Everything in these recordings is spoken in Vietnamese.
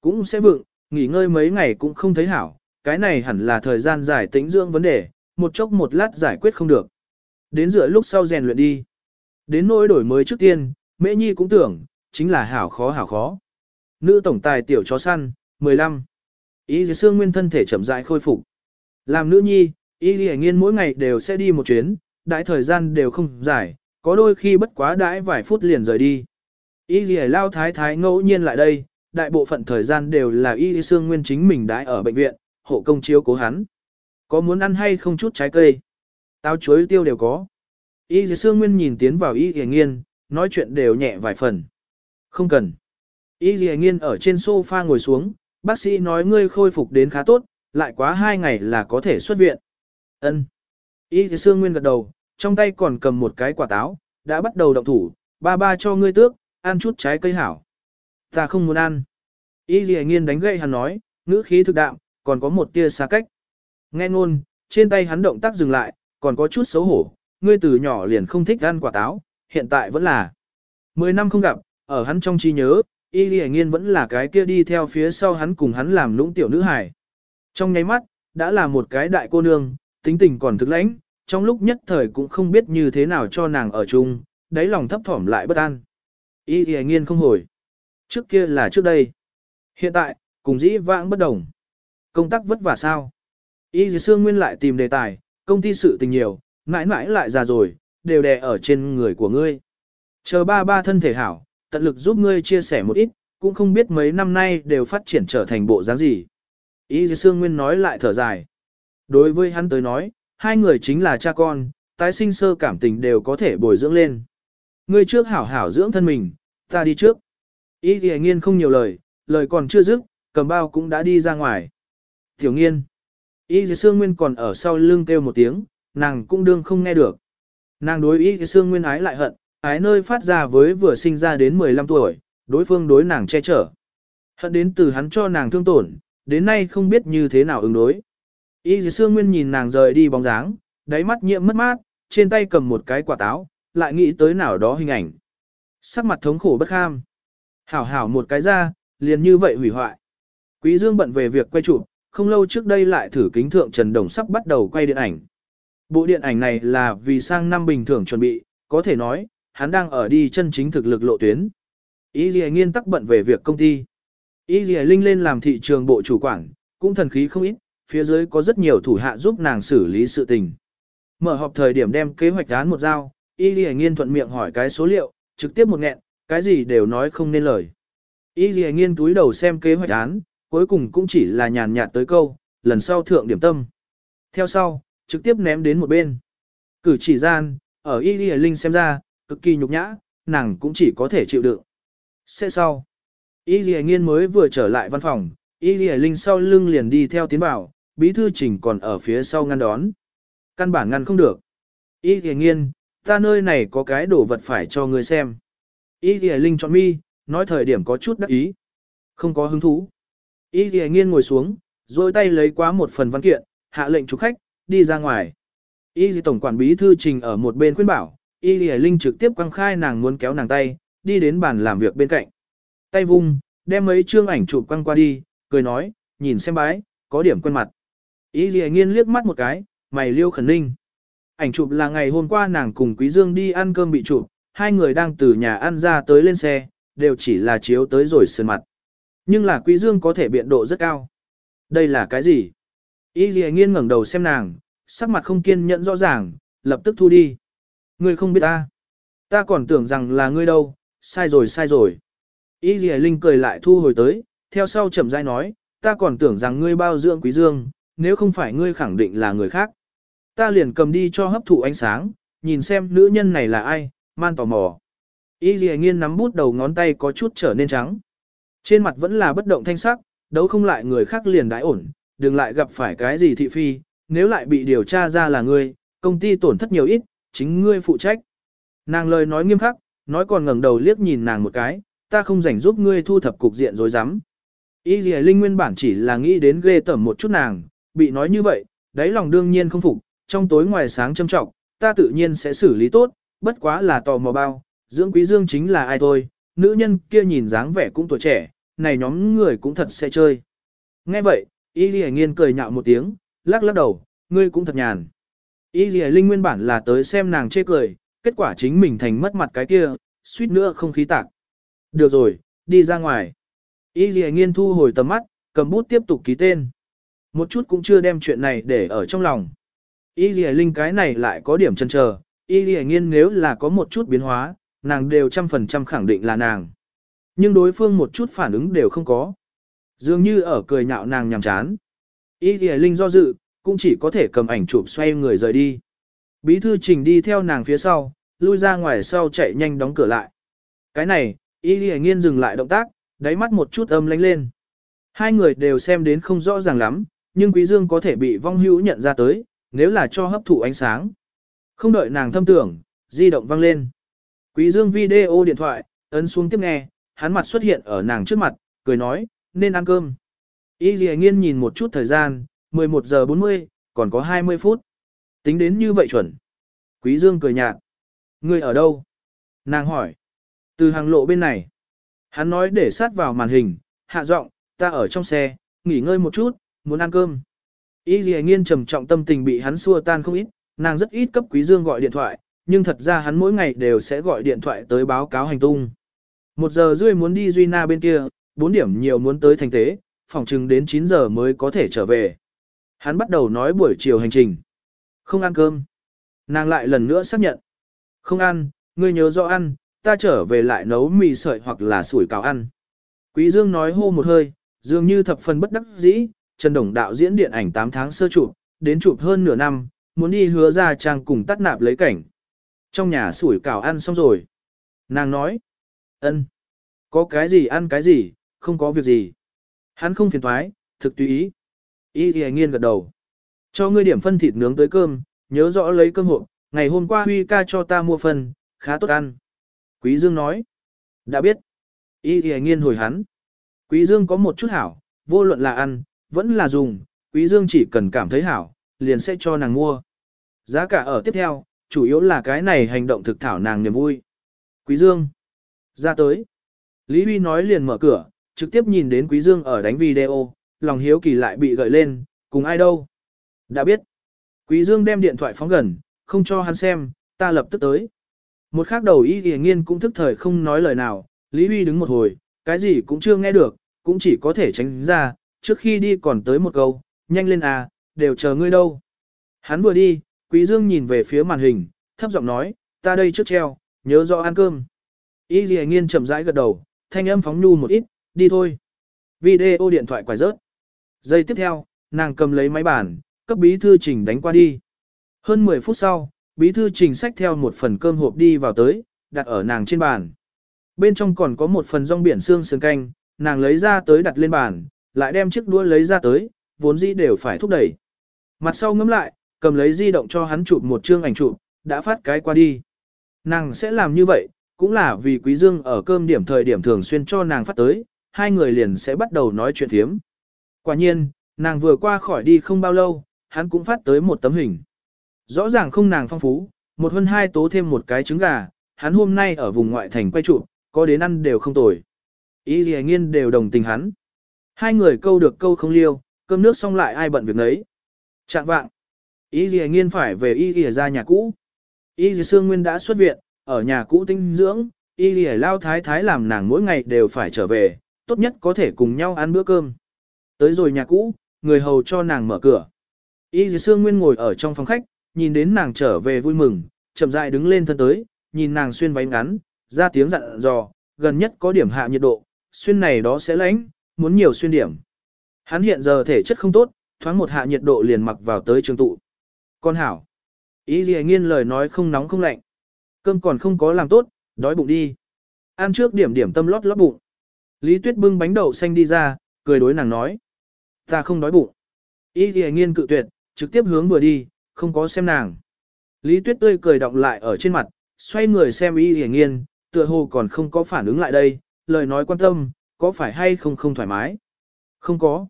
cũng sẽ vượng, nghỉ ngơi mấy ngày cũng không thấy hảo, cái này hẳn là thời gian giải tĩnh dưỡng vấn đề, một chốc một lát giải quyết không được. Đến giữa lúc sau rèn luyện đi. Đến nỗi đổi mới trước tiên, Mễ Nhi cũng tưởng, chính là hảo khó hảo khó. Nữ tổng tài tiểu chó săn, 15. Ý dì xương nguyên thân thể chậm rãi khôi phục. Làm nữ nhi, ý dì nghiên mỗi ngày đều sẽ đi một chuyến, đại thời gian đều không dài, có đôi khi bất quá đãi vài phút liền rời đi. Ý dì lao thái thái ngẫu nhiên lại đây, đại bộ phận thời gian đều là y dì xương nguyên chính mình đãi ở bệnh viện, hộ công chiếu cố hắn. Có muốn ăn hay không chút trái cây? Táo chuối tiêu đều có. Y dì xương nguyên nhìn tiến vào y hề nghiên, nói chuyện đều nhẹ vài phần. Không cần. Y hề nghiên ở trên sofa ngồi xuống, bác sĩ nói ngươi khôi phục đến khá tốt, lại quá hai ngày là có thể xuất viện. Ân. Y thì Sương Nguyên gật đầu, trong tay còn cầm một cái quả táo, đã bắt đầu động thủ, ba ba cho ngươi tước, ăn chút trái cây hảo. Ta không muốn ăn. Y dì nghiên đánh gậy hắn nói, ngữ khí thực đạm, còn có một tia xa cách. Nghe ngôn, trên tay hắn động tác dừng lại, còn có chút xấu hổ, ngươi từ nhỏ liền không thích ăn quả táo, hiện tại vẫn là. Mười năm không gặp, ở hắn trong trí nhớ, y lì nghiên vẫn là cái kia đi theo phía sau hắn cùng hắn làm lũng tiểu nữ hải. Trong nháy mắt, đã là một cái đại cô nương, tính tình còn thực lãnh, trong lúc nhất thời cũng không biết như thế nào cho nàng ở chung, đáy lòng thấp thỏm lại bất an. Y lì nghiên không hồi. Trước kia là trước đây. Hiện tại, cùng dĩ vãng bất đồng. Công tác vất vả sao? Y dì Sương Nguyên lại tìm đề tài, công ty sự tình nhiều, mãi mãi lại già rồi, đều đè ở trên người của ngươi. Chờ ba ba thân thể hảo, tận lực giúp ngươi chia sẻ một ít, cũng không biết mấy năm nay đều phát triển trở thành bộ dáng gì. Y dì Sương Nguyên nói lại thở dài. Đối với hắn tới nói, hai người chính là cha con, tái sinh sơ cảm tình đều có thể bồi dưỡng lên. Ngươi trước hảo hảo dưỡng thân mình, ta đi trước. Ý thì nghiên không nhiều lời, lời còn chưa dứt, cầm bao cũng đã đi ra ngoài. Tiểu nghiên. Ý thì Sương Nguyên còn ở sau lưng kêu một tiếng, nàng cũng đương không nghe được. Nàng đối ý thì Sương Nguyên ái lại hận, ái nơi phát ra với vừa sinh ra đến 15 tuổi, đối phương đối nàng che chở. Hận đến từ hắn cho nàng thương tổn, đến nay không biết như thế nào ứng đối. Y thì Sương Nguyên nhìn nàng rời đi bóng dáng, đáy mắt nhiễm mất mát, trên tay cầm một cái quả táo, lại nghĩ tới nào đó hình ảnh. Sắc mặt thống khổ bất kham. Hảo hảo một cái ra, liền như vậy hủy hoại. Quý Dương bận về việc quay chụp, không lâu trước đây lại thử kính thượng Trần Đồng sắp bắt đầu quay điện ảnh. Bộ điện ảnh này là vì sang năm bình thường chuẩn bị, có thể nói, hắn đang ở đi chân chính thực lực lộ tuyến. Y Lì nghiên tắc bận về việc công ty. Y Lì Linh lên làm thị trường bộ chủ quản, cũng thần khí không ít, phía dưới có rất nhiều thủ hạ giúp nàng xử lý sự tình. Mở họp thời điểm đem kế hoạch án một giao, Y Lì nghiên thuận miệng hỏi cái số liệu, trực tiếp một nghẹn, cái gì đều nói không nên lời. Y Lì nghiên túi đầu xem kế hoạch án, cuối cùng cũng chỉ là nhàn nhạt tới câu, lần sau thượng điểm tâm. Theo sau, trực tiếp ném đến một bên. Cử chỉ gian, ở Y Lì Linh xem ra, cực kỳ nhục nhã, nàng cũng chỉ có thể chịu đựng. Sẽ sau, Y Lì Nghiên mới vừa trở lại văn phòng, Y Lì Linh sau lưng liền đi theo tiến bảo, bí thư trình còn ở phía sau ngăn đón. Căn bản ngăn không được. Y Lì Nghiên, ta nơi này có cái đồ vật phải cho người xem. Y Lì Linh chọn mi, nói thời điểm có chút đắc ý. Không có hứng thú. Y Lì Nghiên ngồi xuống, rồi tay lấy quá một phần văn kiện, hạ lệnh chủ khách, đi ra ngoài. Y Lì Tổng quản bí thư trình ở một bên khuyên bảo, Y Lì Linh trực tiếp quăng khai nàng muốn kéo nàng tay, đi đến bàn làm việc bên cạnh. Tay vung, đem mấy chương ảnh chụp quăng qua đi, cười nói, nhìn xem bái, có điểm quen mặt. Y Lì nghiên liếc mắt một cái, mày liêu khẩn ninh. Ảnh chụp là ngày hôm qua nàng cùng Quý Dương đi ăn cơm bị chụp, hai người đang từ nhà ăn ra tới lên xe, đều chỉ là chiếu tới rồi sườn mặt. Nhưng là Quý Dương có thể biện độ rất cao. Đây là cái gì? Y Lì nghiên ngẩng đầu xem nàng, sắc mặt không kiên nhẫn rõ ràng, lập tức thu đi. Ngươi không biết ta. Ta còn tưởng rằng là ngươi đâu, sai rồi sai rồi. Y Lì Linh cười lại thu hồi tới, theo sau chậm rãi nói, ta còn tưởng rằng ngươi bao dưỡng quý dương, nếu không phải ngươi khẳng định là người khác. Ta liền cầm đi cho hấp thụ ánh sáng, nhìn xem nữ nhân này là ai, man tò mò. Y Lì Nghiên nắm bút đầu ngón tay có chút trở nên trắng. Trên mặt vẫn là bất động thanh sắc, đấu không lại người khác liền đãi ổn, đừng lại gặp phải cái gì thị phi, nếu lại bị điều tra ra là ngươi, công ty tổn thất nhiều ít, chính ngươi phụ trách. Nàng lời nói nghiêm khắc, nói còn ngẩng đầu liếc nhìn nàng một cái, ta không rảnh giúp ngươi thu thập cục diện rối rắm. Y Lì Linh nguyên bản chỉ là nghĩ đến ghê tởm một chút nàng, bị nói như vậy, đáy lòng đương nhiên không phục, trong tối ngoài sáng châm trọng, ta tự nhiên sẽ xử lý tốt, bất quá là tò mò bao, dưỡng quý dương chính là ai thôi, nữ nhân kia nhìn dáng vẻ cũng tuổi trẻ, này nhóm người cũng thật sẽ chơi. Nghe vậy, Y Lì Nghiên cười nhạo một tiếng, lắc lắc đầu, ngươi cũng thật nhàn. Y Lì Linh nguyên bản là tới xem nàng chê cười, kết quả chính mình thành mất mặt cái kia, suýt nữa không khí tạc. Được rồi, đi ra ngoài. Y Lì Nghiên thu hồi tầm mắt, cầm bút tiếp tục ký tên. Một chút cũng chưa đem chuyện này để ở trong lòng. Y Lì Linh cái này lại có điểm chân chờ, Y Lì Nghiên nếu là có một chút biến hóa, nàng đều trăm phần trăm khẳng định là nàng. Nhưng đối phương một chút phản ứng đều không có. Dường như ở cười nhạo nàng nhằm chán. Y Lì Linh do dự, cũng chỉ có thể cầm ảnh chụp xoay người rời đi. Bí thư trình đi theo nàng phía sau, lui ra ngoài sau chạy nhanh đóng cửa lại. Cái này, Y Lì Nghiên dừng lại động tác, đáy mắt một chút âm lánh lên. Hai người đều xem đến không rõ ràng lắm, nhưng Quý Dương có thể bị vong hữu nhận ra tới, nếu là cho hấp thụ ánh sáng. Không đợi nàng thâm tưởng, di động vang lên. Quý Dương video điện thoại, ấn xuống tiếp nghe, hắn mặt xuất hiện ở nàng trước mặt, cười nói, nên ăn cơm. Y Lì Nghiên nhìn một chút thời gian, 11 giờ 40, còn có 20 phút. Tính đến như vậy chuẩn. Quý Dương cười nhạt. Ngươi ở đâu? Nàng hỏi. Từ hàng lộ bên này. Hắn nói để sát vào màn hình, hạ giọng, ta ở trong xe, nghỉ ngơi một chút, muốn ăn cơm. Y Lì Nghiên trầm trọng tâm tình bị hắn xua tan không ít, nàng rất ít cấp Quý Dương gọi điện thoại, nhưng thật ra hắn mỗi ngày đều sẽ gọi điện thoại tới báo cáo hành tung. Một giờ rưỡi muốn đi Duy Na bên kia, bốn điểm nhiều muốn tới thành tế, phòng chừng đến 9 giờ mới có thể trở về. Hắn bắt đầu nói buổi chiều hành trình. Không ăn cơm. Nàng lại lần nữa xác nhận. Không ăn, ngươi nhớ rõ ăn, ta trở về lại nấu mì sợi hoặc là sủi cảo ăn. Quý Dương nói hô một hơi, dường như thập phần bất đắc dĩ, Trần Đồng đạo diễn điện ảnh 8 tháng sơ chụp, đến chụp hơn nửa năm, muốn đi hứa ra trang cùng tắt nạp lấy cảnh. Trong nhà sủi cảo ăn xong rồi. Nàng nói, ân, có cái gì ăn cái gì, không có việc gì. Hắn không phiền thoái, thực tùy ý. Y thì nghiên gật đầu. Cho ngươi điểm phân thịt nướng tới cơm, nhớ rõ lấy cơm hộp, ngày hôm qua Huy ca cho ta mua phân, khá tốt ăn. Quý Dương nói. Đã biết. Y thì nghiên hồi hắn. Quý Dương có một chút hảo, vô luận là ăn, vẫn là dùng, Quý Dương chỉ cần cảm thấy hảo, liền sẽ cho nàng mua. Giá cả ở tiếp theo, chủ yếu là cái này hành động thực thảo nàng niềm vui. Quý Dương. Ra tới. Lý Huy nói liền mở cửa, trực tiếp nhìn đến Quý Dương ở đánh video, lòng hiếu kỳ lại bị gợi lên, cùng ai đâu. Đã biết. Quý Dương đem điện thoại phóng gần, không cho hắn xem, ta lập tức tới. Một khắc đầu y kìa nghiên cũng thức thời không nói lời nào, Lý Huy đứng một hồi, cái gì cũng chưa nghe được, cũng chỉ có thể tránh ra, trước khi đi còn tới một câu, nhanh lên à, đều chờ ngươi đâu. Hắn vừa đi, Quý Dương nhìn về phía màn hình, thấp giọng nói, ta đây trước treo, nhớ rõ ăn cơm. Y Lì Nghiên chậm rãi gật đầu, thanh âm phóng nhu một ít, đi thôi. Video điện thoại quải rớt. Giây tiếp theo, nàng cầm lấy máy bàn, cấp bí thư trình đánh qua đi. Hơn 10 phút sau, bí thư trình xách theo một phần cơm hộp đi vào tới, đặt ở nàng trên bàn. Bên trong còn có một phần rong biển xương sườn canh, nàng lấy ra tới đặt lên bàn, lại đem chiếc đũa lấy ra tới, vốn dĩ đều phải thúc đẩy. Mặt sau ngắm lại, cầm lấy di động cho hắn chụp một chương ảnh chụp, đã phát cái qua đi. Nàng sẽ làm như vậy, cũng là vì Quý Dương ở cơm điểm thời điểm thường xuyên cho nàng phát tới, hai người liền sẽ bắt đầu nói chuyện thiếm. Quả nhiên, nàng vừa qua khỏi đi không bao lâu, hắn cũng phát tới một tấm hình. Rõ ràng không nàng phong phú, một hơn hai tố thêm một cái trứng gà, hắn hôm nay ở vùng ngoại thành quay trụ, có đến ăn đều không tồi. Ý gì nghiên đều đồng tình hắn. Hai người câu được câu không liêu, cơm nước xong lại ai bận việc nấy. Trạng vạng. Ý gì nghiên phải về y gì ra nhà cũ. Y gì xương nguyên đã xuất viện, ở nhà cũ tinh dưỡng, y gì lao thái thái làm nàng mỗi ngày đều phải trở về, tốt nhất có thể cùng nhau ăn bữa cơm. Tới rồi nhà cũ, người hầu cho nàng mở cửa. Y dì Sương Nguyên ngồi ở trong phòng khách, nhìn đến nàng trở về vui mừng, chậm rãi đứng lên thân tới, nhìn nàng xuyên váy ngắn, ra tiếng dặn dò, gần nhất có điểm hạ nhiệt độ, xuyên này đó sẽ lánh, muốn nhiều xuyên điểm. Hắn hiện giờ thể chất không tốt, thoáng một hạ nhiệt độ liền mặc vào tới trường tụ. Con hảo. Y gì nghiên lời nói không nóng không lạnh. Cơm còn không có làm tốt, đói bụng đi. Ăn trước điểm điểm tâm lót lót bụng. Lý Tuyết bưng bánh đậu xanh đi ra, cười đối nàng nói. Ta không đói bụng. Y gì nghiên cự tuyệt, trực tiếp hướng vừa đi, không có xem nàng. Lý Tuyết tươi cười động lại ở trên mặt, xoay người xem Y gì nghiên, tựa hồ còn không có phản ứng lại đây, lời nói quan tâm, có phải hay không không thoải mái. Không có.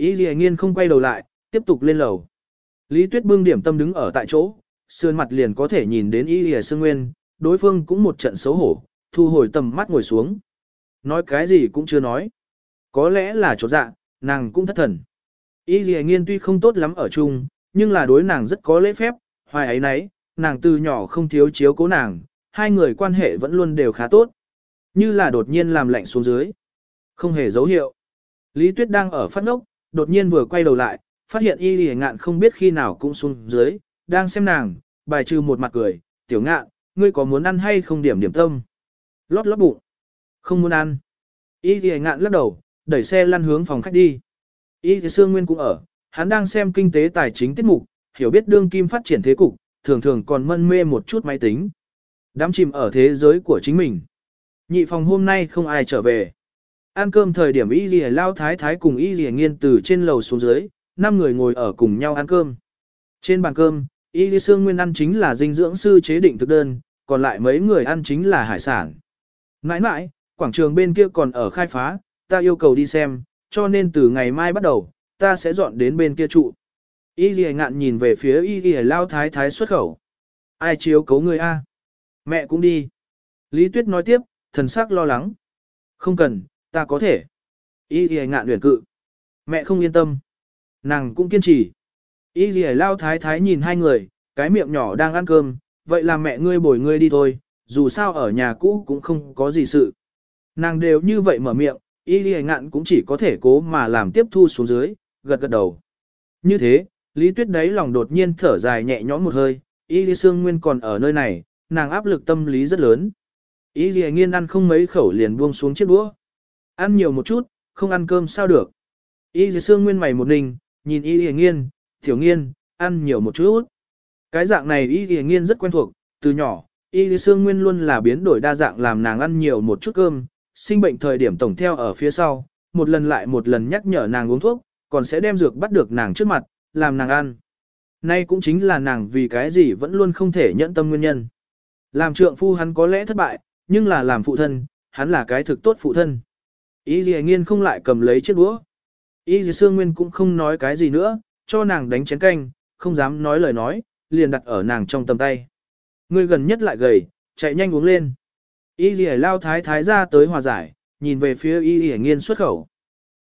Ý gì nghiên không quay đầu lại, tiếp tục lên lầu. Lý Tuyết bưng điểm tâm đứng ở tại chỗ, sườn mặt liền có thể nhìn đến Ý gì Sương Nguyên, đối phương cũng một trận xấu hổ, thu hồi tầm mắt ngồi xuống. Nói cái gì cũng chưa nói. Có lẽ là chỗ dạ, nàng cũng thất thần. Ý gì nghiên tuy không tốt lắm ở chung, nhưng là đối nàng rất có lễ phép, hoài ấy nấy, nàng từ nhỏ không thiếu chiếu cố nàng, hai người quan hệ vẫn luôn đều khá tốt. Như là đột nhiên làm lạnh xuống dưới. Không hề dấu hiệu. Lý Tuyết đang ở phát ngốc, đột nhiên vừa quay đầu lại, phát hiện y lìa ngạn không biết khi nào cũng xuống dưới, đang xem nàng, bài trừ một mặt cười, tiểu ngạn, ngươi có muốn ăn hay không điểm điểm tâm? Lót lót bụng. Không muốn ăn. Y lìa ngạn lắc đầu, đẩy xe lăn hướng phòng khách đi. Y thì Sương Nguyên cũng ở, hắn đang xem kinh tế tài chính tiết mục, hiểu biết đương kim phát triển thế cục, thường thường còn mân mê một chút máy tính. Đám chìm ở thế giới của chính mình. Nhị phòng hôm nay không ai trở về. Ăn cơm thời điểm Y Lìa Lao Thái Thái cùng Y Lìa Nghiên từ trên lầu xuống dưới, năm người ngồi ở cùng nhau ăn cơm. Trên bàn cơm, Y Lìa Sương Nguyên ăn chính là dinh dưỡng sư chế định thực đơn, còn lại mấy người ăn chính là hải sản. Nãi nãi, quảng trường bên kia còn ở khai phá, ta yêu cầu đi xem, cho nên từ ngày mai bắt đầu, ta sẽ dọn đến bên kia trụ. Y Lìa ngạn nhìn về phía Y Lìa Lao Thái Thái xuất khẩu. Ai chiếu cấu người a? Mẹ cũng đi. Lý Tuyết nói tiếp, thần sắc lo lắng. Không cần, ta có thể. Y Lìa ngạn luyện cự. Mẹ không yên tâm. Nàng cũng kiên trì. Y Lìa Lao Thái Thái nhìn hai người, cái miệng nhỏ đang ăn cơm, vậy là mẹ ngươi bồi ngươi đi thôi, dù sao ở nhà cũ cũng không có gì sự. Nàng đều như vậy mở miệng, Y Lì ngạn cũng chỉ có thể cố mà làm tiếp thu xuống dưới, gật gật đầu. Như thế, Lý Tuyết đấy lòng đột nhiên thở dài nhẹ nhõm một hơi, Y Lì Sương Nguyên còn ở nơi này, nàng áp lực tâm lý rất lớn. Y Lì nghiên ăn không mấy khẩu liền buông xuống chiếc đũa. Ăn nhiều một chút, không ăn cơm sao được. Y dì Sương Nguyên mày một ninh, nhìn Y dì nghiên, tiểu nghiên, ăn nhiều một chút. Cái dạng này Y dì nghiên rất quen thuộc, từ nhỏ, Y dì Sương Nguyên luôn là biến đổi đa dạng làm nàng ăn nhiều một chút cơm, sinh bệnh thời điểm tổng theo ở phía sau, một lần lại một lần nhắc nhở nàng uống thuốc, còn sẽ đem dược bắt được nàng trước mặt, làm nàng ăn. Nay cũng chính là nàng vì cái gì vẫn luôn không thể nhận tâm nguyên nhân. Làm trượng phu hắn có lẽ thất bại, nhưng là làm phụ thân, hắn là cái thực tốt phụ thân. Ý gì nghiên không lại cầm lấy chiếc đũa. Ý gì sương nguyên cũng không nói cái gì nữa, cho nàng đánh chén canh, không dám nói lời nói, liền đặt ở nàng trong tầm tay. Người gần nhất lại gầy, chạy nhanh uống lên. Y lìa lao thái thái ra tới hòa giải, nhìn về phía y lìa nghiên xuất khẩu.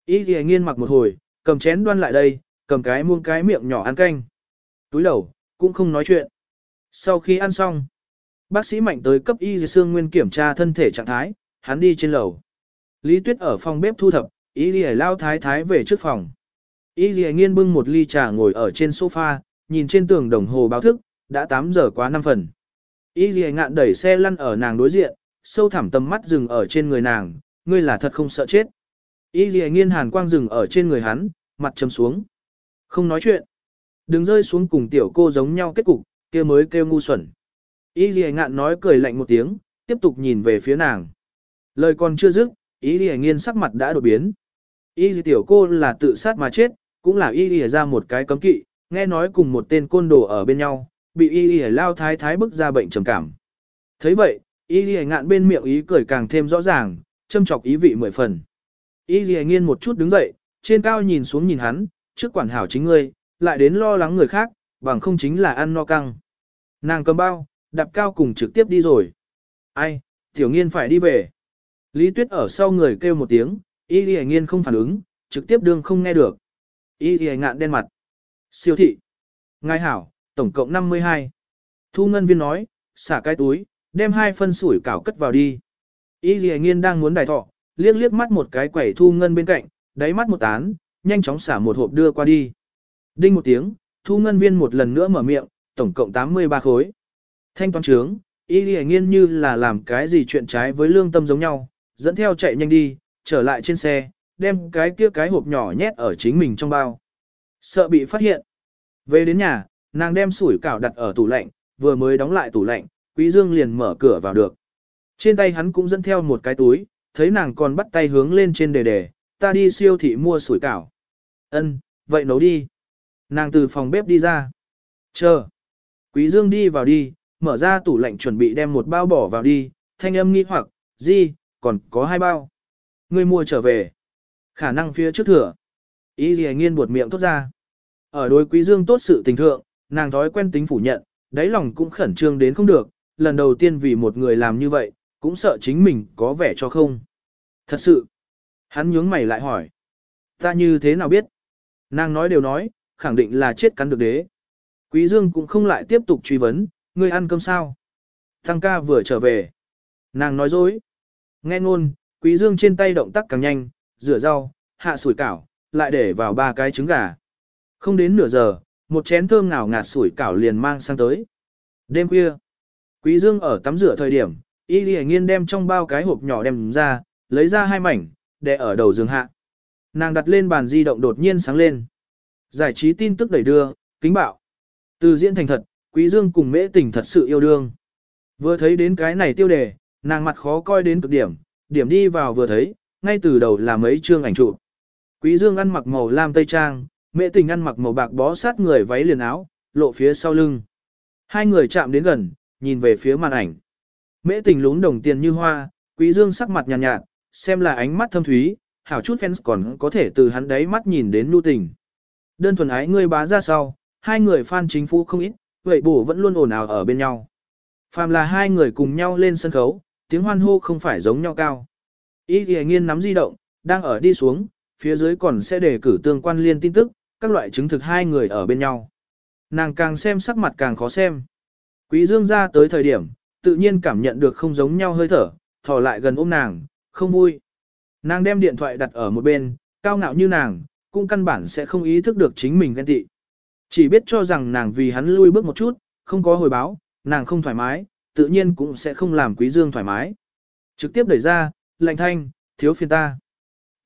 Y lìa nghiên mặc một hồi, cầm chén đoan lại đây, cầm cái muông cái miệng nhỏ ăn canh. Túi đầu, cũng không nói chuyện. Sau khi ăn xong, bác sĩ mạnh tới cấp y Sương nguyên kiểm tra thân thể trạng thái, hắn đi trên lầu. Lý Tuyết ở phòng bếp thu thập, y lìa lao thái thái về trước phòng. Y lìa nghiên bưng một ly trà ngồi ở trên sofa, nhìn trên tường đồng hồ báo thức, đã 8 giờ quá 5 phần. Y lìa ngạn đẩy xe lăn ở nàng đối diện, sâu thẳm tầm mắt dừng ở trên người nàng, ngươi là thật không sợ chết. Y lìa nghiên hàn quang dừng ở trên người hắn, mặt chấm xuống. Không nói chuyện. Đừng rơi xuống cùng tiểu cô giống nhau kết cục, kia mới kêu ngu xuẩn. Y lìa ngạn nói cười lạnh một tiếng, tiếp tục nhìn về phía nàng. Lời còn chưa dứt, y lìa nghiên sắc mặt đã đột biến. Y lìa tiểu cô là tự sát mà chết, cũng là y lìa ra một cái cấm kỵ, nghe nói cùng một tên côn đồ ở bên nhau, bị y lìa lao thái thái bức ra bệnh trầm cảm. thấy vậy, Y lì ngạn bên miệng ý cười càng thêm rõ ràng, châm chọc ý vị mười phần. Y lì nghiên một chút đứng dậy, trên cao nhìn xuống nhìn hắn, trước quản hảo chính ngươi, lại đến lo lắng người khác, bằng không chính là ăn no căng. Nàng cầm bao, đạp cao cùng trực tiếp đi rồi. Ai, tiểu nghiên phải đi về. Lý tuyết ở sau người kêu một tiếng, y lì nghiên không phản ứng, trực tiếp đương không nghe được. Y lì ngạn đen mặt. Siêu thị. Ngài hảo, tổng cộng 52. Thu ngân viên nói, xả cái túi, đem hai phân sủi cảo cất vào đi. Y Lì Nghiên đang muốn đài thọ, liếc liếc mắt một cái quẩy thu ngân bên cạnh, đáy mắt một tán, nhanh chóng xả một hộp đưa qua đi. Đinh một tiếng, thu ngân viên một lần nữa mở miệng, tổng cộng 83 khối. Thanh toán trướng, Y Lì Nghiên như là làm cái gì chuyện trái với lương tâm giống nhau, dẫn theo chạy nhanh đi, trở lại trên xe, đem cái kia cái hộp nhỏ nhét ở chính mình trong bao. Sợ bị phát hiện. Về đến nhà, nàng đem sủi cảo đặt ở tủ lạnh, vừa mới đóng lại tủ lạnh, Quý Dương liền mở cửa vào được. Trên tay hắn cũng dẫn theo một cái túi, thấy nàng còn bắt tay hướng lên trên đề đề, ta đi siêu thị mua sủi cảo. Ân, vậy nấu đi. Nàng từ phòng bếp đi ra. Chờ. Quý Dương đi vào đi, mở ra tủ lạnh chuẩn bị đem một bao bỏ vào đi, thanh âm nghi hoặc, gì, còn có hai bao. Ngươi mua trở về. Khả năng phía trước thừa. Ý gì nghiên buột miệng tốt ra. Ở đối Quý Dương tốt sự tình thượng, nàng thói quen tính phủ nhận, đáy lòng cũng khẩn trương đến không được, lần đầu tiên vì một người làm như vậy, cũng sợ chính mình có vẻ cho không. Thật sự, Hắn nhướng mày lại hỏi. Ta như thế nào biết? Nàng nói đều nói, khẳng định là chết cắn được đế. Quý Dương cũng không lại tiếp tục truy vấn, ngươi ăn cơm sao? Thăng ca vừa trở về. Nàng nói dối. Nghe ngôn, Quý Dương trên tay động tác càng nhanh, rửa rau, hạ sủi cảo, lại để vào ba cái trứng gà. Không đến nửa giờ, một chén thơm ngào ngạt sủi cảo liền mang sang tới. Đêm khuya, Quý Dương ở tắm rửa thời điểm, Y Lệ Nghiên đem trong bao cái hộp nhỏ đem ra, lấy ra hai mảnh, để ở đầu giường hạ. Nàng đặt lên bàn di động đột nhiên sáng lên. Giải trí tin tức đẩy đưa, kính bạo. Từ diễn thành thật, Quý Dương cùng Mễ Tình thật sự yêu đương. Vừa thấy đến cái này tiêu đề, nàng mặt khó coi đến cực điểm, điểm đi vào vừa thấy, ngay từ đầu là mấy chương ảnh chụp. Quý Dương ăn mặc màu lam tây trang, Mễ Tình ăn mặc màu bạc bó sát người váy liền áo, lộ phía sau lưng. Hai người chạm đến gần, nhìn về phía màn ảnh. Mễ Tình lún đồng tiền như hoa, Quý Dương sắc mặt nhàn nhạt, nhạt, xem là ánh mắt thâm thúy, hảo chút fans còn có thể từ hắn đấy mắt nhìn đến nu tình. Đơn thuần ái ngươi bá ra sau, hai người fan chính phủ không ít, vậy bổ vẫn luôn ồn ào ở bên nhau. Phàm là hai người cùng nhau lên sân khấu, tiếng hoan hô không phải giống nhau cao. Ý thì nghiên nắm di động, đang ở đi xuống, phía dưới còn sẽ đề cử tương quan liên tin tức, các loại chứng thực hai người ở bên nhau. Nàng càng xem sắc mặt càng khó xem. Quý dương ra tới thời điểm, tự nhiên cảm nhận được không giống nhau hơi thở, thò lại gần ôm nàng, không vui. Nàng đem điện thoại đặt ở một bên, cao ngạo như nàng, cũng căn bản sẽ không ý thức được chính mình ghen tị. Chỉ biết cho rằng nàng vì hắn lui bước một chút, không có hồi báo, nàng không thoải mái, tự nhiên cũng sẽ không làm quý dương thoải mái. Trực tiếp đẩy ra, lạnh thanh, thiếu phiền ta.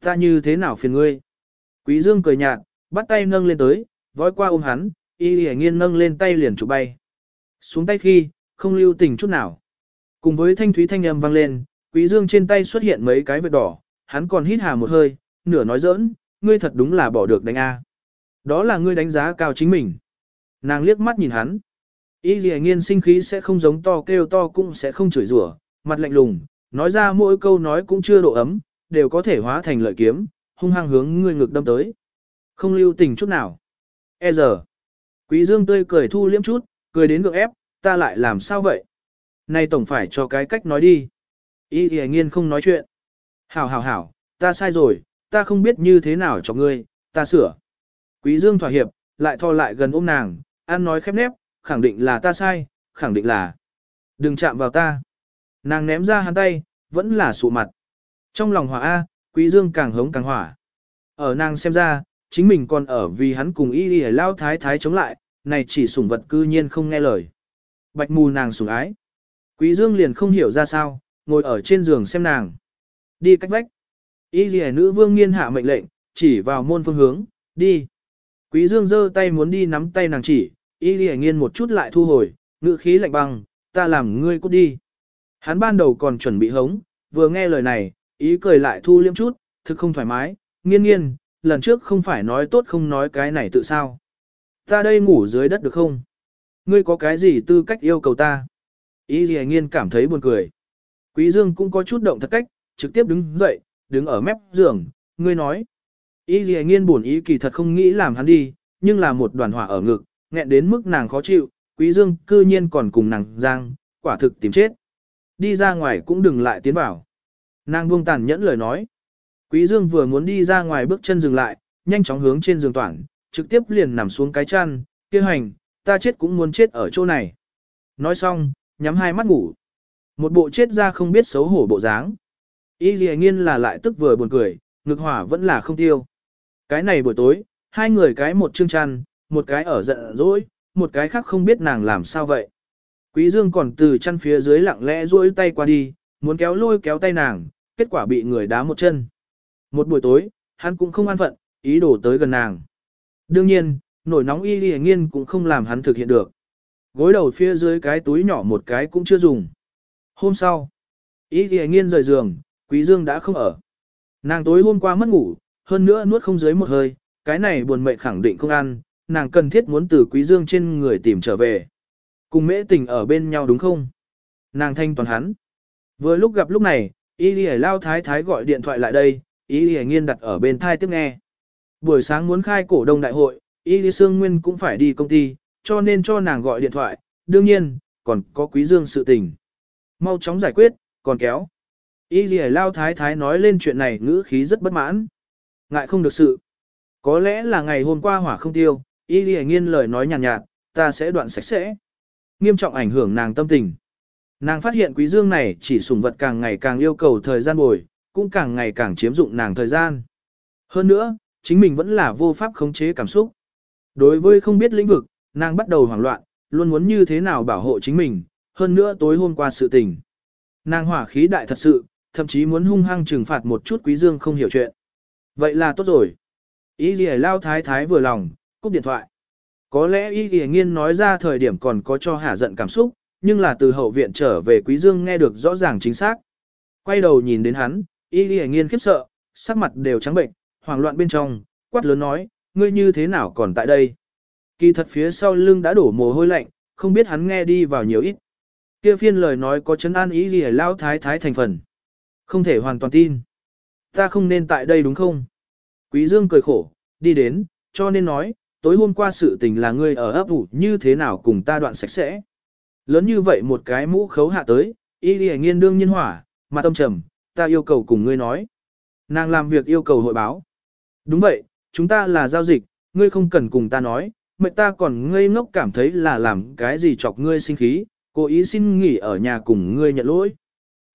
Ta như thế nào phiền ngươi? Quý dương cười nhạt, bắt tay nâng lên tới, vói qua ôm hắn, y lì nghiên nâng lên tay liền chụp bay. Xuống tay khi, không lưu tình chút nào. Cùng với thanh thúy thanh âm vang lên, quý dương trên tay xuất hiện mấy cái vết đỏ, hắn còn hít hà một hơi, nửa nói giỡn, ngươi thật đúng là bỏ được đánh A. Đó là ngươi đánh giá cao chính mình. Nàng liếc mắt nhìn hắn. Y dì nghiên sinh khí sẽ không giống to kêu to cũng sẽ không chửi rủa, mặt lạnh lùng, nói ra mỗi câu nói cũng chưa độ ấm, đều có thể hóa thành lợi kiếm, hung hăng hướng ngươi ngực đâm tới. Không lưu tình chút nào. E giờ. Quý dương tươi cười thu liễm chút, cười đến gượng ép, ta lại làm sao vậy? Này tổng phải cho cái cách nói đi. Y dì nghiên không nói chuyện. Hảo hảo hảo, ta sai rồi, ta không biết như thế nào cho ngươi, ta sửa. Quý Dương thỏa hiệp, lại thò lại gần ôm nàng, ăn nói khép nép, khẳng định là ta sai, khẳng định là. Đừng chạm vào ta. Nàng ném ra hắn tay, vẫn là sụ mặt. Trong lòng hỏa A, Quý Dương càng hống càng hỏa. Ở nàng xem ra, chính mình còn ở vì hắn cùng y y lao thái thái chống lại, này chỉ sủng vật cư nhiên không nghe lời. Bạch mù nàng sủng ái. Quý Dương liền không hiểu ra sao, ngồi ở trên giường xem nàng. Đi cách vách. Y ghi nữ vương nghiên hạ mệnh lệnh, chỉ vào môn phương hướng, đi. Quý dương giơ tay muốn đi nắm tay nàng chỉ, y Lì nghiên một chút lại thu hồi, ngữ khí lạnh băng, ta làm ngươi cút đi. Hắn ban đầu còn chuẩn bị hống, vừa nghe lời này, ý cười lại thu liêm chút, thực không thoải mái, nghiên nghiên, lần trước không phải nói tốt không nói cái này tự sao. Ta đây ngủ dưới đất được không? Ngươi có cái gì tư cách yêu cầu ta? Y ghi nghiên cảm thấy buồn cười. Quý dương cũng có chút động thật cách, trực tiếp đứng dậy, đứng ở mép giường, ngươi nói. Y dì nghiên buồn ý kỳ thật không nghĩ làm hắn đi, nhưng là một đoàn hỏa ở ngực, nghẹn đến mức nàng khó chịu, quý dương cư nhiên còn cùng nàng giang, quả thực tìm chết. Đi ra ngoài cũng đừng lại tiến vào. Nàng buông tàn nhẫn lời nói. Quý dương vừa muốn đi ra ngoài bước chân dừng lại, nhanh chóng hướng trên giường toàn, trực tiếp liền nằm xuống cái chăn, kia hành, ta chết cũng muốn chết ở chỗ này. Nói xong, nhắm hai mắt ngủ. Một bộ chết ra không biết xấu hổ bộ dáng. Y dì nghiên là lại tức vừa buồn cười, ngực hỏa vẫn là không tiêu. Cái này buổi tối, hai người cái một chương chăn, một cái ở giận dỗi, một cái khác không biết nàng làm sao vậy. Quý Dương còn từ chân phía dưới lặng lẽ duỗi tay qua đi, muốn kéo lôi kéo tay nàng, kết quả bị người đá một chân. Một buổi tối, hắn cũng không an phận, ý đồ tới gần nàng. Đương nhiên, nổi nóng y lì nghiên cũng không làm hắn thực hiện được. Gối đầu phía dưới cái túi nhỏ một cái cũng chưa dùng. Hôm sau, y lì nghiên rời giường, Quý Dương đã không ở. Nàng tối hôm qua mất ngủ, hơn nữa nuốt không dưới một hơi, cái này buồn mệnh khẳng định không ăn, nàng cần thiết muốn từ Quý Dương trên người tìm trở về. Cùng mễ tình ở bên nhau đúng không? Nàng thanh toàn hắn. Vừa lúc gặp lúc này, Y Lì Lao Thái Thái gọi điện thoại lại đây, Y Lì Nghiên đặt ở bên thai tiếp nghe. Buổi sáng muốn khai cổ đông đại hội, Y Lì Sương Nguyên cũng phải đi công ty, cho nên cho nàng gọi điện thoại, đương nhiên, còn có Quý Dương sự tình. Mau chóng giải quyết, còn kéo. Y lì lao thái thái nói lên chuyện này ngữ khí rất bất mãn. Ngại không được sự. Có lẽ là ngày hôm qua hỏa không tiêu, y gì nghiên lời nói nhàn nhạt, nhạt, ta sẽ đoạn sạch sẽ. Nghiêm trọng ảnh hưởng nàng tâm tình. Nàng phát hiện quý dương này chỉ sủng vật càng ngày càng yêu cầu thời gian bồi, cũng càng ngày càng chiếm dụng nàng thời gian. Hơn nữa, chính mình vẫn là vô pháp khống chế cảm xúc. Đối với không biết lĩnh vực, nàng bắt đầu hoảng loạn, luôn muốn như thế nào bảo hộ chính mình, hơn nữa tối hôm qua sự tình. Nàng hỏa khí đại thật sự, thậm chí muốn hung hăng trừng phạt một chút quý dương không hiểu chuyện. Vậy là tốt rồi. Ý gì lao thái thái vừa lòng, cúp điện thoại. Có lẽ y gì nghiên nói ra thời điểm còn có cho hả giận cảm xúc, nhưng là từ hậu viện trở về quý dương nghe được rõ ràng chính xác. Quay đầu nhìn đến hắn, y gì nghiên khiếp sợ, sắc mặt đều trắng bệnh, hoảng loạn bên trong, quát lớn nói, ngươi như thế nào còn tại đây? Kỳ thật phía sau lưng đã đổ mồ hôi lạnh, không biết hắn nghe đi vào nhiều ít. Kia phiên lời nói có chấn an ý gì lao thái thái thành phần. Không thể hoàn toàn tin. Ta không nên tại đây đúng không? Quý Dương cười khổ, đi đến, cho nên nói, tối hôm qua sự tình là ngươi ở ấp ủ như thế nào cùng ta đoạn sạch sẽ. Lớn như vậy một cái mũ khấu hạ tới, y đi nghiên đương nhiên hỏa, mà tâm trầm, ta yêu cầu cùng ngươi nói. Nàng làm việc yêu cầu hội báo. Đúng vậy, chúng ta là giao dịch, ngươi không cần cùng ta nói, mệnh ta còn ngây ngốc cảm thấy là làm cái gì chọc ngươi sinh khí, cố ý xin nghỉ ở nhà cùng ngươi nhận lỗi.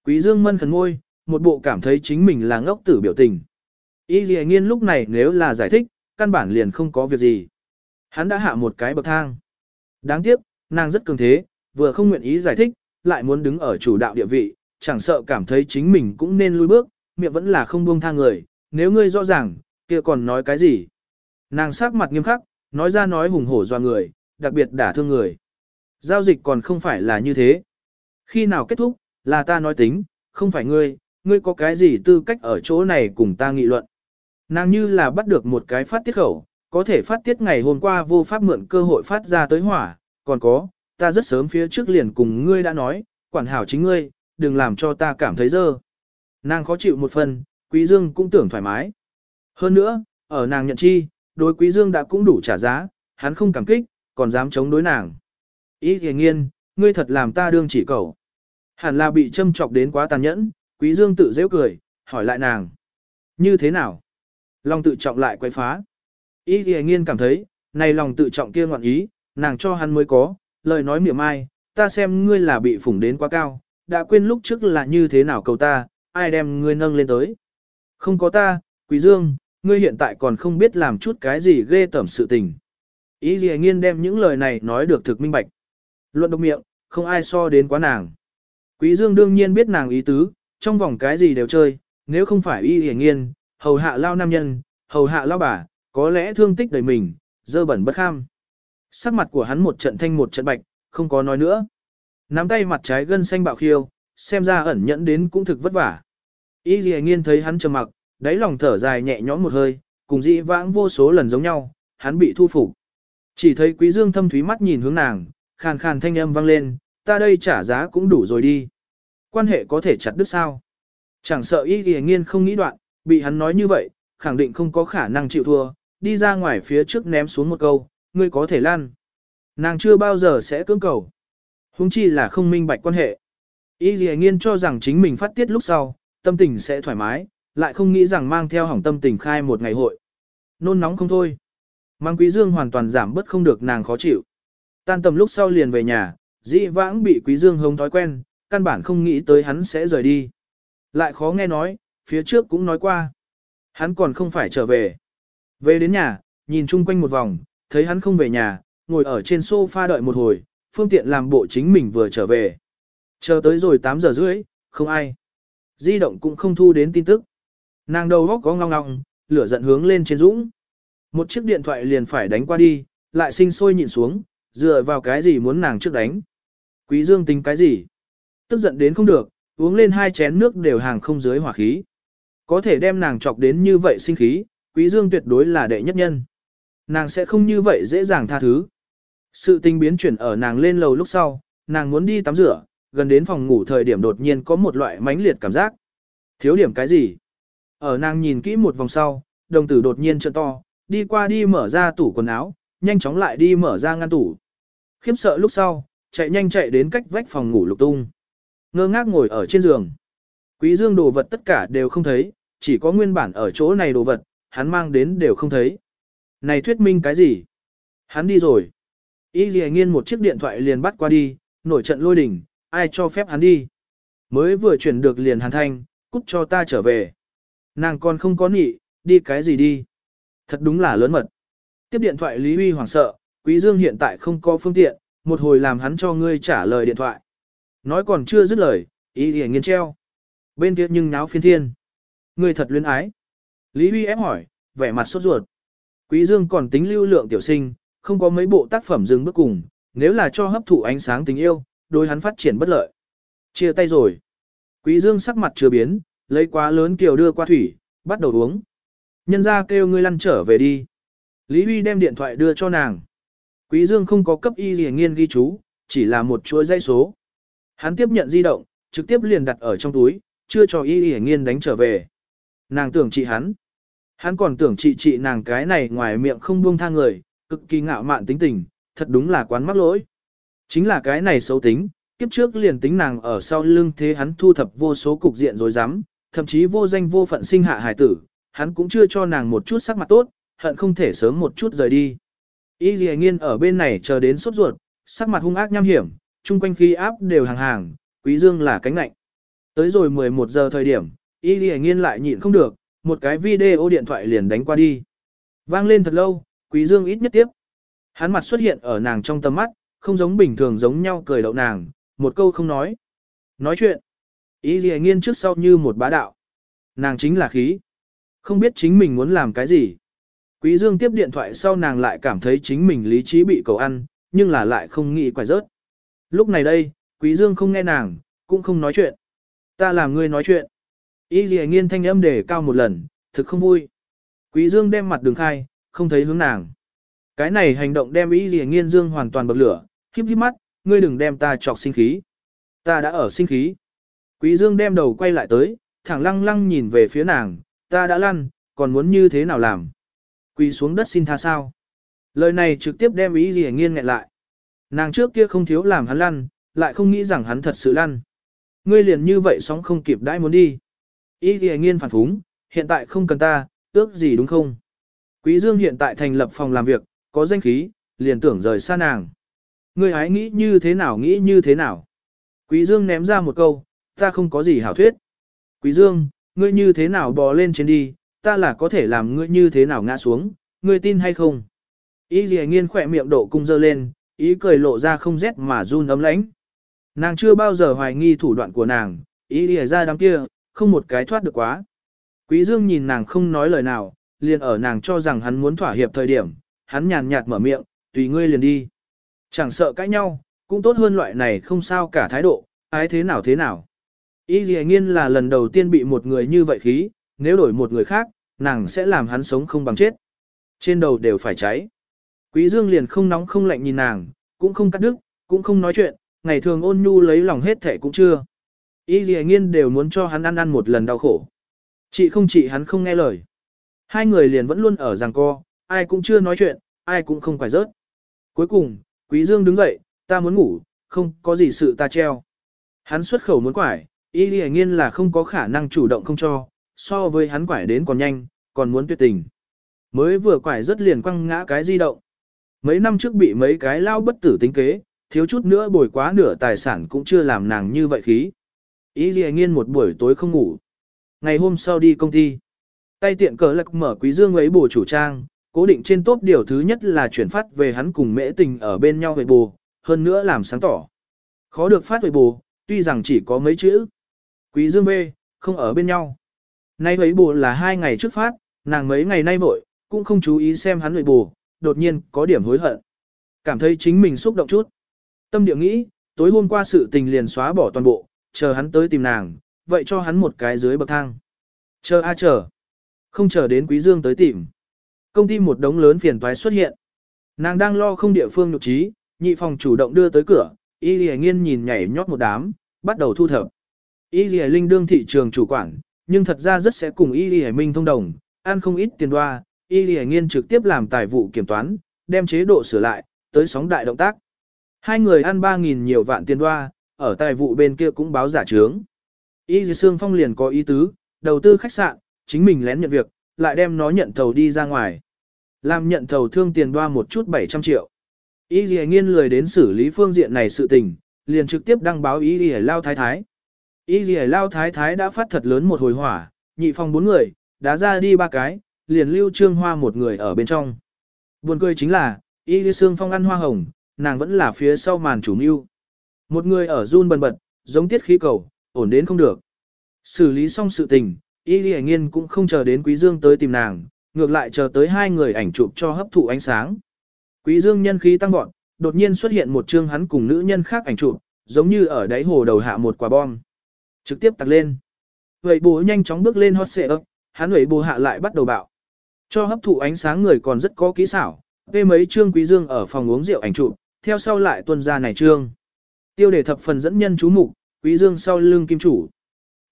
Quý Dương mân khẩn ngôi, một bộ cảm thấy chính mình là ngốc tử biểu tình. Y Lệ Nghiên lúc này nếu là giải thích, căn bản liền không có việc gì. Hắn đã hạ một cái bậc thang. Đáng tiếc, nàng rất cường thế, vừa không nguyện ý giải thích, lại muốn đứng ở chủ đạo địa vị, chẳng sợ cảm thấy chính mình cũng nên lui bước, miệng vẫn là không buông tha người, nếu ngươi rõ ràng, kia còn nói cái gì. Nàng sắc mặt nghiêm khắc, nói ra nói hùng hổ doa người, đặc biệt đả thương người. Giao dịch còn không phải là như thế. Khi nào kết thúc, là ta nói tính, không phải ngươi, ngươi có cái gì tư cách ở chỗ này cùng ta nghị luận. Nàng như là bắt được một cái phát tiết khẩu, có thể phát tiết ngày hôm qua vô pháp mượn cơ hội phát ra tới hỏa, còn có, ta rất sớm phía trước liền cùng ngươi đã nói, quản hảo chính ngươi, đừng làm cho ta cảm thấy dơ. Nàng khó chịu một phần, Quý Dương cũng tưởng thoải mái. Hơn nữa, ở nàng nhận chi, đối Quý Dương đã cũng đủ trả giá, hắn không cảm kích, còn dám chống đối nàng. Ý thề nghiên, ngươi thật làm ta đương chỉ cầu. Hẳn là bị châm chọc đến quá tàn nhẫn, Quý Dương tự dễ cười, hỏi lại nàng. Như thế nào? long tự trọng lại quay phá. Ý thì nghiên cảm thấy, này lòng tự trọng kia ngoạn ý, nàng cho hắn mới có, lời nói miệng ai, ta xem ngươi là bị phủng đến quá cao, đã quên lúc trước là như thế nào cầu ta, ai đem ngươi nâng lên tới. Không có ta, Quý Dương, ngươi hiện tại còn không biết làm chút cái gì ghê tởm sự tình. Ý gì nghiên đem những lời này nói được thực minh bạch. Luận độc miệng, không ai so đến quá nàng. Quý Dương đương nhiên biết nàng ý tứ, trong vòng cái gì đều chơi, nếu không phải y hề nghiên, hầu hạ lao nam nhân, hầu hạ lao bà, có lẽ thương tích đầy mình, dơ bẩn bất kham. Sắc mặt của hắn một trận thanh một trận bạch, không có nói nữa. Nắm tay mặt trái gân xanh bạo khiêu, xem ra ẩn nhẫn đến cũng thực vất vả. Y dì nghiên thấy hắn trầm mặc, đáy lòng thở dài nhẹ nhõm một hơi, cùng dị vãng vô số lần giống nhau, hắn bị thu phục. Chỉ thấy quý dương thâm thúy mắt nhìn hướng nàng, khàn khàn thanh âm vang lên, ta đây trả giá cũng đủ rồi đi. Quan hệ có thể chặt đứt sao? Chẳng sợ y ghi nghiên không nghĩ đoạn, bị hắn nói như vậy, khẳng định không có khả năng chịu thua, đi ra ngoài phía trước ném xuống một câu, ngươi có thể lan. Nàng chưa bao giờ sẽ cưỡng cầu. Hùng chi là không minh bạch quan hệ. Y gì nghiên cho rằng chính mình phát tiết lúc sau, tâm tình sẽ thoải mái, lại không nghĩ rằng mang theo hỏng tâm tình khai một ngày hội. Nôn nóng không thôi. Mang quý dương hoàn toàn giảm bớt không được nàng khó chịu. Tan tầm lúc sau liền về nhà, dĩ vãng bị quý dương hống thói quen, căn bản không nghĩ tới hắn sẽ rời đi. Lại khó nghe nói, phía trước cũng nói qua. Hắn còn không phải trở về. Về đến nhà, nhìn chung quanh một vòng, thấy hắn không về nhà, ngồi ở trên sofa đợi một hồi, phương tiện làm bộ chính mình vừa trở về. Chờ tới rồi 8 giờ rưỡi, không ai. Di động cũng không thu đến tin tức. Nàng đầu góc có ngong ngong, lửa giận hướng lên trên dũng. Một chiếc điện thoại liền phải đánh qua đi, lại sinh sôi nhịn xuống, dựa vào cái gì muốn nàng trước đánh. Quý Dương tính cái gì? Tức giận đến không được, uống lên hai chén nước đều hàng không dưới hỏa khí. Có thể đem nàng chọc đến như vậy sinh khí, quý dương tuyệt đối là đệ nhất nhân. Nàng sẽ không như vậy dễ dàng tha thứ. Sự tình biến chuyển ở nàng lên lầu lúc sau, nàng muốn đi tắm rửa, gần đến phòng ngủ thời điểm đột nhiên có một loại mãnh liệt cảm giác. Thiếu điểm cái gì? Ở nàng nhìn kỹ một vòng sau, đồng tử đột nhiên trợn to, đi qua đi mở ra tủ quần áo, nhanh chóng lại đi mở ra ngăn tủ. Khiếp sợ lúc sau, chạy nhanh chạy đến cách vách phòng ngủ lục tung ngơ ngác ngồi ở trên giường. Quý dương đồ vật tất cả đều không thấy, chỉ có nguyên bản ở chỗ này đồ vật, hắn mang đến đều không thấy. Này thuyết minh cái gì? Hắn đi rồi. Y dì nghiên một chiếc điện thoại liền bắt qua đi, nổi trận lôi đỉnh, ai cho phép hắn đi. Mới vừa chuyển được liền hàn thanh, cút cho ta trở về. Nàng còn không có nị, đi cái gì đi. Thật đúng là lớn mật. Tiếp điện thoại Lý Huy hoảng sợ, Quý Dương hiện tại không có phương tiện, một hồi làm hắn cho ngươi trả lời điện thoại. Nói còn chưa dứt lời, ý thì nghiên treo. Bên kia nhưng náo phiên thiên. Ngươi thật luyến ái. Lý Huy ép hỏi, vẻ mặt sốt ruột. Quý Dương còn tính lưu lượng tiểu sinh, không có mấy bộ tác phẩm dừng bước cùng, nếu là cho hấp thụ ánh sáng tình yêu, đối hắn phát triển bất lợi. Chia tay rồi. Quý Dương sắc mặt chưa biến, lấy quá lớn kiều đưa qua thủy, bắt đầu uống. Nhân ra kêu ngươi lăn trở về đi. Lý Huy đem điện thoại đưa cho nàng. Quý Dương không có cấp y gì nghiên ghi chú, chỉ là một chuỗi dây số. Hắn tiếp nhận di động, trực tiếp liền đặt ở trong túi, chưa cho y y nghiên đánh trở về. Nàng tưởng trị hắn. Hắn còn tưởng chị chị nàng cái này ngoài miệng không buông tha người, cực kỳ ngạo mạn tính tình, thật đúng là quán mắc lỗi. Chính là cái này xấu tính, kiếp trước liền tính nàng ở sau lưng thế hắn thu thập vô số cục diện rồi dám, thậm chí vô danh vô phận sinh hạ hài tử, hắn cũng chưa cho nàng một chút sắc mặt tốt, hận không thể sớm một chút rời đi. Y dì nghiên ở bên này chờ đến sốt ruột, sắc mặt hung ác nham hiểm, chung quanh khí áp đều hàng hàng, quý dương là cánh lạnh. Tới rồi 11 giờ thời điểm, Y dì nghiên lại nhịn không được, một cái video điện thoại liền đánh qua đi. Vang lên thật lâu, quý dương ít nhất tiếp. Hắn mặt xuất hiện ở nàng trong tầm mắt, không giống bình thường giống nhau cười đậu nàng, một câu không nói. Nói chuyện. Ý gì nghiên trước sau như một bá đạo. Nàng chính là khí. Không biết chính mình muốn làm cái gì. Quý Dương tiếp điện thoại sau nàng lại cảm thấy chính mình lý trí bị cầu ăn, nhưng là lại không nghĩ quải rớt. Lúc này đây, Quý Dương không nghe nàng, cũng không nói chuyện. Ta làm ngươi nói chuyện. Y Lì nghiên thanh âm để cao một lần, thực không vui. Quý Dương đem mặt đường khai, không thấy hướng nàng. Cái này hành động đem Y Lì nghiên dương hoàn toàn bậc lửa, híp híp mắt, ngươi đừng đem ta chọc sinh khí. Ta đã ở sinh khí. Quý Dương đem đầu quay lại tới, thẳng lăng lăng nhìn về phía nàng, ta đã lăn, còn muốn như thế nào làm? Quỳ xuống đất xin tha sao? Lời này trực tiếp đem ý gì nghiên nghẹn lại. Nàng trước kia không thiếu làm hắn lăn, lại không nghĩ rằng hắn thật sự lăn. Ngươi liền như vậy sóng không kịp đãi muốn đi. Ý thì nghiên phản phúng, hiện tại không cần ta, ước gì đúng không? Quý Dương hiện tại thành lập phòng làm việc, có danh khí, liền tưởng rời xa nàng. Ngươi hái nghĩ như thế nào nghĩ như thế nào? Quý Dương ném ra một câu, ta không có gì hảo thuyết. Quý Dương, ngươi như thế nào bò lên trên đi, ta là có thể làm ngươi như thế nào ngã xuống, ngươi tin hay không? Ý gì nghiên khỏe miệng độ cung dơ lên, ý cười lộ ra không rét mà run ấm lãnh. Nàng chưa bao giờ hoài nghi thủ đoạn của nàng, ý lìa ra đám kia, không một cái thoát được quá. Quý Dương nhìn nàng không nói lời nào, liền ở nàng cho rằng hắn muốn thỏa hiệp thời điểm, hắn nhàn nhạt mở miệng, tùy ngươi liền đi. Chẳng sợ cãi nhau, cũng tốt hơn loại này không sao cả thái độ, ái thế nào thế nào. Ý gì nghiên là lần đầu tiên bị một người như vậy khí, nếu đổi một người khác, nàng sẽ làm hắn sống không bằng chết. Trên đầu đều phải cháy. Quý Dương liền không nóng không lạnh nhìn nàng, cũng không cắt đứt, cũng không nói chuyện, ngày thường ôn nhu lấy lòng hết thể cũng chưa. Y dì nghiên đều muốn cho hắn ăn ăn một lần đau khổ. Chị không chị hắn không nghe lời. Hai người liền vẫn luôn ở giằng co, ai cũng chưa nói chuyện, ai cũng không phải rớt. Cuối cùng, Quý Dương đứng dậy, ta muốn ngủ, không có gì sự ta treo. Hắn xuất khẩu muốn quải, Y Lì Nghiên là không có khả năng chủ động không cho, so với hắn quải đến còn nhanh, còn muốn tuyệt tình. Mới vừa quải rất liền quăng ngã cái di động. Mấy năm trước bị mấy cái lao bất tử tính kế, thiếu chút nữa bồi quá nửa tài sản cũng chưa làm nàng như vậy khí. Ý gì Nghiên một buổi tối không ngủ. Ngày hôm sau đi công ty. Tay tiện cờ lạc mở quý dương ấy bổ chủ trang, cố định trên tốt điều thứ nhất là chuyển phát về hắn cùng mễ tình ở bên nhau về bù, hơn nữa làm sáng tỏ. Khó được phát về bù, tuy rằng chỉ có mấy chữ. Quý Dương bê, không ở bên nhau. Nay ấy bù là hai ngày trước phát, nàng mấy ngày nay vội, cũng không chú ý xem hắn về bù, đột nhiên có điểm hối hận. Cảm thấy chính mình xúc động chút. Tâm địa nghĩ, tối hôm qua sự tình liền xóa bỏ toàn bộ, chờ hắn tới tìm nàng, vậy cho hắn một cái dưới bậc thang. Chờ a chờ. Không chờ đến Quý Dương tới tìm. Công ty một đống lớn phiền toái xuất hiện. Nàng đang lo không địa phương nhục trí, nhị phòng chủ động đưa tới cửa, y lì nghiên nhìn nhảy nhót một đám, bắt đầu thu thập. Y Lì Linh đương thị trường chủ quản, nhưng thật ra rất sẽ cùng Y Lì Minh thông đồng, ăn không ít tiền đoa, Y Lì Nghiên trực tiếp làm tài vụ kiểm toán, đem chế độ sửa lại, tới sóng đại động tác. Hai người ăn 3.000 nhiều vạn tiền đoa, ở tài vụ bên kia cũng báo giả trướng. Y Dì Sương Phong liền có ý tứ, đầu tư khách sạn, chính mình lén nhận việc, lại đem nó nhận thầu đi ra ngoài. Làm nhận thầu thương tiền đoa một chút 700 triệu. Y Dì nghiên lười đến xử lý phương diện này sự tình, liền trực tiếp đăng báo Y Dì Lao Thái Thái. Y Dì Lao Thái Thái đã phát thật lớn một hồi hỏa, nhị phòng bốn người, đã ra đi ba cái, liền lưu trương hoa một người ở bên trong. Buồn cười chính là, Y Dì Sương Phong ăn hoa hồng, nàng vẫn là phía sau màn chủ mưu. Một người ở run bần bật, giống tiết khí cầu, ổn đến không được. Xử lý xong sự tình, Y Lì Nghiên cũng không chờ đến Quý Dương tới tìm nàng, ngược lại chờ tới hai người ảnh chụp cho hấp thụ ánh sáng. Quý Dương nhân khí tăng vọt, đột nhiên xuất hiện một chương hắn cùng nữ nhân khác ảnh chụp, giống như ở đáy hồ đầu hạ một quả bom. Trực tiếp tặc lên. Vậy bố nhanh chóng bước lên hot xệ ấp, hắn vậy bố hạ lại bắt đầu bạo. Cho hấp thụ ánh sáng người còn rất có kỹ xảo, về mấy chương Quý Dương ở phòng uống rượu ảnh chụp, theo sau lại tuân ra này chương. Tiêu đề thập phần dẫn nhân chú mục, Quý Dương sau lưng kim chủ.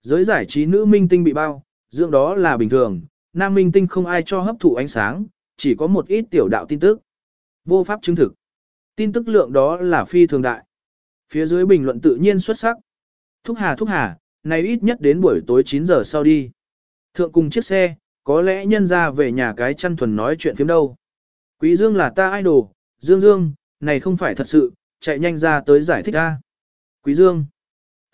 Giới giải trí nữ minh tinh bị bao, dưỡng đó là bình thường, nam minh tinh không ai cho hấp thụ ánh sáng, chỉ có một ít tiểu đạo tin tức. Vô pháp chứng thực. Tin tức lượng đó là phi thường đại. Phía dưới bình luận tự nhiên xuất sắc. Thúc hà thúc hà, này ít nhất đến buổi tối 9 giờ sau đi. Thượng cùng chiếc xe, có lẽ nhân ra về nhà cái chăn thuần nói chuyện phiếm đâu. Quý Dương là ta idol, Dương Dương, này không phải thật sự, chạy nhanh ra tới giải thích a. Quý Dương,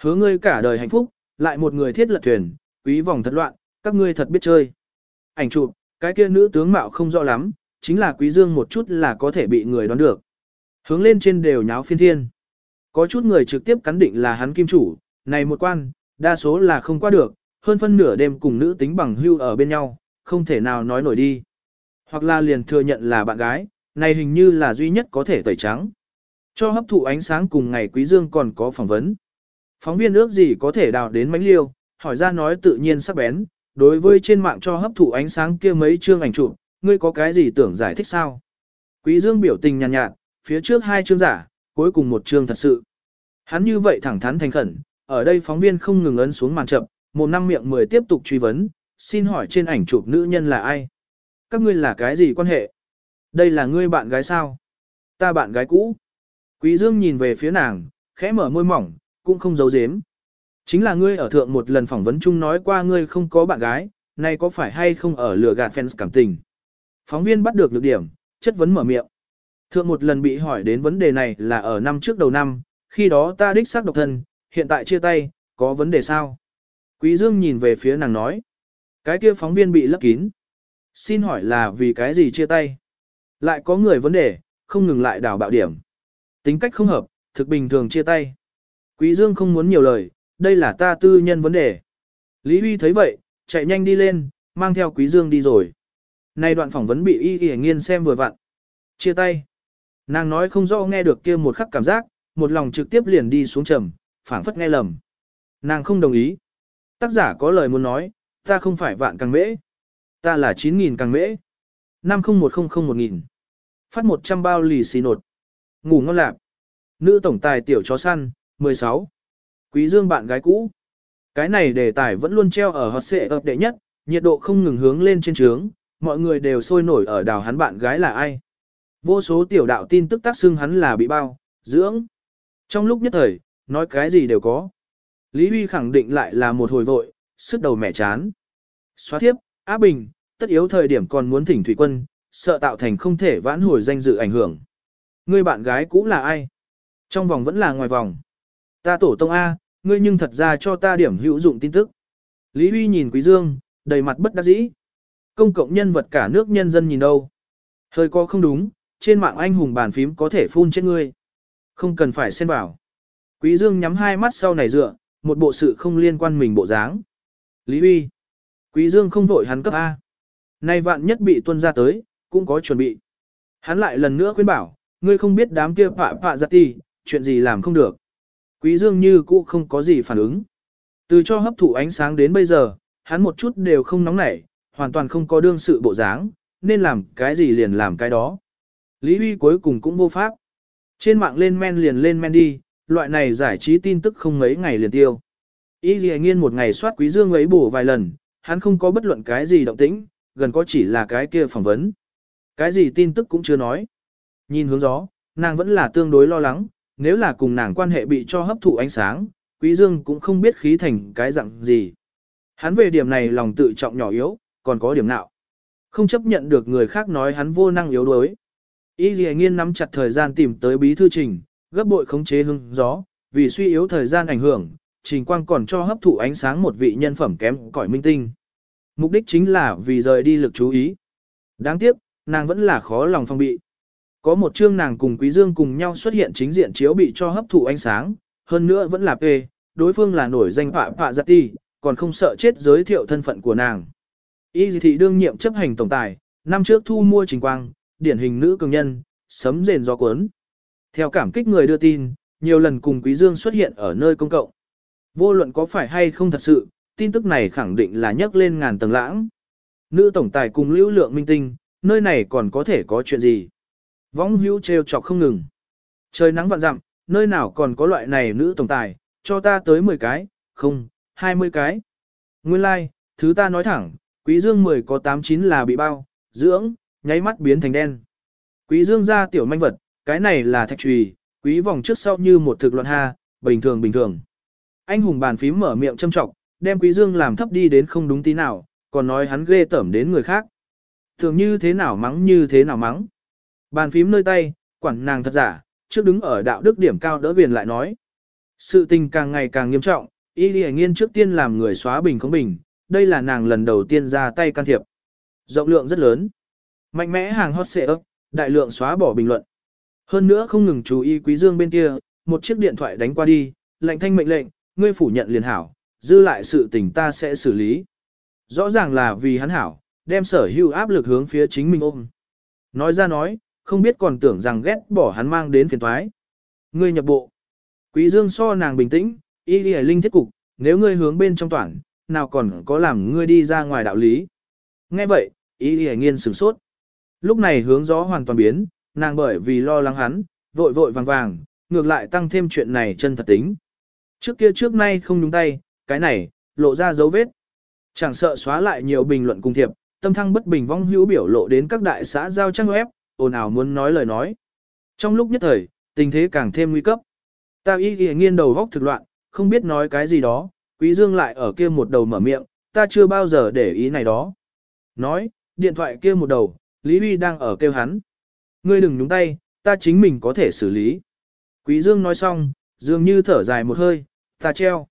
hứa ngươi cả đời hạnh phúc, lại một người thiết lật thuyền, quý vòng thật loạn, các ngươi thật biết chơi. Ảnh chụp, cái kia nữ tướng mạo không rõ lắm, chính là quý dương một chút là có thể bị người đoán được. Hướng lên trên đều nháo phiên thiên. Có chút người trực tiếp cắn định là hắn kim chủ, này một quan, đa số là không qua được, hơn phân nửa đêm cùng nữ tính bằng hưu ở bên nhau, không thể nào nói nổi đi. Hoặc là liền thừa nhận là bạn gái, này hình như là duy nhất có thể tẩy trắng. Cho hấp thụ ánh sáng cùng ngày quý dương còn có phỏng vấn. Phóng viên ước gì có thể đào đến mánh liêu, hỏi ra nói tự nhiên sắc bén, đối với trên mạng cho hấp thụ ánh sáng kia mấy chương ảnh chụp, ngươi có cái gì tưởng giải thích sao? Quý Dương biểu tình nhàn nhạt, nhạt, phía trước hai chương giả, cuối cùng một chương thật sự. Hắn như vậy thẳng thắn thành khẩn, ở đây phóng viên không ngừng ấn xuống màn chậm, một năm miệng mười tiếp tục truy vấn, xin hỏi trên ảnh chụp nữ nhân là ai? Các ngươi là cái gì quan hệ? Đây là ngươi bạn gái sao? Ta bạn gái cũ. Quý Dương nhìn về phía nàng, khẽ mở môi mỏng, cũng không giấu giếm. Chính là ngươi ở thượng một lần phỏng vấn chung nói qua ngươi không có bạn gái, nay có phải hay không ở lừa gạt fans cảm tình. Phóng viên bắt được lược điểm, chất vấn mở miệng. Thượng một lần bị hỏi đến vấn đề này là ở năm trước đầu năm, khi đó ta đích xác độc thân, hiện tại chia tay, có vấn đề sao? Quý Dương nhìn về phía nàng nói. Cái kia phóng viên bị lấp kín. Xin hỏi là vì cái gì chia tay? Lại có người vấn đề, không ngừng lại đào bạo điểm. Tính cách không hợp, thực bình thường chia tay. Quý Dương không muốn nhiều lời, đây là ta tư nhân vấn đề. Lý Huy thấy vậy, chạy nhanh đi lên, mang theo Quý Dương đi rồi. Nay đoạn phỏng vấn bị y y nghiên xem vừa vặn. Chia tay. Nàng nói không rõ nghe được kia một khắc cảm giác, một lòng trực tiếp liền đi xuống trầm, phảng phất nghe lầm. Nàng không đồng ý. Tác giả có lời muốn nói, ta không phải vạn càng mễ. Ta là 9.000 càng mễ. 501001.000. Phát 100 bao lì xì nột. Ngủ ngon lạc. Nữ tổng tài tiểu chó săn, 16. Quý Dương bạn gái cũ. Cái này đề tài vẫn luôn treo ở hot xệ ập đệ nhất, nhiệt độ không ngừng hướng lên trên trướng, mọi người đều sôi nổi ở đào hắn bạn gái là ai. Vô số tiểu đạo tin tức tác xưng hắn là bị bao, dưỡng. Trong lúc nhất thời, nói cái gì đều có. Lý Huy khẳng định lại là một hồi vội, sức đầu mẹ chán. Xóa thiếp, Á Bình, tất yếu thời điểm còn muốn thỉnh thủy quân, sợ tạo thành không thể vãn hồi danh dự ảnh hưởng ngươi bạn gái cũ là ai? Trong vòng vẫn là ngoài vòng. Ta tổ tông A, ngươi nhưng thật ra cho ta điểm hữu dụng tin tức. Lý Huy nhìn Quý Dương, đầy mặt bất đắc dĩ. Công cộng nhân vật cả nước nhân dân nhìn đâu. Hơi có không đúng, trên mạng anh hùng bàn phím có thể phun chết ngươi. Không cần phải xen vào. Quý Dương nhắm hai mắt sau này dựa, một bộ sự không liên quan mình bộ dáng. Lý Huy. Quý Dương không vội hắn cấp A. Nay vạn nhất bị tuân ra tới, cũng có chuẩn bị. Hắn lại lần nữa khuyên bảo, ngươi không biết đám kia phạ phạ giặt ti, chuyện gì làm không được. Quý Dương như cũ không có gì phản ứng. Từ cho hấp thụ ánh sáng đến bây giờ, hắn một chút đều không nóng nảy, hoàn toàn không có đương sự bộ dáng, nên làm cái gì liền làm cái đó. Lý Huy cuối cùng cũng vô pháp. Trên mạng lên men liền lên men đi, loại này giải trí tin tức không mấy ngày liền tiêu. Y dì nghiên một ngày soát quý dương ấy bổ vài lần, hắn không có bất luận cái gì động tĩnh, gần có chỉ là cái kia phỏng vấn. Cái gì tin tức cũng chưa nói. Nhìn hướng gió, nàng vẫn là tương đối lo lắng, nếu là cùng nàng quan hệ bị cho hấp thụ ánh sáng, Quý Dương cũng không biết khí thành cái dạng gì. Hắn về điểm này lòng tự trọng nhỏ yếu, còn có điểm nào. Không chấp nhận được người khác nói hắn vô năng yếu đuối. Y Lì Nghiên nắm chặt thời gian tìm tới bí thư trình, gấp bội khống chế hưng gió, vì suy yếu thời gian ảnh hưởng, trình quang còn cho hấp thụ ánh sáng một vị nhân phẩm kém cỏi minh tinh. Mục đích chính là vì rời đi lực chú ý. Đáng tiếc, nàng vẫn là khó lòng phong bị. Có một chương nàng cùng Quý Dương cùng nhau xuất hiện chính diện chiếu bị cho hấp thụ ánh sáng, hơn nữa vẫn là P, đối phương là nổi danh Phạm Phạ Giật dạ Ti, còn không sợ chết giới thiệu thân phận của nàng. Y thị đương nhiệm chấp hành tổng tài, năm trước thu mua trình quang, điển hình nữ cường nhân, sấm rền gió cuốn. Theo cảm kích người đưa tin, nhiều lần cùng Quý Dương xuất hiện ở nơi công cộng. Vô luận có phải hay không thật sự, tin tức này khẳng định là nhấc lên ngàn tầng lãng. Nữ tổng tài cùng lưu lượng minh tinh, nơi này còn có thể có chuyện gì. Võng hữu trêu chọc không ngừng. Trời nắng vạn dặm, nơi nào còn có loại này nữ tổng tài, cho ta tới 10 cái, không, 20 cái. Nguyên lai, like, thứ ta nói thẳng, quý dương 10 có 89 là bị bao, dưỡng, nháy mắt biến thành đen. Quý dương ra tiểu manh vật, cái này là thạch trùy, quý vòng trước sau như một thực luận ha, bình thường bình thường. Anh hùng bàn phím mở miệng châm trọng, đem quý dương làm thấp đi đến không đúng tí nào, còn nói hắn ghê tởm đến người khác. Thường như thế nào mắng như thế nào mắng. Bàn phím nơi tay, quản nàng thật giả, trước đứng ở đạo đức điểm cao đỡ viền lại nói. Sự tình càng ngày càng nghiêm trọng, y lì nghiên trước tiên làm người xóa bình không bình, đây là nàng lần đầu tiên ra tay can thiệp. Rộng lượng rất lớn. Mạnh mẽ hàng hot xệ ấp, đại lượng xóa bỏ bình luận. Hơn nữa không ngừng chú ý quý dương bên kia, một chiếc điện thoại đánh qua đi, lệnh thanh mệnh lệnh, ngươi phủ nhận liền hảo, dư lại sự tình ta sẽ xử lý. Rõ ràng là vì hắn hảo, đem sở hữu áp lực hướng phía chính mình ôm. Nói ra nói, không biết còn tưởng rằng ghét bỏ hắn mang đến phiền thoái. Ngươi nhập bộ. Quý dương so nàng bình tĩnh, y đi linh thiết cục, nếu ngươi hướng bên trong toàn, nào còn có làm ngươi đi ra ngoài đạo lý. Nghe vậy, y đi nghiên sửng sốt. Lúc này hướng gió hoàn toàn biến, nàng bởi vì lo lắng hắn, vội vội vàng vàng, ngược lại tăng thêm chuyện này chân thật tính. Trước kia trước nay không nhúng tay, cái này, lộ ra dấu vết. Chẳng sợ xóa lại nhiều bình luận cung thiệp, tâm thăng bất bình vong hữu biểu lộ đến các đại xã giao trang web, ồn ào muốn nói lời nói. Trong lúc nhất thời, tình thế càng thêm nguy cấp. Ta y ghi nghiên đầu góc thực loạn, không biết nói cái gì đó, quý dương lại ở kia một đầu mở miệng, ta chưa bao giờ để ý này đó. Nói, điện thoại kia một đầu, Lý Huy đang ở kêu hắn. Ngươi đừng nhúng tay, ta chính mình có thể xử lý. Quý dương nói xong, dường như thở dài một hơi, ta treo.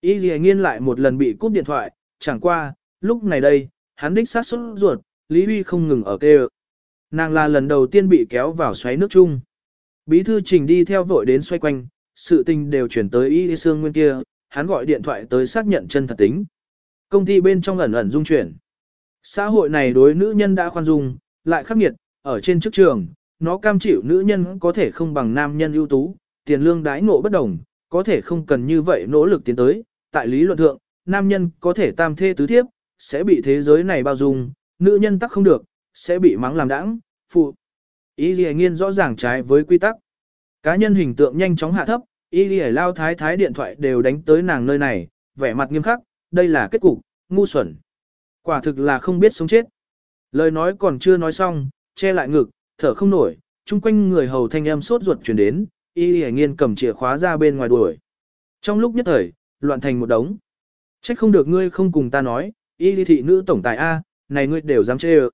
Y ghi nghiên lại một lần bị cúp điện thoại, chẳng qua, lúc này đây, hắn đích sát xuất ruột, Lý Huy không ngừng ở kêu. Nàng là lần đầu tiên bị kéo vào xoáy nước chung. Bí thư trình đi theo vội đến xoay quanh, sự tình đều chuyển tới y xương nguyên kia, hắn gọi điện thoại tới xác nhận chân thật tính. Công ty bên trong ẩn ẩn dung chuyển. Xã hội này đối nữ nhân đã khoan dung, lại khắc nghiệt, ở trên chức trường, nó cam chịu nữ nhân có thể không bằng nam nhân ưu tú, tiền lương đãi ngộ bất đồng, có thể không cần như vậy nỗ lực tiến tới. Tại lý luận thượng, nam nhân có thể tam thê tứ thiếp, sẽ bị thế giới này bao dung, nữ nhân tắc không được, sẽ bị mắng làm đãng, phụ. Ý gì nghiên rõ ràng trái với quy tắc. Cá nhân hình tượng nhanh chóng hạ thấp, y đi lao thái thái điện thoại đều đánh tới nàng nơi này, vẻ mặt nghiêm khắc, đây là kết cục, ngu xuẩn. Quả thực là không biết sống chết. Lời nói còn chưa nói xong, che lại ngực, thở không nổi, chung quanh người hầu thanh âm sốt ruột chuyển đến, y đi nghiên cầm chìa khóa ra bên ngoài đuổi. Trong lúc nhất thời, loạn thành một đống. Trách không được ngươi không cùng ta nói, y đi thị nữ tổng tài A, này ngươi đều dám chê ơ.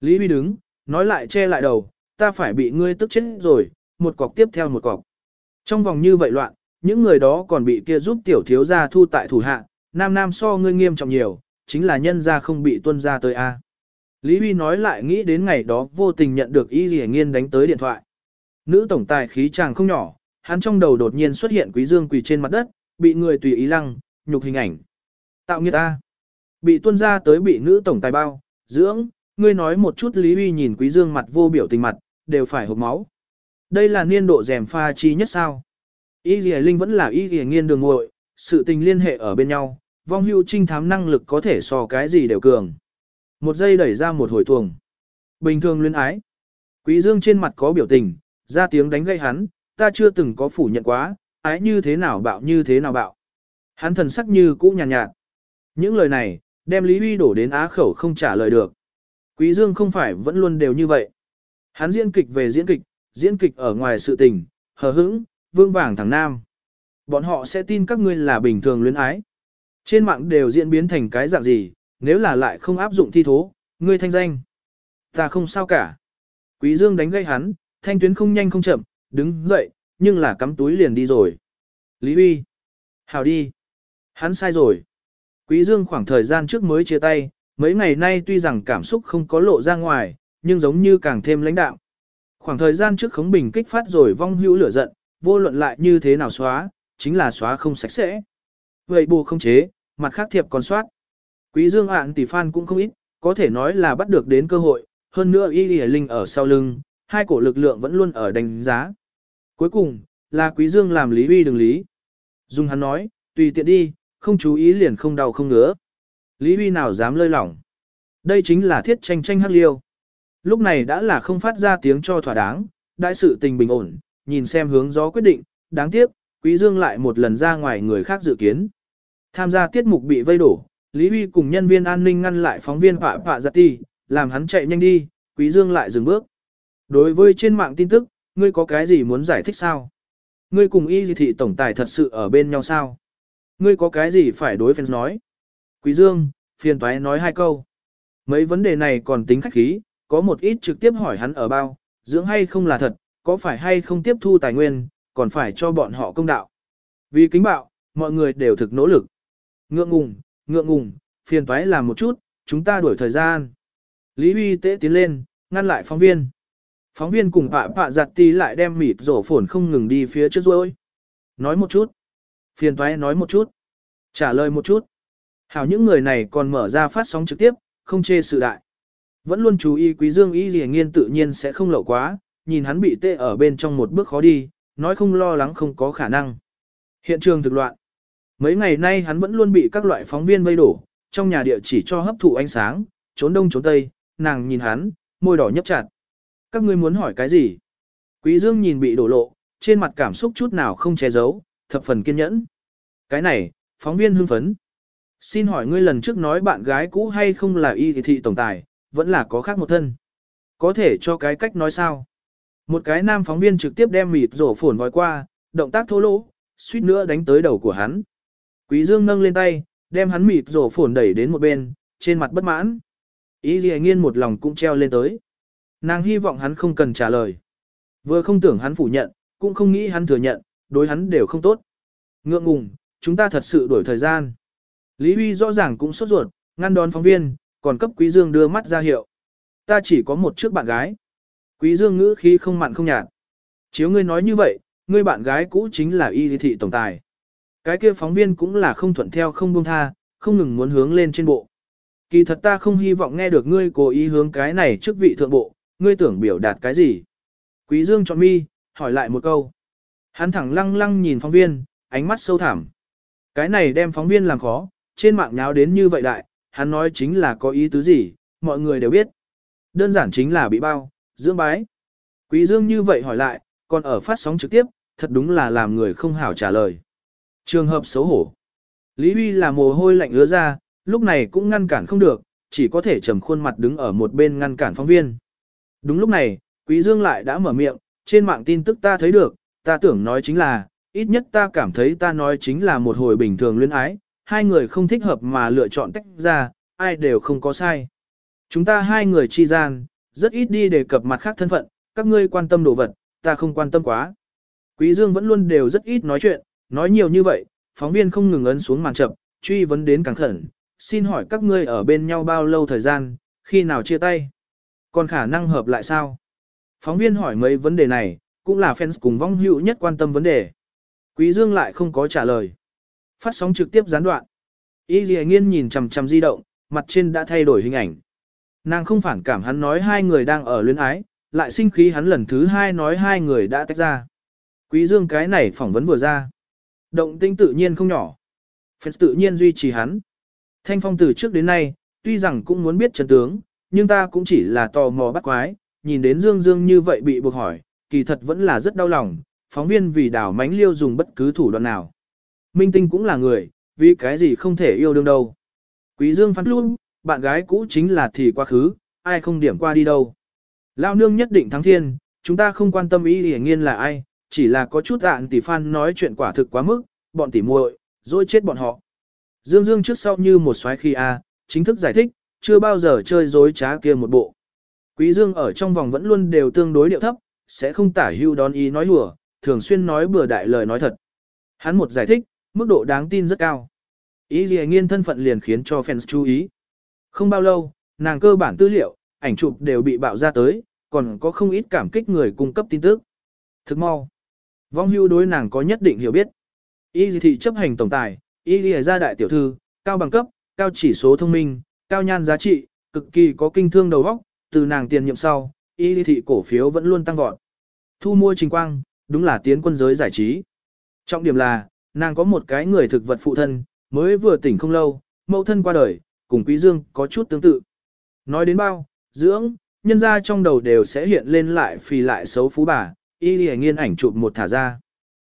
Lý Huy đứng, nói lại che lại đầu, ta phải bị ngươi tức chết rồi, một cọc tiếp theo một cọc. Trong vòng như vậy loạn, những người đó còn bị kia giúp tiểu thiếu gia thu tại thủ hạ, nam nam so ngươi nghiêm trọng nhiều, chính là nhân gia không bị tuân ra tới A. Lý Huy nói lại nghĩ đến ngày đó vô tình nhận được Y Lì Nghiên đánh tới điện thoại. Nữ tổng tài khí chàng không nhỏ, hắn trong đầu đột nhiên xuất hiện quý dương quỳ trên mặt đất, bị người tùy ý lăng, nhục hình ảnh. Tạo nghiệt A. Bị tuân ra tới bị nữ tổng tài bao, dưỡng, ngươi nói một chút Lý Huy nhìn quý dương mặt vô biểu tình mặt, đều phải hộp máu. Đây là niên độ rèm pha chi nhất sao. Y Lì Linh vẫn là Y Lì Nghiên đường ngội, sự tình liên hệ ở bên nhau, vong hưu trinh thám năng lực có thể so cái gì đều cường. Một giây đẩy ra một hồi tuồng. Bình thường luyến ái. Quý Dương trên mặt có biểu tình, ra tiếng đánh gây hắn, ta chưa từng có phủ nhận quá, ái như thế nào bạo như thế nào bạo. Hắn thần sắc như cũ nhàn nhạt, nhạt. Những lời này, đem Lý Huy đổ đến á khẩu không trả lời được. Quý Dương không phải vẫn luôn đều như vậy. Hắn diễn kịch về diễn kịch, diễn kịch ở ngoài sự tình, hờ hững, vương vàng thằng nam. Bọn họ sẽ tin các ngươi là bình thường luyến ái. Trên mạng đều diễn biến thành cái dạng gì, nếu là lại không áp dụng thi thố, ngươi thanh danh. Ta không sao cả. Quý Dương đánh gây hắn, thanh tuyến không nhanh không chậm, đứng dậy, nhưng là cắm túi liền đi rồi. Lý Huy. Hào đi. Hắn sai rồi. Quý Dương khoảng thời gian trước mới chia tay, mấy ngày nay tuy rằng cảm xúc không có lộ ra ngoài, nhưng giống như càng thêm lãnh đạo. Khoảng thời gian trước khống bình kích phát rồi vong hữu lửa giận, vô luận lại như thế nào xóa, chính là xóa không sạch sẽ. Vậy bù không chế, mặt khác thiệp còn soát. Quý dương ạn tỷ fan cũng không ít, có thể nói là bắt được đến cơ hội, hơn nữa y lìa linh ở sau lưng, hai cổ lực lượng vẫn luôn ở đánh giá. Cuối cùng, là quý dương làm lý uy đừng lý. Dung hắn nói, tùy tiện đi, không chú ý liền không đau không ngứa. Lý Huy nào dám lơi lỏng. Đây chính là thiết tranh tranh hắc liêu. Lúc này đã là không phát ra tiếng cho thỏa đáng, đại sự tình bình ổn, nhìn xem hướng gió quyết định, đáng tiếc, quý dương lại một lần ra ngoài người khác dự kiến. Tham gia tiết mục bị vây đổ, Lý Huy cùng nhân viên an ninh ngăn lại phóng viên Pạ Pạ giật Ti, làm hắn chạy nhanh đi, Quý Dương lại dừng bước. Đối với trên mạng tin tức, ngươi có cái gì muốn giải thích sao? Ngươi cùng y thị tổng tài thật sự ở bên nhau sao? Ngươi có cái gì phải đối fans nói? Quý Dương, phiền toái nói hai câu. Mấy vấn đề này còn tính khách khí, có một ít trực tiếp hỏi hắn ở bao, dưỡng hay không là thật, có phải hay không tiếp thu tài nguyên, còn phải cho bọn họ công đạo. Vì kính bạo, mọi người đều thực nỗ lực. Ngượng ngùng, ngượng ngùng, phiền toái làm một chút, chúng ta đuổi thời gian. Lý Huy tế tiến lên, ngăn lại phóng viên. Phóng viên cùng bạ bạ giặt tí lại đem mịt rổ phồn không ngừng đi phía trước rồi. Nói một chút. Phiền toái nói một chút. Trả lời một chút. Hảo những người này còn mở ra phát sóng trực tiếp, không chê sự đại. Vẫn luôn chú ý quý dương ý gì nghiên tự nhiên sẽ không lậu quá, nhìn hắn bị tê ở bên trong một bước khó đi, nói không lo lắng không có khả năng. Hiện trường thực loạn. Mấy ngày nay hắn vẫn luôn bị các loại phóng viên vây đổ, trong nhà địa chỉ cho hấp thụ ánh sáng, trốn đông trốn tây, nàng nhìn hắn, môi đỏ nhấp chặt. Các ngươi muốn hỏi cái gì? Quý Dương nhìn bị đổ lộ, trên mặt cảm xúc chút nào không che giấu, thập phần kiên nhẫn. Cái này, phóng viên hưng phấn. Xin hỏi ngươi lần trước nói bạn gái cũ hay không là y thị tổng tài, vẫn là có khác một thân. Có thể cho cái cách nói sao? Một cái nam phóng viên trực tiếp đem mịt rổ phồn vòi qua, động tác thô lỗ, suýt nữa đánh tới đầu của hắn. Quý Dương nâng lên tay, đem hắn mịt rổ phồn đẩy đến một bên, trên mặt bất mãn. Ý gì nghiên một lòng cũng treo lên tới. Nàng hy vọng hắn không cần trả lời. Vừa không tưởng hắn phủ nhận, cũng không nghĩ hắn thừa nhận, đối hắn đều không tốt. Ngượng ngùng, chúng ta thật sự đổi thời gian. Lý Huy rõ ràng cũng sốt ruột, ngăn đón phóng viên, còn cấp Quý Dương đưa mắt ra hiệu. Ta chỉ có một trước bạn gái. Quý Dương ngữ khí không mặn không nhạt. Chiếu ngươi nói như vậy, ngươi bạn gái cũ chính là y thị tổng tài. Cái kia phóng viên cũng là không thuận theo không buông tha, không ngừng muốn hướng lên trên bộ. Kỳ thật ta không hy vọng nghe được ngươi cố ý hướng cái này trước vị thượng bộ, ngươi tưởng biểu đạt cái gì. Quý Dương chọn mi, hỏi lại một câu. Hắn thẳng lăng lăng nhìn phóng viên, ánh mắt sâu thẳm. Cái này đem phóng viên làm khó, trên mạng nháo đến như vậy đại, hắn nói chính là có ý tứ gì, mọi người đều biết. Đơn giản chính là bị bao, dưỡng bái. Quý Dương như vậy hỏi lại, còn ở phát sóng trực tiếp, thật đúng là làm người không hảo trả lời. Trường hợp xấu hổ. Lý Huy là mồ hôi lạnh ứa ra, lúc này cũng ngăn cản không được, chỉ có thể trầm khuôn mặt đứng ở một bên ngăn cản phóng viên. Đúng lúc này, Quý Dương lại đã mở miệng, trên mạng tin tức ta thấy được, ta tưởng nói chính là, ít nhất ta cảm thấy ta nói chính là một hồi bình thường luyến ái, hai người không thích hợp mà lựa chọn tách ra, ai đều không có sai. Chúng ta hai người chi gian, rất ít đi đề cập mặt khác thân phận, các ngươi quan tâm đồ vật, ta không quan tâm quá. Quý Dương vẫn luôn đều rất ít nói chuyện, nói nhiều như vậy, phóng viên không ngừng ấn xuống màn chậm, truy vấn đến càng khẩn, xin hỏi các ngươi ở bên nhau bao lâu thời gian, khi nào chia tay? Còn khả năng hợp lại sao? Phóng viên hỏi mấy vấn đề này, cũng là fans cùng vong hữu nhất quan tâm vấn đề. Quý Dương lại không có trả lời. Phát sóng trực tiếp gián đoạn. Y Lệ Nghiên nhìn chằm chằm di động, mặt trên đã thay đổi hình ảnh. Nàng không phản cảm hắn nói hai người đang ở luyến ái, lại sinh khí hắn lần thứ hai nói hai người đã tách ra. Quý Dương cái này phỏng vấn vừa ra. Động tinh tự nhiên không nhỏ. Phật tự nhiên duy trì hắn. Thanh Phong từ trước đến nay, tuy rằng cũng muốn biết chân tướng, nhưng ta cũng chỉ là tò mò bắt quái, nhìn đến Dương Dương như vậy bị buộc hỏi, kỳ thật vẫn là rất đau lòng, phóng viên vì đảo mánh liêu dùng bất cứ thủ đoạn nào. Minh Tinh cũng là người, vì cái gì không thể yêu đương đâu. Quý Dương phán luôn, bạn gái cũ chính là thì quá khứ, ai không điểm qua đi đâu. Lao nương nhất định thắng thiên, chúng ta không quan tâm ý hề nghiên là ai, chỉ là có chút ạn tỷ phan nói chuyện quả thực quá mức, bọn tỷ muội, rồi chết bọn họ. Dương Dương trước sau như một xoái khi A, chính thức giải thích, chưa bao giờ chơi dối trá kia một bộ. Quý Dương ở trong vòng vẫn luôn đều tương đối điệu thấp, sẽ không tả hưu đón ý nói hùa, thường xuyên nói bừa đại lời nói thật. Hắn một giải thích, mức độ đáng tin rất cao. Ý gì nghiên thân phận liền khiến cho fans chú ý. Không bao lâu, nàng cơ bản tư liệu, ảnh chụp đều bị bạo ra tới, còn có không ít cảm kích người cung cấp tin tức. Thức mau. Vong hưu đối nàng có nhất định hiểu biết. Y thị chấp hành tổng tài, y gia đại tiểu thư, cao bằng cấp, cao chỉ số thông minh, cao nhan giá trị, cực kỳ có kinh thương đầu óc, từ nàng tiền nhiệm sau, y thị cổ phiếu vẫn luôn tăng vọt. Thu mua trình quang, đúng là tiến quân giới giải trí. Trọng điểm là, nàng có một cái người thực vật phụ thân, mới vừa tỉnh không lâu, mẫu thân qua đời, cùng Quý Dương có chút tương tự. Nói đến bao, dưỡng, nhân ra trong đầu đều sẽ hiện lên lại phì lại xấu phú bà, y lì nghiên ảnh chụp một thả ra.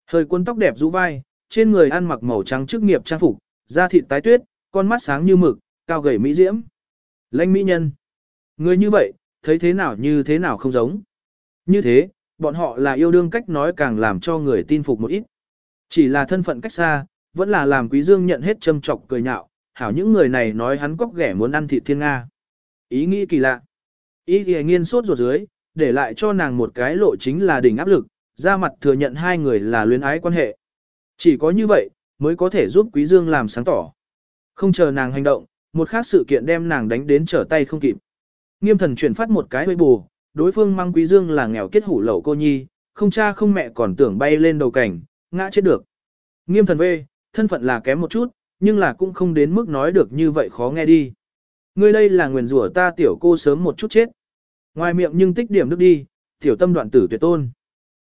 Hơi quân tóc đẹp rũ vai, trên người ăn mặc màu trắng chức nghiệp trang phục, da thịt tái tuyết, con mắt sáng như mực, cao gầy mỹ diễm. lanh mỹ nhân. Người như vậy, thấy thế nào như thế nào không giống. Như thế, bọn họ là yêu đương cách nói càng làm cho người tin phục một ít. Chỉ là thân phận cách xa, vẫn là làm quý dương nhận hết châm chọc cười nhạo, hảo những người này nói hắn cóc ghẻ muốn ăn thịt thiên Nga. Ý nghĩ kỳ lạ. Ý thì nghiên sốt ruột dưới, để lại cho nàng một cái lộ chính là đỉnh áp lực, ra mặt thừa nhận hai người là luyến ái quan hệ. Chỉ có như vậy, mới có thể giúp Quý Dương làm sáng tỏ. Không chờ nàng hành động, một khác sự kiện đem nàng đánh đến trở tay không kịp. Nghiêm thần chuyển phát một cái hơi bù, đối phương mang Quý Dương là nghèo kết hủ lậu cô nhi, không cha không mẹ còn tưởng bay lên đầu cảnh, ngã chết được. Nghiêm thần về, thân phận là kém một chút, nhưng là cũng không đến mức nói được như vậy khó nghe đi. Ngươi đây là nguyền rủa ta tiểu cô sớm một chút chết. Ngoài miệng nhưng tích điểm nước đi, tiểu tâm đoạn tử tuyệt tôn.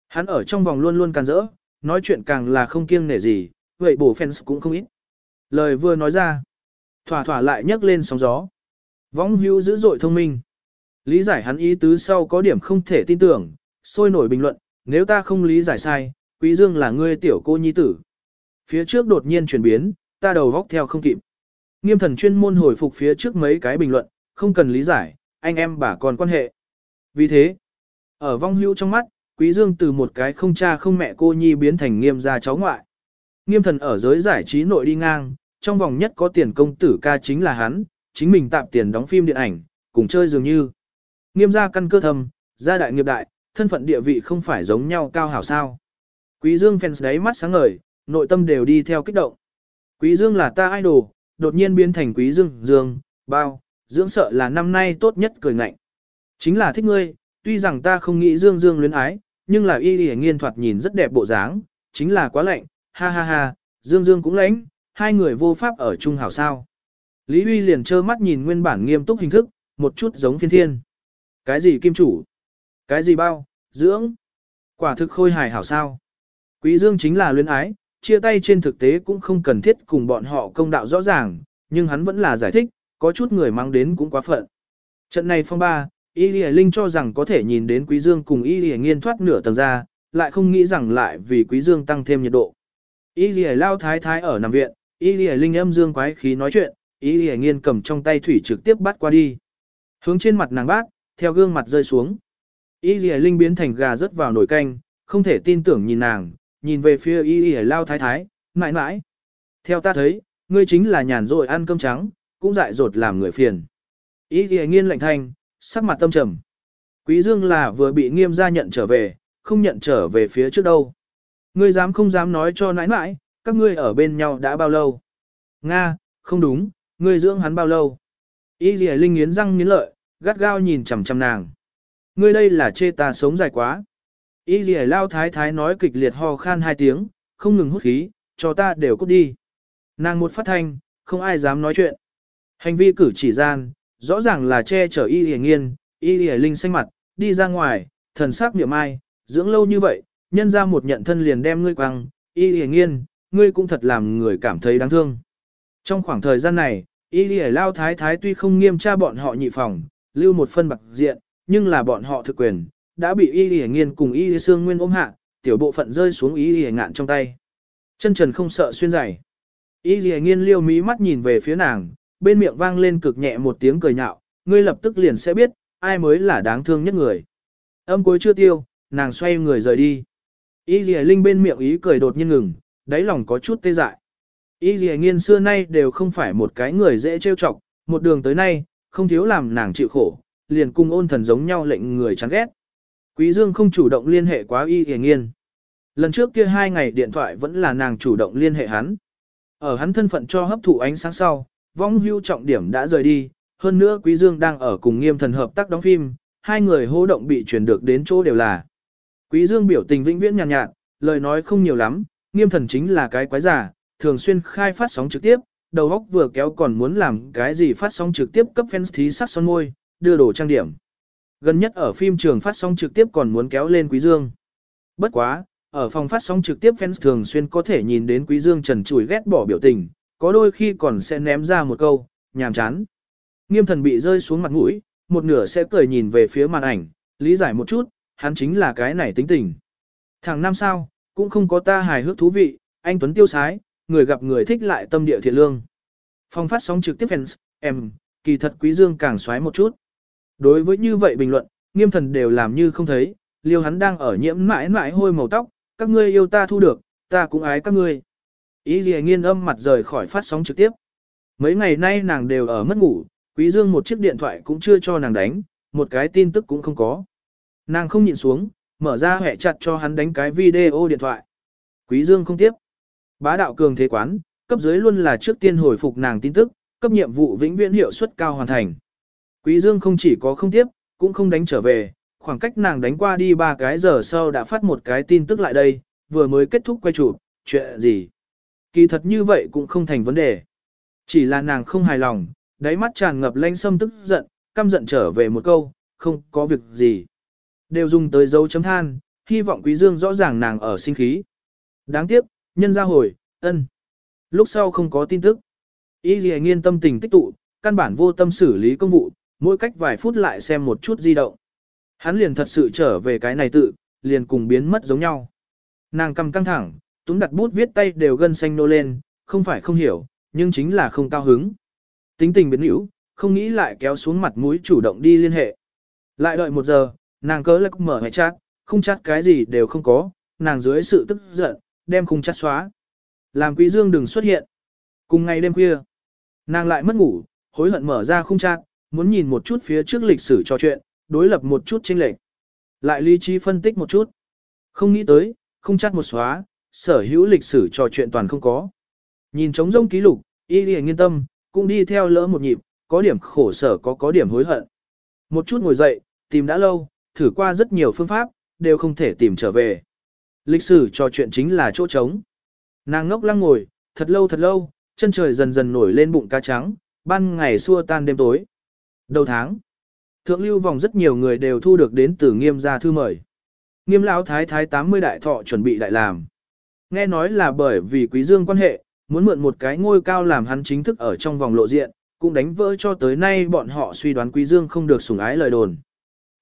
Hắn ở trong vòng luôn luôn can rỡ, nói chuyện càng là không kiêng nể gì, vậy bổ fans cũng không ít. Lời vừa nói ra, thỏa thỏa lại nhấc lên sóng gió. Võng hữu dữ dội thông minh. Lý giải hắn ý tứ sau có điểm không thể tin tưởng, sôi nổi bình luận, nếu ta không lý giải sai, Quý Dương là ngươi tiểu cô nhi tử. Phía trước đột nhiên chuyển biến, ta đầu góc theo không kịp. Nghiêm thần chuyên môn hồi phục phía trước mấy cái bình luận, không cần lý giải, anh em bà con quan hệ. Vì thế, ở vong hữu trong mắt, Quý Dương từ một cái không cha không mẹ cô nhi biến thành nghiêm gia cháu ngoại. Nghiêm thần ở giới giải trí nội đi ngang, trong vòng nhất có tiền công tử ca chính là hắn, chính mình tạm tiền đóng phim điện ảnh, cùng chơi dường như. Nghiêm gia căn cơ thầm, gia đại nghiệp đại, thân phận địa vị không phải giống nhau cao hảo sao. Quý Dương fans đấy mắt sáng ngời, nội tâm đều đi theo kích động. Quý Dương là ta idol, đột nhiên biến thành Quý Dương, Dương, bao, dưỡng sợ là năm nay tốt nhất cười ngạnh. Chính là thích ngươi, tuy rằng ta không nghĩ Dương Dương luyến ái, nhưng là y y nghiên thoạt nhìn rất đẹp bộ dáng, chính là quá lạnh, ha ha ha, Dương Dương cũng lãnh, hai người vô pháp ở chung hảo sao. Lý Huy liền trơ mắt nhìn nguyên bản nghiêm túc hình thức, một chút giống phiên thiên. Cái gì kim chủ? Cái gì bao, dưỡng? Quả thực khôi hài hảo sao? Quý Dương chính là luyến ái, chia tay trên thực tế cũng không cần thiết cùng bọn họ công đạo rõ ràng, nhưng hắn vẫn là giải thích, có chút người mang đến cũng quá phận. Trận này phong ba, Y Lì Linh cho rằng có thể nhìn đến Quý Dương cùng Y Lì nghiên thoát nửa tầng ra, lại không nghĩ rằng lại vì Quý Dương tăng thêm nhiệt độ. Y Lì lao thái thái ở nằm viện, Y Lì Linh âm dương quái khí nói chuyện, Y Lì nghiên cầm trong tay thủy trực tiếp bắt qua đi. Hướng trên mặt nàng bát, theo gương mặt rơi xuống. Y Lì Linh biến thành gà rớt vào nồi canh, không thể tin tưởng nhìn nàng, nhìn về phía Y Y lao thái thái, mãi mãi. Theo ta thấy, ngươi chính là nhàn rỗi ăn cơm trắng, cũng dại dột làm người phiền. Y Y nghiên lạnh thanh, sắc mặt tâm trầm. Quý Dương là vừa bị nghiêm gia nhận trở về, không nhận trở về phía trước đâu. Ngươi dám không dám nói cho nãi nãi, các ngươi ở bên nhau đã bao lâu? Nga, không đúng, ngươi dưỡng hắn bao lâu? Y dì Linh nghiến răng nghiến lợi, gắt gao nhìn chằm chằm nàng. Ngươi đây là chê ta sống dài quá. Y dì Lao Thái Thái nói kịch liệt ho khan hai tiếng, không ngừng hút khí, cho ta đều cút đi. Nàng một phát thanh, không ai dám nói chuyện. Hành vi cử chỉ gian, rõ ràng là che chở y dì nghiên, y dì linh xanh mặt, đi ra ngoài, thần sắc niệm ai, dưỡng lâu như vậy, nhân ra một nhận thân liền đem ngươi quăng, y dì nghiên, ngươi cũng thật làm người cảm thấy đáng thương. Trong khoảng thời gian này, y dì lao thái thái tuy không nghiêm tra bọn họ nhị phòng, lưu một phân bạc diện, nhưng là bọn họ thực quyền, đã bị y lìa nghiên cùng y lìa xương nguyên ôm hạ, tiểu bộ phận rơi xuống y lìa ngạn trong tay. Chân trần không sợ xuyên giày. Y lìa nghiên liêu mí mắt nhìn về phía nàng, bên miệng vang lên cực nhẹ một tiếng cười nhạo, ngươi lập tức liền sẽ biết, ai mới là đáng thương nhất người. Âm cuối chưa tiêu, nàng xoay người rời đi. Y lìa Linh bên miệng ý cười đột nhiên ngừng, đáy lòng có chút tê dại. Y lìa nghiên xưa nay đều không phải một cái người dễ trêu chọc, một đường tới nay, không thiếu làm nàng chịu khổ, liền cùng ôn thần giống nhau lệnh người chán ghét. Quý Dương không chủ động liên hệ quá y hề nghiên. Lần trước kia hai ngày điện thoại vẫn là nàng chủ động liên hệ hắn. Ở hắn thân phận cho hấp thụ ánh sáng sau, vong hưu trọng điểm đã rời đi, hơn nữa Quý Dương đang ở cùng nghiêm thần hợp tác đóng phim, hai người hô động bị truyền được đến chỗ đều là. Quý Dương biểu tình vĩnh viễn nhàn nhạt, nhạt, lời nói không nhiều lắm, nghiêm thần chính là cái quái giả, thường xuyên khai phát sóng trực tiếp, đầu óc vừa kéo còn muốn làm cái gì phát sóng trực tiếp cấp fans thí sắc son môi, đưa đồ trang điểm. Gần nhất ở phim trường phát sóng trực tiếp còn muốn kéo lên Quý Dương. Bất quá, ở phòng phát sóng trực tiếp fans thường xuyên có thể nhìn đến Quý Dương trần trụi ghét bỏ biểu tình, có đôi khi còn sẽ ném ra một câu, nhàm chán. Nghiêm thần bị rơi xuống mặt mũi, một nửa sẽ cười nhìn về phía màn ảnh, lý giải một chút, hắn chính là cái này tính tình. Thằng năm sao, cũng không có ta hài hước thú vị, anh Tuấn tiêu sái, người gặp người thích lại tâm địa thiện lương. Phong phát sóng trực tiếp fans, em, kỳ thật quý dương càng xoáy một chút. Đối với như vậy bình luận, nghiêm thần đều làm như không thấy, liêu hắn đang ở nhiễm mãi mãi hôi màu tóc, các ngươi yêu ta thu được, ta cũng ái các ngươi. Ý gì nghiên âm mặt rời khỏi phát sóng trực tiếp. Mấy ngày nay nàng đều ở mất ngủ, quý dương một chiếc điện thoại cũng chưa cho nàng đánh, một cái tin tức cũng không có. Nàng không nhịn xuống, mở ra hẹ chặt cho hắn đánh cái video điện thoại. Quý dương không tiếp. Bá đạo cường thế quán, cấp dưới luôn là trước tiên hồi phục nàng tin tức, cấp nhiệm vụ vĩnh viễn hiệu suất cao hoàn thành. Quý Dương không chỉ có không tiếp, cũng không đánh trở về, khoảng cách nàng đánh qua đi ba cái giờ sau đã phát một cái tin tức lại đây, vừa mới kết thúc quay chụp, chuyện gì. Kỳ thật như vậy cũng không thành vấn đề. Chỉ là nàng không hài lòng, đáy mắt tràn ngập lanh sâm tức giận, căm giận trở về một câu, không có việc gì. Đều dùng tới dấu chấm than, hy vọng Quý Dương rõ ràng nàng ở sinh khí. Đáng tiếc, nhân ra hồi, ân. Lúc sau không có tin tức. Y dì nghiên tâm tình tích tụ, căn bản vô tâm xử lý công vụ, mỗi cách vài phút lại xem một chút di động. Hắn liền thật sự trở về cái này tự, liền cùng biến mất giống nhau. Nàng cầm căng thẳng, túm đặt bút viết tay đều gân xanh nô lên, không phải không hiểu, nhưng chính là không cao hứng. Tính tình biến hữu, không nghĩ lại kéo xuống mặt mũi chủ động đi liên hệ. Lại đợi một giờ, nàng cớ lại mở hệ chat, không chat cái gì đều không có, nàng dưới sự tức giận, đem khung chat xóa. Làm quý dương đừng xuất hiện. Cùng ngày đêm khuya, nàng lại mất ngủ, hối hận mở ra khung chat, muốn nhìn một chút phía trước lịch sử trò chuyện, đối lập một chút chênh lệch. Lại lý trí phân tích một chút. Không nghĩ tới, không chắc một xóa, sở hữu lịch sử trò chuyện toàn không có. Nhìn trống rông ký lục, y liền nghiên tâm, cũng đi theo lỡ một nhịp, có điểm khổ sở có có điểm hối hận. Một chút ngồi dậy, tìm đã lâu, thử qua rất nhiều phương pháp, đều không thể tìm trở về. Lịch sử trò chuyện chính là chỗ trống. Nàng ngốc lăng ngồi, thật lâu thật lâu, chân trời dần dần nổi lên bụng cá trắng, ban ngày xua tan đêm tối. Đầu tháng, thượng lưu vòng rất nhiều người đều thu được đến từ nghiêm gia thư mời. Nghiêm lão thái thái 80 đại thọ chuẩn bị đại làm. Nghe nói là bởi vì quý dương quan hệ, muốn mượn một cái ngôi cao làm hắn chính thức ở trong vòng lộ diện, cũng đánh vỡ cho tới nay bọn họ suy đoán quý dương không được sủng ái lời đồn.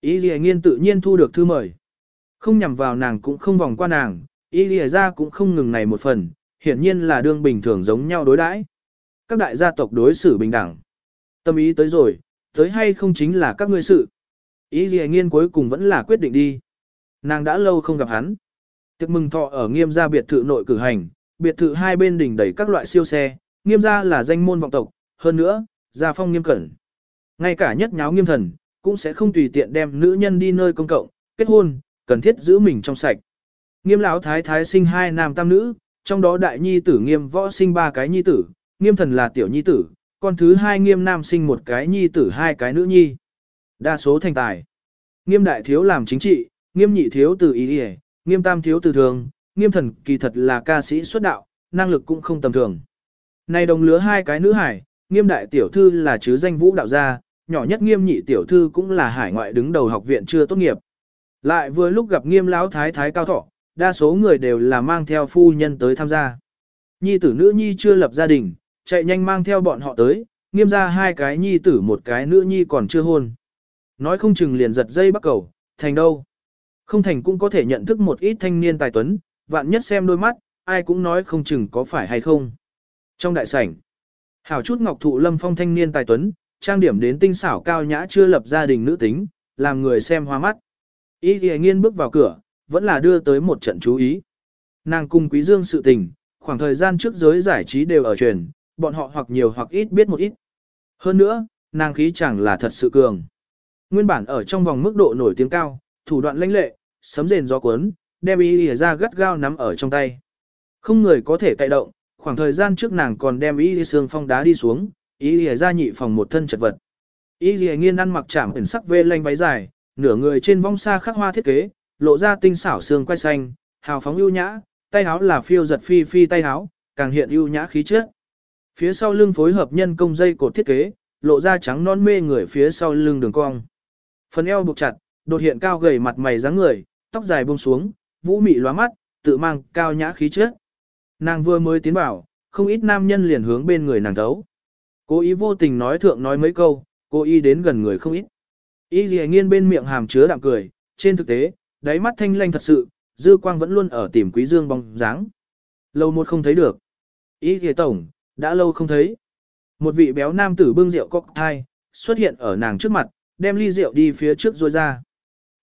Ý Lìa Nghiên tự nhiên thu được thư mời. Không nhằm vào nàng cũng không vòng qua nàng, Ý Lìa ra cũng không ngừng này một phần, hiển nhiên là đương bình thường giống nhau đối đãi. Các đại gia tộc đối xử bình đẳng. Tâm ý tới rồi, tới hay không chính là các ngươi sự. Ý gì Nghiên cuối cùng vẫn là quyết định đi. Nàng đã lâu không gặp hắn. Tiệc mừng thọ ở nghiêm gia biệt thự nội cử hành, biệt thự hai bên đỉnh đầy các loại siêu xe, nghiêm gia là danh môn vọng tộc, hơn nữa, gia phong nghiêm cẩn. Ngay cả nhất nháo nghiêm thần, cũng sẽ không tùy tiện đem nữ nhân đi nơi công cộng, kết hôn, cần thiết giữ mình trong sạch. Nghiêm lão thái thái sinh hai nam tam nữ, trong đó đại nhi tử nghiêm võ sinh ba cái nhi tử, nghiêm thần là tiểu nhi tử, con thứ hai nghiêm nam sinh một cái nhi tử hai cái nữ nhi. Đa số thành tài. Nghiêm đại thiếu làm chính trị, nghiêm nhị thiếu từ ý y, nghiêm tam thiếu từ thường, nghiêm thần kỳ thật là ca sĩ xuất đạo, năng lực cũng không tầm thường. Này đồng lứa hai cái nữ hải, nghiêm đại tiểu thư là chứ danh vũ đạo gia, nhỏ nhất nghiêm nhị tiểu thư cũng là hải ngoại đứng đầu học viện chưa tốt nghiệp. Lại vừa lúc gặp nghiêm lão thái thái cao thọ, đa số người đều là mang theo phu nhân tới tham gia. Nhi tử nữ nhi chưa lập gia đình, chạy nhanh mang theo bọn họ tới, nghiêm ra hai cái nhi tử một cái nữ nhi còn chưa hôn. Nói không chừng liền giật dây bắt cầu, thành đâu. Không thành cũng có thể nhận thức một ít thanh niên tài tuấn, vạn nhất xem đôi mắt, ai cũng nói không chừng có phải hay không. Trong đại sảnh, hảo chút ngọc thụ lâm phong thanh niên tài tuấn, trang điểm đến tinh xảo cao nhã chưa lập gia đình nữ tính, làm người xem hoa mắt. Ý thì nghiên bước vào cửa, vẫn là đưa tới một trận chú ý. Nàng cùng quý dương sự tình, khoảng thời gian trước giới giải trí đều ở truyền, bọn họ hoặc nhiều hoặc ít biết một ít. Hơn nữa, nàng khí chẳng là thật sự cường. Nguyên bản ở trong vòng mức độ nổi tiếng cao, thủ đoạn lãnh lệ, sấm rền gió cuốn, đem ý lìa ra gắt gao nắm ở trong tay. Không người có thể cậy động, khoảng thời gian trước nàng còn đem ý lìa xương phong đá đi xuống, ý lìa ra nhị phòng một thân chật vật. Ý lìa nghiên ăn mặc chạm ẩn sắc vê lanh váy dài, nửa người trên vong xa khắc hoa thiết kế, lộ ra tinh xảo xương quay xanh, hào phóng ưu nhã, tay áo là phiêu giật phi phi tay áo, càng hiện ưu nhã khí chất. Phía sau lưng phối hợp nhân công dây cột thiết kế, lộ ra trắng non mê người phía sau lưng đường cong. Phần eo buộc chặt, đột hiện cao gầy mặt mày dáng người, tóc dài buông xuống, vũ mị lóa mắt, tự mang cao nhã khí chất. Nàng vừa mới tiến vào, không ít nam nhân liền hướng bên người nàng thấu. Cố ý vô tình nói thượng nói mấy câu, cố ý đến gần người không ít. Y dì nghiên bên miệng hàm chứa đạm cười, trên thực tế, đáy mắt thanh lanh thật sự, dư quang vẫn luôn ở tìm quý dương bóng dáng. Lâu một không thấy được. Y dì tổng, đã lâu không thấy. Một vị béo nam tử bưng rượu cocktail, xuất hiện ở nàng trước mặt, đem ly rượu đi phía trước rồi ra.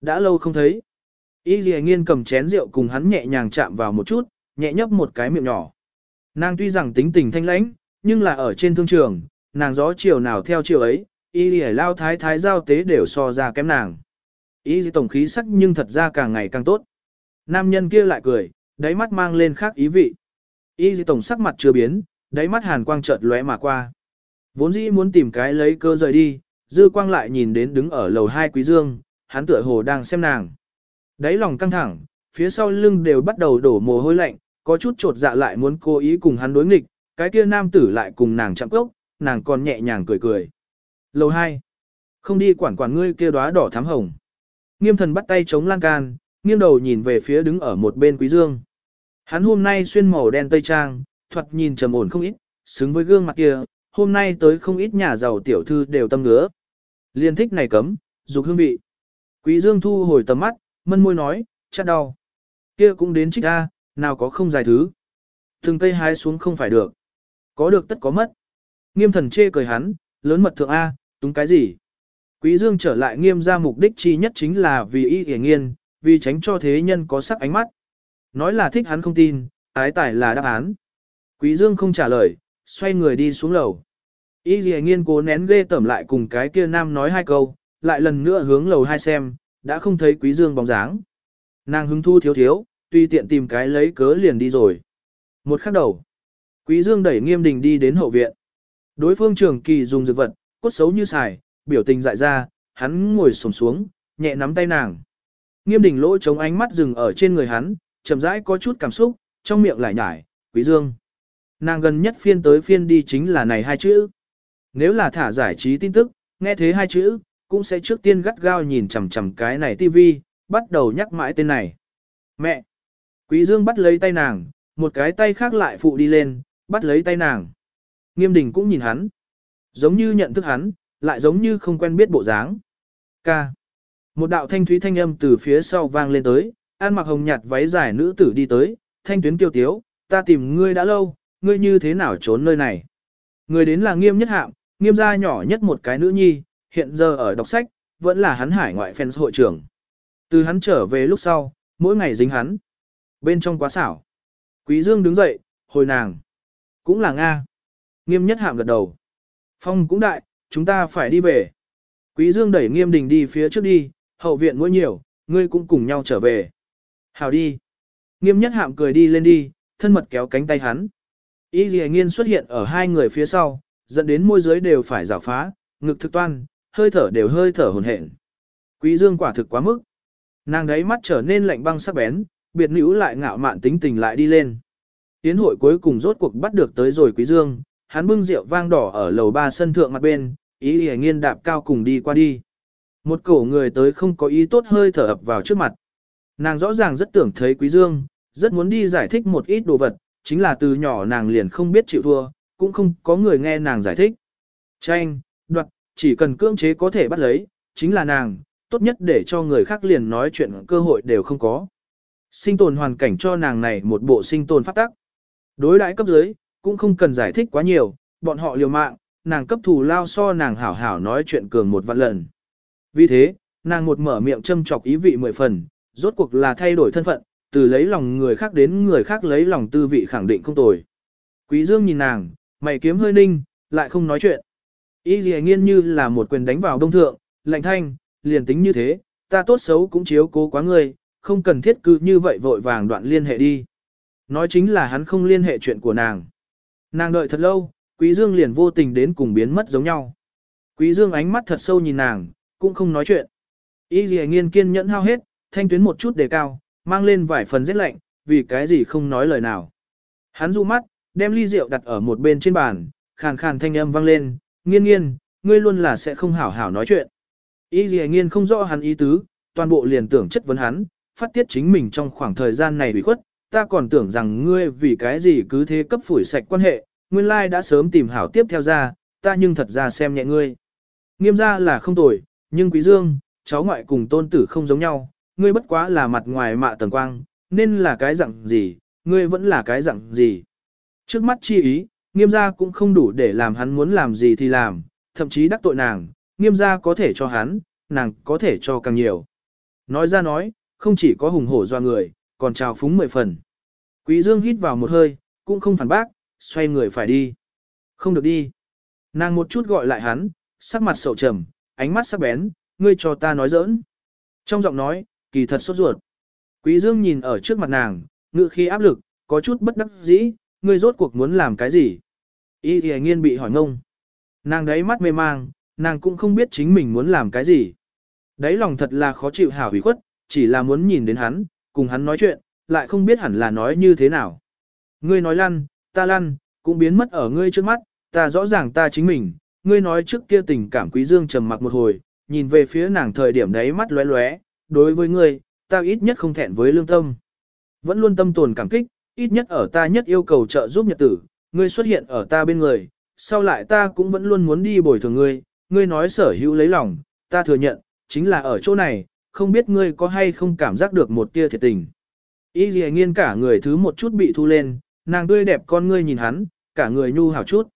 Đã lâu không thấy. Y dì nghiên cầm chén rượu cùng hắn nhẹ nhàng chạm vào một chút, nhẹ nhấp một cái miệng nhỏ. Nàng tuy rằng tính tình thanh lãnh, nhưng là ở trên thương trường, nàng gió chiều nào theo chiều ấy, y dì lao thái thái giao tế đều so ra kém nàng. Y dì tổng khí sắc nhưng thật ra càng ngày càng tốt. Nam nhân kia lại cười, đáy mắt mang lên khác ý vị. Y dì tổng sắc mặt chưa biến, đáy mắt hàn quang chợt lóe mà qua. Vốn dĩ muốn tìm cái lấy cơ rời đi, dư quang lại nhìn đến đứng ở lầu hai quý dương, hắn tựa hồ đang xem nàng. Đáy lòng căng thẳng, phía sau lưng đều bắt đầu đổ mồ hôi lạnh, có chút trột dạ lại muốn cố ý cùng hắn đối nghịch, cái kia nam tử lại cùng nàng chạm cốc, nàng còn nhẹ nhàng cười cười. Lầu hai, không đi quản quản ngươi kia đóa đỏ thắm hồng. Nghiêm thần bắt tay chống lan can, nghiêng đầu nhìn về phía đứng ở một bên quý dương. Hắn hôm nay xuyên màu đen tây trang, thoạt nhìn trầm ổn không ít, xứng với gương mặt kia, hôm nay tới không ít nhà giàu tiểu thư đều tâm ngứa. Liên thích này cấm, dục hương vị. Quý Dương thu hồi tầm mắt, mân môi nói, chát đau. Kia cũng đến trích A, nào có không dài thứ. Từng cây hái xuống không phải được. Có được tất có mất. Nghiêm thần chê cười hắn, lớn mật thượng A, túng cái gì. Quý Dương trở lại nghiêm ra mục đích chi nhất chính là vì y hề nghiên, vì tránh cho thế nhân có sắc ánh mắt. Nói là thích hắn không tin, ái tài là đáp án. Quý Dương không trả lời, xoay người đi xuống lầu. Y dì nghiên cố nén ghê tẩm lại cùng cái kia nam nói hai câu, lại lần nữa hướng lầu hai xem, đã không thấy quý dương bóng dáng. Nàng hứng thu thiếu thiếu, tuy tiện tìm cái lấy cớ liền đi rồi. Một khắc đầu, quý dương đẩy nghiêm đình đi đến hậu viện. Đối phương trưởng kỳ dùng dược vật, cốt xấu như xài, biểu tình dại ra, hắn ngồi sổng xuống, nhẹ nắm tay nàng. Nghiêm đình lỗ chống ánh mắt dừng ở trên người hắn, chậm rãi có chút cảm xúc, trong miệng lại nhải, quý dương. Nàng gần nhất phiên tới phiên đi chính là này hai chữ. Nếu là thả giải trí tin tức, nghe thế hai chữ, cũng sẽ trước tiên gắt gao nhìn chằm chằm cái này tivi, bắt đầu nhắc mãi tên này. Mẹ! Quý Dương bắt lấy tay nàng, một cái tay khác lại phụ đi lên, bắt lấy tay nàng. Nghiêm đình cũng nhìn hắn. Giống như nhận thức hắn, lại giống như không quen biết bộ dáng. Ca. Một đạo thanh thúy thanh âm từ phía sau vang lên tới, an mặc hồng nhạt váy dài nữ tử đi tới, thanh tuyến kiêu tiếu, ta tìm ngươi đã lâu, ngươi như thế nào trốn nơi này. Người đến là nghiêm nhất hạm, nghiêm gia nhỏ nhất một cái nữ nhi, hiện giờ ở đọc sách, vẫn là hắn hải ngoại fans hội trưởng. Từ hắn trở về lúc sau, mỗi ngày dính hắn. Bên trong quá xảo. Quý Dương đứng dậy, hồi nàng. Cũng là Nga. Nghiêm nhất hạm gật đầu. Phong cũng đại, chúng ta phải đi về. Quý Dương đẩy nghiêm đình đi phía trước đi, hậu viện mỗi nhiều, ngươi cũng cùng nhau trở về. Hào đi. Nghiêm nhất hạm cười đi lên đi, thân mật kéo cánh tay hắn. Y dì nghiên xuất hiện ở hai người phía sau, dẫn đến môi giới đều phải rào phá, ngực thực toan, hơi thở đều hơi thở hồn hển. Quý dương quả thực quá mức. Nàng đấy mắt trở nên lạnh băng sắc bén, biệt nữ lại ngạo mạn tính tình lại đi lên. Tiến hội cuối cùng rốt cuộc bắt được tới rồi quý dương, hắn bưng rượu vang đỏ ở lầu ba sân thượng mặt bên, ý hề nghiên đạp cao cùng đi qua đi. Một cổ người tới không có ý tốt hơi thở ập vào trước mặt. Nàng rõ ràng rất tưởng thấy quý dương, rất muốn đi giải thích một ít đồ vật, chính là từ nhỏ nàng liền không biết chịu thua, cũng không có người nghe nàng giải thích. Tranh, đoạt, chỉ cần cưỡng chế có thể bắt lấy, chính là nàng, tốt nhất để cho người khác liền nói chuyện cơ hội đều không có. Sinh tồn hoàn cảnh cho nàng này một bộ sinh tồn pháp tắc. Đối đãi cấp dưới, cũng không cần giải thích quá nhiều, bọn họ liều mạng, nàng cấp thù lao so nàng hảo hảo nói chuyện cường một vạn lần. Vì thế, nàng một mở miệng châm chọc ý vị mười phần, rốt cuộc là thay đổi thân phận, từ lấy lòng người khác đến người khác lấy lòng tư vị khẳng định không tồi. Quý Dương nhìn nàng, mày kiếm hơi ninh, lại không nói chuyện. ý gì nghiên như là một quyền đánh vào đông thượng, lạnh thanh, liền tính như thế, ta tốt xấu cũng chiếu cố quá ngươi, không cần thiết cứ như vậy vội vàng đoạn liên hệ đi. Nói chính là hắn không liên hệ chuyện của nàng. Nàng đợi thật lâu, Quý Dương liền vô tình đến cùng biến mất giống nhau. Quý Dương ánh mắt thật sâu nhìn nàng, cũng không nói chuyện. Y gì nghiên kiên nhẫn hao hết, thanh tuyến một chút đề cao, mang lên vài phần rét lạnh, vì cái gì không nói lời nào. Hắn du mắt, đem ly rượu đặt ở một bên trên bàn, khàn khàn thanh âm vang lên, nghiên nghiên, ngươi luôn là sẽ không hảo hảo nói chuyện. ý gì nghiên không rõ hắn ý tứ, toàn bộ liền tưởng chất vấn hắn, phát tiết chính mình trong khoảng thời gian này bị khuất, ta còn tưởng rằng ngươi vì cái gì cứ thế cấp phủi sạch quan hệ, nguyên lai đã sớm tìm hảo tiếp theo ra, ta nhưng thật ra xem nhẹ ngươi. Nghiêm ra là không tồi, nhưng quý dương, cháu ngoại cùng tôn tử không giống nhau, ngươi bất quá là mặt ngoài mạ tầng quang, nên là cái dạng gì, ngươi vẫn là cái dạng gì. Trước mắt chi ý, nghiêm gia cũng không đủ để làm hắn muốn làm gì thì làm, thậm chí đắc tội nàng, nghiêm gia có thể cho hắn, nàng có thể cho càng nhiều. Nói ra nói, không chỉ có hùng hổ doa người, còn trào phúng mười phần. Quý Dương hít vào một hơi, cũng không phản bác, xoay người phải đi. Không được đi. Nàng một chút gọi lại hắn, sắc mặt sầu trầm, ánh mắt sắc bén, ngươi cho ta nói giỡn. Trong giọng nói, kỳ thật sốt ruột. Quý Dương nhìn ở trước mặt nàng, ngự khi áp lực, có chút bất đắc dĩ, ngươi rốt cuộc muốn làm cái gì? Y thì nghiên bị hỏi ngông. Nàng đấy mắt mê mang, nàng cũng không biết chính mình muốn làm cái gì. Đấy lòng thật là khó chịu hảo hủy khuất, chỉ là muốn nhìn đến hắn, cùng hắn nói chuyện, lại không biết hẳn là nói như thế nào. Ngươi nói lăn, ta lăn, cũng biến mất ở ngươi trước mắt, ta rõ ràng ta chính mình, ngươi nói trước kia tình cảm quý dương trầm mặc một hồi, nhìn về phía nàng thời điểm đấy mắt lóe lóe, đối với ngươi, ta ít nhất không thẹn với lương tâm. Vẫn luôn tâm tồn cảm kích, ít nhất ở ta nhất yêu cầu trợ giúp nhật tử, ngươi xuất hiện ở ta bên người, sau lại ta cũng vẫn luôn muốn đi bồi thường ngươi, ngươi nói sở hữu lấy lòng, ta thừa nhận, chính là ở chỗ này, không biết ngươi có hay không cảm giác được một tia thiệt tình. Y dì nghiên cả người thứ một chút bị thu lên, nàng tươi đẹp con ngươi nhìn hắn, cả người nhu hào chút.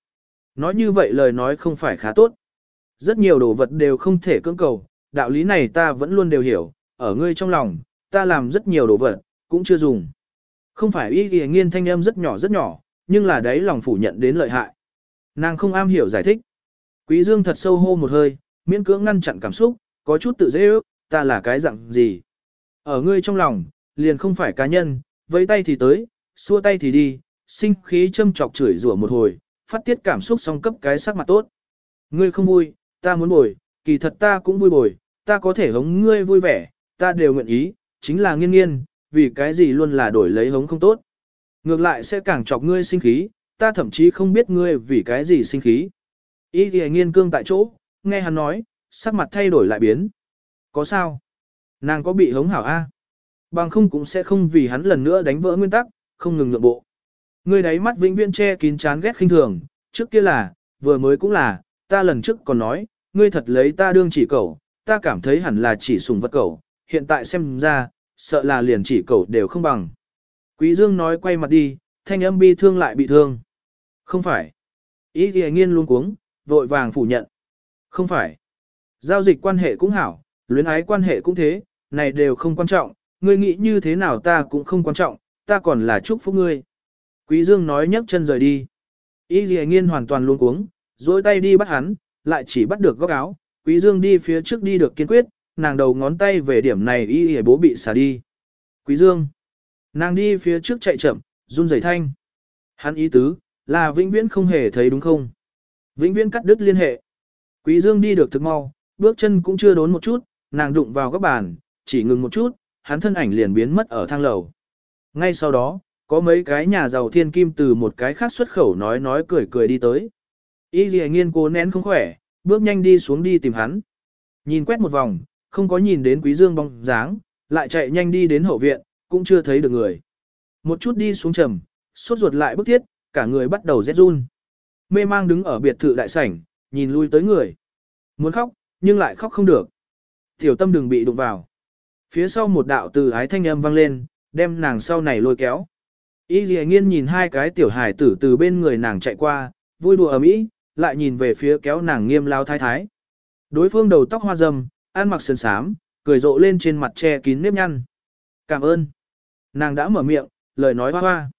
Nói như vậy lời nói không phải khá tốt. Rất nhiều đồ vật đều không thể cưỡng cầu, đạo lý này ta vẫn luôn đều hiểu, ở ngươi trong lòng, ta làm rất nhiều đồ vật, cũng chưa dùng. Không phải ý ghi nghiên thanh âm rất nhỏ rất nhỏ, nhưng là đấy lòng phủ nhận đến lợi hại. Nàng không am hiểu giải thích. Quý dương thật sâu hô một hơi, miễn cưỡng ngăn chặn cảm xúc, có chút tự dễ ước, ta là cái dạng gì. Ở ngươi trong lòng, liền không phải cá nhân, vẫy tay thì tới, xua tay thì đi, sinh khí châm chọc chửi rủa một hồi, phát tiết cảm xúc song cấp cái sắc mặt tốt. Ngươi không vui, ta muốn bồi, kỳ thật ta cũng vui bồi, ta có thể hống ngươi vui vẻ, ta đều nguyện ý, chính là nghiên nghiên, vì cái gì luôn là đổi lấy hống không tốt. Ngược lại sẽ càng chọc ngươi sinh khí, ta thậm chí không biết ngươi vì cái gì sinh khí. Ý thì nghiên cương tại chỗ, nghe hắn nói, sắc mặt thay đổi lại biến. Có sao? Nàng có bị hống hảo A? Bằng không cũng sẽ không vì hắn lần nữa đánh vỡ nguyên tắc, không ngừng nhượng bộ. Ngươi đáy mắt vĩnh viễn che kín chán ghét khinh thường, trước kia là, vừa mới cũng là, ta lần trước còn nói, ngươi thật lấy ta đương chỉ cẩu, ta cảm thấy hẳn là chỉ sùng vật cẩu, hiện tại xem ra, sợ là liền chỉ cậu đều không bằng. Quý Dương nói quay mặt đi, thanh âm bi thương lại bị thương. Không phải. Ý thì nghiên luôn cuống, vội vàng phủ nhận. Không phải. Giao dịch quan hệ cũng hảo, luyến ái quan hệ cũng thế, này đều không quan trọng, ngươi nghĩ như thế nào ta cũng không quan trọng, ta còn là chúc phúc ngươi. Quý Dương nói nhấc chân rời đi. Y Lì Nghiên hoàn toàn luôn cuống, dối tay đi bắt hắn, lại chỉ bắt được góc áo. Quý Dương đi phía trước đi được kiên quyết, nàng đầu ngón tay về điểm này Y y bố bị xả đi. Quý Dương. Nàng đi phía trước chạy chậm, run rẩy thanh. Hắn ý tứ, là vĩnh viễn không hề thấy đúng không? Vĩnh viễn cắt đứt liên hệ. Quý Dương đi được thực mau, bước chân cũng chưa đốn một chút, nàng đụng vào góc bàn, chỉ ngừng một chút, hắn thân ảnh liền biến mất ở thang lầu. Ngay sau đó, có mấy cái nhà giàu thiên kim từ một cái khác xuất khẩu nói nói cười cười đi tới. Y dì nghiên cố nén không khỏe, bước nhanh đi xuống đi tìm hắn. Nhìn quét một vòng, không có nhìn đến quý dương bóng dáng, lại chạy nhanh đi đến hậu viện, cũng chưa thấy được người. Một chút đi xuống trầm, sốt ruột lại bức thiết, cả người bắt đầu rét run. Mê mang đứng ở biệt thự đại sảnh, nhìn lui tới người. Muốn khóc, nhưng lại khóc không được. Tiểu tâm đừng bị đụng vào. Phía sau một đạo từ ái thanh âm vang lên, đem nàng sau này lôi kéo. Y dì nghiên nhìn hai cái tiểu hải tử từ bên người nàng chạy qua, vui đùa ấm ý, lại nhìn về phía kéo nàng nghiêm lao thái thái. Đối phương đầu tóc hoa râm, ăn mặc sườn sám, cười rộ lên trên mặt che kín nếp nhăn. Cảm ơn. Nàng đã mở miệng, lời nói hoa hoa.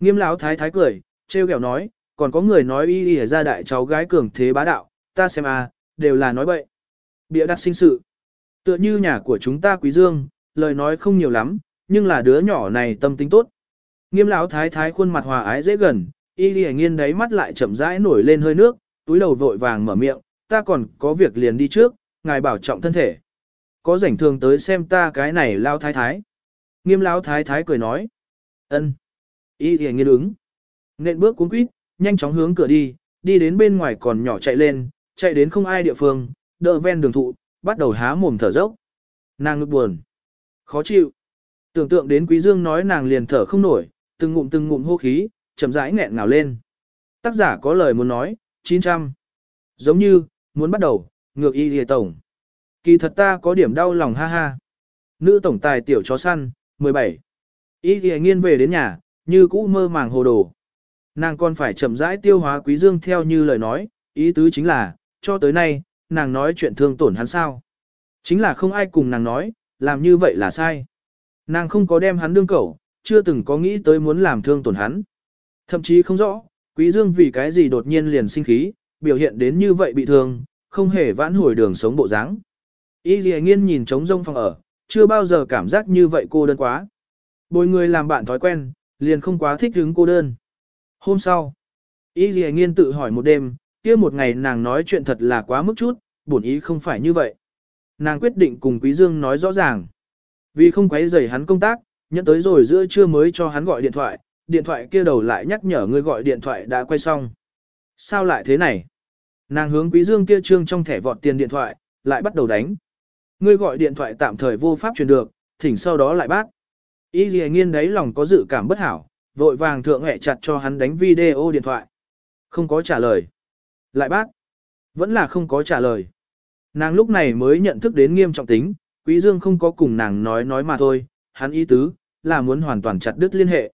Nghiêm lão thái thái cười, trêu ghẹo nói, còn có người nói y y ra đại cháu gái cường thế bá đạo, ta xem à, đều là nói bậy. Bịa đặt sinh sự. Tựa như nhà của chúng ta quý dương, lời nói không nhiều lắm, nhưng là đứa nhỏ này tâm tính tốt. Nghiêm lão thái thái khuôn mặt hòa ái dễ gần, y y nghiên đáy mắt lại chậm rãi nổi lên hơi nước, túi đầu vội vàng mở miệng, ta còn có việc liền đi trước, ngài bảo trọng thân thể. Có rảnh thường tới xem ta cái này lao thái thái. Nghiêm lão thái thái cười nói. ân. Y thì nghiên ứng. Nện bước cuốn quýt, nhanh chóng hướng cửa đi, đi đến bên ngoài còn nhỏ chạy lên, chạy đến không ai địa phương, đỡ ven đường thụ, bắt đầu há mồm thở dốc. Nàng ngực buồn. Khó chịu. Tưởng tượng đến Quý Dương nói nàng liền thở không nổi, từng ngụm từng ngụm hô khí, chậm rãi nghẹn ngào lên. Tác giả có lời muốn nói, 900. Giống như, muốn bắt đầu, ngược y lìa tổng. Kỳ thật ta có điểm đau lòng ha ha. Nữ tổng tài tiểu chó săn, 17. Y lìa nghiên về đến nhà, như cũ mơ màng hồ đồ. Nàng còn phải chậm rãi tiêu hóa quý dương theo như lời nói, ý tứ chính là, cho tới nay, nàng nói chuyện thương tổn hắn sao. Chính là không ai cùng nàng nói, làm như vậy là sai. Nàng không có đem hắn đương cẩu, chưa từng có nghĩ tới muốn làm thương tổn hắn. Thậm chí không rõ, quý dương vì cái gì đột nhiên liền sinh khí, biểu hiện đến như vậy bị thương, không hề vãn hồi đường sống bộ dáng. Y Lệ nghiên nhìn trống rông phòng ở, chưa bao giờ cảm giác như vậy cô đơn quá. Bồi người làm bạn thói quen, liền không quá thích hứng cô đơn. Hôm sau, Y Lệ nghiên tự hỏi một đêm, kia một ngày nàng nói chuyện thật là quá mức chút, bổn ý không phải như vậy. Nàng quyết định cùng Quý Dương nói rõ ràng. Vì không quấy rầy hắn công tác, nhận tới rồi giữa trưa mới cho hắn gọi điện thoại, điện thoại kia đầu lại nhắc nhở người gọi điện thoại đã quay xong. Sao lại thế này? Nàng hướng Quý Dương kia trương trong thẻ vọt tiền điện thoại, lại bắt đầu đánh. Ngươi gọi điện thoại tạm thời vô pháp truyền được, thỉnh sau đó lại bác. Y Lệ Nghiên đấy lòng có dự cảm bất hảo, vội vàng thượng hệ chặt cho hắn đánh video điện thoại. Không có trả lời. Lại bác. Vẫn là không có trả lời. Nàng lúc này mới nhận thức đến nghiêm trọng tính, Quý Dương không có cùng nàng nói nói mà thôi, hắn ý tứ, là muốn hoàn toàn chặt đứt liên hệ.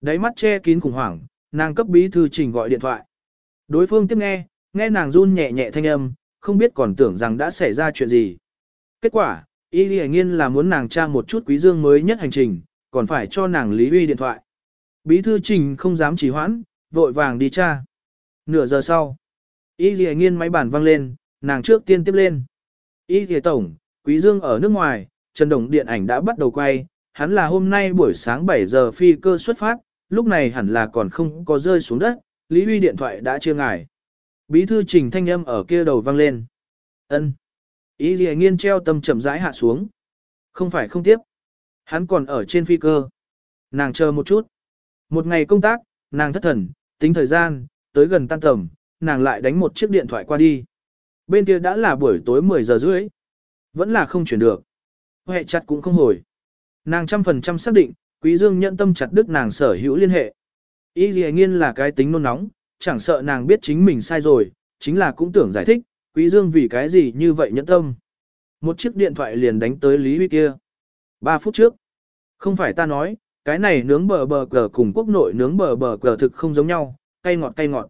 Đáy mắt che kín khủng hoảng, nàng cấp bí thư trình gọi điện thoại. Đối phương tiếp nghe, nghe nàng run nhẹ nhẹ thanh âm, không biết còn tưởng rằng đã xảy ra chuyện gì. Kết quả, Y Lì Nghiên là muốn nàng tra một chút Quý Dương mới nhất hành trình, còn phải cho nàng Lý Uy điện thoại. Bí thư trình không dám trì hoãn, vội vàng đi tra. Nửa giờ sau, Y Lì Nghiên máy bản văng lên, nàng trước tiên tiếp lên. Y Lì Tổng, Quý Dương ở nước ngoài, Trần Đồng điện ảnh đã bắt đầu quay, hắn là hôm nay buổi sáng 7 giờ phi cơ xuất phát, lúc này hẳn là còn không có rơi xuống đất, Lý Huy điện thoại đã chưa ngài. Bí thư trình thanh âm ở kia đầu vang lên. ân Ý gì nghiên treo tâm chậm rãi hạ xuống. Không phải không tiếp. Hắn còn ở trên phi cơ. Nàng chờ một chút. Một ngày công tác, nàng thất thần, tính thời gian, tới gần tan tầm, nàng lại đánh một chiếc điện thoại qua đi. Bên kia đã là buổi tối 10 giờ rưỡi. Vẫn là không chuyển được. Hệ chặt cũng không hồi. Nàng trăm phần trăm xác định, Quý Dương nhận tâm chặt đứt nàng sở hữu liên hệ. Y gì Nghiên là cái tính nôn nóng, chẳng sợ nàng biết chính mình sai rồi, chính là cũng tưởng giải thích, Quý Dương vì cái gì như vậy nhẫn tâm. Một chiếc điện thoại liền đánh tới Lý Huy kia. Ba phút trước. Không phải ta nói, cái này nướng bờ bờ cờ cùng quốc nội nướng bờ bờ cờ thực không giống nhau, cay ngọt cay ngọt.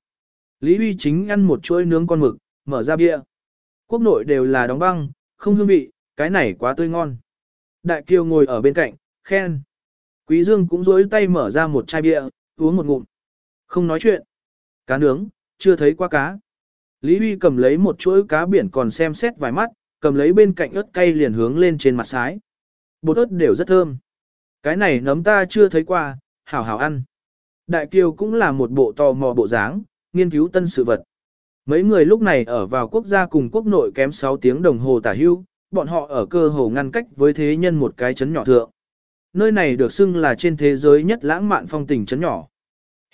Lý Huy chính ăn một chuỗi nướng con mực, mở ra bia. Quốc nội đều là đóng băng, không hương vị, cái này quá tươi ngon. Đại Kiều ngồi ở bên cạnh, khen. Quý Dương cũng dối tay mở ra một chai bia, uống một ngụm. Không nói chuyện. Cá nướng, chưa thấy qua cá. Lý Huy cầm lấy một chuỗi cá biển còn xem xét vài mắt, cầm lấy bên cạnh ớt cay liền hướng lên trên mặt sái. Bột ớt đều rất thơm. Cái này nấm ta chưa thấy qua, hảo hảo ăn. Đại Kiều cũng là một bộ tò mò bộ dáng, nghiên cứu tân sự vật. Mấy người lúc này ở vào quốc gia cùng quốc nội kém 6 tiếng đồng hồ tả hưu, bọn họ ở cơ hồ ngăn cách với thế nhân một cái chấn nhỏ thượng. Nơi này được xưng là trên thế giới nhất lãng mạn phong tình chấn nhỏ.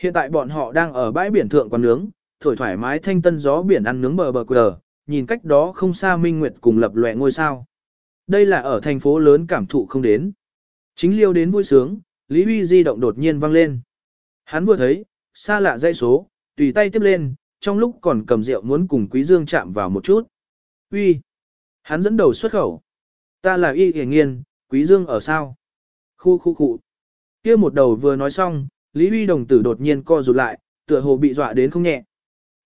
Hiện tại bọn họ đang ở bãi biển thượng quán nướng, thổi thoải mái thanh tân gió biển ăn nướng bờ bờ quờ, nhìn cách đó không xa minh nguyệt cùng lập lòe ngôi sao. Đây là ở thành phố lớn cảm thụ không đến. Chính liêu đến vui sướng, Lý Huy di động đột nhiên vang lên. Hắn vừa thấy, xa lạ dây số, tùy tay tiếp lên, trong lúc còn cầm rượu muốn cùng Quý Dương chạm vào một chút. Uy, Hắn dẫn đầu xuất khẩu. Ta là Y Hề Nghiên, Quý Dương ở sao? Khu khu khu. Kia một đầu vừa nói xong, Lý Huy đồng tử đột nhiên co rụt lại, tựa hồ bị dọa đến không nhẹ.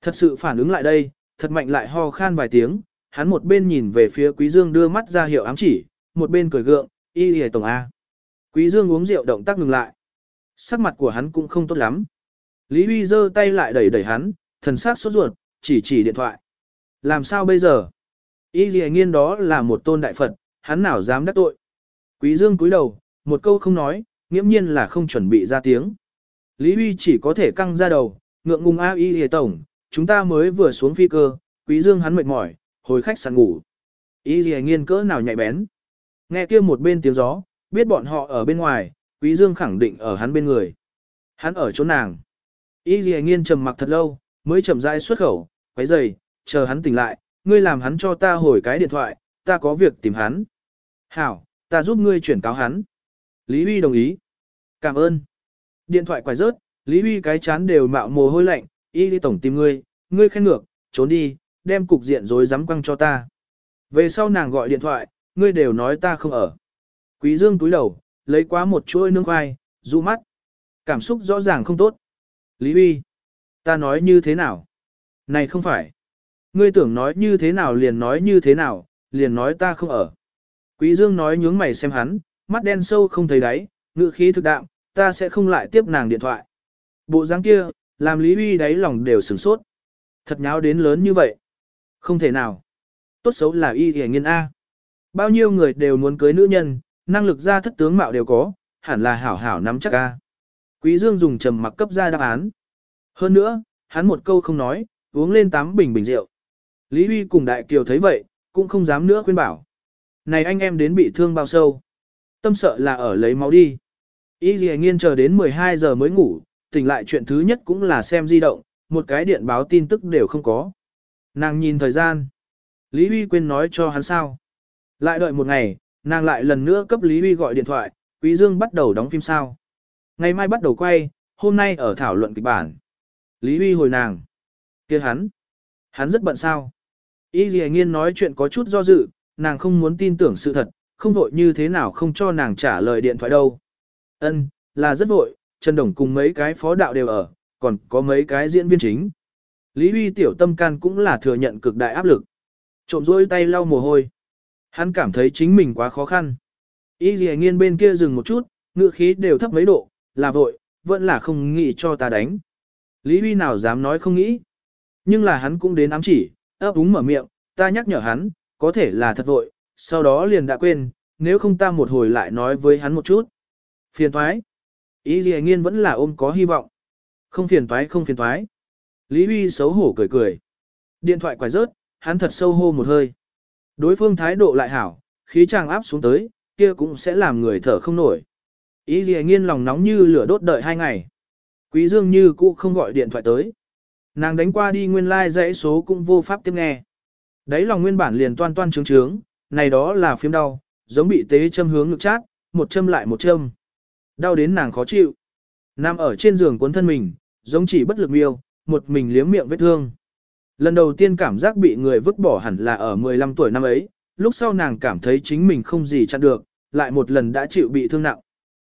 Thật sự phản ứng lại đây, thật mạnh lại ho khan vài tiếng, hắn một bên nhìn về phía Quý Dương đưa mắt ra hiệu ám chỉ, một bên cười gượng, y hề tổng A. Quý Dương uống rượu động tác ngừng lại. Sắc mặt của hắn cũng không tốt lắm. Lý Huy giơ tay lại đẩy đẩy hắn, thần sắc sốt ruột, chỉ chỉ điện thoại. Làm sao bây giờ? Y dì nghiên đó là một tôn đại Phật, hắn nào dám đắc tội. Quý Dương cúi đầu, một câu không nói, nghiễm nhiên là không chuẩn bị ra tiếng. Lý Huy chỉ có thể căng ra đầu, ngượng ngùng a y hề tổng, chúng ta mới vừa xuống phi cơ, quý dương hắn mệt mỏi, hồi khách sạn ngủ. Y hề nghiên cỡ nào nhạy bén. Nghe kia một bên tiếng gió, biết bọn họ ở bên ngoài, quý dương khẳng định ở hắn bên người. Hắn ở chỗ nàng. Y hề nghiên trầm mặc thật lâu, mới chậm rãi xuất khẩu, quấy giày, chờ hắn tỉnh lại, ngươi làm hắn cho ta hồi cái điện thoại, ta có việc tìm hắn. Hảo, ta giúp ngươi chuyển cáo hắn. Lý Huy đồng ý. Cảm ơn. Điện thoại quài rớt, Lý Huy cái chán đều mạo mồ hôi lạnh, y đi tổng tìm ngươi, ngươi khen ngược, trốn đi, đem cục diện rối rắm quăng cho ta. Về sau nàng gọi điện thoại, ngươi đều nói ta không ở. Quý Dương túi đầu, lấy quá một chuỗi nương khoai, dụ mắt. Cảm xúc rõ ràng không tốt. Lý Huy, ta nói như thế nào? Này không phải. Ngươi tưởng nói như thế nào liền nói như thế nào, liền nói ta không ở. Quý Dương nói nhướng mày xem hắn, mắt đen sâu không thấy đáy, ngựa khí thực đạm, ta sẽ không lại tiếp nàng điện thoại. Bộ dáng kia, làm Lý Huy đáy lòng đều sửng sốt. Thật nháo đến lớn như vậy. Không thể nào. Tốt xấu là y hề nghiên A. Bao nhiêu người đều muốn cưới nữ nhân, năng lực ra thất tướng mạo đều có, hẳn là hảo hảo nắm chắc A. Quý Dương dùng trầm mặc cấp ra đáp án. Hơn nữa, hắn một câu không nói, uống lên tám bình bình rượu. Lý Huy cùng Đại Kiều thấy vậy, cũng không dám nữa khuyên bảo. Này anh em đến bị thương bao sâu. Tâm sợ là ở lấy máu đi. Y dì nghiên chờ đến 12 giờ mới ngủ, tỉnh lại chuyện thứ nhất cũng là xem di động, một cái điện báo tin tức đều không có. Nàng nhìn thời gian. Lý Huy quên nói cho hắn sao. Lại đợi một ngày, nàng lại lần nữa cấp Lý Huy gọi điện thoại, Quý Dương bắt đầu đóng phim sao. Ngày mai bắt đầu quay, hôm nay ở thảo luận kịch bản. Lý Huy hồi nàng. kia hắn. Hắn rất bận sao. Y dì nghiên nói chuyện có chút do dự, nàng không muốn tin tưởng sự thật, không vội như thế nào không cho nàng trả lời điện thoại đâu. Ân, là rất vội, Trần Đồng cùng mấy cái phó đạo đều ở, còn có mấy cái diễn viên chính. Lý Huy tiểu tâm can cũng là thừa nhận cực đại áp lực. Trộm rôi tay lau mồ hôi. Hắn cảm thấy chính mình quá khó khăn. Y dì nghiên bên kia dừng một chút, ngựa khí đều thấp mấy độ, là vội, vẫn là không nghĩ cho ta đánh. Lý Huy nào dám nói không nghĩ. Nhưng là hắn cũng đến ám chỉ, ấp úng mở miệng, ta nhắc nhở hắn, có thể là thật vội, sau đó liền đã quên, nếu không ta một hồi lại nói với hắn một chút. Phiền thoái. Ý gì nghiên vẫn là ôm có hy vọng. Không phiền thoái không phiền thoái. Lý Huy xấu hổ cười cười. Điện thoại quải rớt, hắn thật sâu hô một hơi. Đối phương thái độ lại hảo, khí chàng áp xuống tới, kia cũng sẽ làm người thở không nổi. Ý gì nghiên lòng nóng như lửa đốt đợi hai ngày. Quý Dương như cũ không gọi điện thoại tới. Nàng đánh qua đi nguyên lai like dãy số cũng vô pháp tiếp nghe. Đấy lòng nguyên bản liền toan toan trướng trướng, này đó là phím đau, giống bị tế châm hướng ngực chát, một châm lại một châm. Đau đến nàng khó chịu. Nằm ở trên giường cuốn thân mình, giống chỉ bất lực miêu, một mình liếm miệng vết thương. Lần đầu tiên cảm giác bị người vứt bỏ hẳn là ở 15 tuổi năm ấy, lúc sau nàng cảm thấy chính mình không gì chặn được, lại một lần đã chịu bị thương nặng.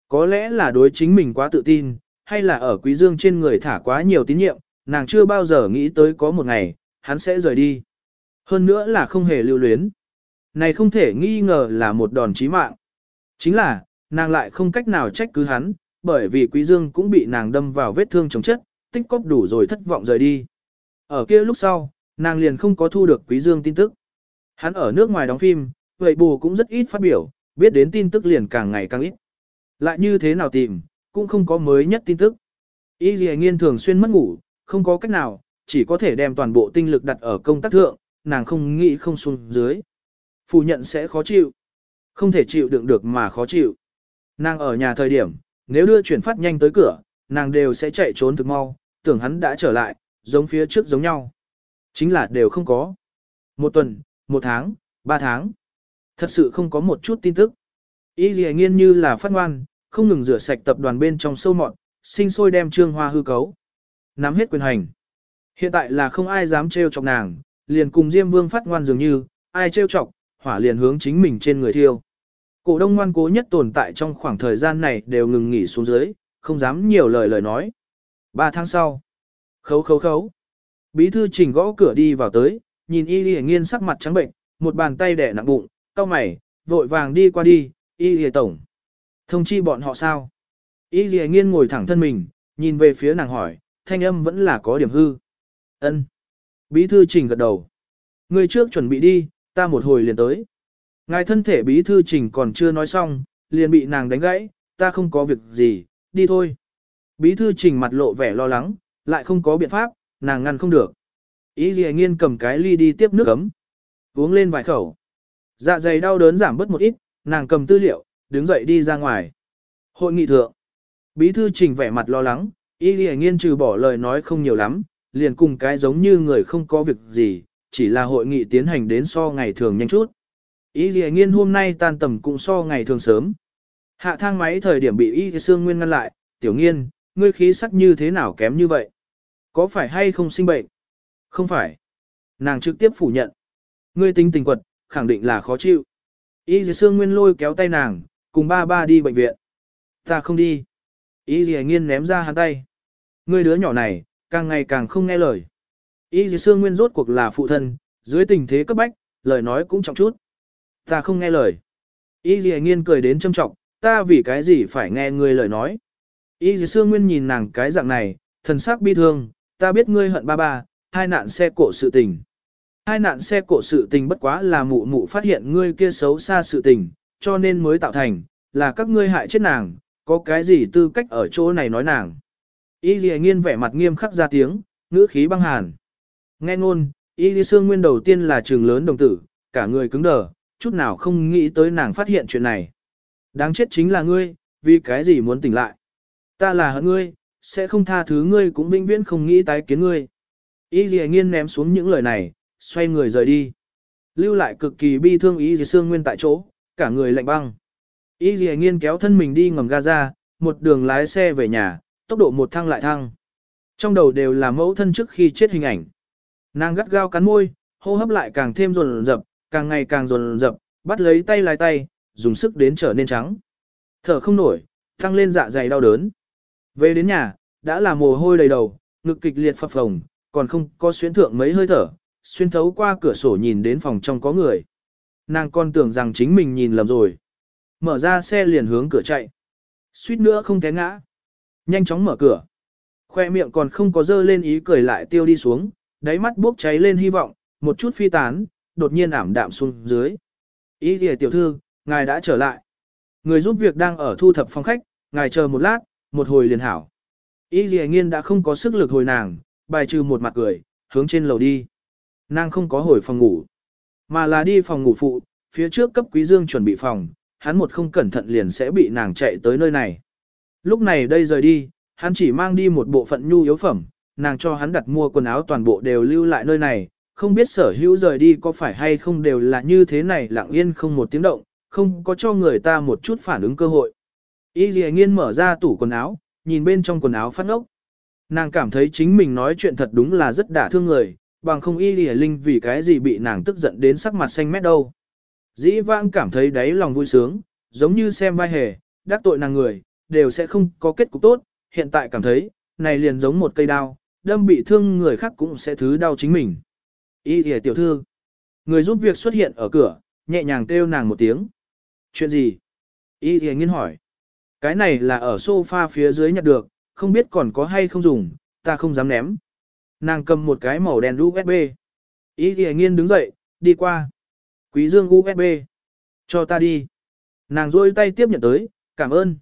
Có lẽ là đối chính mình quá tự tin, hay là ở quý dương trên người thả quá nhiều tín nhiệm, nàng chưa bao giờ nghĩ tới có một ngày, hắn sẽ rời đi. Hơn nữa là không hề lưu luyến. Này không thể nghi ngờ là một đòn chí mạng. Chính là, nàng lại không cách nào trách cứ hắn, bởi vì Quý Dương cũng bị nàng đâm vào vết thương chống chất, tích cóp đủ rồi thất vọng rời đi. Ở kia lúc sau, nàng liền không có thu được Quý Dương tin tức. Hắn ở nước ngoài đóng phim, vậy bù cũng rất ít phát biểu, biết đến tin tức liền càng ngày càng ít. Lại như thế nào tìm, cũng không có mới nhất tin tức. Y Dì Nghiên thường xuyên mất ngủ, không có cách nào, chỉ có thể đem toàn bộ tinh lực đặt ở công tác thượng, nàng không nghĩ không xuống dưới. Phủ nhận sẽ khó chịu. Không thể chịu đựng được mà khó chịu. Nàng ở nhà thời điểm, nếu đưa chuyển phát nhanh tới cửa, nàng đều sẽ chạy trốn thực mau, tưởng hắn đã trở lại, giống phía trước giống nhau. Chính là đều không có. Một tuần, một tháng, ba tháng. Thật sự không có một chút tin tức. Y dì nghiên như là phát ngoan, không ngừng rửa sạch tập đoàn bên trong sâu mọn, sinh sôi đem trương hoa hư cấu. Nắm hết quyền hành. Hiện tại là không ai dám trêu chọc nàng, liền cùng Diêm Vương phát ngoan dường như, ai trêu chọc, hỏa liền hướng chính mình trên người thiêu. Cổ đông ngoan cố nhất tồn tại trong khoảng thời gian này đều ngừng nghỉ xuống dưới, không dám nhiều lời lời nói. Ba tháng sau, khấu khấu khấu, bí thư trình gõ cửa đi vào tới, nhìn y lìa nghiên sắc mặt trắng bệnh, một bàn tay đẻ nặng bụng, cau mày, vội vàng đi qua đi, y lìa tổng. Thông chi bọn họ sao? Y Lì Nghiên ngồi thẳng thân mình, nhìn về phía nàng hỏi, thanh âm vẫn là có điểm hư. Ân. Bí thư trình gật đầu. Người trước chuẩn bị đi, ta một hồi liền tới. Ngài thân thể bí thư trình còn chưa nói xong, liền bị nàng đánh gãy, ta không có việc gì, đi thôi. Bí thư trình mặt lộ vẻ lo lắng, lại không có biện pháp, nàng ngăn không được. Ý gì nghiên cầm cái ly đi tiếp nước ấm. Uống lên vài khẩu. Dạ dày đau đớn giảm bớt một ít, nàng cầm tư liệu, đứng dậy đi ra ngoài. Hội nghị thượng. Bí thư trình vẻ mặt lo lắng, ý gì nghiên trừ bỏ lời nói không nhiều lắm, liền cùng cái giống như người không có việc gì, chỉ là hội nghị tiến hành đến so ngày thường nhanh chút. Ý gì nghiên hôm nay tan tầm cũng so ngày thường sớm. Hạ thang máy thời điểm bị y Sương nguyên ngăn lại, tiểu nghiên, ngươi khí sắc như thế nào kém như vậy? Có phải hay không sinh bệnh? Không phải. Nàng trực tiếp phủ nhận. Ngươi tính tình quật, khẳng định là khó chịu. Y dì sương nguyên lôi kéo tay nàng, cùng ba ba đi bệnh viện. Ta không đi. Y dì nghiên ném ra hắn tay. Ngươi đứa nhỏ này, càng ngày càng không nghe lời. Y dì sương nguyên rốt cuộc là phụ thân, dưới tình thế cấp bách, lời nói cũng trọng chút. Ta không nghe lời. Y dì nghiên cười đến châm trọng, ta vì cái gì phải nghe ngươi lời nói. Y dì xương nguyên nhìn nàng cái dạng này, thần sắc bi thương, ta biết ngươi hận ba ba, hai nạn xe cộ sự tình. Hai nạn xe cộ sự tình bất quá là mụ mụ phát hiện ngươi kia xấu xa sự tình, cho nên mới tạo thành, là các ngươi hại chết nàng, có cái gì tư cách ở chỗ này nói nàng. Y dì nghiên vẻ mặt nghiêm khắc ra tiếng, ngữ khí băng hàn. Nghe ngôn, Y dì xương nguyên đầu tiên là trường lớn đồng tử, cả người cứng đờ, chút nào không nghĩ tới nàng phát hiện chuyện này. Đáng chết chính là ngươi, vì cái gì muốn tỉnh lại. Ta là hận ngươi, sẽ không tha thứ ngươi cũng vĩnh viễn không nghĩ tái kiến ngươi. Y dì Nghiên ném xuống những lời này, xoay người rời đi. Lưu lại cực kỳ bi thương Y dì Sương Nguyên tại chỗ, cả người lạnh băng. Y dì Nghiên kéo thân mình đi ngầm Gaza, một đường lái xe về nhà, tốc độ một thăng lại thăng. Trong đầu đều là mẫu thân trước khi chết hình ảnh. Nàng gắt gao cắn môi, hô hấp lại càng thêm dồn dập, càng ngày càng dồn dập, bắt lấy tay lái tay, dùng sức đến trở nên trắng. Thở không nổi, tăng lên dạ dày đau đớn. Về đến nhà, đã là mồ hôi đầy đầu, ngực kịch liệt phập phồng, còn không có xuyên thượng mấy hơi thở, xuyên thấu qua cửa sổ nhìn đến phòng trong có người. Nàng còn tưởng rằng chính mình nhìn lầm rồi. Mở ra xe liền hướng cửa chạy. Suýt nữa không té ngã. Nhanh chóng mở cửa. Khoe miệng còn không có dơ lên ý cười lại tiêu đi xuống, đáy mắt bốc cháy lên hy vọng, một chút phi tán, đột nhiên ảm đạm xuống dưới. Ý kìa tiểu thư, ngài đã trở lại. Người giúp việc đang ở thu thập phòng khách, ngài chờ một lát, một hồi liền hảo. Y dì nghiên đã không có sức lực hồi nàng, bài trừ một mặt cười, hướng trên lầu đi. Nàng không có hồi phòng ngủ, mà là đi phòng ngủ phụ, phía trước cấp quý dương chuẩn bị phòng, hắn một không cẩn thận liền sẽ bị nàng chạy tới nơi này. Lúc này đây rời đi, hắn chỉ mang đi một bộ phận nhu yếu phẩm, nàng cho hắn đặt mua quần áo toàn bộ đều lưu lại nơi này, không biết sở hữu rời đi có phải hay không đều là như thế này lặng yên không một tiếng động, không có cho người ta một chút phản ứng cơ hội. Y dì Nghiên mở ra tủ quần áo, nhìn bên trong quần áo phát ốc. Nàng cảm thấy chính mình nói chuyện thật đúng là rất đả thương người, bằng không Y dì Linh vì cái gì bị nàng tức giận đến sắc mặt xanh mét đâu. Dĩ vãng cảm thấy đáy lòng vui sướng, giống như xem vai hề, đắc tội nàng người, đều sẽ không có kết cục tốt, hiện tại cảm thấy, này liền giống một cây đao, đâm bị thương người khác cũng sẽ thứ đau chính mình. Y Lì tiểu thư, người giúp việc xuất hiện ở cửa, nhẹ nhàng kêu nàng một tiếng. Chuyện gì? Y Lì nghiên hỏi. Cái này là ở sofa phía dưới nhặt được, không biết còn có hay không dùng, ta không dám ném. Nàng cầm một cái màu đen USB. Y thì nghiên đứng dậy, đi qua. Quý dương USB. Cho ta đi. Nàng rôi tay tiếp nhận tới, cảm ơn.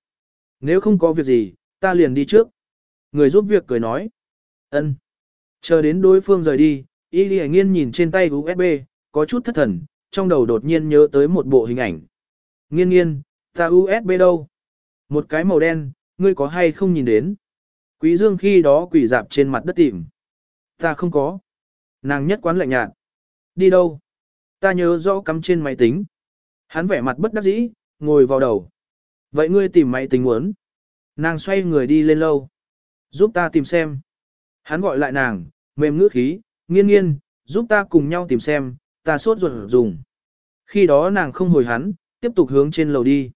Nếu không có việc gì, ta liền đi trước. Người giúp việc cười nói. ân. Chờ đến đối phương rời đi, Y Lì Nghiên nhìn trên tay USB, có chút thất thần, trong đầu đột nhiên nhớ tới một bộ hình ảnh. Nghiên nghiên, ta USB đâu? Một cái màu đen, ngươi có hay không nhìn đến? Quý Dương khi đó quỳ dạp trên mặt đất tìm. Ta không có. Nàng nhất quán lạnh nhạt. Đi đâu? Ta nhớ rõ cắm trên máy tính. Hắn vẻ mặt bất đắc dĩ, ngồi vào đầu. Vậy ngươi tìm máy tính muốn? Nàng xoay người đi lên lâu. Giúp ta tìm xem. Hắn gọi lại nàng, mềm ngữ khí, nghiên nghiên, giúp ta cùng nhau tìm xem, ta sốt ruột dùng. Khi đó nàng không hồi hắn, tiếp tục hướng trên lầu đi.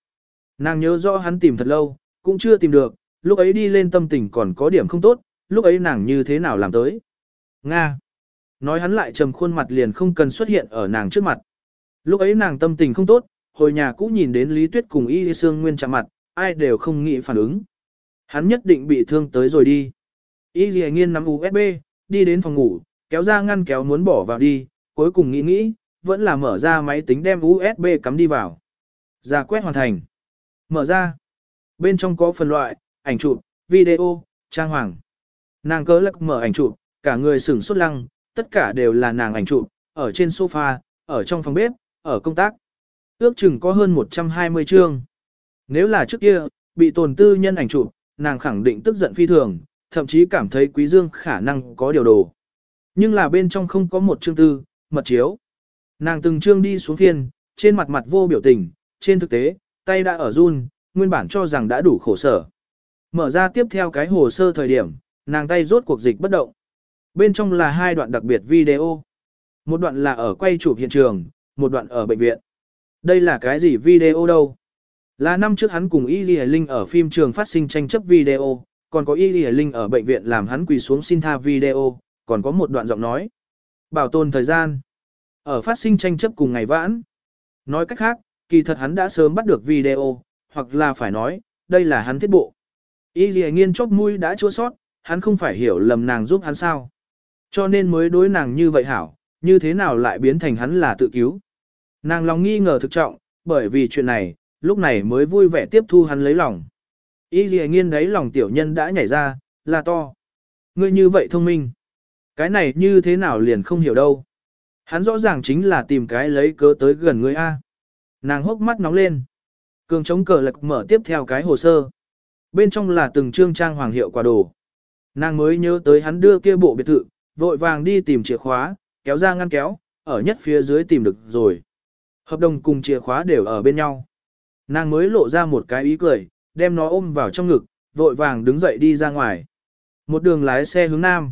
Nàng nhớ rõ hắn tìm thật lâu, cũng chưa tìm được, lúc ấy đi lên tâm tình còn có điểm không tốt, lúc ấy nàng như thế nào làm tới. Nga. Nói hắn lại trầm khuôn mặt liền không cần xuất hiện ở nàng trước mặt. Lúc ấy nàng tâm tình không tốt, hồi nhà cũ nhìn đến Lý Tuyết cùng Y Sương Nguyên chạm mặt, ai đều không nghĩ phản ứng. Hắn nhất định bị thương tới rồi đi. Y nghiên nắm USB, đi đến phòng ngủ, kéo ra ngăn kéo muốn bỏ vào đi, cuối cùng nghĩ nghĩ, vẫn là mở ra máy tính đem USB cắm đi vào. Ra quét hoàn thành. Mở ra. Bên trong có phần loại, ảnh chụp, video, trang hoàng. Nàng cớ lắc mở ảnh chụp, cả người sửng sốt lăng, tất cả đều là nàng ảnh chụp, ở trên sofa, ở trong phòng bếp, ở công tác. Ước chừng có hơn 120 chương. Nếu là trước kia, bị tồn tư nhân ảnh chụp, nàng khẳng định tức giận phi thường, thậm chí cảm thấy quý dương khả năng có điều đồ. Nhưng là bên trong không có một chương tư, mật chiếu. Nàng từng chương đi xuống phiên, trên mặt mặt vô biểu tình, trên thực tế, tay đã ở run, nguyên bản cho rằng đã đủ khổ sở. Mở ra tiếp theo cái hồ sơ thời điểm, nàng tay rốt cuộc dịch bất động. Bên trong là hai đoạn đặc biệt video. Một đoạn là ở quay chụp hiện trường, một đoạn ở bệnh viện. Đây là cái gì video đâu? Là năm trước hắn cùng Y Lì Linh ở phim trường phát sinh tranh chấp video, còn có Y Lì Linh ở bệnh viện làm hắn quỳ xuống xin tha video, còn có một đoạn giọng nói. Bảo tồn thời gian. Ở phát sinh tranh chấp cùng ngày vãn. Nói cách khác, kỳ thật hắn đã sớm bắt được video, hoặc là phải nói, đây là hắn thiết bộ. Y dì nghiên chóp mũi đã chua sót, hắn không phải hiểu lầm nàng giúp hắn sao. Cho nên mới đối nàng như vậy hảo, như thế nào lại biến thành hắn là tự cứu. Nàng lòng nghi ngờ thực trọng, bởi vì chuyện này, lúc này mới vui vẻ tiếp thu hắn lấy lòng. Y dì nghiên đấy lòng tiểu nhân đã nhảy ra, là to. Ngươi như vậy thông minh. Cái này như thế nào liền không hiểu đâu. Hắn rõ ràng chính là tìm cái lấy cớ tới gần ngươi A. Nàng hốc mắt nóng lên. Cường chống cờ lạc mở tiếp theo cái hồ sơ. Bên trong là từng trương trang hoàng hiệu quả đồ. Nàng mới nhớ tới hắn đưa kia bộ biệt thự, vội vàng đi tìm chìa khóa, kéo ra ngăn kéo, ở nhất phía dưới tìm được rồi. Hợp đồng cùng chìa khóa đều ở bên nhau. Nàng mới lộ ra một cái ý cười, đem nó ôm vào trong ngực, vội vàng đứng dậy đi ra ngoài. Một đường lái xe hướng nam.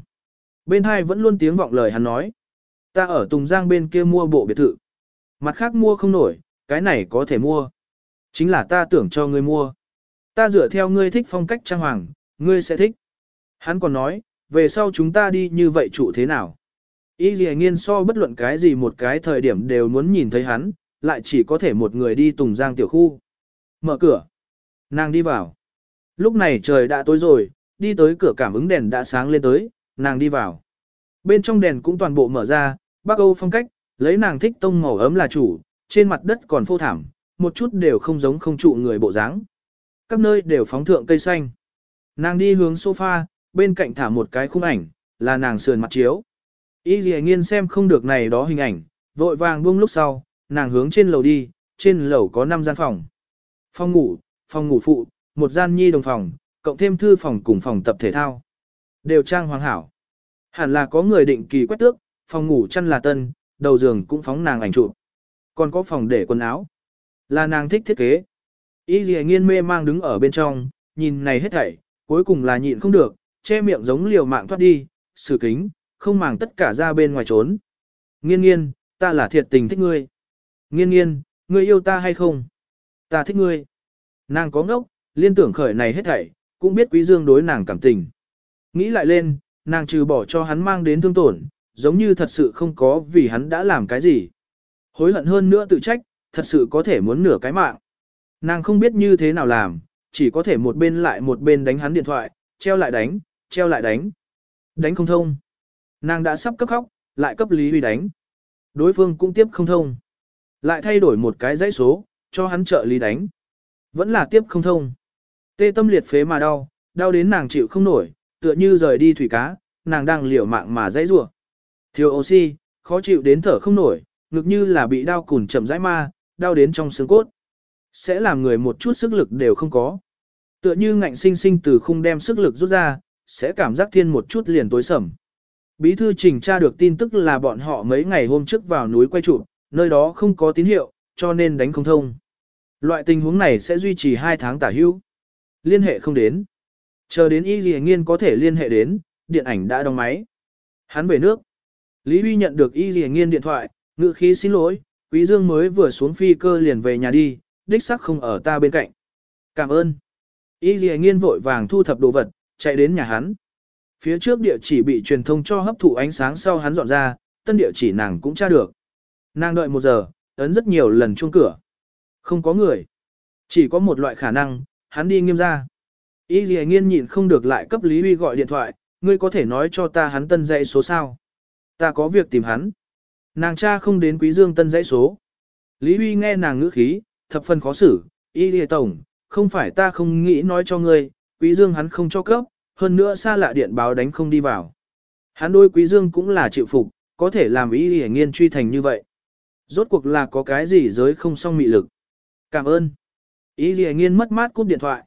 Bên hai vẫn luôn tiếng vọng lời hắn nói. Ta ở Tùng Giang bên kia mua bộ biệt thự. Mặt khác mua không nổi, cái này có thể mua. Chính là ta tưởng cho ngươi mua. Ta dựa theo ngươi thích phong cách trang hoàng, ngươi sẽ thích. Hắn còn nói, về sau chúng ta đi như vậy trụ thế nào? Y dì nghiên so bất luận cái gì một cái thời điểm đều muốn nhìn thấy hắn, lại chỉ có thể một người đi tùng giang tiểu khu. Mở cửa. Nàng đi vào. Lúc này trời đã tối rồi, đi tới cửa cảm ứng đèn đã sáng lên tới, nàng đi vào. Bên trong đèn cũng toàn bộ mở ra, bác Âu phong cách, lấy nàng thích tông màu ấm là chủ, trên mặt đất còn phô thảm, một chút đều không giống không trụ người bộ dáng. Các nơi đều phóng thượng cây xanh. Nàng đi hướng sofa, bên cạnh thả một cái khung ảnh, là nàng sườn mặt chiếu. Y dì nghiên xem không được này đó hình ảnh, vội vàng buông lúc sau, nàng hướng trên lầu đi, trên lầu có 5 gian phòng. Phòng ngủ, phòng ngủ phụ, một gian nhi đồng phòng, cộng thêm thư phòng cùng phòng tập thể thao. Đều trang hoàng hảo. Hẳn là có người định kỳ quét tước, phòng ngủ chăn là tân, đầu giường cũng phóng nàng ảnh chụp. Còn có phòng để quần áo. Là nàng thích thiết kế. Y dì nghiên mê mang đứng ở bên trong, nhìn này hết thảy, cuối cùng là nhịn không được, che miệng giống liều mạng thoát đi, sử kính, không màng tất cả ra bên ngoài trốn. Nghiên nghiên, ta là thiệt tình thích ngươi. Nghiên nghiên, ngươi yêu ta hay không? Ta thích ngươi. Nàng có ngốc, liên tưởng khởi này hết thảy, cũng biết quý dương đối nàng cảm tình. Nghĩ lại lên, nàng trừ bỏ cho hắn mang đến thương tổn, giống như thật sự không có vì hắn đã làm cái gì. Hối hận hơn nữa tự trách, thật sự có thể muốn nửa cái mạng. Nàng không biết như thế nào làm, chỉ có thể một bên lại một bên đánh hắn điện thoại, treo lại đánh, treo lại đánh. Đánh không thông. Nàng đã sắp cấp khóc, lại cấp Lý Huy đánh. Đối phương cũng tiếp không thông. Lại thay đổi một cái dãy số, cho hắn trợ lý đánh. Vẫn là tiếp không thông. Tê tâm liệt phế mà đau, đau đến nàng chịu không nổi, tựa như rời đi thủy cá, nàng đang liều mạng mà dãy rủa. Thiếu oxy, khó chịu đến thở không nổi, ngực như là bị đau cùn chậm rãi ma, đau đến trong xương cốt. Sẽ làm người một chút sức lực đều không có. Tựa như ngạnh sinh sinh từ khung đem sức lực rút ra, sẽ cảm giác thiên một chút liền tối sầm. Bí thư trình tra được tin tức là bọn họ mấy ngày hôm trước vào núi quay trụ, nơi đó không có tín hiệu, cho nên đánh không thông. Loại tình huống này sẽ duy trì 2 tháng tả hữu. Liên hệ không đến. Chờ đến Y Ghi Nghiên có thể liên hệ đến, điện ảnh đã đóng máy. Hắn về nước. Lý Huy nhận được Y Ghi Nghiên điện thoại, ngự khí xin lỗi, Quý Dương mới vừa xuống phi cơ liền về nhà đi, đích xác không ở ta bên cạnh. Cảm ơn. Y Ghi Nghiên vội vàng thu thập đồ vật, chạy đến nhà hắn. Phía trước địa chỉ bị truyền thông cho hấp thụ ánh sáng sau hắn dọn ra, tân địa chỉ nàng cũng tra được. Nàng đợi một giờ, ấn rất nhiều lần chuông cửa. Không có người. Chỉ có một loại khả năng, hắn đi nghiêm ra. Y dì nghiên nhịn không được lại cấp Lý Huy gọi điện thoại, ngươi có thể nói cho ta hắn tân dãy số sao. Ta có việc tìm hắn. Nàng cha không đến quý dương tân dãy số. Lý Huy nghe nàng ngữ khí, thập phần khó xử, y dì tổng, không phải ta không nghĩ nói cho ngươi, quý dương hắn không cho cấp, hơn nữa xa lạ điện báo đánh không đi vào. Hắn đôi quý dương cũng là chịu phục, có thể làm y dì nghiên truy thành như vậy. Rốt cuộc là có cái gì giới không song mị lực. Cảm ơn. Y dì nghiên mất mát cúp điện thoại.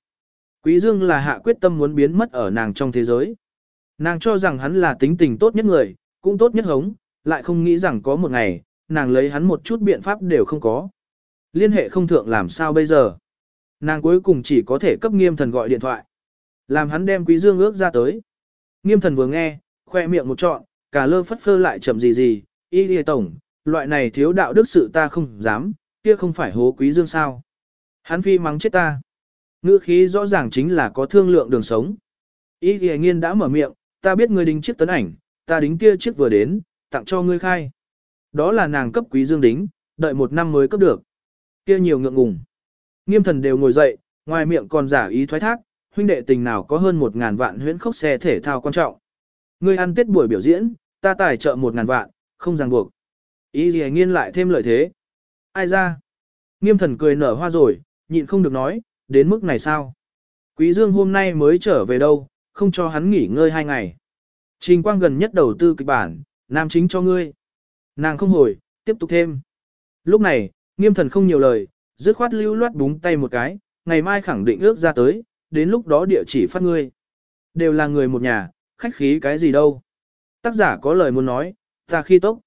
Quý Dương là hạ quyết tâm muốn biến mất ở nàng trong thế giới. Nàng cho rằng hắn là tính tình tốt nhất người, cũng tốt nhất hống, lại không nghĩ rằng có một ngày, nàng lấy hắn một chút biện pháp đều không có. Liên hệ không thượng làm sao bây giờ. Nàng cuối cùng chỉ có thể cấp nghiêm thần gọi điện thoại. Làm hắn đem quý dương ước ra tới. Nghiêm thần vừa nghe, khoe miệng một trọn, cả lơ phất phơ lại chậm gì gì, y lìa tổng, loại này thiếu đạo đức sự ta không dám, kia không phải hố quý dương sao. Hắn phi mắng chết ta. Ngữ khí rõ ràng chính là có thương lượng đường sống. Y thì nghiên đã mở miệng, ta biết ngươi đính chiếc tấn ảnh, ta đính kia chiếc vừa đến, tặng cho ngươi khai. Đó là nàng cấp quý dương đính, đợi một năm mới cấp được. Kia nhiều ngượng ngùng. Nghiêm thần đều ngồi dậy, ngoài miệng còn giả ý thoái thác, huynh đệ tình nào có hơn một ngàn vạn huyễn khốc xe thể thao quan trọng. Ngươi ăn tết buổi biểu diễn, ta tài trợ một ngàn vạn, không ràng buộc. Ý gì nghiên lại thêm lợi thế. Ai ra? Nghiêm thần cười nở hoa rồi, nhịn không được nói, đến mức này sao? Quý Dương hôm nay mới trở về đâu, không cho hắn nghỉ ngơi hai ngày. Trình Quang gần nhất đầu tư kịch bản, nam chính cho ngươi. Nàng không hồi, tiếp tục thêm. Lúc này, nghiêm thần không nhiều lời, dứt khoát lưu loát búng tay một cái, ngày mai khẳng định ước ra tới, đến lúc đó địa chỉ phát ngươi. Đều là người một nhà, khách khí cái gì đâu. Tác giả có lời muốn nói, ta khi tốc.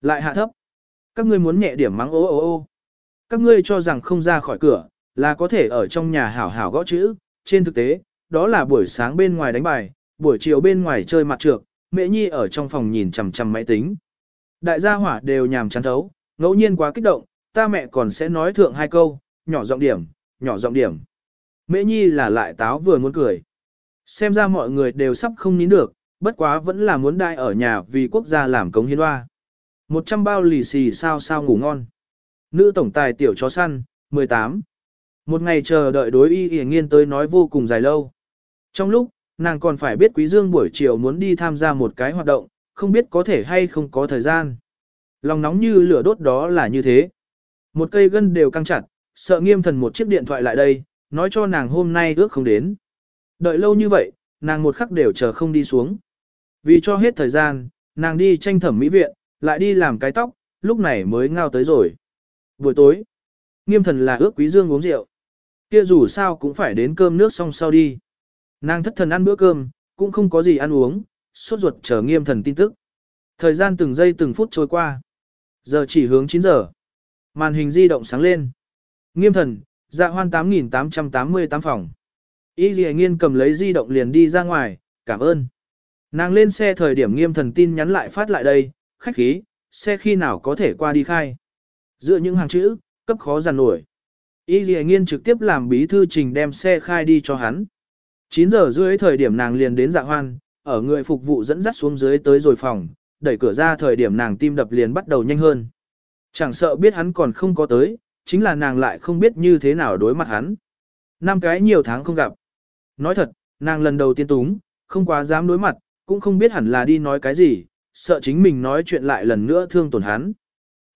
Lại hạ thấp. Các ngươi muốn nhẹ điểm mắng ô ô ô. Các ngươi cho rằng không ra khỏi cửa, là có thể ở trong nhà hảo hảo gõ chữ, trên thực tế, đó là buổi sáng bên ngoài đánh bài, buổi chiều bên ngoài chơi mặt trược, mẹ nhi ở trong phòng nhìn chằm chằm máy tính. Đại gia hỏa đều nhàm chán thấu, ngẫu nhiên quá kích động, ta mẹ còn sẽ nói thượng hai câu, nhỏ giọng điểm, nhỏ giọng điểm. Mẹ nhi là lại táo vừa muốn cười. Xem ra mọi người đều sắp không nín được, bất quá vẫn là muốn đại ở nhà vì quốc gia làm cống hiến hoa. Một trăm bao lì xì sao sao ngủ ngon. Nữ tổng tài tiểu chó săn, 18. Một ngày chờ đợi đối y y nghiên tới nói vô cùng dài lâu. Trong lúc, nàng còn phải biết Quý Dương buổi chiều muốn đi tham gia một cái hoạt động, không biết có thể hay không có thời gian. Lòng nóng như lửa đốt đó là như thế. Một cây gân đều căng chặt, sợ nghiêm thần một chiếc điện thoại lại đây, nói cho nàng hôm nay ước không đến. Đợi lâu như vậy, nàng một khắc đều chờ không đi xuống. Vì cho hết thời gian, nàng đi tranh thẩm mỹ viện, lại đi làm cái tóc, lúc này mới ngao tới rồi. Buổi tối, nghiêm thần là ước quý dương uống rượu kia dù sao cũng phải đến cơm nước xong sau đi. Nàng thất thần ăn bữa cơm, cũng không có gì ăn uống, sốt ruột chờ nghiêm thần tin tức. Thời gian từng giây từng phút trôi qua. Giờ chỉ hướng 9 giờ. Màn hình di động sáng lên. Nghiêm thần, dạ hoan 8.888 phòng. Y dì nghiên cầm lấy di động liền đi ra ngoài, cảm ơn. Nàng lên xe thời điểm nghiêm thần tin nhắn lại phát lại đây, khách khí, xe khi nào có thể qua đi khai. Dựa những hàng chữ, cấp khó giàn nổi. Y Ghi Nghiên trực tiếp làm bí thư trình đem xe khai đi cho hắn. 9 giờ rưỡi thời điểm nàng liền đến dạ hoan, ở người phục vụ dẫn dắt xuống dưới tới rồi phòng, đẩy cửa ra thời điểm nàng tim đập liền bắt đầu nhanh hơn. Chẳng sợ biết hắn còn không có tới, chính là nàng lại không biết như thế nào đối mặt hắn. Năm cái nhiều tháng không gặp. Nói thật, nàng lần đầu tiên túng, không quá dám đối mặt, cũng không biết hẳn là đi nói cái gì, sợ chính mình nói chuyện lại lần nữa thương tổn hắn.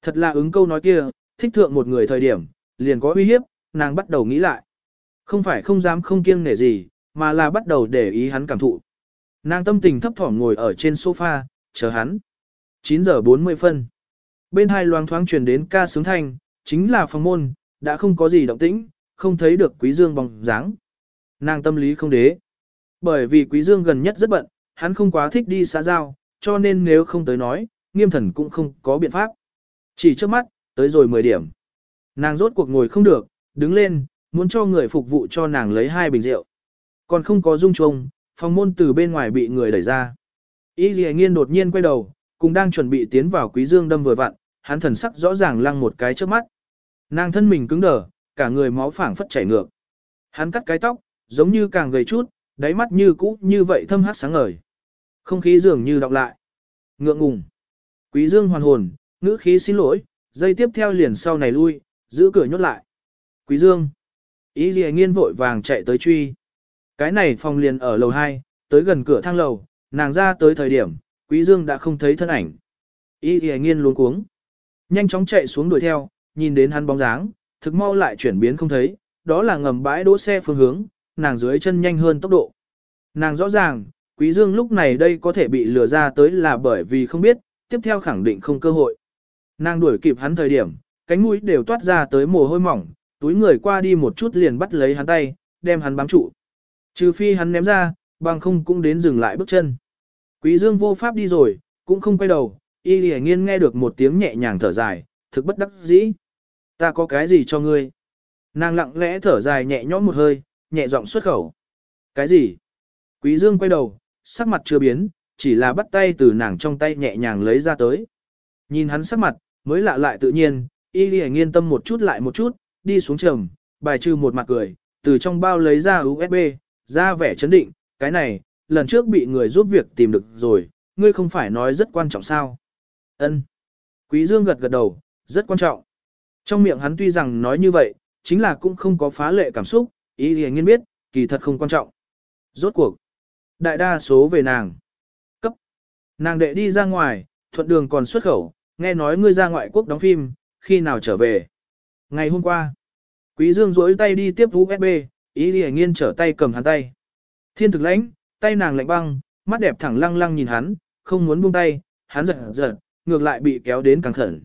Thật là ứng câu nói kia, thích thượng một người thời điểm, liền có uy hiếp, nàng bắt đầu nghĩ lại. Không phải không dám không kiêng nể gì, mà là bắt đầu để ý hắn cảm thụ. Nàng tâm tình thấp thỏm ngồi ở trên sofa, chờ hắn. 9 giờ 40 phân. Bên hai loang thoáng truyền đến ca sướng thanh, chính là phòng môn, đã không có gì động tĩnh, không thấy được quý dương bóng dáng. Nàng tâm lý không đế. Bởi vì quý dương gần nhất rất bận, hắn không quá thích đi xã giao, cho nên nếu không tới nói, nghiêm thần cũng không có biện pháp. Chỉ trước mắt, tới rồi 10 điểm. Nàng rốt cuộc ngồi không được, đứng lên, muốn cho người phục vụ cho nàng lấy hai bình rượu. Còn không có dung trông, phòng môn từ bên ngoài bị người đẩy ra. Y Lì Nghiên đột nhiên quay đầu, cùng đang chuẩn bị tiến vào quý dương đâm vừa vặn, hắn thần sắc rõ ràng lăng một cái trước mắt. Nàng thân mình cứng đờ, cả người máu phảng phất chảy ngược. Hắn cắt cái tóc, giống như càng gầy chút, đáy mắt như cũ như vậy thâm hắc sáng ngời. Không khí dường như đọc lại. Ngượng ngùng. Quý dương hoàn hồn, ngữ khí xin lỗi, dây tiếp theo liền sau này lui, giữ cửa nhốt lại. Quý Dương. Ý gì nghiên vội vàng chạy tới truy. Cái này phòng liền ở lầu 2, tới gần cửa thang lầu, nàng ra tới thời điểm, Quý Dương đã không thấy thân ảnh. Ý gì nghiên luống cuống. Nhanh chóng chạy xuống đuổi theo, nhìn đến hắn bóng dáng, thực mau lại chuyển biến không thấy, đó là ngầm bãi đỗ xe phương hướng, nàng dưới chân nhanh hơn tốc độ. Nàng rõ ràng, Quý Dương lúc này đây có thể bị lừa ra tới là bởi vì không biết, tiếp theo khẳng định không cơ hội. Nàng đuổi kịp hắn thời điểm, cánh mũi đều toát ra tới mồ hôi mỏng, túi người qua đi một chút liền bắt lấy hắn tay, đem hắn bám trụ. Trừ phi hắn ném ra, bằng không cũng đến dừng lại bước chân. Quý Dương vô pháp đi rồi, cũng không quay đầu, y lì nghiên nghe được một tiếng nhẹ nhàng thở dài, thực bất đắc dĩ. Ta có cái gì cho ngươi? Nàng lặng lẽ thở dài nhẹ nhõm một hơi, nhẹ giọng xuất khẩu. Cái gì? Quý Dương quay đầu, sắc mặt chưa biến, chỉ là bắt tay từ nàng trong tay nhẹ nhàng lấy ra tới. Nhìn hắn sắc mặt, mới lạ lại tự nhiên, y lì nghiên tâm một chút lại một chút, đi xuống trầm, bài trừ một mặt cười, từ trong bao lấy ra USB, ra vẻ chấn định, cái này, lần trước bị người giúp việc tìm được rồi, ngươi không phải nói rất quan trọng sao. Ân. Quý Dương gật gật đầu, rất quan trọng. Trong miệng hắn tuy rằng nói như vậy, chính là cũng không có phá lệ cảm xúc, ý thì nghiên biết, kỳ thật không quan trọng. Rốt cuộc. Đại đa số về nàng. Cấp. Nàng đệ đi ra ngoài, thuận đường còn xuất khẩu, nghe nói ngươi ra ngoại quốc đóng phim, khi nào trở về. Ngày hôm qua, Quý Dương duỗi tay đi tiếp USB, ý lì nghiên trở tay cầm hắn tay. Thiên thực lãnh, tay nàng lạnh băng, mắt đẹp thẳng lăng lăng nhìn hắn, không muốn buông tay, hắn giật giật, ngược lại bị kéo đến càng khẩn.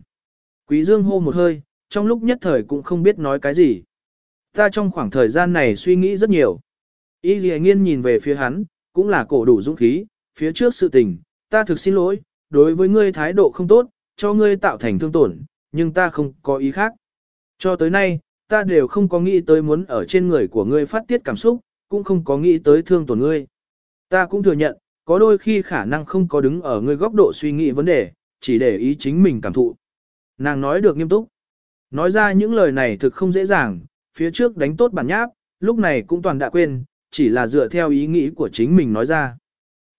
Quý Dương hô một hơi, trong lúc nhất thời cũng không biết nói cái gì. Ta trong khoảng thời gian này suy nghĩ rất nhiều. Ý lì nghiên nhìn về phía hắn, cũng là cổ đủ dũng khí, phía trước sự tình, ta thực xin lỗi, đối với ngươi thái độ không tốt, cho ngươi tạo thành thương tổn, nhưng ta không có ý khác. Cho tới nay, ta đều không có nghĩ tới muốn ở trên người của ngươi phát tiết cảm xúc, cũng không có nghĩ tới thương tổn ngươi. Ta cũng thừa nhận, có đôi khi khả năng không có đứng ở ngươi góc độ suy nghĩ vấn đề, chỉ để ý chính mình cảm thụ. Nàng nói được nghiêm túc. Nói ra những lời này thực không dễ dàng, phía trước đánh tốt bản nháp, lúc này cũng toàn đã quên, chỉ là dựa theo ý nghĩ của chính mình nói ra.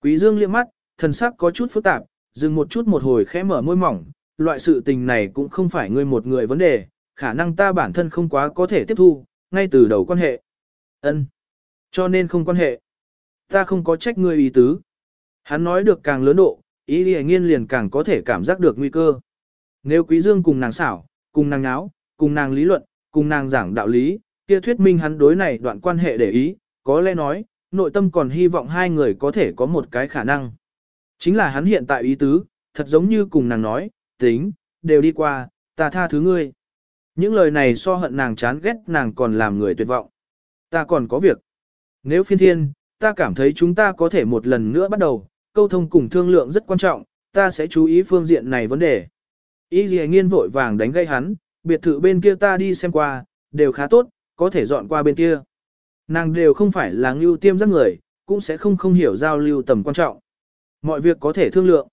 Quý Dương liếc mắt, thần sắc có chút phức tạp, dừng một chút một hồi khẽ mở môi mỏng, loại sự tình này cũng không phải ngươi một người vấn đề, khả năng ta bản thân không quá có thể tiếp thu, ngay từ đầu quan hệ. Ân, Cho nên không quan hệ. Ta không có trách ngươi ý tứ. Hắn nói được càng lớn độ, ý lìa nghiên liền càng có thể cảm giác được nguy cơ. Nếu quý dương cùng nàng xảo, cùng nàng náo, cùng nàng lý luận, cùng nàng giảng đạo lý, kia thuyết minh hắn đối này đoạn quan hệ để ý, có lẽ nói, nội tâm còn hy vọng hai người có thể có một cái khả năng. Chính là hắn hiện tại ý tứ, thật giống như cùng nàng nói, tính, đều đi qua, ta tha thứ ngươi. Những lời này so hận nàng chán ghét nàng còn làm người tuyệt vọng. Ta còn có việc. Nếu phiên thiên, ta cảm thấy chúng ta có thể một lần nữa bắt đầu, câu thông cùng thương lượng rất quan trọng, ta sẽ chú ý phương diện này vấn đề. Ý gì nghiên vội vàng đánh gây hắn, biệt thự bên kia ta đi xem qua, đều khá tốt, có thể dọn qua bên kia. Nàng đều không phải là ngưu tiêm giác người, cũng sẽ không không hiểu giao lưu tầm quan trọng. Mọi việc có thể thương lượng.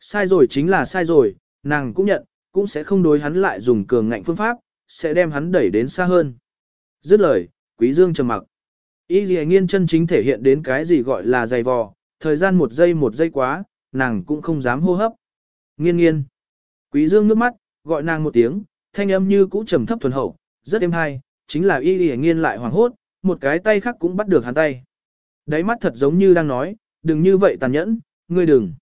Sai rồi chính là sai rồi, nàng cũng nhận, cũng sẽ không đối hắn lại dùng cường ngạnh phương pháp, sẽ đem hắn đẩy đến xa hơn. Dứt lời, quý dương trầm mặc. Y gì nghiên chân chính thể hiện đến cái gì gọi là dày vò, thời gian một giây một giây quá, nàng cũng không dám hô hấp. Nghiên nghiên. Quý dương nước mắt, gọi nàng một tiếng, thanh âm như cũ trầm thấp thuần hậu, rất êm hay, chính là y dì nghiên lại hoảng hốt, một cái tay khác cũng bắt được hắn tay. Đáy mắt thật giống như đang nói, đừng như vậy tàn nhẫn, ngươi đừng.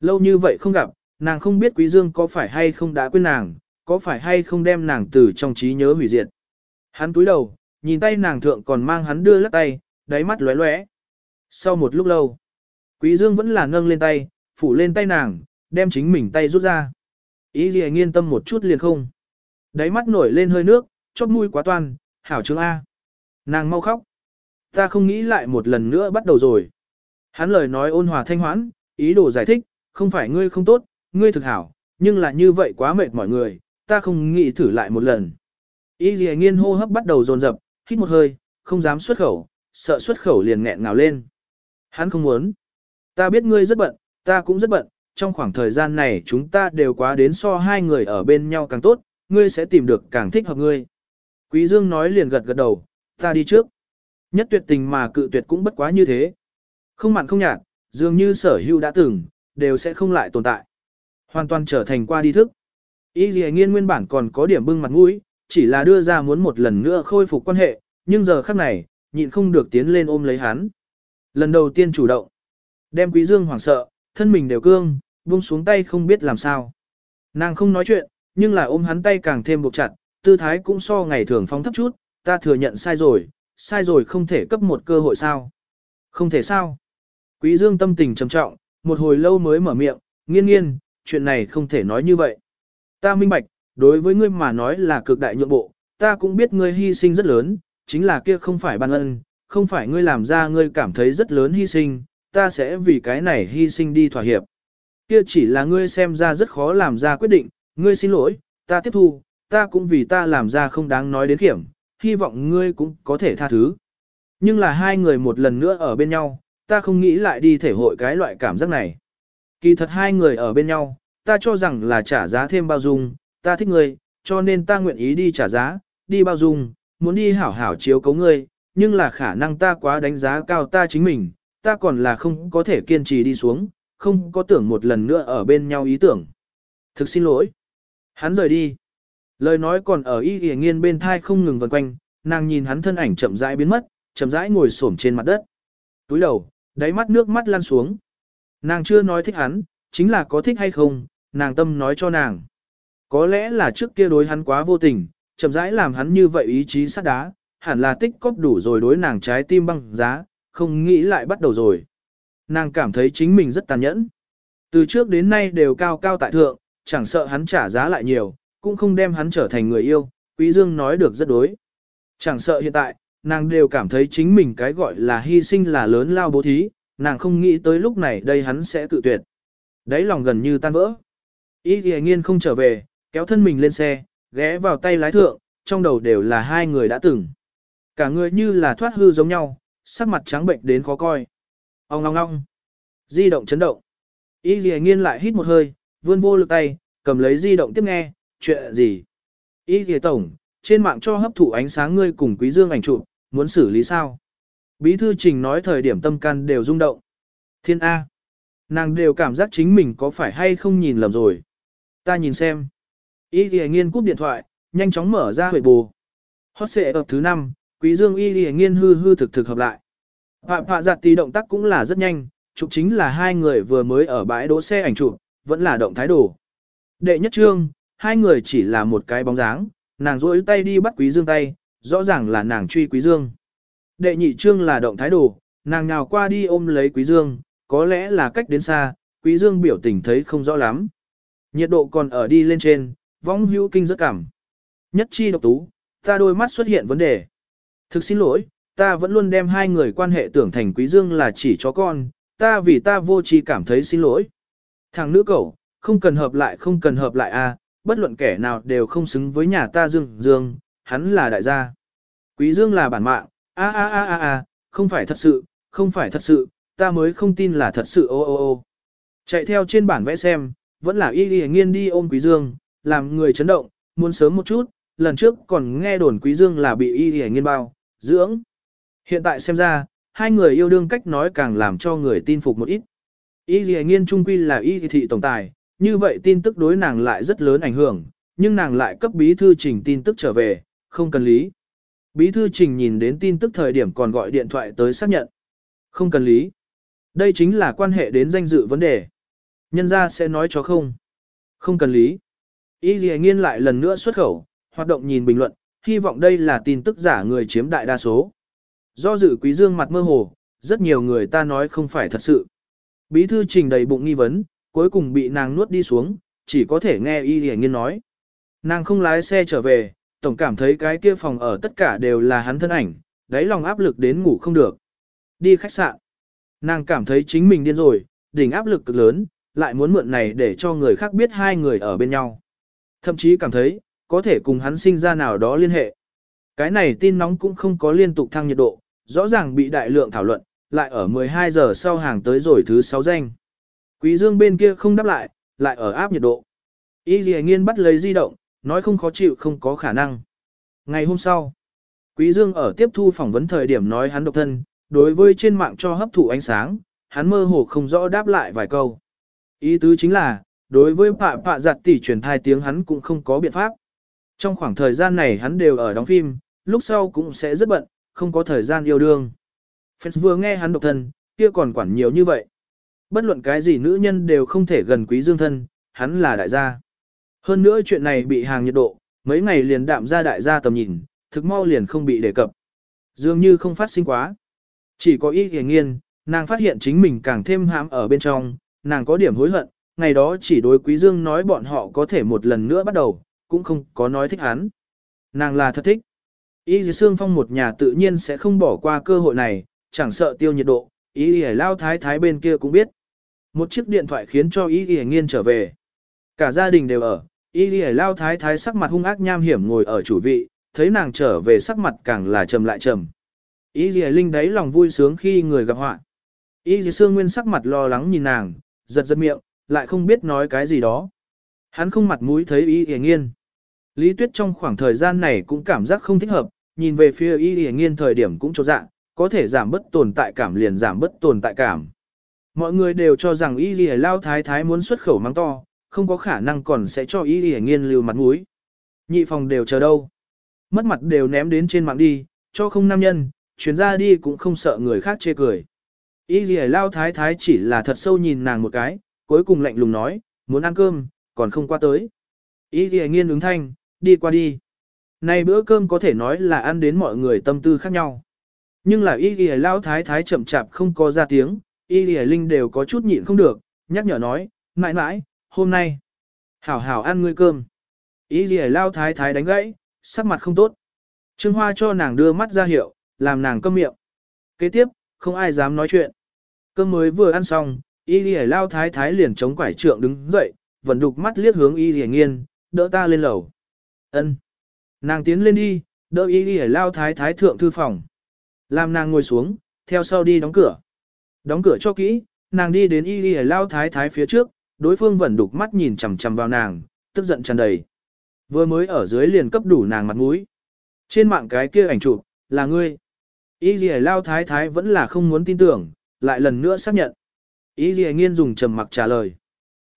Lâu như vậy không gặp, nàng không biết Quý Dương có phải hay không đã quên nàng, có phải hay không đem nàng từ trong trí nhớ hủy diệt. Hắn túi đầu, nhìn tay nàng thượng còn mang hắn đưa lắc tay, đáy mắt lóe lóe. Sau một lúc lâu, Quý Dương vẫn là nâng lên tay, phủ lên tay nàng, đem chính mình tay rút ra. Ý gì nghiên tâm một chút liền không. Đáy mắt nổi lên hơi nước, chóp mũi quá toan, hảo chứng A. Nàng mau khóc. Ta không nghĩ lại một lần nữa bắt đầu rồi. Hắn lời nói ôn hòa thanh hoãn, ý đồ giải thích, không phải ngươi không tốt, ngươi thực hảo, nhưng là như vậy quá mệt mọi người, ta không nghĩ thử lại một lần. Y dì nghiên hô hấp bắt đầu dồn dập, hít một hơi, không dám xuất khẩu, sợ xuất khẩu liền nghẹn ngào lên. Hắn không muốn. Ta biết ngươi rất bận, ta cũng rất bận, trong khoảng thời gian này chúng ta đều quá đến so hai người ở bên nhau càng tốt, ngươi sẽ tìm được càng thích hợp ngươi. Quý Dương nói liền gật gật đầu, ta đi trước. Nhất tuyệt tình mà cự tuyệt cũng bất quá như thế. Không mặn không nhạt, dường như sở hữu đã từng, đều sẽ không lại tồn tại. Hoàn toàn trở thành qua đi thức. Y dì nghiên nguyên bản còn có điểm bưng mặt mũi, chỉ là đưa ra muốn một lần nữa khôi phục quan hệ, nhưng giờ khắc này, nhịn không được tiến lên ôm lấy hắn. Lần đầu tiên chủ động, đem Quý Dương hoảng sợ, thân mình đều cương, buông xuống tay không biết làm sao. Nàng không nói chuyện, nhưng là ôm hắn tay càng thêm buộc chặt, tư thái cũng so ngày thường phóng thấp chút, ta thừa nhận sai rồi, sai rồi không thể cấp một cơ hội sao. Không thể sao. Quý Dương tâm tình trầm trọng, một hồi lâu mới mở miệng, nghiên nghiên, chuyện này không thể nói như vậy. Ta minh bạch, đối với ngươi mà nói là cực đại nhượng bộ, ta cũng biết ngươi hy sinh rất lớn, chính là kia không phải ban ân, không phải ngươi làm ra ngươi cảm thấy rất lớn hy sinh, ta sẽ vì cái này hy sinh đi thỏa hiệp. Kia chỉ là ngươi xem ra rất khó làm ra quyết định, ngươi xin lỗi, ta tiếp thu, ta cũng vì ta làm ra không đáng nói đến kiểm, hy vọng ngươi cũng có thể tha thứ. Nhưng là hai người một lần nữa ở bên nhau, ta không nghĩ lại đi thể hội cái loại cảm giác này. Kỳ thật hai người ở bên nhau, ta cho rằng là trả giá thêm bao dung, ta thích ngươi, cho nên ta nguyện ý đi trả giá, đi bao dung, muốn đi hảo hảo chiếu cấu ngươi, nhưng là khả năng ta quá đánh giá cao ta chính mình, ta còn là không có thể kiên trì đi xuống, không có tưởng một lần nữa ở bên nhau ý tưởng. Thực xin lỗi. Hắn rời đi. Lời nói còn ở y ghề nghiên bên thai không ngừng vần quanh, nàng nhìn hắn thân ảnh chậm rãi biến mất, chậm rãi ngồi xổm trên mặt đất. Túi đầu, đáy mắt nước mắt lăn xuống. Nàng chưa nói thích hắn, chính là có thích hay không, nàng tâm nói cho nàng. Có lẽ là trước kia đối hắn quá vô tình, chậm rãi làm hắn như vậy ý chí sắt đá, hẳn là tích cóp đủ rồi đối nàng trái tim băng giá, không nghĩ lại bắt đầu rồi. Nàng cảm thấy chính mình rất tàn nhẫn. Từ trước đến nay đều cao cao tại thượng, chẳng sợ hắn trả giá lại nhiều, cũng không đem hắn trở thành người yêu, Quý Dương nói được rất đối. Chẳng sợ hiện tại, nàng đều cảm thấy chính mình cái gọi là hy sinh là lớn lao bố thí, nàng không nghĩ tới lúc này đây hắn sẽ tự tuyệt. Đấy lòng gần như tan vỡ. Ý thì nghiên không trở về, kéo thân mình lên xe, ghé vào tay lái thượng, trong đầu đều là hai người đã từng. Cả người như là thoát hư giống nhau, sắc mặt trắng bệnh đến khó coi. Ông ngong ngong. Di động chấn động. Ý thì nghiên lại hít một hơi, vươn vô lực tay, cầm lấy di động tiếp nghe, chuyện gì? Ý thì tổng, trên mạng cho hấp thụ ánh sáng ngươi cùng quý dương ảnh chụp, muốn xử lý sao? Bí thư trình nói thời điểm tâm can đều rung động. Thiên A. Nàng đều cảm giác chính mình có phải hay không nhìn lầm rồi. Ta nhìn xem. Y ghi nghiên cúp điện thoại, nhanh chóng mở ra huệ bù. Hot xệ ập thứ 5, quý dương y ghi nghiên hư hư thực thực hợp lại. Phạm phạ giặt tí động tác cũng là rất nhanh, chụp chính là hai người vừa mới ở bãi đỗ xe ảnh chụp, vẫn là động thái đồ. Đệ nhất trương, hai người chỉ là một cái bóng dáng, nàng rỗi tay đi bắt quý dương tay, rõ ràng là nàng truy quý dương. Đệ nhị trương là động thái đồ, nàng nhào qua đi ôm lấy quý dương, có lẽ là cách đến xa, quý dương biểu tình thấy không rõ lắm. Nhiệt độ còn ở đi lên trên, vong hữu kinh rất cảm. Nhất chi độc tú, ta đôi mắt xuất hiện vấn đề. Thực xin lỗi, ta vẫn luôn đem hai người quan hệ tưởng thành quý dương là chỉ chó con, ta vì ta vô tri cảm thấy xin lỗi. Thằng nữ cậu, không cần hợp lại không cần hợp lại a, à, bất luận kẻ nào đều không xứng với nhà ta dương dương, hắn là đại gia. Quý dương là bản mạng, a a a a a, không phải thật sự, không phải thật sự, ta mới không tin là thật sự ô ô ô. Chạy theo trên bản vẽ xem, vẫn là y y nghiên đi ôm quý dương, làm người chấn động, muốn sớm một chút, lần trước còn nghe đồn quý dương là bị y y nghiên bao, dưỡng. Hiện tại xem ra, hai người yêu đương cách nói càng làm cho người tin phục một ít. Y y nghiên trung quy là y thị tổng tài, như vậy tin tức đối nàng lại rất lớn ảnh hưởng, nhưng nàng lại cấp bí thư trình tin tức trở về, không cần lý. Bí thư trình nhìn đến tin tức thời điểm còn gọi điện thoại tới xác nhận. Không cần lý. Đây chính là quan hệ đến danh dự vấn đề. Nhân ra sẽ nói cho không. Không cần lý. Y gì nghiên lại lần nữa xuất khẩu, hoạt động nhìn bình luận, hy vọng đây là tin tức giả người chiếm đại đa số. Do dự quý dương mặt mơ hồ, rất nhiều người ta nói không phải thật sự. Bí thư trình đầy bụng nghi vấn, cuối cùng bị nàng nuốt đi xuống, chỉ có thể nghe y dì nghiên nói. Nàng không lái xe trở về, tổng cảm thấy cái kia phòng ở tất cả đều là hắn thân ảnh, đáy lòng áp lực đến ngủ không được. Đi khách sạn. Nàng cảm thấy chính mình điên rồi, đỉnh áp lực cực lớn, lại muốn mượn này để cho người khác biết hai người ở bên nhau. Thậm chí cảm thấy, có thể cùng hắn sinh ra nào đó liên hệ. Cái này tin nóng cũng không có liên tục thăng nhiệt độ, rõ ràng bị đại lượng thảo luận, lại ở 12 giờ sau hàng tới rồi thứ 6 danh. Quý dương bên kia không đáp lại, lại ở áp nhiệt độ. Y dì nghiên bắt lấy di động, nói không khó chịu không có khả năng. Ngày hôm sau, Quý Dương ở tiếp thu phỏng vấn thời điểm nói hắn độc thân, đối với trên mạng cho hấp thụ ánh sáng, hắn mơ hồ không rõ đáp lại vài câu. Ý tứ chính là, đối với pạ pạ giặt tỷ truyền thai tiếng hắn cũng không có biện pháp. Trong khoảng thời gian này hắn đều ở đóng phim, lúc sau cũng sẽ rất bận, không có thời gian yêu đương. Fans vừa nghe hắn độc thân, kia còn quản nhiều như vậy. Bất luận cái gì nữ nhân đều không thể gần quý dương thân, hắn là đại gia. Hơn nữa chuyện này bị hàng nhiệt độ, mấy ngày liền đạm ra đại gia tầm nhìn, thực mau liền không bị đề cập. Dường như không phát sinh quá. Chỉ có ý hề nghiên, nàng phát hiện chính mình càng thêm hãm ở bên trong, nàng có điểm hối hận, ngày đó chỉ đối quý dương nói bọn họ có thể một lần nữa bắt đầu, cũng không có nói thích hắn. Nàng là thật thích. Y dì Sương Phong một nhà tự nhiên sẽ không bỏ qua cơ hội này, chẳng sợ tiêu nhiệt độ, y dì lao thái thái bên kia cũng biết. Một chiếc điện thoại khiến cho y dì nghiên trở về. Cả gia đình đều ở, y dì lao thái thái sắc mặt hung ác nham hiểm ngồi ở chủ vị, thấy nàng trở về sắc mặt càng là trầm lại trầm. Y dì linh đấy lòng vui sướng khi người gặp họa. Y dì Sương Nguyên sắc mặt lo lắng nhìn nàng, giật giật miệng, lại không biết nói cái gì đó. Hắn không mặt mũi thấy y dì nghiên. Lý Tuyết trong khoảng thời gian này cũng cảm giác không thích hợp, nhìn về phía y y nghiên thời điểm cũng cho dạng, có thể giảm bất tồn tại cảm liền giảm bất tồn tại cảm. Mọi người đều cho rằng y y lao thái thái muốn xuất khẩu mắng to, không có khả năng còn sẽ cho y y nghiên lưu mặt mũi. Nhị phòng đều chờ đâu. Mất mặt đều ném đến trên mạng đi, cho không nam nhân, chuyến ra đi cũng không sợ người khác chê cười. Y y lao thái thái chỉ là thật sâu nhìn nàng một cái, cuối cùng lạnh lùng nói, muốn ăn cơm, còn không qua tới. Y y nghiên ứng thanh, đi qua đi. Này bữa cơm có thể nói là ăn đến mọi người tâm tư khác nhau. Nhưng là y ghi lao thái thái chậm chạp không có ra tiếng, y ghi linh đều có chút nhịn không được, nhắc nhở nói, mãi mãi, hôm nay, hảo hảo ăn ngươi cơm. Y gì lao thái thái đánh gãy, sắc mặt không tốt. Trương Hoa cho nàng đưa mắt ra hiệu, làm nàng câm miệng. Kế tiếp, không ai dám nói chuyện. Cơm mới vừa ăn xong, y ghi lao thái thái liền chống quải trượng đứng dậy, vẫn đục mắt liếc hướng y ghi nghiên, đỡ ta lên lầu. ân Nàng tiến lên đi, đỡ y đi lao thái thái thượng thư phòng. Làm nàng ngồi xuống, theo sau đi đóng cửa. Đóng cửa cho kỹ, nàng đi đến y đi lao thái thái phía trước, đối phương vẫn đục mắt nhìn chằm chằm vào nàng, tức giận tràn đầy. Vừa mới ở dưới liền cấp đủ nàng mặt mũi. Trên mạng cái kia ảnh chụp, là ngươi. Y đi lao thái thái vẫn là không muốn tin tưởng, lại lần nữa xác nhận. Y đi nghiên dùng trầm mặc trả lời.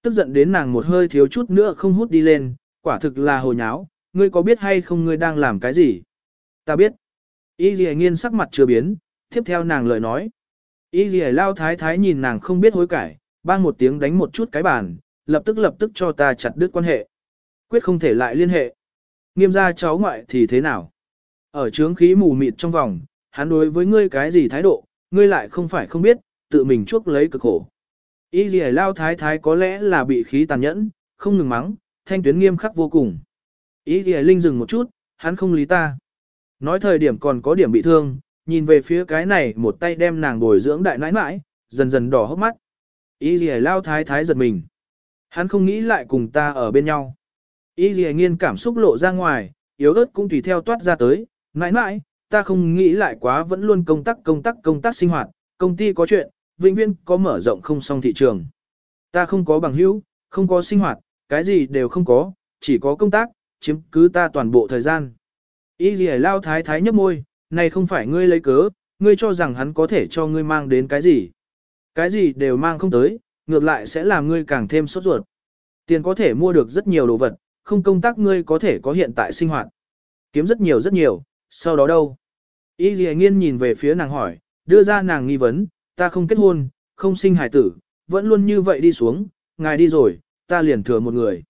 Tức giận đến nàng một hơi thiếu chút nữa không hút đi lên, quả thực là hồ nháo, ngươi có biết hay không ngươi đang làm cái gì? Ta biết. Y dì nghiên sắc mặt chưa biến, tiếp theo nàng lời nói. Y dì lao thái thái nhìn nàng không biết hối cải, bang một tiếng đánh một chút cái bàn, lập tức lập tức cho ta chặt đứt quan hệ. Quyết không thể lại liên hệ. Nghiêm gia cháu ngoại thì thế nào? Ở trướng khí mù mịt trong vòng, hắn đối với ngươi cái gì thái độ, ngươi lại không phải không biết, tự mình chuốc lấy cực khổ. Y gì lao thái thái có lẽ là bị khí tàn nhẫn, không ngừng mắng, thanh tuyến nghiêm khắc vô cùng. Ý gì Linh dừng một chút, hắn không lý ta. Nói thời điểm còn có điểm bị thương, nhìn về phía cái này một tay đem nàng bồi dưỡng đại nãi nãi, dần dần đỏ hốc mắt. Y lìa lao thái thái giật mình. Hắn không nghĩ lại cùng ta ở bên nhau. Y lìa nghiên cảm xúc lộ ra ngoài, yếu ớt cũng tùy theo toát ra tới. Nãi nãi, ta không nghĩ lại quá vẫn luôn công tác công tác công tác sinh hoạt, công ty có chuyện, vĩnh viên có mở rộng không xong thị trường. Ta không có bằng hữu, không có sinh hoạt, cái gì đều không có, chỉ có công tác, chiếm cứ ta toàn bộ thời gian. Y lìa lao thái thái nhấp môi, này không phải ngươi lấy cớ, ngươi cho rằng hắn có thể cho ngươi mang đến cái gì. Cái gì đều mang không tới, ngược lại sẽ làm ngươi càng thêm sốt ruột. Tiền có thể mua được rất nhiều đồ vật, không công tác ngươi có thể có hiện tại sinh hoạt. Kiếm rất nhiều rất nhiều, sau đó đâu? Y dì nghiên nhìn về phía nàng hỏi, đưa ra nàng nghi vấn, ta không kết hôn, không sinh hài tử, vẫn luôn như vậy đi xuống, ngài đi rồi, ta liền thừa một người.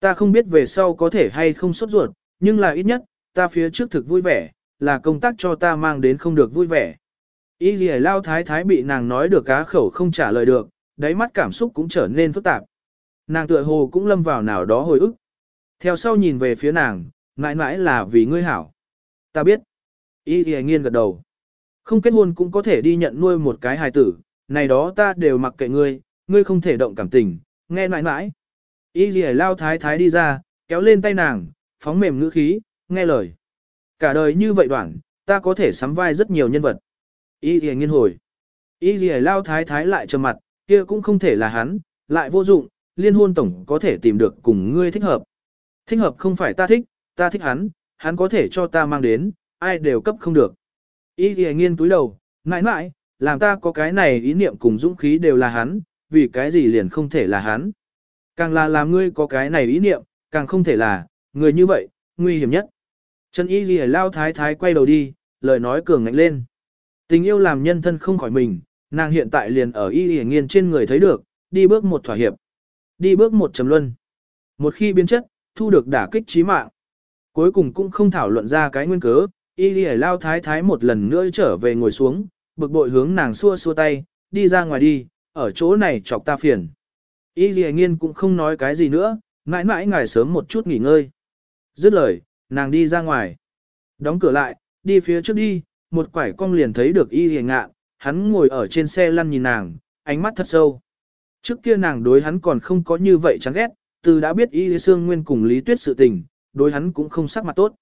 Ta không biết về sau có thể hay không sốt ruột, nhưng là ít nhất, ta phía trước thực vui vẻ, là công tác cho ta mang đến không được vui vẻ. Y gì lao thái thái bị nàng nói được cá khẩu không trả lời được, đáy mắt cảm xúc cũng trở nên phức tạp. Nàng tựa hồ cũng lâm vào nào đó hồi ức. Theo sau nhìn về phía nàng, mãi mãi là vì ngươi hảo. Ta biết. Y gì nghiên gật đầu. Không kết hôn cũng có thể đi nhận nuôi một cái hài tử, này đó ta đều mặc kệ ngươi, ngươi không thể động cảm tình, nghe mãi mãi. Y gì lao thái thái đi ra, kéo lên tay nàng, phóng mềm ngữ khí, nghe lời. Cả đời như vậy đoạn, ta có thể sắm vai rất nhiều nhân vật. Y gì nghiên hồi. Y gì lao thái thái lại trầm mặt, kia cũng không thể là hắn, lại vô dụng, liên hôn tổng có thể tìm được cùng ngươi thích hợp. Thích hợp không phải ta thích, ta thích hắn, hắn có thể cho ta mang đến, ai đều cấp không được. Y gì nghiên túi đầu, mãi mãi, làm ta có cái này ý niệm cùng dũng khí đều là hắn, vì cái gì liền không thể là hắn. Càng là làm ngươi có cái này ý niệm, càng không thể là, người như vậy, nguy hiểm nhất. Trần Y Ghi lao thái thái quay đầu đi, lời nói cường ngạnh lên. Tình yêu làm nhân thân không khỏi mình, nàng hiện tại liền ở y hề nghiên trên người thấy được, đi bước một thỏa hiệp, đi bước một trầm luân. Một khi biến chất, thu được đả kích trí mạng. Cuối cùng cũng không thảo luận ra cái nguyên cớ, y hề lao thái thái một lần nữa trở về ngồi xuống, bực bội hướng nàng xua xua tay, đi ra ngoài đi, ở chỗ này chọc ta phiền. Y hề nghiên cũng không nói cái gì nữa, mãi mãi ngài sớm một chút nghỉ ngơi. Dứt lời, nàng đi ra ngoài. Đóng cửa lại, đi phía trước đi, một quải cong liền thấy được y hề ngạn, hắn ngồi ở trên xe lăn nhìn nàng, ánh mắt thật sâu. Trước kia nàng đối hắn còn không có như vậy chán ghét, từ đã biết y sương nguyên cùng lý tuyết sự tình, đối hắn cũng không sắc mặt tốt.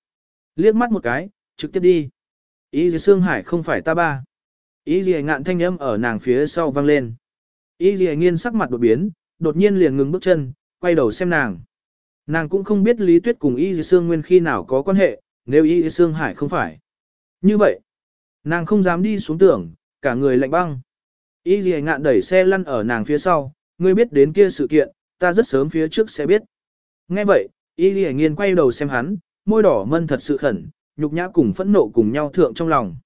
Liếc mắt một cái, trực tiếp đi. Y sương hải không phải ta ba. Y hề ngạn thanh âm ở nàng phía sau vang lên. Y hề nghiên sắc mặt đột biến, đột nhiên liền ngừng bước chân, quay đầu xem nàng. Nàng cũng không biết Lý Tuyết cùng Y Sương Nguyên khi nào có quan hệ, nếu Y Sương Hải không phải. Như vậy, nàng không dám đi xuống tưởng, cả người lạnh băng. Y gì ngạn đẩy xe lăn ở nàng phía sau, ngươi biết đến kia sự kiện, ta rất sớm phía trước sẽ biết. Nghe vậy, Y gì nghiên quay đầu xem hắn, môi đỏ mân thật sự khẩn, nhục nhã cùng phẫn nộ cùng nhau thượng trong lòng.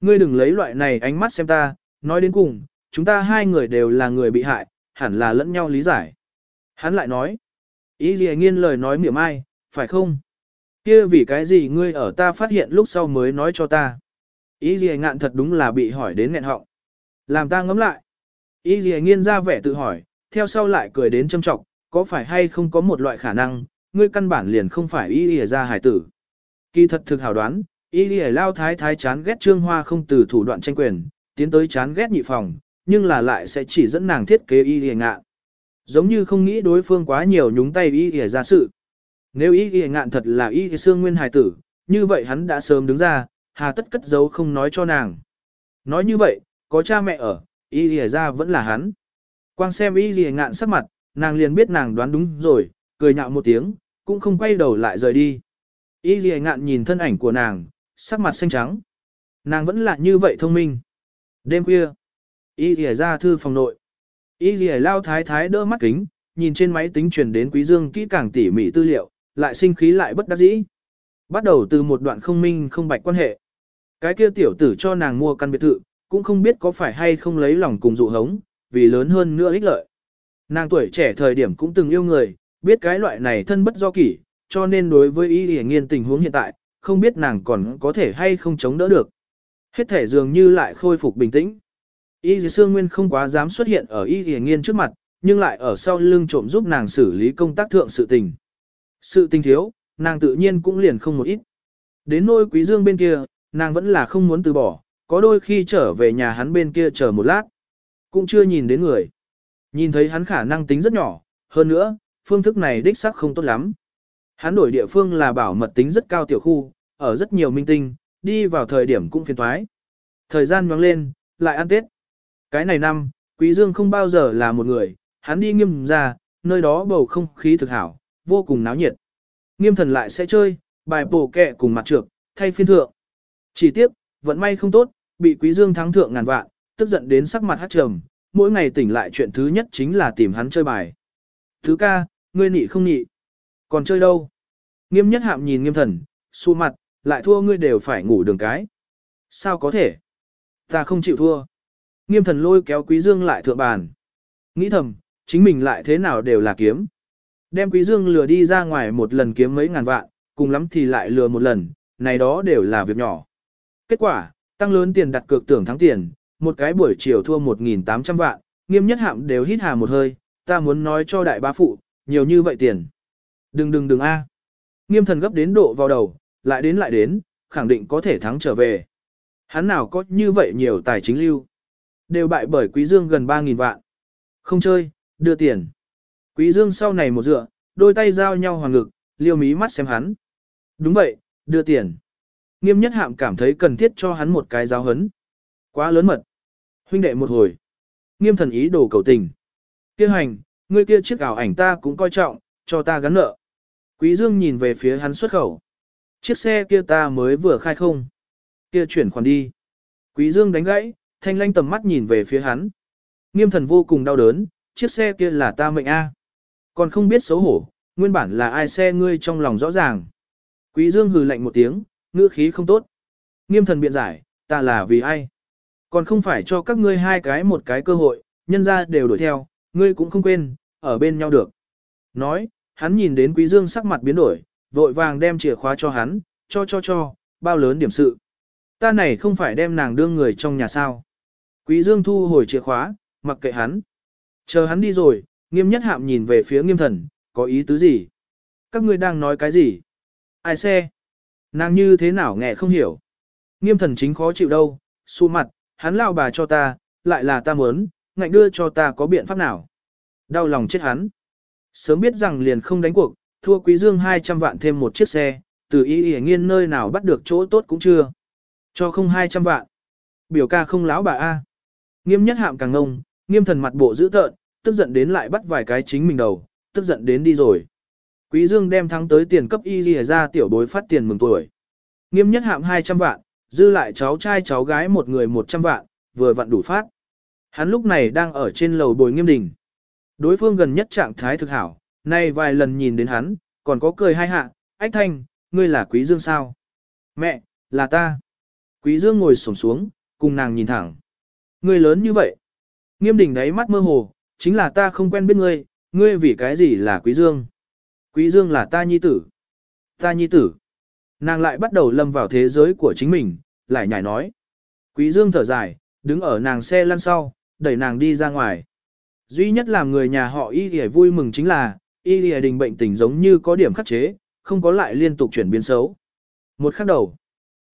Ngươi đừng lấy loại này ánh mắt xem ta, nói đến cùng, chúng ta hai người đều là người bị hại, hẳn là lẫn nhau lý giải. Hắn lại nói, ý gì nghiên lời nói miệng ai, phải không? kia vì cái gì ngươi ở ta phát hiện lúc sau mới nói cho ta? Ý gì ngạn thật đúng là bị hỏi đến nghẹn họng. Làm ta ngấm lại. Ý gì nghiên ra vẻ tự hỏi, theo sau lại cười đến châm trọng, có phải hay không có một loại khả năng, ngươi căn bản liền không phải ý gì ra hải tử. Kỳ thật thực hảo đoán, ý gì lao thái thái chán ghét trương hoa không từ thủ đoạn tranh quyền, tiến tới chán ghét nhị phòng, nhưng là lại sẽ chỉ dẫn nàng thiết kế ý gì ngạn. Giống như không nghĩ đối phương quá nhiều nhúng tay ý gì ra sự. Nếu ý gì ngạn thật là y xương nguyên Hải tử, như vậy hắn đã sớm đứng ra, hà tất cất giấu không nói cho nàng. Nói như vậy, có cha mẹ ở, y ỉa ra vẫn là hắn. Quang xem y ỉa ngạn sắc mặt, nàng liền biết nàng đoán đúng rồi, cười nhạo một tiếng, cũng không quay đầu lại rời đi. Y ỉa ngạn nhìn thân ảnh của nàng, sắc mặt xanh trắng. Nàng vẫn là như vậy thông minh. Đêm khuya, y ỉa ra thư phòng nội. Y lìa lao thái thái đỡ mắt kính, nhìn trên máy tính truyền đến quý dương kỹ càng tỉ mỉ tư liệu, lại sinh khí lại bất đắc dĩ. Bắt đầu từ một đoạn không minh không bạch quan hệ. Cái kia tiểu tử cho nàng mua căn biệt thự, cũng không biết có phải hay không lấy lòng cùng dụ hống, vì lớn hơn nữa ích lợi. Nàng tuổi trẻ thời điểm cũng từng yêu người, biết cái loại này thân bất do kỷ, cho nên đối với y nghĩa nghiên tình huống hiện tại, không biết nàng còn có thể hay không chống đỡ được. Hết thể dường như lại khôi phục bình tĩnh. Y dì Sương Nguyên không quá dám xuất hiện ở Y dì Nghiên trước mặt, nhưng lại ở sau lưng trộm giúp nàng xử lý công tác thượng sự tình. Sự tình thiếu, nàng tự nhiên cũng liền không một ít. Đến nôi quý dương bên kia, nàng vẫn là không muốn từ bỏ, có đôi khi trở về nhà hắn bên kia chờ một lát. Cũng chưa nhìn đến người. Nhìn thấy hắn khả năng tính rất nhỏ, hơn nữa, phương thức này đích xác không tốt lắm. Hắn đổi địa phương là bảo mật tính rất cao tiểu khu, ở rất nhiều minh tinh, đi vào thời điểm cũng phiền thoái. Thời gian nhoáng lên, lại ăn Tết. Cái này năm, Quý Dương không bao giờ là một người, hắn đi nghiêm ra, nơi đó bầu không khí thực hảo, vô cùng náo nhiệt. Nghiêm thần lại sẽ chơi, bài bổ kẹ cùng mặt trược, thay phiên thượng. Chỉ tiếc, vận may không tốt, bị Quý Dương thắng thượng ngàn vạn, tức giận đến sắc mặt hắc trầm, mỗi ngày tỉnh lại chuyện thứ nhất chính là tìm hắn chơi bài. Thứ ca, ngươi nị không nị. Còn chơi đâu? Nghiêm nhất hạm nhìn nghiêm thần, xu mặt, lại thua ngươi đều phải ngủ đường cái. Sao có thể? Ta không chịu thua. Nghiêm thần lôi kéo quý dương lại thượng bàn. Nghĩ thầm, chính mình lại thế nào đều là kiếm. Đem quý dương lừa đi ra ngoài một lần kiếm mấy ngàn vạn, cùng lắm thì lại lừa một lần, này đó đều là việc nhỏ. Kết quả, tăng lớn tiền đặt cược tưởng thắng tiền, một cái buổi chiều thua 1.800 vạn, nghiêm nhất hạm đều hít hà một hơi, ta muốn nói cho đại bá phụ, nhiều như vậy tiền. Đừng đừng đừng a. Nghiêm thần gấp đến độ vào đầu, lại đến lại đến, khẳng định có thể thắng trở về. Hắn nào có như vậy nhiều tài chính lưu. Đều bại bởi Quý Dương gần 3.000 vạn. Không chơi, đưa tiền. Quý Dương sau này một dựa, đôi tay giao nhau hoàng ngực, liêu mí mắt xem hắn. Đúng vậy, đưa tiền. Nghiêm nhất hạm cảm thấy cần thiết cho hắn một cái giáo hấn. Quá lớn mật. Huynh đệ một hồi. Nghiêm thần ý đồ cầu tình. Kêu hành, ngươi kia chiếc ảo ảnh ta cũng coi trọng, cho ta gắn nợ. Quý Dương nhìn về phía hắn xuất khẩu. Chiếc xe kia ta mới vừa khai không. Kia chuyển khoản đi. Quý Dương đánh gãy, thanh lanh tầm mắt nhìn về phía hắn. Nghiêm thần vô cùng đau đớn, chiếc xe kia là ta mệnh A. Còn không biết xấu hổ, nguyên bản là ai xe ngươi trong lòng rõ ràng. Quý dương hừ lạnh một tiếng, ngữ khí không tốt. Nghiêm thần biện giải, ta là vì ai? Còn không phải cho các ngươi hai cái một cái cơ hội, nhân ra đều đuổi theo, ngươi cũng không quên, ở bên nhau được. Nói, hắn nhìn đến Quý Dương sắc mặt biến đổi, vội vàng đem chìa khóa cho hắn, cho cho cho, bao lớn điểm sự. Ta này không phải đem nàng đương người trong nhà sao. Quý Dương thu hồi chìa khóa, mặc kệ hắn. Chờ hắn đi rồi, nghiêm nhất hạm nhìn về phía nghiêm thần, có ý tứ gì? Các ngươi đang nói cái gì? Ai xe? Nàng như thế nào nghe không hiểu? Nghiêm thần chính khó chịu đâu, su mặt, hắn lao bà cho ta, lại là ta muốn, ngạnh đưa cho ta có biện pháp nào? Đau lòng chết hắn. Sớm biết rằng liền không đánh cuộc, thua quý dương 200 vạn thêm một chiếc xe, từ ý ý nghiên nơi nào bắt được chỗ tốt cũng chưa. Cho không 200 vạn. Biểu ca không láo bà A. Nghiêm nhất hạm càng ngông, nghiêm thần mặt bộ dữ tợn, tức giận đến lại bắt vài cái chính mình đầu, tức giận đến đi rồi. Quý dương đem thắng tới tiền cấp y lìa ra tiểu bối phát tiền mừng tuổi. Nghiêm nhất hạm 200 vạn, dư lại cháu trai cháu gái một người 100 vạn, vừa vặn đủ phát. Hắn lúc này đang ở trên lầu bồi nghiêm đình. Đối phương gần nhất trạng thái thực hảo, nay vài lần nhìn đến hắn, còn có cười hai hạ, ách thanh, ngươi là quý dương sao? Mẹ, là ta. Quý dương ngồi sổm xuống, cùng nàng nhìn thẳng. Ngươi lớn như vậy. Nghiêm đình đáy mắt mơ hồ, chính là ta không quen biết ngươi, ngươi vì cái gì là quý dương? Quý dương là ta nhi tử. Ta nhi tử. Nàng lại bắt đầu lâm vào thế giới của chính mình, lại nhảy nói. Quý dương thở dài, đứng ở nàng xe lăn sau, đẩy nàng đi ra ngoài. Duy nhất làm người nhà họ y lìa vui mừng chính là, y lìa đình bệnh tình giống như có điểm khắc chế, không có lại liên tục chuyển biến xấu. Một khắc đầu,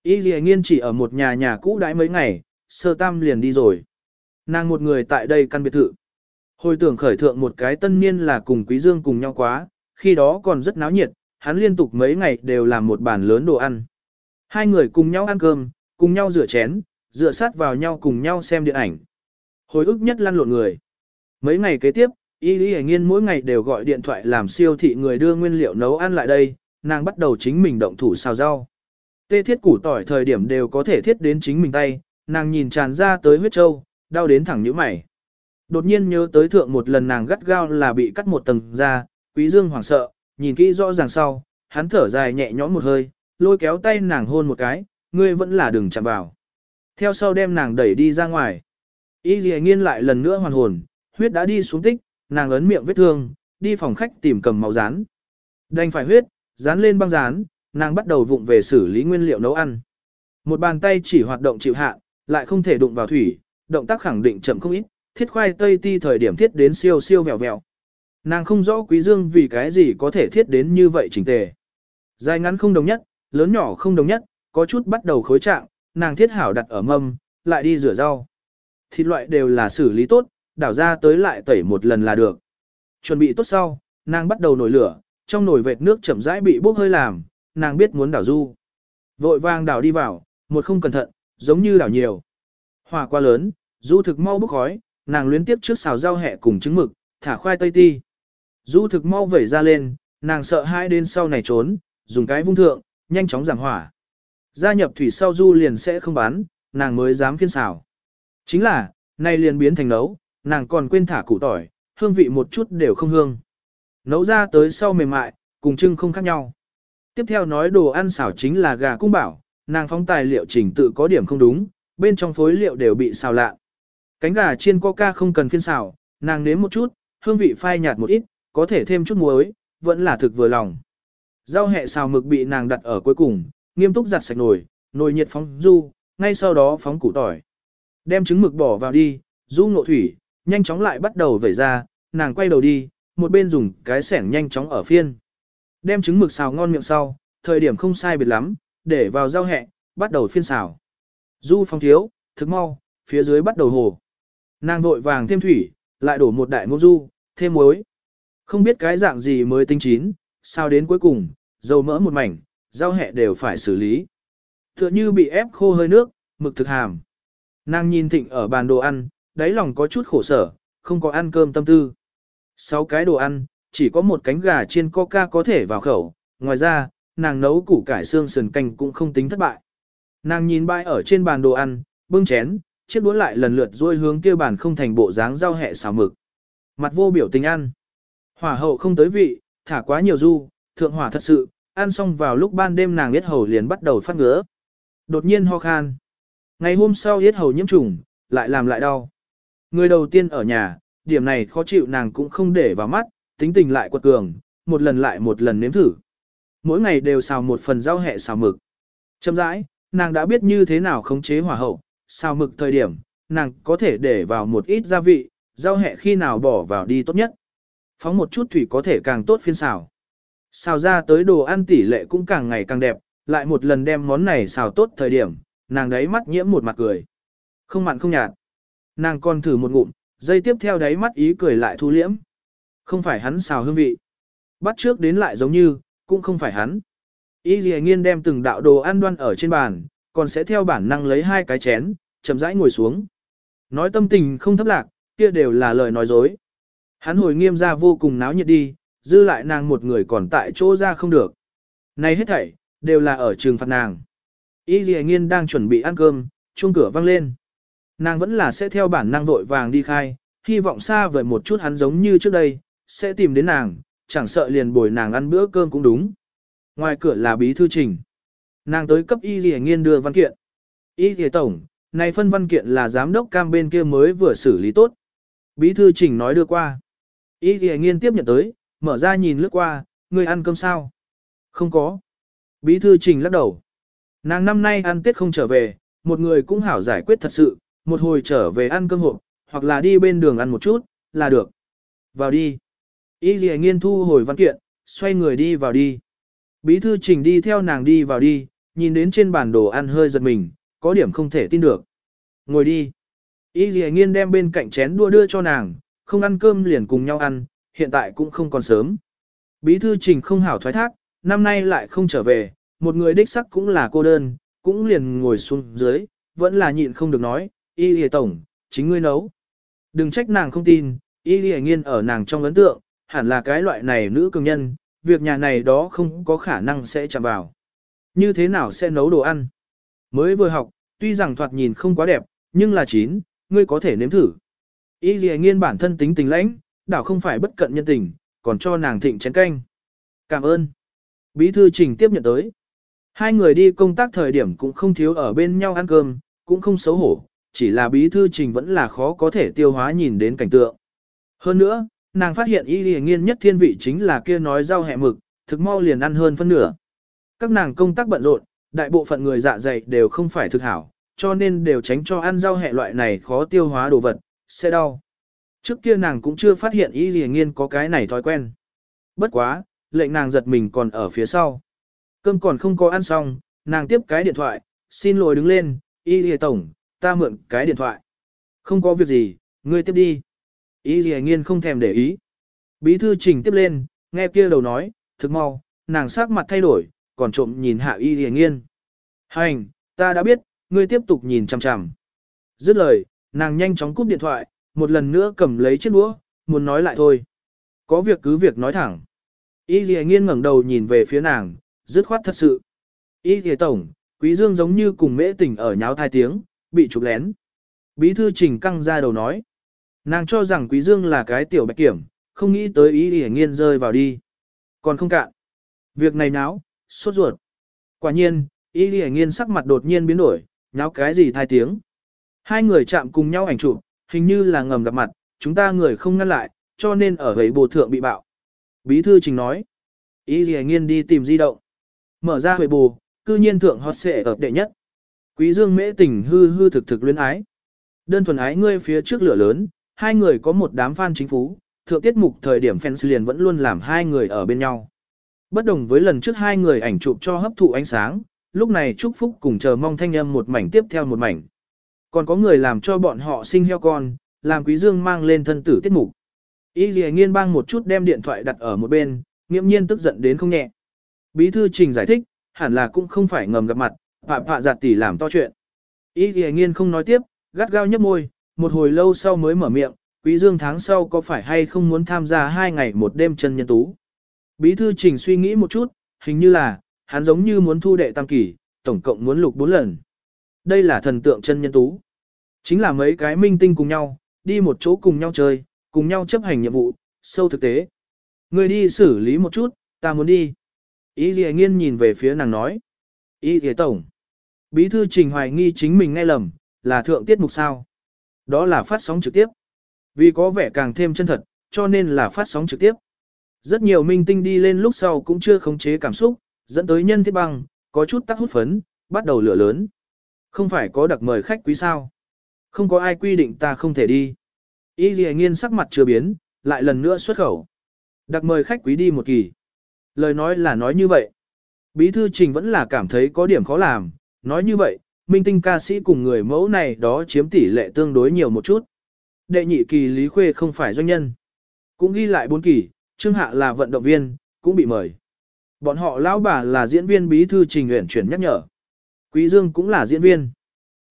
y lìa nghiên chỉ ở một nhà nhà cũ đãi mấy ngày, sơ tam liền đi rồi. Nàng một người tại đây căn biệt thự. Hồi tưởng khởi thượng một cái tân niên là cùng Quý Dương cùng nhau quá, khi đó còn rất náo nhiệt, hắn liên tục mấy ngày đều làm một bàn lớn đồ ăn. Hai người cùng nhau ăn cơm, cùng nhau rửa chén, rửa sát vào nhau cùng nhau xem điện ảnh. Hồi ức nhất lăn lộn người. Mấy ngày kế tiếp, Y Lý Nghiên mỗi ngày đều gọi điện thoại làm siêu thị người đưa nguyên liệu nấu ăn lại đây, nàng bắt đầu chính mình động thủ xào rau. Tê thiết củ tỏi thời điểm đều có thể thiết đến chính mình tay, nàng nhìn tràn ra tới huyết trâu, đau đến thẳng nhíu mày. Đột nhiên nhớ tới thượng một lần nàng gắt gao là bị cắt một tầng da, quý dương hoảng sợ, nhìn kỹ rõ ràng sau, hắn thở dài nhẹ nhõm một hơi, lôi kéo tay nàng hôn một cái, ngươi vẫn là đừng chạm vào. Theo sau đem nàng đẩy đi ra ngoài. Y Lệ nghiên lại lần nữa hoàn hồn, huyết đã đi xuống tích, nàng ấn miệng vết thương, đi phòng khách tìm cầm máu rán. Đành phải huyết, dán lên băng dán, nàng bắt đầu vụng về xử lý nguyên liệu nấu ăn. Một bàn tay chỉ hoạt động chịu hạ, lại không thể đụng vào thủy, động tác khẳng định chậm không ít, thiết khoai tây ti thời điểm thiết đến siêu siêu vẹo vẹo. Nàng không rõ quý dương vì cái gì có thể thiết đến như vậy chỉnh tề. Dài ngắn không đồng nhất, lớn nhỏ không đồng nhất, có chút bắt đầu khối trạng, nàng thiết hảo đặt ở mâm, lại đi rửa rau. Thịt loại đều là xử lý tốt, đảo ra tới lại tẩy một lần là được. Chuẩn bị tốt sau, nàng bắt đầu nổi lửa, trong nồi vệt nước chậm rãi bị bốc hơi làm, nàng biết muốn đảo du. Vội vàng đảo đi vào, một không cẩn thận, giống như đảo nhiều. Hỏa quá lớn, du thực mau bốc khói, nàng luyến tiếp trước xào rau hẹ cùng trứng mực, thả khoai tây ti. Du thực mau vẩy ra lên, nàng sợ hai đến sau này trốn, dùng cái vung thượng, nhanh chóng giảm hỏa. Gia nhập thủy sau du liền sẽ không bán, nàng mới dám phiên xào. Chính là, nay liền biến thành nấu, nàng còn quên thả củ tỏi, hương vị một chút đều không hương. Nấu ra tới sau mềm mại, cùng trưng không khác nhau. Tiếp theo nói đồ ăn xảo chính là gà cung bảo, nàng phóng tài liệu chỉnh tự có điểm không đúng, bên trong phối liệu đều bị xào lạ. Cánh gà chiên coca không cần phiên xào, nàng nếm một chút, hương vị phai nhạt một ít, có thể thêm chút muối, vẫn là thực vừa lòng. Rau hẹ xào mực bị nàng đặt ở cuối cùng, nghiêm túc giặt sạch nồi, nồi nhiệt phóng du, ngay sau đó phóng củ tỏi. Đem trứng mực bỏ vào đi, du ngộ thủy, nhanh chóng lại bắt đầu vẩy ra, nàng quay đầu đi, một bên dùng cái sẻng nhanh chóng ở phiên. Đem trứng mực xào ngon miệng sau, thời điểm không sai biệt lắm, để vào rau hẹ, bắt đầu phiên xào. Du phong thiếu, thức mau, phía dưới bắt đầu hồ. Nàng vội vàng thêm thủy, lại đổ một đại ngô du, thêm muối. Không biết cái dạng gì mới tinh chín, sao đến cuối cùng, dầu mỡ một mảnh, rau hẹ đều phải xử lý. Tựa như bị ép khô hơi nước, mực thực hàm. Nàng nhìn thịnh ở bàn đồ ăn, đáy lòng có chút khổ sở, không có ăn cơm tâm tư. Sáu cái đồ ăn, chỉ có một cánh gà chiên coca có thể vào khẩu, ngoài ra, nàng nấu củ cải xương sườn canh cũng không tính thất bại. Nàng nhìn bãi ở trên bàn đồ ăn, bưng chén, chiếc đũa lại lần lượt dôi hướng kia bàn không thành bộ dáng rau hẹ xào mực. Mặt vô biểu tình ăn. Hỏa hậu không tới vị, thả quá nhiều du, thượng hỏa thật sự, ăn xong vào lúc ban đêm nàng yết hầu liền bắt đầu phát ngứa. Đột nhiên ho khan. Ngày hôm sau yết hầu nhiễm trùng, lại làm lại đau. Người đầu tiên ở nhà, điểm này khó chịu nàng cũng không để vào mắt, tính tình lại quật cường, một lần lại một lần nếm thử. Mỗi ngày đều xào một phần rau hẹ xào mực. Chậm rãi, nàng đã biết như thế nào khống chế hỏa hậu, xào mực thời điểm, nàng có thể để vào một ít gia vị, rau hẹ khi nào bỏ vào đi tốt nhất. Phóng một chút thủy có thể càng tốt phiên xào. Xào ra tới đồ ăn tỷ lệ cũng càng ngày càng đẹp, lại một lần đem món này xào tốt thời điểm, nàng đấy mắt nhiễm một mặt cười. Không mặn không nhạt. Nàng còn thử một ngụm, dây tiếp theo đáy mắt ý cười lại thu liễm. Không phải hắn xào hương vị. Bắt trước đến lại giống như, cũng không phải hắn. Y dì nghiên đem từng đạo đồ ăn đoan ở trên bàn, còn sẽ theo bản năng lấy hai cái chén, chậm rãi ngồi xuống. Nói tâm tình không thấp lạc, kia đều là lời nói dối. Hắn hồi nghiêm ra vô cùng náo nhiệt đi, dư lại nàng một người còn tại chỗ ra không được. Này hết thảy, đều là ở trường phạt nàng. Y dì nghiên đang chuẩn bị ăn cơm, chuông cửa vang lên. Nàng vẫn là sẽ theo bản năng vội vàng đi khai, hy vọng xa vời một chút hắn giống như trước đây, sẽ tìm đến nàng, chẳng sợ liền bồi nàng ăn bữa cơm cũng đúng. Ngoài cửa là bí thư trình. Nàng tới cấp y dì nghiên đưa văn kiện. Y dì tổng, này phân văn kiện là giám đốc cam bên kia mới vừa xử lý tốt. Bí thư trình nói đưa qua. Y dì nghiên tiếp nhận tới, mở ra nhìn lướt qua, người ăn cơm sao? Không có. Bí thư trình lắc đầu. Nàng năm nay ăn Tết không trở về, một người cũng hảo giải quyết thật sự, một hồi trở về ăn cơm hộp, hoặc là đi bên đường ăn một chút, là được. Vào đi. Y dì nghiên thu hồi văn kiện, xoay người đi vào đi. Bí thư trình đi theo nàng đi vào đi, nhìn đến trên bản đồ ăn hơi giật mình, có điểm không thể tin được. Ngồi đi. Y dì nghiên đem bên cạnh chén đua đưa cho nàng, không ăn cơm liền cùng nhau ăn, hiện tại cũng không còn sớm. Bí thư trình không hảo thoái thác, năm nay lại không trở về, một người đích sắc cũng là cô đơn, cũng liền ngồi xuống dưới, vẫn là nhịn không được nói, y lìa tổng, chính ngươi nấu. Đừng trách nàng không tin, y lìa nghiên ở nàng trong ấn tượng, hẳn là cái loại này nữ cường nhân, việc nhà này đó không có khả năng sẽ chạm vào. Như thế nào sẽ nấu đồ ăn? Mới vừa học, tuy rằng thoạt nhìn không quá đẹp, nhưng là chín, ngươi có thể nếm thử. Y lìa nghiên bản thân tính tình lãnh, đảo không phải bất cận nhân tình, còn cho nàng thịnh chén canh. Cảm ơn. Bí thư trình tiếp nhận tới. Hai người đi công tác thời điểm cũng không thiếu ở bên nhau ăn cơm, cũng không xấu hổ, chỉ là bí thư trình vẫn là khó có thể tiêu hóa nhìn đến cảnh tượng. Hơn nữa, nàng phát hiện y lìa nghiên nhất thiên vị chính là kia nói rau hẹ mực, thực mau liền ăn hơn phân nửa. Các nàng công tác bận rộn, đại bộ phận người dạ dày đều không phải thực hảo, cho nên đều tránh cho ăn rau hẹ loại này khó tiêu hóa đồ vật, sẽ đau. Trước kia nàng cũng chưa phát hiện y gì nghiên có cái này thói quen. Bất quá, lệnh nàng giật mình còn ở phía sau. Cơm còn không có ăn xong, nàng tiếp cái điện thoại, xin lỗi đứng lên, y gì tổng, ta mượn cái điện thoại. Không có việc gì, ngươi tiếp đi. Y gì nghiên không thèm để ý. Bí thư trình tiếp lên, nghe kia đầu nói, thực mau, nàng sắc mặt thay đổi, còn trộm nhìn hạ y gì nghiên. Hành, ta đã biết, ngươi tiếp tục nhìn chằm chằm. Dứt lời, nàng nhanh chóng cúp điện thoại, một lần nữa cầm lấy chiếc đũa, muốn nói lại thôi. Có việc cứ việc nói thẳng. Y lìa nghiên ngẩng đầu nhìn về phía nàng, dứt khoát thật sự. Y lìa tổng, quý dương giống như cùng mễ tình ở nháo thai tiếng, bị chụp lén. Bí thư trình căng ra đầu nói. Nàng cho rằng quý dương là cái tiểu bạch kiểm, không nghĩ tới Y lìa nghiên rơi vào đi. Còn không cạn. Việc này náo, sốt ruột. Quả nhiên, Y lìa nghiên sắc mặt đột nhiên biến đổi, nháo cái gì thai tiếng. Hai người chạm cùng nhau ảnh chụp, hình như là ngầm gặp mặt, chúng ta người không ngăn lại, cho nên ở gầy bồ thượng bị bạo. Bí thư trình nói. Ý gì nghiên đi tìm di động. Mở ra huệ bù, cư nhiên thượng hot xệ ở đệ nhất. Quý dương mễ tình hư hư thực thực luyến ái. Đơn thuần ái ngươi phía trước lửa lớn, hai người có một đám fan chính phú, thượng tiết mục thời điểm fans liền vẫn luôn làm hai người ở bên nhau. Bất đồng với lần trước hai người ảnh chụp cho hấp thụ ánh sáng, lúc này chúc phúc cùng chờ mong thanh âm một mảnh tiếp theo một mảnh. Còn có người làm cho bọn họ sinh heo con, làm quý dương mang lên thân tử tiết mục. Y lìa nghiên bang một chút đem điện thoại đặt ở một bên, nghiễm nhiên tức giận đến không nhẹ. Bí thư trình giải thích, hẳn là cũng không phải ngầm gặp mặt, phạm phạ giặt tỷ làm to chuyện. Y lìa nghiên không nói tiếp, gắt gao nhấp môi, một hồi lâu sau mới mở miệng, quý dương tháng sau có phải hay không muốn tham gia hai ngày một đêm chân nhân tú. Bí thư trình suy nghĩ một chút, hình như là, hắn giống như muốn thu đệ tam kỷ, tổng cộng muốn lục bốn lần. Đây là thần tượng chân nhân tú. Chính là mấy cái minh tinh cùng nhau, đi một chỗ cùng nhau chơi, cùng nhau chấp hành nhiệm vụ, sâu thực tế. Người đi xử lý một chút, ta muốn đi. Ý gì nghiên nhìn về phía nàng nói. Ý gì tổng. Bí thư trình hoài nghi chính mình nghe lầm, là thượng tiết mục sao. Đó là phát sóng trực tiếp. Vì có vẻ càng thêm chân thật, cho nên là phát sóng trực tiếp. Rất nhiều minh tinh đi lên lúc sau cũng chưa khống chế cảm xúc, dẫn tới nhân thiết băng, có chút tắc hút phấn, bắt đầu lửa lớn. Không phải có đặc mời khách quý sao. Không có ai quy định ta không thể đi. Y dì nghiên sắc mặt chưa biến, lại lần nữa xuất khẩu. Đặc mời khách quý đi một kỳ. Lời nói là nói như vậy. Bí thư trình vẫn là cảm thấy có điểm khó làm, nói như vậy, minh tinh ca sĩ cùng người mẫu này đó chiếm tỷ lệ tương đối nhiều một chút. Đệ nhị kỳ Lý Khuê không phải doanh nhân. Cũng ghi lại bốn kỳ, Trương Hạ là vận động viên, cũng bị mời. Bọn họ lão bà là diễn viên bí thư trình nguyện chuyển nhắc nhở. Quý Dương cũng là diễn viên.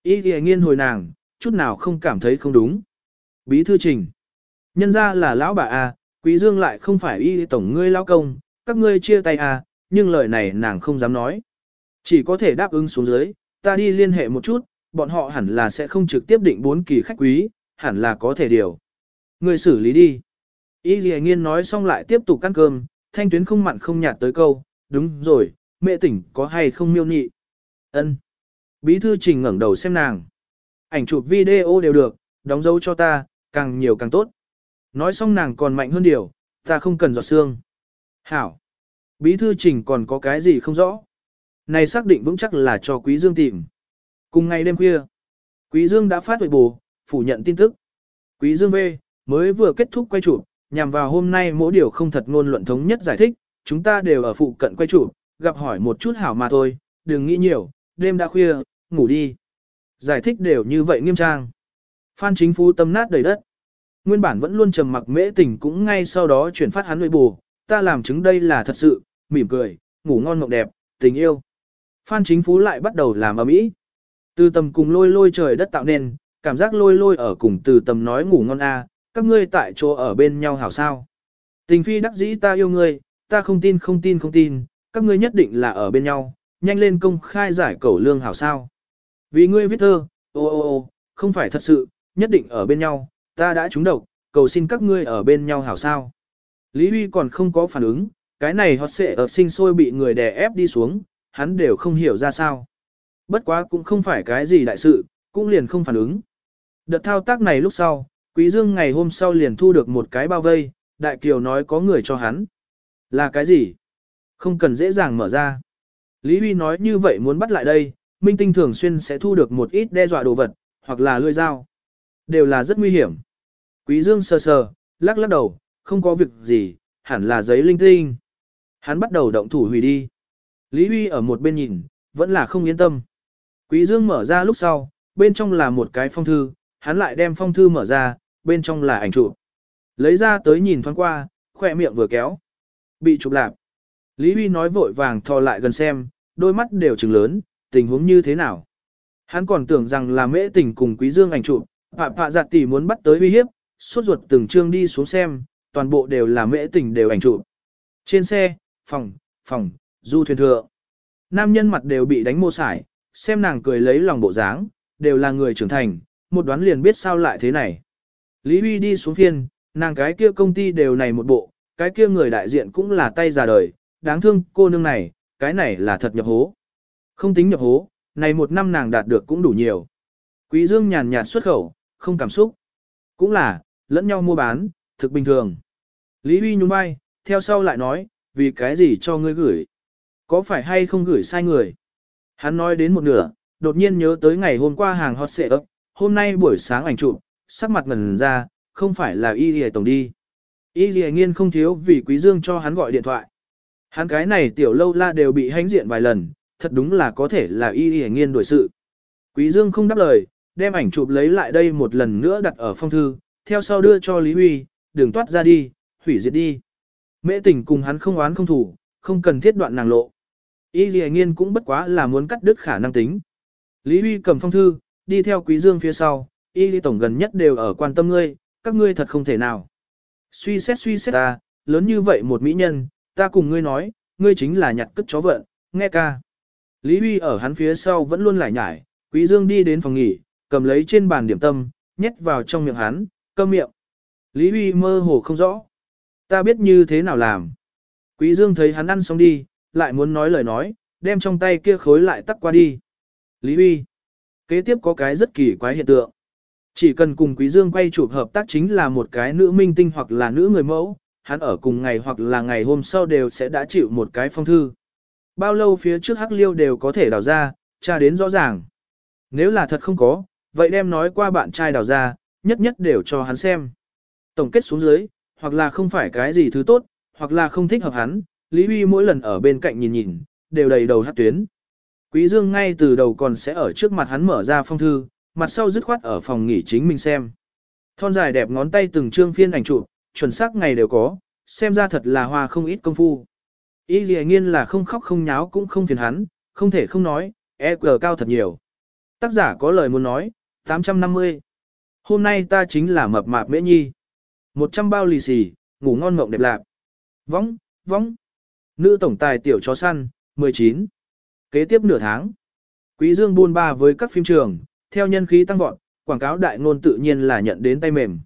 Y thì nghiên hồi nàng, chút nào không cảm thấy không đúng. Bí thư trình. Nhân ra là lão bà à, Quý Dương lại không phải y tổng ngươi lão công, các ngươi chia tay à? nhưng lời này nàng không dám nói. Chỉ có thể đáp ứng xuống dưới, ta đi liên hệ một chút, bọn họ hẳn là sẽ không trực tiếp định bốn kỳ khách quý, hẳn là có thể điều. Ngươi xử lý đi. Y Lệ nghiên nói xong lại tiếp tục ăn cơm, thanh tuyến không mặn không nhạt tới câu, đúng rồi, mẹ tỉnh có hay không miêu nhị ân Bí thư trình ngẩng đầu xem nàng. Ảnh chụp video đều được, đóng dấu cho ta, càng nhiều càng tốt. Nói xong nàng còn mạnh hơn điều, ta không cần giọt xương. Hảo. Bí thư trình còn có cái gì không rõ. Này xác định vững chắc là cho Quý Dương tìm. Cùng ngày đêm khuya, Quý Dương đã phát huệ bù, phủ nhận tin tức. Quý Dương V, mới vừa kết thúc quay chụp, nhằm vào hôm nay mỗi điều không thật ngôn luận thống nhất giải thích, chúng ta đều ở phụ cận quay chụp, gặp hỏi một chút hảo mà thôi, đừng nghĩ nhiều, đêm đã khuya, ngủ đi. Giải thích đều như vậy nghiêm trang. Phan chính phú tâm nát đầy đất. Nguyên bản vẫn luôn trầm mặc mễ tình cũng ngay sau đó chuyển phát hắn nội bù, ta làm chứng đây là thật sự, mỉm cười, ngủ ngon mộng đẹp, tình yêu. Phan chính phú lại bắt đầu làm ầm ĩ. Từ tầm cùng lôi lôi trời đất tạo nên, cảm giác lôi lôi ở cùng từ tầm nói ngủ ngon a, các ngươi tại chỗ ở bên nhau hảo sao. Tình phi đắc dĩ ta yêu ngươi, ta không tin không tin không tin, các ngươi nhất định là ở bên nhau, nhanh lên công khai giải cẩu lương hảo sao. Vì ngươi viết thơ, ô ô ô, không phải thật sự, nhất định ở bên nhau, ta đã trúng độc, cầu xin các ngươi ở bên nhau hảo sao. Lý Huy còn không có phản ứng, cái này họ sẽ ở sinh sôi bị người đè ép đi xuống, hắn đều không hiểu ra sao. Bất quá cũng không phải cái gì đại sự, cũng liền không phản ứng. Đợt thao tác này lúc sau, Quý Dương ngày hôm sau liền thu được một cái bao vây, Đại Kiều nói có người cho hắn. Là cái gì? Không cần dễ dàng mở ra. Lý Huy nói như vậy muốn bắt lại đây, Minh Tinh thường xuyên sẽ thu được một ít đe dọa đồ vật, hoặc là lưỡi dao. Đều là rất nguy hiểm. Quý Dương sờ sờ, lắc lắc đầu, không có việc gì, hẳn là giấy linh tinh. Hắn bắt đầu động thủ hủy đi. Lý Huy ở một bên nhìn, vẫn là không yên tâm. Quý Dương mở ra lúc sau, bên trong là một cái phong thư, hắn lại đem phong thư mở ra, bên trong là ảnh chụp. Lấy ra tới nhìn thoáng qua, khỏe miệng vừa kéo. Bị chụp lạp. Lý Huy nói vội vàng thò lại gần xem, đôi mắt đều trừng lớn, tình huống như thế nào. Hắn còn tưởng rằng là mễ tình cùng quý dương ảnh chụp, phạ Phạ giặt tỷ muốn bắt tới uy hiếp, suốt ruột từng trương đi xuống xem, toàn bộ đều là mễ tình đều ảnh chụp. Trên xe, phòng, phòng, du thuyền thượng. Nam nhân mặt đều bị đánh mô sải, xem nàng cười lấy lòng bộ dáng, đều là người trưởng thành, một đoán liền biết sao lại thế này. Lý Huy đi xuống phiên, nàng cái kia công ty đều này một bộ, cái kia người đại diện cũng là tay già đời, đáng thương cô nương này, cái này là thật nhập hố. Không tính nhập hố, này một năm nàng đạt được cũng đủ nhiều. Quý Dương nhàn nhạt xuất khẩu, không cảm xúc. Cũng là, lẫn nhau mua bán, thực bình thường. Lý Huy nhún vai, theo sau lại nói, vì cái gì cho ngươi gửi? Có phải hay không gửi sai người? Hắn nói đến một nửa, đột nhiên nhớ tới ngày hôm qua hàng hot xệ ấp, hôm nay buổi sáng ảnh chụp, sắc mặt ngần ra, không phải là y lìa tổng đi. Y lìa nghiên không thiếu vì quý dương cho hắn gọi điện thoại. Hắn cái này tiểu lâu la đều bị hãnh diện vài lần, thật đúng là có thể là y y nghiên đổi sự. Quý dương không đáp lời, đem ảnh chụp lấy lại đây một lần nữa đặt ở phong thư, theo sau đưa cho Lý Huy, đường toát ra đi, hủy diệt đi. Mễ tình cùng hắn không oán không thủ, không cần thiết đoạn nàng lộ. Y y nghiên cũng bất quá là muốn cắt đứt khả năng tính. Lý Huy cầm phong thư, đi theo quý dương phía sau, y Y tổng gần nhất đều ở quan tâm ngươi, các ngươi thật không thể nào. Suy xét suy xét ta, lớn như vậy một mỹ nhân, ta cùng ngươi nói, ngươi chính là nhặt cất chó vận, nghe ca. Lý Huy ở hắn phía sau vẫn luôn lải nhải, quý dương đi đến phòng nghỉ, cầm lấy trên bàn điểm tâm, nhét vào trong miệng hắn, cơm miệng. Lý Huy mơ hồ không rõ. Ta biết như thế nào làm. Quý dương thấy hắn ăn xong đi, lại muốn nói lời nói, đem trong tay kia khối lại tắt qua đi. Lý Huy. Kế tiếp có cái rất kỳ quái hiện tượng. Chỉ cần cùng Quý Dương quay chụp hợp tác chính là một cái nữ minh tinh hoặc là nữ người mẫu, hắn ở cùng ngày hoặc là ngày hôm sau đều sẽ đã chịu một cái phong thư. Bao lâu phía trước hắc liêu đều có thể đào ra, tra đến rõ ràng. Nếu là thật không có, vậy đem nói qua bạn trai đào ra, nhất nhất đều cho hắn xem. Tổng kết xuống dưới, hoặc là không phải cái gì thứ tốt, hoặc là không thích hợp hắn, Lý Huy mỗi lần ở bên cạnh nhìn nhìn, đều đầy đầu hát tuyến. Quý Dương ngay từ đầu còn sẽ ở trước mặt hắn mở ra phong thư, mặt sau dứt khoát ở phòng nghỉ chính mình xem. Thon dài đẹp ngón tay từng trương phiên ảnh chụp, chuẩn xác ngày đều có, xem ra thật là hoa không ít công phu. Ý gì nghiên là không khóc không nháo cũng không phiền hắn, không thể không nói, EQ cao thật nhiều. Tác giả có lời muốn nói, 850. Hôm nay ta chính là mập mạp mễ nhi. 100 bao lì xì, ngủ ngon mộng đẹp lạc. Vóng, vóng. Nữ tổng tài tiểu chó săn, 19. Kế tiếp nửa tháng. Quý Dương buôn ba với các phim trường, theo nhân khí tăng vọt, quảng cáo đại ngôn tự nhiên là nhận đến tay mềm.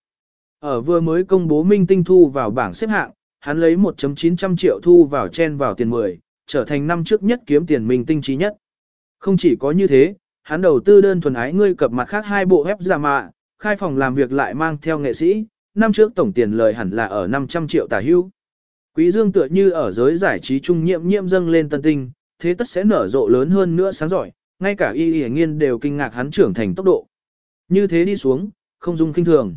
Ở vừa mới công bố minh tinh thu vào bảng xếp hạng, hắn lấy 1.900 triệu thu vào chen vào tiền 10, trở thành năm trước nhất kiếm tiền minh tinh trí nhất. Không chỉ có như thế, hắn đầu tư đơn thuần ái ngươi cập mặt khác hai bộ web giả mạ, khai phòng làm việc lại mang theo nghệ sĩ, năm trước tổng tiền lời hẳn là ở 500 triệu tả hưu. Quý Dương tựa như ở giới giải trí trung nhiệm nhiệm dâng lên tân tinh, thế tất sẽ nở rộ lớn hơn nữa sáng giỏi, ngay cả y y nghiên đều kinh ngạc hắn trưởng thành tốc độ. Như thế đi xuống, không dung kinh thường.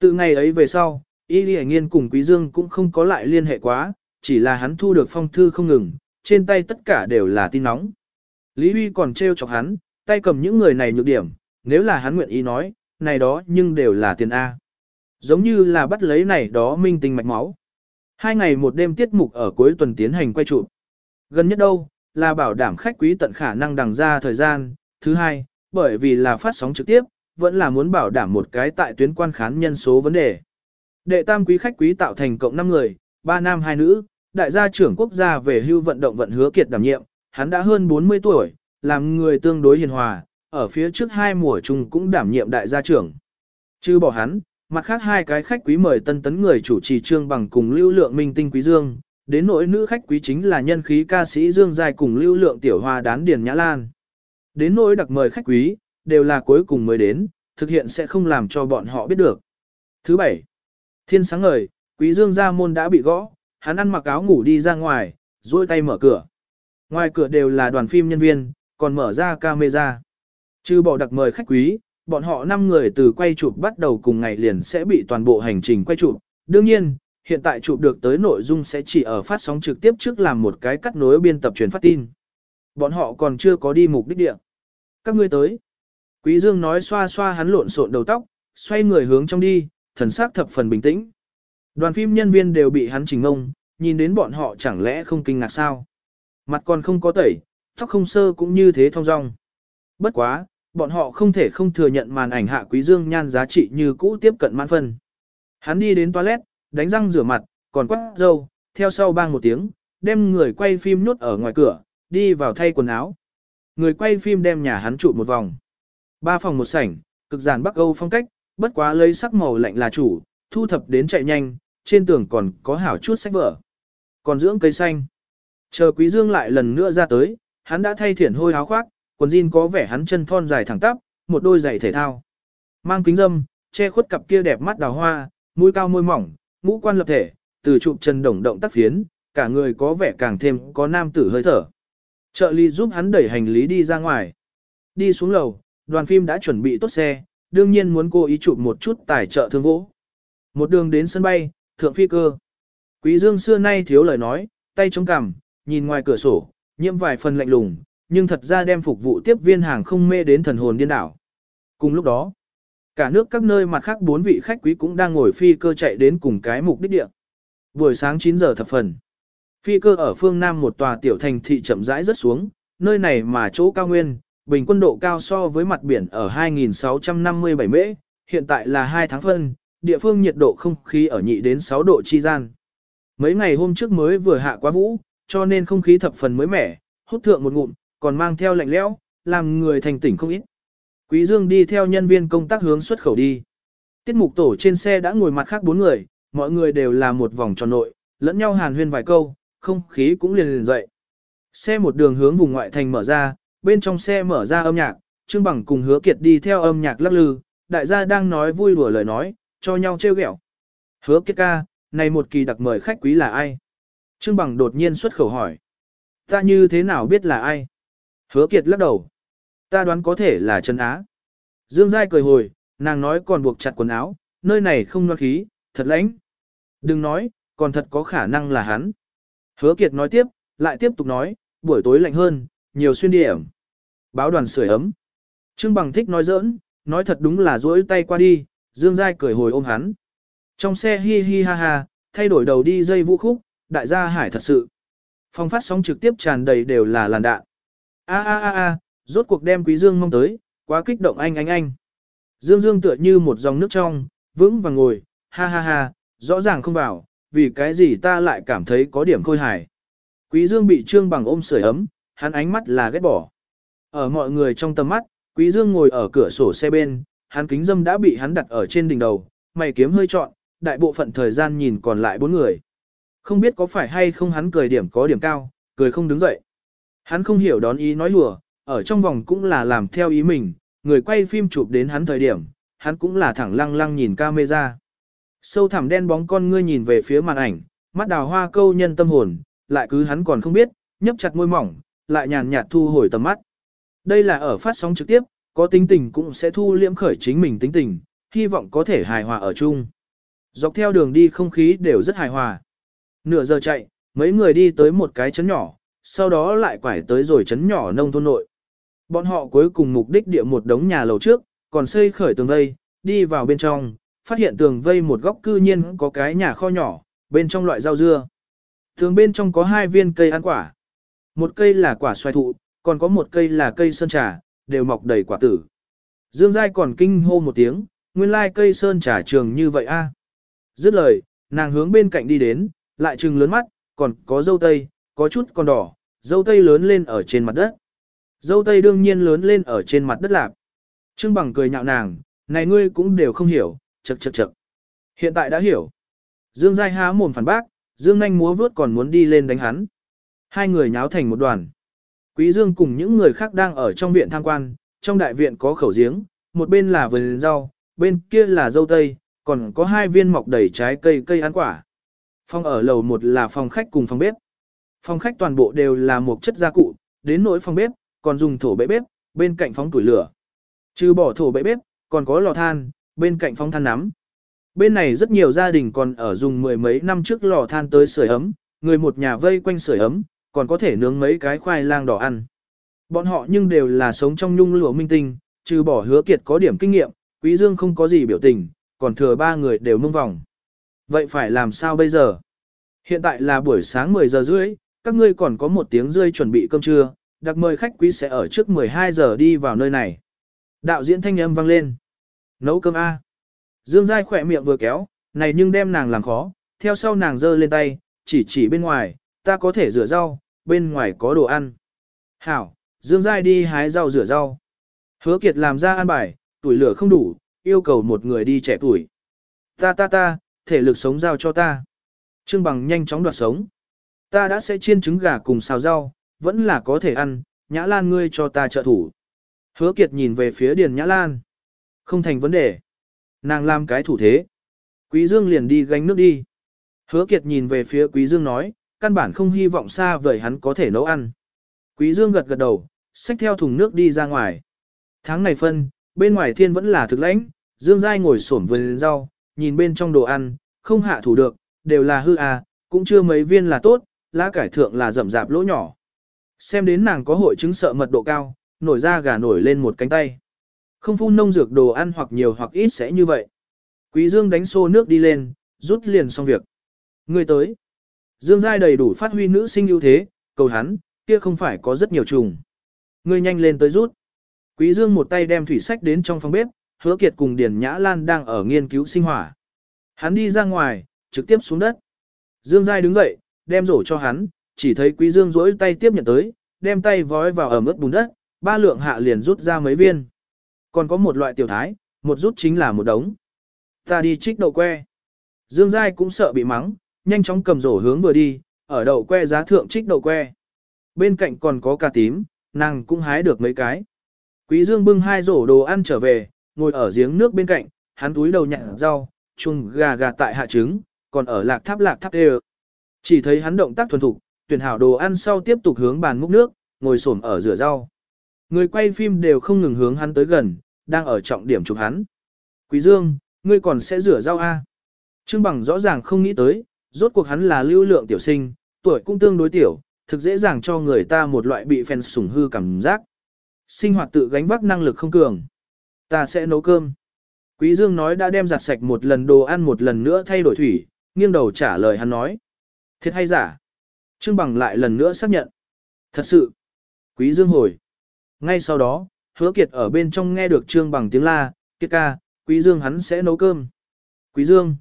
Từ ngày ấy về sau, y Lì nghiên cùng Quý Dương cũng không có lại liên hệ quá, chỉ là hắn thu được phong thư không ngừng, trên tay tất cả đều là tin nóng. Lý Huy còn trêu chọc hắn, tay cầm những người này nhược điểm, nếu là hắn nguyện ý nói, này đó nhưng đều là tiền A. Giống như là bắt lấy này đó minh tinh mạch máu. Hai ngày một đêm tiết mục ở cuối tuần tiến hành quay trụ. Gần nhất đâu, là bảo đảm khách quý tận khả năng đằng ra thời gian. Thứ hai, bởi vì là phát sóng trực tiếp, vẫn là muốn bảo đảm một cái tại tuyến quan khán nhân số vấn đề. Đệ tam quý khách quý tạo thành cộng 5 người, 3 nam 2 nữ, đại gia trưởng quốc gia về hưu vận động vận hứa kiệt đảm nhiệm, hắn đã hơn 40 tuổi, làm người tương đối hiền hòa, ở phía trước hai mùa chung cũng đảm nhiệm đại gia trưởng. Chứ bỏ hắn, mặt khác hai cái khách quý mời tân tấn người chủ trì trương bằng cùng lưu lượng minh tinh quý dương, đến nỗi nữ khách quý chính là nhân khí ca sĩ Dương Giai cùng lưu lượng tiểu hoa đán Điền Nhã Lan. Đến nỗi đặc mời khách quý, đều là cuối cùng mới đến, thực hiện sẽ không làm cho bọn họ biết được. Thứ bảy, thiên sáng ngời, quý Dương gia môn đã bị gõ, hắn ăn mặc áo ngủ đi ra ngoài, duỗi tay mở cửa. Ngoài cửa đều là đoàn phim nhân viên, còn mở ra camera. Trừ bỏ đặc mời khách quý, bọn họ 5 người từ quay chụp bắt đầu cùng ngày liền sẽ bị toàn bộ hành trình quay chụp. Đương nhiên, hiện tại chụp được tới nội dung sẽ chỉ ở phát sóng trực tiếp trước làm một cái cắt nối biên tập truyền phát tin. Bọn họ còn chưa có đi mục đích địa. Các ngươi tới. Quý Dương nói xoa xoa hắn lộn xộn đầu tóc, xoay người hướng trong đi, thần sắc thập phần bình tĩnh. Đoàn phim nhân viên đều bị hắn chỉnh ngông, nhìn đến bọn họ chẳng lẽ không kinh ngạc sao. Mặt còn không có tẩy, tóc không sơ cũng như thế thong dong. Bất quá, bọn họ không thể không thừa nhận màn ảnh hạ quý dương nhan giá trị như cũ tiếp cận mãn phân. Hắn đi đến toilet, đánh răng rửa mặt, còn quát dâu, theo sau bang một tiếng, đem người quay phim nhốt ở ngoài cửa, đi vào thay quần áo. Người quay phim đem nhà hắn trụ một vòng. Ba phòng một sảnh, cực giản Bắc Âu phong cách, bất quá lấy sắc màu lạnh là chủ, thu thập đến chạy nhanh, trên tường còn có hảo chút sách vở. Còn dưỡng cây xanh. Chờ Quý Dương lại lần nữa ra tới, hắn đã thay thiển hôi áo khoác, quần jean có vẻ hắn chân thon dài thẳng tắp, một đôi giày thể thao. Mang kính dâm, che khuất cặp kia đẹp mắt đào hoa, mũi cao môi mỏng, ngũ quan lập thể, từ chụp chân đồng động tác phiến, cả người có vẻ càng thêm có nam tử hơi thở. Trợ lý giúp hắn đẩy hành lý đi ra ngoài. Đi xuống lầu, đoàn phim đã chuẩn bị tốt xe, đương nhiên muốn cô ý chụp một chút tài trợ thương vỗ. Một đường đến sân bay, thượng phi cơ. Quý Dương xưa nay thiếu lời nói, tay chống cằm, nhìn ngoài cửa sổ, nhiễm vài phần lạnh lùng, nhưng thật ra đem phục vụ tiếp viên hàng không mê đến thần hồn điên đảo. Cùng lúc đó, cả nước các nơi mặt khác bốn vị khách quý cũng đang ngồi phi cơ chạy đến cùng cái mục đích địa. Buổi sáng 9 giờ thập phần. Phi cơ ở phương Nam một tòa tiểu thành thị chậm rãi rất xuống, nơi này mà chỗ cao nguyên, bình quân độ cao so với mặt biển ở 2657 mễ, hiện tại là 2 tháng phân, địa phương nhiệt độ không khí ở nhị đến 6 độ chi gian. Mấy ngày hôm trước mới vừa hạ quá vũ, cho nên không khí thập phần mới mẻ, hút thượng một ngụm, còn mang theo lạnh lẽo, làm người thành tỉnh không ít. Quý Dương đi theo nhân viên công tác hướng xuất khẩu đi. Tiết mục tổ trên xe đã ngồi mặt khác bốn người, mọi người đều là một vòng tròn nội, lẫn nhau hàn huyên vài câu, không khí cũng liền liền dậy. Xe một đường hướng vùng ngoại thành mở ra, bên trong xe mở ra âm nhạc, Trương Bằng cùng Hứa Kiệt đi theo âm nhạc lắc lư, đại gia đang nói vui đùa lời nói, cho nhau trêu ghẹo. Hứa Kiệt ca, này một kỳ đặc mời khách quý là ai? Trương Bằng đột nhiên xuất khẩu hỏi. Ta như thế nào biết là ai? Hứa Kiệt lắc đầu. Ta đoán có thể là Trần Á. Dương Giai cười hồi, nàng nói còn buộc chặt quần áo, nơi này không loa khí, thật lãnh. Đừng nói, còn thật có khả năng là hắn. Hứa Kiệt nói tiếp, lại tiếp tục nói, buổi tối lạnh hơn, nhiều xuyên điểm. Báo đoàn sưởi ấm. Trương Bằng thích nói giỡn, nói thật đúng là duỗi tay qua đi, Dương Giai cười hồi ôm hắn. Trong xe hi hi ha ha, thay đổi đầu đi dây vũ khúc, đại gia hải thật sự. Phong phát sóng trực tiếp tràn đầy đều là làn đạn. A a a a, rốt cuộc đem Quý Dương mong tới, quá kích động anh anh anh. Dương Dương tựa như một dòng nước trong, vững vàng ngồi, ha ha ha, rõ ràng không vào, vì cái gì ta lại cảm thấy có điểm khôi hài. Quý Dương bị trương bằng ôm sưởi ấm, hắn ánh mắt là ghét bỏ. Ở mọi người trong tầm mắt, Quý Dương ngồi ở cửa sổ xe bên, hắn kính dâm đã bị hắn đặt ở trên đỉnh đầu, mày kiếm hơi trọn, đại bộ phận thời gian nhìn còn lại bốn người. Không biết có phải hay không hắn cười điểm có điểm cao, cười không đứng dậy. Hắn không hiểu đón ý nói lùa, ở trong vòng cũng là làm theo ý mình, người quay phim chụp đến hắn thời điểm, hắn cũng là thẳng lăng lăng nhìn camera. Sâu thẳm đen bóng con ngươi nhìn về phía màn ảnh, mắt đào hoa câu nhân tâm hồn, lại cứ hắn còn không biết, nhấp chặt môi mỏng, lại nhàn nhạt thu hồi tầm mắt. Đây là ở phát sóng trực tiếp, có tính tình cũng sẽ thu liễm khởi chính mình tính tình, hy vọng có thể hài hòa ở chung. Dọc theo đường đi không khí đều rất hài hòa. Nửa giờ chạy, mấy người đi tới một cái chấn nhỏ, sau đó lại quải tới rồi chấn nhỏ nông thôn nội. Bọn họ cuối cùng mục đích địa một đống nhà lầu trước, còn xây khởi tường vây, đi vào bên trong, phát hiện tường vây một góc cư nhiên có cái nhà kho nhỏ, bên trong loại rau dưa. Tường bên trong có hai viên cây ăn quả. Một cây là quả xoài thụ, còn có một cây là cây sơn trà, đều mọc đầy quả tử. Dương Giai còn kinh hô một tiếng, nguyên lai cây sơn trà trường như vậy a. À. Dứt lời, nàng hướng bên cạnh đi đến, lại trừng lớn mắt, còn có dâu tây, có chút còn đỏ, dâu tây lớn lên ở trên mặt đất. Dâu tây đương nhiên lớn lên ở trên mặt đất lạc. Trương Bằng cười nhạo nàng, này ngươi cũng đều không hiểu, chật chật chật. Hiện tại đã hiểu. Dương Giai há mồm phản bác, Dương Nanh múa vướt còn muốn đi lên đánh hắn. Hai người nháo thành một đoàn. Quý Dương cùng những người khác đang ở trong viện tham quan, trong đại viện có khẩu giếng, một bên là vườn rau, bên kia là dâu tây, còn có hai viên mọc đầy trái cây cây ăn quả. Phòng ở lầu một là phòng khách cùng phòng bếp. Phòng khách toàn bộ đều là một chất gia cụ, đến nỗi phòng bếp, còn dùng thổ bệ bếp, bên cạnh phóng tuổi lửa. Trừ bỏ thổ bệ bếp, còn có lò than, bên cạnh phóng than nắm. Bên này rất nhiều gia đình còn ở dùng mười mấy năm trước lò than tới sưởi ấm, người một nhà vây quanh sưởi ấm, còn có thể nướng mấy cái khoai lang đỏ ăn. Bọn họ nhưng đều là sống trong nhung lụa minh tinh, trừ bỏ hứa kiệt có điểm kinh nghiệm, quý dương không có gì biểu tình, còn thừa ba người đều mông vòng. Vậy phải làm sao bây giờ? Hiện tại là buổi sáng 10 giờ rưỡi, các ngươi còn có một tiếng rưỡi chuẩn bị cơm trưa, đặc mời khách quý sẽ ở trước 12 giờ đi vào nơi này. Đạo diễn thanh âm vang lên. Nấu cơm A. Dương Giai khỏe miệng vừa kéo, này nhưng đem nàng làm khó, theo sau nàng giơ lên tay, chỉ chỉ bên ngoài, ta có thể rửa rau, bên ngoài có đồ ăn. Hảo, Dương Giai đi hái rau rửa rau. Hứa Kiệt làm ra ăn bài, tuổi lửa không đủ, yêu cầu một người đi trẻ tuổi. Ta ta ta, thể lực sống giao cho ta. Trương Bằng nhanh chóng đoạt sống. Ta đã sẽ chiên trứng gà cùng xào rau, vẫn là có thể ăn, Nhã Lan ngươi cho ta trợ thủ. Hứa Kiệt nhìn về phía Điền Nhã Lan. Không thành vấn đề. Nàng làm cái thủ thế. Quý Dương liền đi gánh nước đi. Hứa Kiệt nhìn về phía Quý Dương nói, căn bản không hy vọng xa vời hắn có thể nấu ăn. Quý Dương gật gật đầu, xách theo thùng nước đi ra ngoài. Tháng này phân, bên ngoài thiên vẫn là thực lãnh, Dương Giai ngồi xổm vườn rau, nhìn bên trong đồ ăn, không hạ thủ được, đều là hư à, cũng chưa mấy viên là tốt, lá cải thượng là rậm rạp lỗ nhỏ. Xem đến nàng có hội chứng sợ mật độ cao, nổi ra gà nổi lên một cánh tay. Không phun nông dược đồ ăn hoặc nhiều hoặc ít sẽ như vậy. Quý Dương đánh xô nước đi lên, rút liền xong việc. Người tới. Dương Giai đầy đủ phát huy nữ sinh ưu thế, cầu hắn, kia không phải có rất nhiều trùng. Người nhanh lên tới rút. Quý Dương một tay đem thủy sách đến trong phòng bếp, hứa kiệt cùng Điền Nhã Lan đang ở nghiên cứu sinh hỏa. Hắn đi ra ngoài, trực tiếp xuống đất. Dương Giai đứng dậy, đem rổ cho hắn, chỉ thấy Quý Dương rỗi tay tiếp nhận tới, đem tay vói vào ẩm ướt bùn đất, ba lượng hạ liền rút ra mấy viên. Còn có một loại tiểu thái, một rút chính là một đống. Ta đi trích đậu que. Dương Giai cũng sợ bị mắng, nhanh chóng cầm rổ hướng vừa đi, ở đậu que giá thượng trích đậu que. Bên cạnh còn có cà tím, nàng cũng hái được mấy cái. Quý Dương bưng hai rổ đồ ăn trở về, ngồi ở giếng nước bên cạnh, hắn túi đầu nhặt rau, chung gà gà tại hạ trứng, còn ở lạc tháp lạc tháp đều. Chỉ thấy hắn động tác thuần thục, tuyển hảo đồ ăn sau tiếp tục hướng bàn múc nước, ngồi xổm ở rửa rau. Người quay phim đều không ngừng hướng hắn tới gần, đang ở trọng điểm chụp hắn. Quý Dương, ngươi còn sẽ rửa rau a? À? Trương Bằng rõ ràng không nghĩ tới, rốt cuộc hắn là lưu lượng tiểu sinh, tuổi cũng tương đối tiểu, thực dễ dàng cho người ta một loại bị fans sủng hư cảm giác. Sinh hoạt tự gánh vác năng lực không cường. Ta sẽ nấu cơm. Quý Dương nói đã đem giặt sạch một lần đồ ăn một lần nữa thay đổi thủy, nghiêng đầu trả lời hắn nói. Thiệt hay giả? Trương Bằng lại lần nữa xác nhận. Thật sự. Quý Dương hồi. Ngay sau đó, hứa kiệt ở bên trong nghe được Trương Bằng tiếng la, kiệt ca, Quý Dương hắn sẽ nấu cơm. Quý Dương.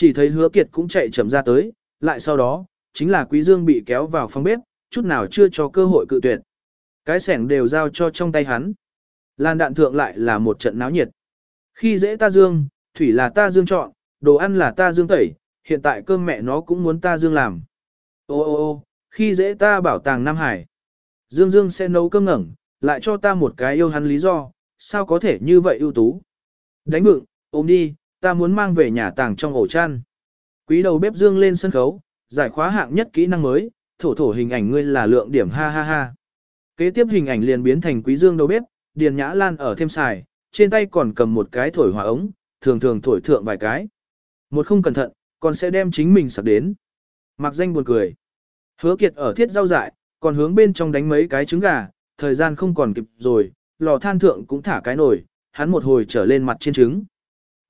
Chỉ thấy hứa kiệt cũng chạy chậm ra tới, lại sau đó, chính là Quý Dương bị kéo vào phòng bếp, chút nào chưa cho cơ hội cự tuyệt. Cái sẻng đều giao cho trong tay hắn. Lan đạn thượng lại là một trận náo nhiệt. Khi dễ ta dương, thủy là ta dương chọn, đồ ăn là ta dương tẩy, hiện tại cơm mẹ nó cũng muốn ta dương làm. Ô ô ô, khi dễ ta bảo tàng Nam Hải. Dương Dương sẽ nấu cơm ngẩng, lại cho ta một cái yêu hắn lý do, sao có thể như vậy ưu tú. Đánh bựng, ôm đi, ta muốn mang về nhà tàng trong ổ chăn. Quý đầu bếp Dương lên sân khấu, giải khóa hạng nhất kỹ năng mới, thổ thổ hình ảnh ngươi là lượng điểm ha ha ha. Kế tiếp hình ảnh liền biến thành quý dương đầu bếp, Điền Nhã Lan ở thêm xài, trên tay còn cầm một cái thổi hỏa ống, thường thường thổi thượng vài cái. Một không cẩn thận, còn sẽ đem chính mình sạc đến. Mặc danh buồn cười. Hứa kiệt ở thiết rau dại, còn hướng bên trong đánh mấy cái trứng gà, thời gian không còn kịp rồi, lò than thượng cũng thả cái nồi, hắn một hồi trở lên mặt trên trứng.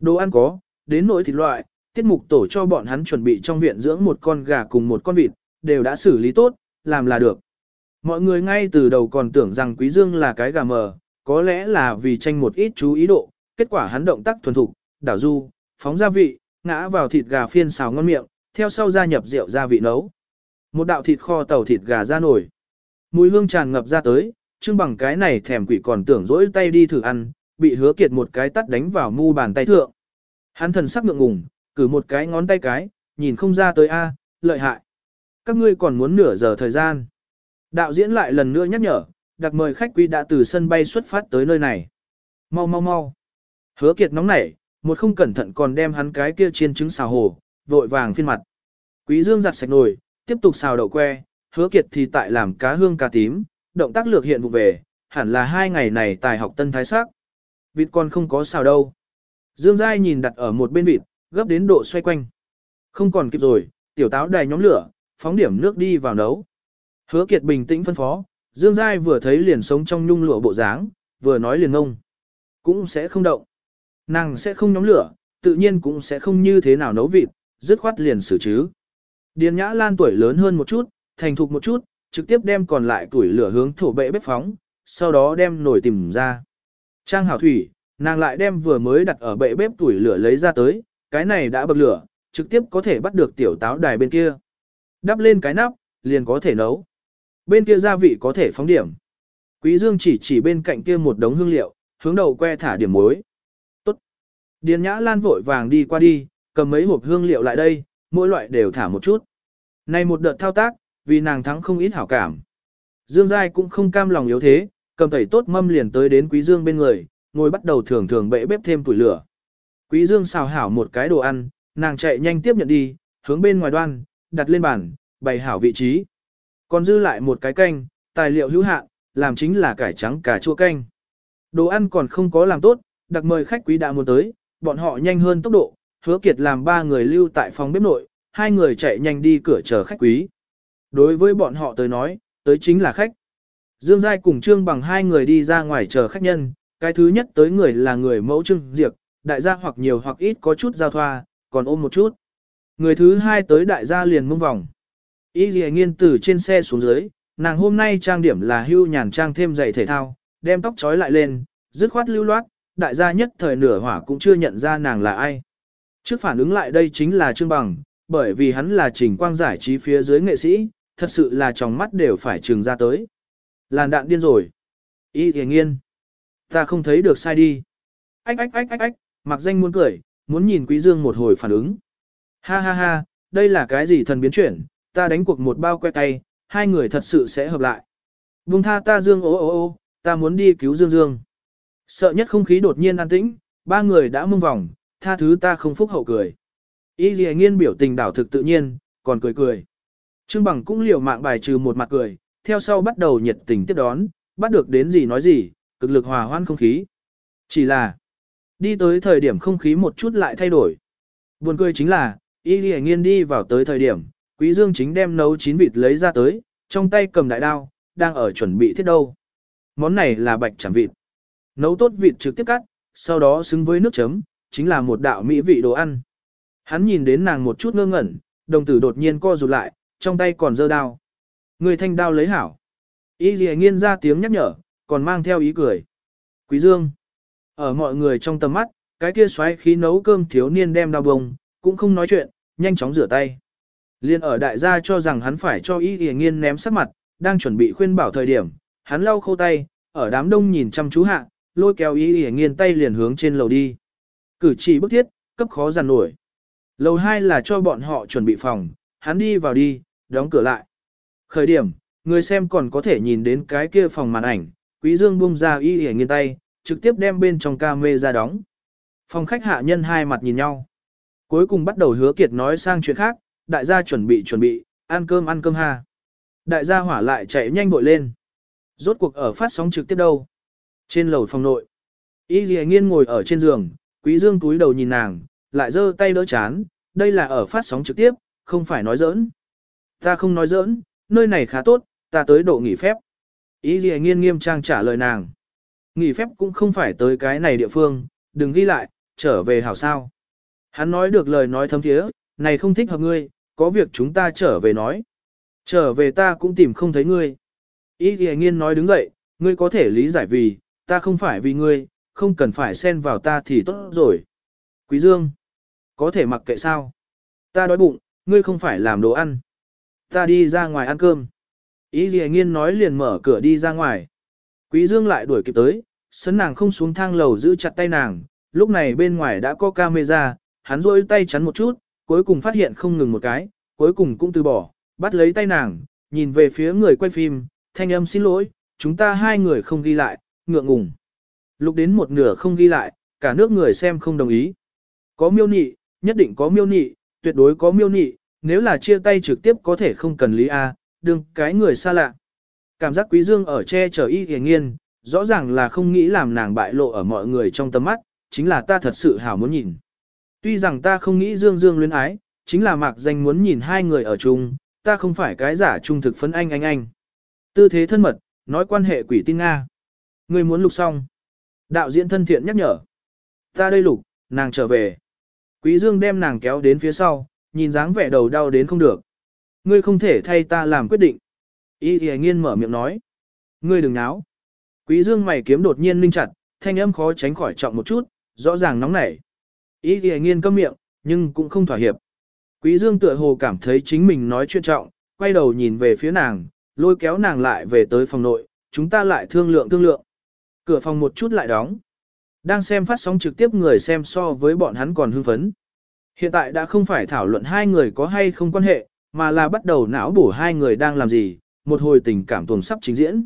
Đồ ăn có, đến nỗi thịt loại, tiết mục tổ cho bọn hắn chuẩn bị trong viện dưỡng một con gà cùng một con vịt, đều đã xử lý tốt, làm là được. Mọi người ngay từ đầu còn tưởng rằng Quý Dương là cái gà mờ, có lẽ là vì tranh một ít chú ý độ, kết quả hắn động tác thuần thục, đảo du, phóng gia vị, ngã vào thịt gà phiên xào ngon miệng, theo sau gia nhập rượu gia vị nấu. Một đạo thịt kho tàu thịt gà ra nổi. Mùi hương tràn ngập ra tới, trưng bằng cái này thèm quỷ còn tưởng dỗi tay đi thử ăn, bị hứa kiệt một cái tắt đánh vào mu bàn tay thượng. Hắn thần sắc ngượng ngùng, cử một cái ngón tay cái, nhìn không ra tới a, lợi hại. Các ngươi còn muốn nửa giờ thời gian. Đạo diễn lại lần nữa nhắc nhở, đặc mời khách quý đã từ sân bay xuất phát tới nơi này. Mau mau mau. Hứa kiệt nóng nảy, một không cẩn thận còn đem hắn cái kia chiên trứng xào hồ, vội vàng phiên mặt. Quý dương giặt sạch nồi, tiếp tục xào đậu que, hứa kiệt thì tại làm cá hương cá tím, động tác lược hiện vụ về, hẳn là hai ngày này tài học tân thái sắc. Vịt còn không có xào đâu. Dương Giai nhìn đặt ở một bên vịt, gấp đến độ xoay quanh. Không còn kịp rồi, tiểu táo đài nhóm lửa, phóng điểm nước đi vào nấu. Hứa Kiệt bình tĩnh phân phó, Dương Giai vừa thấy liền sống trong nhung lụa bộ dáng, vừa nói liền ngông. Cũng sẽ không động. Nàng sẽ không nhóm lửa, tự nhiên cũng sẽ không như thế nào nấu vịt, dứt khoát liền xử chứ. Điền Nhã Lan tuổi lớn hơn một chút, thành thục một chút, trực tiếp đem còn lại tuổi lửa hướng thổ bệ bếp phóng, sau đó đem nồi tìm ra. Trang hảo thủy, nàng lại đem vừa mới đặt ở bệ bếp tuổi lửa lấy ra tới, cái này đã bật lửa, trực tiếp có thể bắt được tiểu táo đài bên kia. Đắp lên cái nắp, liền có thể nấu. Bên kia gia vị có thể phóng điểm. Quý Dương chỉ chỉ bên cạnh kia một đống hương liệu, hướng đầu que thả điểm muối. Tốt. Điền Nhã Lan vội vàng đi qua đi, cầm mấy hộp hương liệu lại đây, mỗi loại đều thả một chút. Này một đợt thao tác, vì nàng thắng không ít hảo cảm. Dương Giai cũng không cam lòng yếu thế, cầm tẩy tốt mâm liền tới đến Quý Dương bên người, ngồi bắt đầu thường thường bệ bếp thêm tuổi lửa. Quý Dương xào hảo một cái đồ ăn, nàng chạy nhanh tiếp nhận đi, hướng bên ngoài đoan, đặt lên bàn, bày hảo vị trí. Còn dư lại một cái canh, tài liệu hữu hạn, làm chính là cải trắng cà chua canh. Đồ ăn còn không có làm tốt, đặc mời khách quý đã muốn tới, bọn họ nhanh hơn tốc độ, hứa kiệt làm ba người lưu tại phòng bếp nội, hai người chạy nhanh đi cửa chờ khách quý. Đối với bọn họ tới nói, tới chính là khách. Dương Giai cùng Trương bằng hai người đi ra ngoài chờ khách nhân, cái thứ nhất tới người là người mẫu Trương diệt, đại gia hoặc nhiều hoặc ít có chút giao thoa, còn ôm một chút. Người thứ hai tới đại gia liền mông vòng. Ý gì nghiên từ trên xe xuống dưới, nàng hôm nay trang điểm là hưu nhàn trang thêm giày thể thao, đem tóc trói lại lên, dứt khoát lưu loát, đại gia nhất thời nửa hỏa cũng chưa nhận ra nàng là ai. Trước phản ứng lại đây chính là Trương Bằng, bởi vì hắn là trình quang giải trí phía dưới nghệ sĩ, thật sự là trong mắt đều phải trừng ra tới. Làn đạn điên rồi. Ý thì nghiên. Ta không thấy được sai đi. Ách ách ách ách ách, mặc danh muốn cười, muốn nhìn Quý Dương một hồi phản ứng. Ha ha ha, đây là cái gì thần biến chuyển, ta đánh cuộc một bao que tay, hai người thật sự sẽ hợp lại. Vung tha ta Dương ô ô ô, ta muốn đi cứu Dương Dương. Sợ nhất không khí đột nhiên an tĩnh, ba người đã mông vòng, tha thứ ta không phúc hậu cười. Y dì nghiên biểu tình đảo thực tự nhiên, còn cười cười. Trương Bằng cũng liều mạng bài trừ một mặt cười, theo sau bắt đầu nhiệt tình tiếp đón, bắt được đến gì nói gì, cực lực hòa hoãn không khí. Chỉ là, đi tới thời điểm không khí một chút lại thay đổi. Buồn cười chính là, Y dì nghiên đi vào tới thời điểm, Quý Dương chính đem nấu chín vịt lấy ra tới, trong tay cầm đại đao, đang ở chuẩn bị thiết đâu. Món này là bạch chảm vịt. Nấu tốt vịt trực tiếp cắt, sau đó xứng với nước chấm, chính là một đạo mỹ vị đồ ăn. Hắn nhìn đến nàng một chút ngơ ngẩn, đồng tử đột nhiên co rụt lại, trong tay còn giơ đao. Người thanh đao lấy hảo. Y lìa nghiên ra tiếng nhắc nhở, còn mang theo ý cười. Quý Dương. Ở mọi người trong tầm mắt, cái kia xoáy khí nấu cơm thiếu niên đem đau bông, cũng không nói chuyện, nhanh chóng rửa tay. Liên ở đại gia cho rằng hắn phải cho ý hề nghiên ném sắc mặt, đang chuẩn bị khuyên bảo thời điểm, hắn lau khô tay, ở đám đông nhìn chăm chú hạ, lôi kéo ý hề nghiên tay liền hướng trên lầu đi. Cử chỉ bức thiết, cấp khó giàn nổi. Lầu 2 là cho bọn họ chuẩn bị phòng, hắn đi vào đi, đóng cửa lại. Khởi điểm, người xem còn có thể nhìn đến cái kia phòng màn ảnh, quý dương buông ra y hề nghiên tay, trực tiếp đem bên trong ca mê ra đóng. Phòng khách hạ nhân hai mặt nhìn nhau. Cuối cùng bắt đầu hứa kiệt nói sang chuyện khác, đại gia chuẩn bị chuẩn bị, ăn cơm ăn cơm ha. Đại gia hỏa lại chạy nhanh bội lên. Rốt cuộc ở phát sóng trực tiếp đâu? Trên lầu phòng nội. Y dì nghiên ngồi ở trên giường, quý dương túi đầu nhìn nàng, lại giơ tay đỡ chán, đây là ở phát sóng trực tiếp, không phải nói giỡn. Ta không nói giỡn, nơi này khá tốt, ta tới độ nghỉ phép. Ý gì nghiên nghiêm trang trả lời nàng. Nghỉ phép cũng không phải tới cái này địa phương, đừng ghi lại, trở về hảo sao. Hắn nói được lời nói thấm thiế, này không thích hợp ngươi, có việc chúng ta trở về nói. Trở về ta cũng tìm không thấy ngươi. Ý gì nghiên nói đứng dậy, ngươi có thể lý giải vì, ta không phải vì ngươi, không cần phải xen vào ta thì tốt rồi. Quý Dương, có thể mặc kệ sao? Ta đói bụng, ngươi không phải làm đồ ăn. Ta đi ra ngoài ăn cơm. Ý gì nghiên nói liền mở cửa đi ra ngoài. Quý Dương lại đuổi kịp tới, sấn nàng không xuống thang lầu giữ chặt tay nàng, lúc này bên ngoài đã có camera, hắn rôi tay chắn một chút, cuối cùng phát hiện không ngừng một cái, cuối cùng cũng từ bỏ, bắt lấy tay nàng, nhìn về phía người quay phim, thanh âm xin lỗi, chúng ta hai người không ghi lại, ngượng ngùng. Lúc đến một nửa không ghi lại, cả nước người xem không đồng ý. Có miêu nị, nhất định có miêu nị, tuyệt đối có miêu nị, nếu là chia tay trực tiếp có thể không cần lý A, đừng cái người xa lạ. Cảm giác quý dương ở che chở y hề nghiên, rõ ràng là không nghĩ làm nàng bại lộ ở mọi người trong tầm mắt, chính là ta thật sự hảo muốn nhìn. Tuy rằng ta không nghĩ dương dương luyến ái, chính là mạc danh muốn nhìn hai người ở chung, ta không phải cái giả trung thực phấn anh anh anh. Tư thế thân mật, nói quan hệ quỷ tin Nga. Người muốn lục xong. Đạo diễn thân thiện nhắc nhở. Ta đây lục, nàng trở về. Quý dương đem nàng kéo đến phía sau, nhìn dáng vẻ đầu đau đến không được. Ngươi không thể thay ta làm quyết định. Y thì nghiên mở miệng nói. Ngươi đừng náo. Quý dương mày kiếm đột nhiên ninh chặt, thanh âm khó tránh khỏi trọng một chút, rõ ràng nóng nảy. Y thì nghiên câm miệng, nhưng cũng không thỏa hiệp. Quý dương tựa hồ cảm thấy chính mình nói chuyện trọng, quay đầu nhìn về phía nàng, lôi kéo nàng lại về tới phòng nội, chúng ta lại thương lượng thương lượng. Cửa phòng một chút lại đóng. Đang xem phát sóng trực tiếp người xem so với bọn hắn còn hưng phấn. Hiện tại đã không phải thảo luận hai người có hay không quan hệ, mà là bắt đầu não bổ hai người đang làm gì, một hồi tình cảm tuần sắp trình diễn.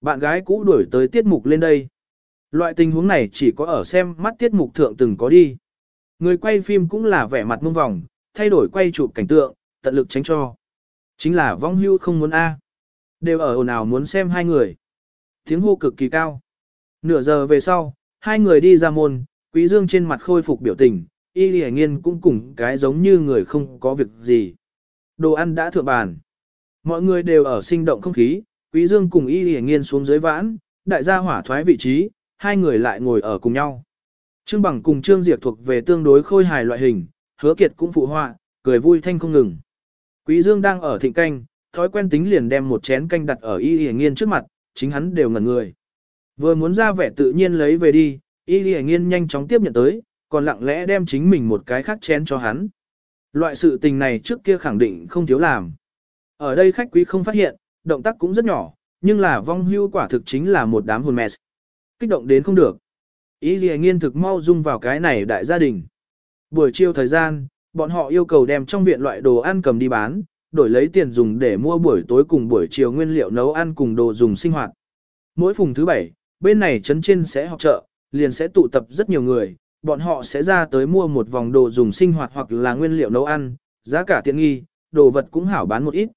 Bạn gái cũ đuổi tới tiết mục lên đây. Loại tình huống này chỉ có ở xem mắt tiết mục thượng từng có đi. Người quay phim cũng là vẻ mặt mông vòng, thay đổi quay chụp cảnh tượng, tận lực tránh cho. Chính là vong hưu không muốn A. Đều ở ồn ào muốn xem hai người. Tiếng hô cực kỳ cao. Nửa giờ về sau, hai người đi ra môn, quý dương trên mặt khôi phục biểu tình, y lì nghiên cũng cùng cái giống như người không có việc gì. Đồ ăn đã thượng bàn. Mọi người đều ở sinh động không khí, quý dương cùng y Lệ nghiên xuống dưới vãn, đại gia hỏa thoái vị trí, hai người lại ngồi ở cùng nhau. Trương Bằng cùng Trương Diệp thuộc về tương đối khôi hài loại hình, hứa kiệt cũng phụ họa, cười vui thanh không ngừng. Quý Dương đang ở thịnh canh, thói quen tính liền đem một chén canh đặt ở y Lệ nghiên trước mặt, chính hắn đều ngẩn người. Vừa muốn ra vẻ tự nhiên lấy về đi, y Lệ nghiên nhanh chóng tiếp nhận tới, còn lặng lẽ đem chính mình một cái khác chén cho hắn. Loại sự tình này trước kia khẳng định không thiếu làm. Ở đây khách quý không phát hiện, động tác cũng rất nhỏ, nhưng là vong hưu quả thực chính là một đám hồn mẹ. Kích động đến không được. Ý gì nghiên thực mau dung vào cái này đại gia đình. Buổi chiều thời gian, bọn họ yêu cầu đem trong viện loại đồ ăn cầm đi bán, đổi lấy tiền dùng để mua buổi tối cùng buổi chiều nguyên liệu nấu ăn cùng đồ dùng sinh hoạt. Mỗi phùng thứ bảy, bên này trấn trên sẽ họp chợ, liền sẽ tụ tập rất nhiều người, bọn họ sẽ ra tới mua một vòng đồ dùng sinh hoạt hoặc là nguyên liệu nấu ăn, giá cả tiện nghi, đồ vật cũng hảo bán một ít.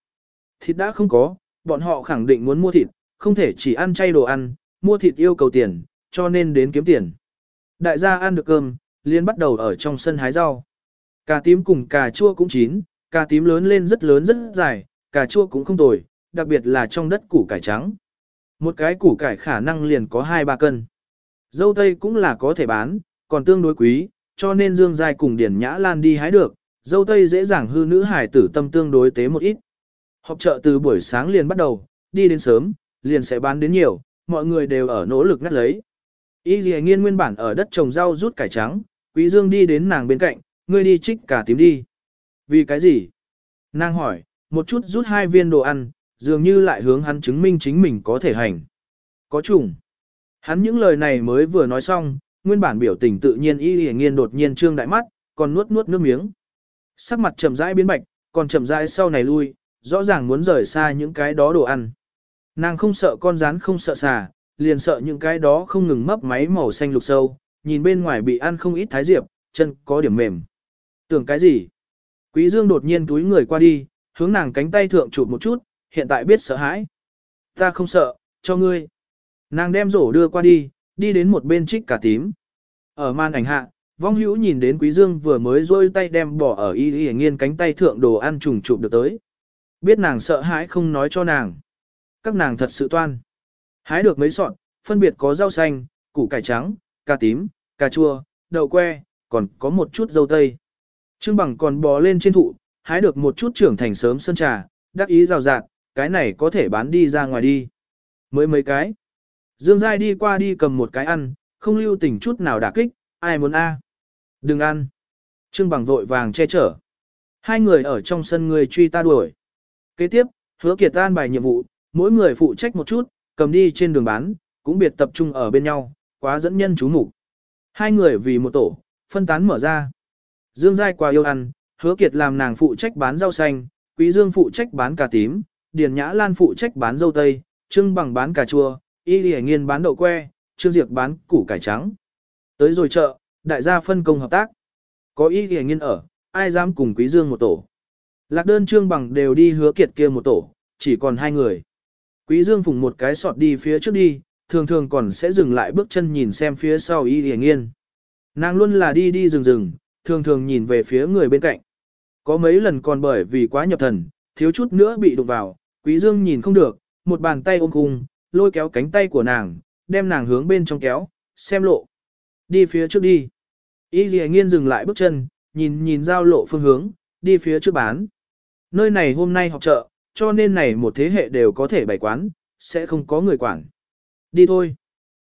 Thịt đã không có, bọn họ khẳng định muốn mua thịt, không thể chỉ ăn chay đồ ăn, mua thịt yêu cầu tiền, cho nên đến kiếm tiền. Đại gia ăn được cơm, liền bắt đầu ở trong sân hái rau. Cà tím cùng cà chua cũng chín, cà tím lớn lên rất lớn rất dài, cà chua cũng không tồi, đặc biệt là trong đất củ cải trắng. Một cái củ cải khả năng liền có 2-3 cân. Dâu tây cũng là có thể bán, còn tương đối quý, cho nên Dương Giai cùng Điển Nhã Lan đi hái được, dâu tây dễ dàng hư nữ hải tử tâm tương đối tế một ít. Họp chợ từ buổi sáng liền bắt đầu, đi đến sớm, liền sẽ bán đến nhiều, mọi người đều ở nỗ lực ngắt lấy. Y dì nghiên nguyên bản ở đất trồng rau rút cải trắng, Quý Dương đi đến nàng bên cạnh, ngươi đi trích cả tím đi. Vì cái gì? Nàng hỏi, một chút rút hai viên đồ ăn, dường như lại hướng hắn chứng minh chính mình có thể hành. Có trùng. Hắn những lời này mới vừa nói xong, nguyên bản biểu tình tự nhiên y hề nghiên đột nhiên trương đại mắt, còn nuốt nuốt nước miếng. Sắc mặt chậm rãi biến bạch, còn chậm rãi sau này lui, rõ ràng muốn rời xa những cái đó đồ ăn. Nàng không sợ con rán không sợ xà, liền sợ những cái đó không ngừng mấp máy màu xanh lục sâu, nhìn bên ngoài bị ăn không ít thái diệp, chân có điểm mềm. Tưởng cái gì? Quý Dương đột nhiên túi người qua đi, hướng nàng cánh tay thượng chụp một chút, hiện tại biết sợ hãi. Ta không sợ, cho ngươi. Nàng đem rổ đưa qua đi, đi đến một bên trích cả tím. Ở màn ảnh hạ, vong hữu nhìn đến quý dương vừa mới rôi tay đem bỏ ở y y nghiên cánh tay thượng đồ ăn trùng chụp được tới. Biết nàng sợ hãi không nói cho nàng. Các nàng thật sự toan. Hái được mấy sọt, phân biệt có rau xanh, củ cải trắng, cà tím, cà chua, đậu que, còn có một chút dâu tây. Trương Bằng còn bò lên trên thụ, hái được một chút trưởng thành sớm sơn trà, đắc ý rào rạt, cái này có thể bán đi ra ngoài đi. Mới mấy cái. Dương Giai đi qua đi cầm một cái ăn, không lưu tình chút nào đả kích, ai muốn a? Đừng ăn. Trương Bằng vội vàng che chở. Hai người ở trong sân người truy ta đuổi. Kế tiếp, hứa kiệt tan bài nhiệm vụ, mỗi người phụ trách một chút, cầm đi trên đường bán, cũng biệt tập trung ở bên nhau, quá dẫn nhân chú mục Hai người vì một tổ, phân tán mở ra. Dương Giai qua yêu ăn, hứa kiệt làm nàng phụ trách bán rau xanh, Quý Dương phụ trách bán cà tím, Điền Nhã Lan phụ trách bán dâu tây, Trương Bằng bán cà chua, Y Lì Nghiên bán đậu que, Trương Diệp bán củ cải trắng. Tới rồi chợ, đại gia phân công hợp tác. Có Y Lì Nghiên ở, ai dám cùng Quý Dương một tổ. Lạc đơn Trương Bằng đều đi hứa kiệt kia một tổ, chỉ còn hai người. Quý Dương phùng một cái sọt đi phía trước đi, thường thường còn sẽ dừng lại bước chân nhìn xem phía sau Y Lì Nghiên. Nàng luôn là đi đi rừng rừng, thường thường nhìn về phía người bên cạnh. Có mấy lần còn bởi vì quá nhập thần, thiếu chút nữa bị đụng vào, Quý Dương nhìn không được, một bàn tay ôm cung, lôi kéo cánh tay của nàng, đem nàng hướng bên trong kéo, xem lộ. Đi phía trước đi. Y dì Nghiên dừng lại bước chân, nhìn nhìn giao lộ phương hướng, đi phía trước bán. Nơi này hôm nay học chợ, cho nên này một thế hệ đều có thể bày quán, sẽ không có người quản. Đi thôi.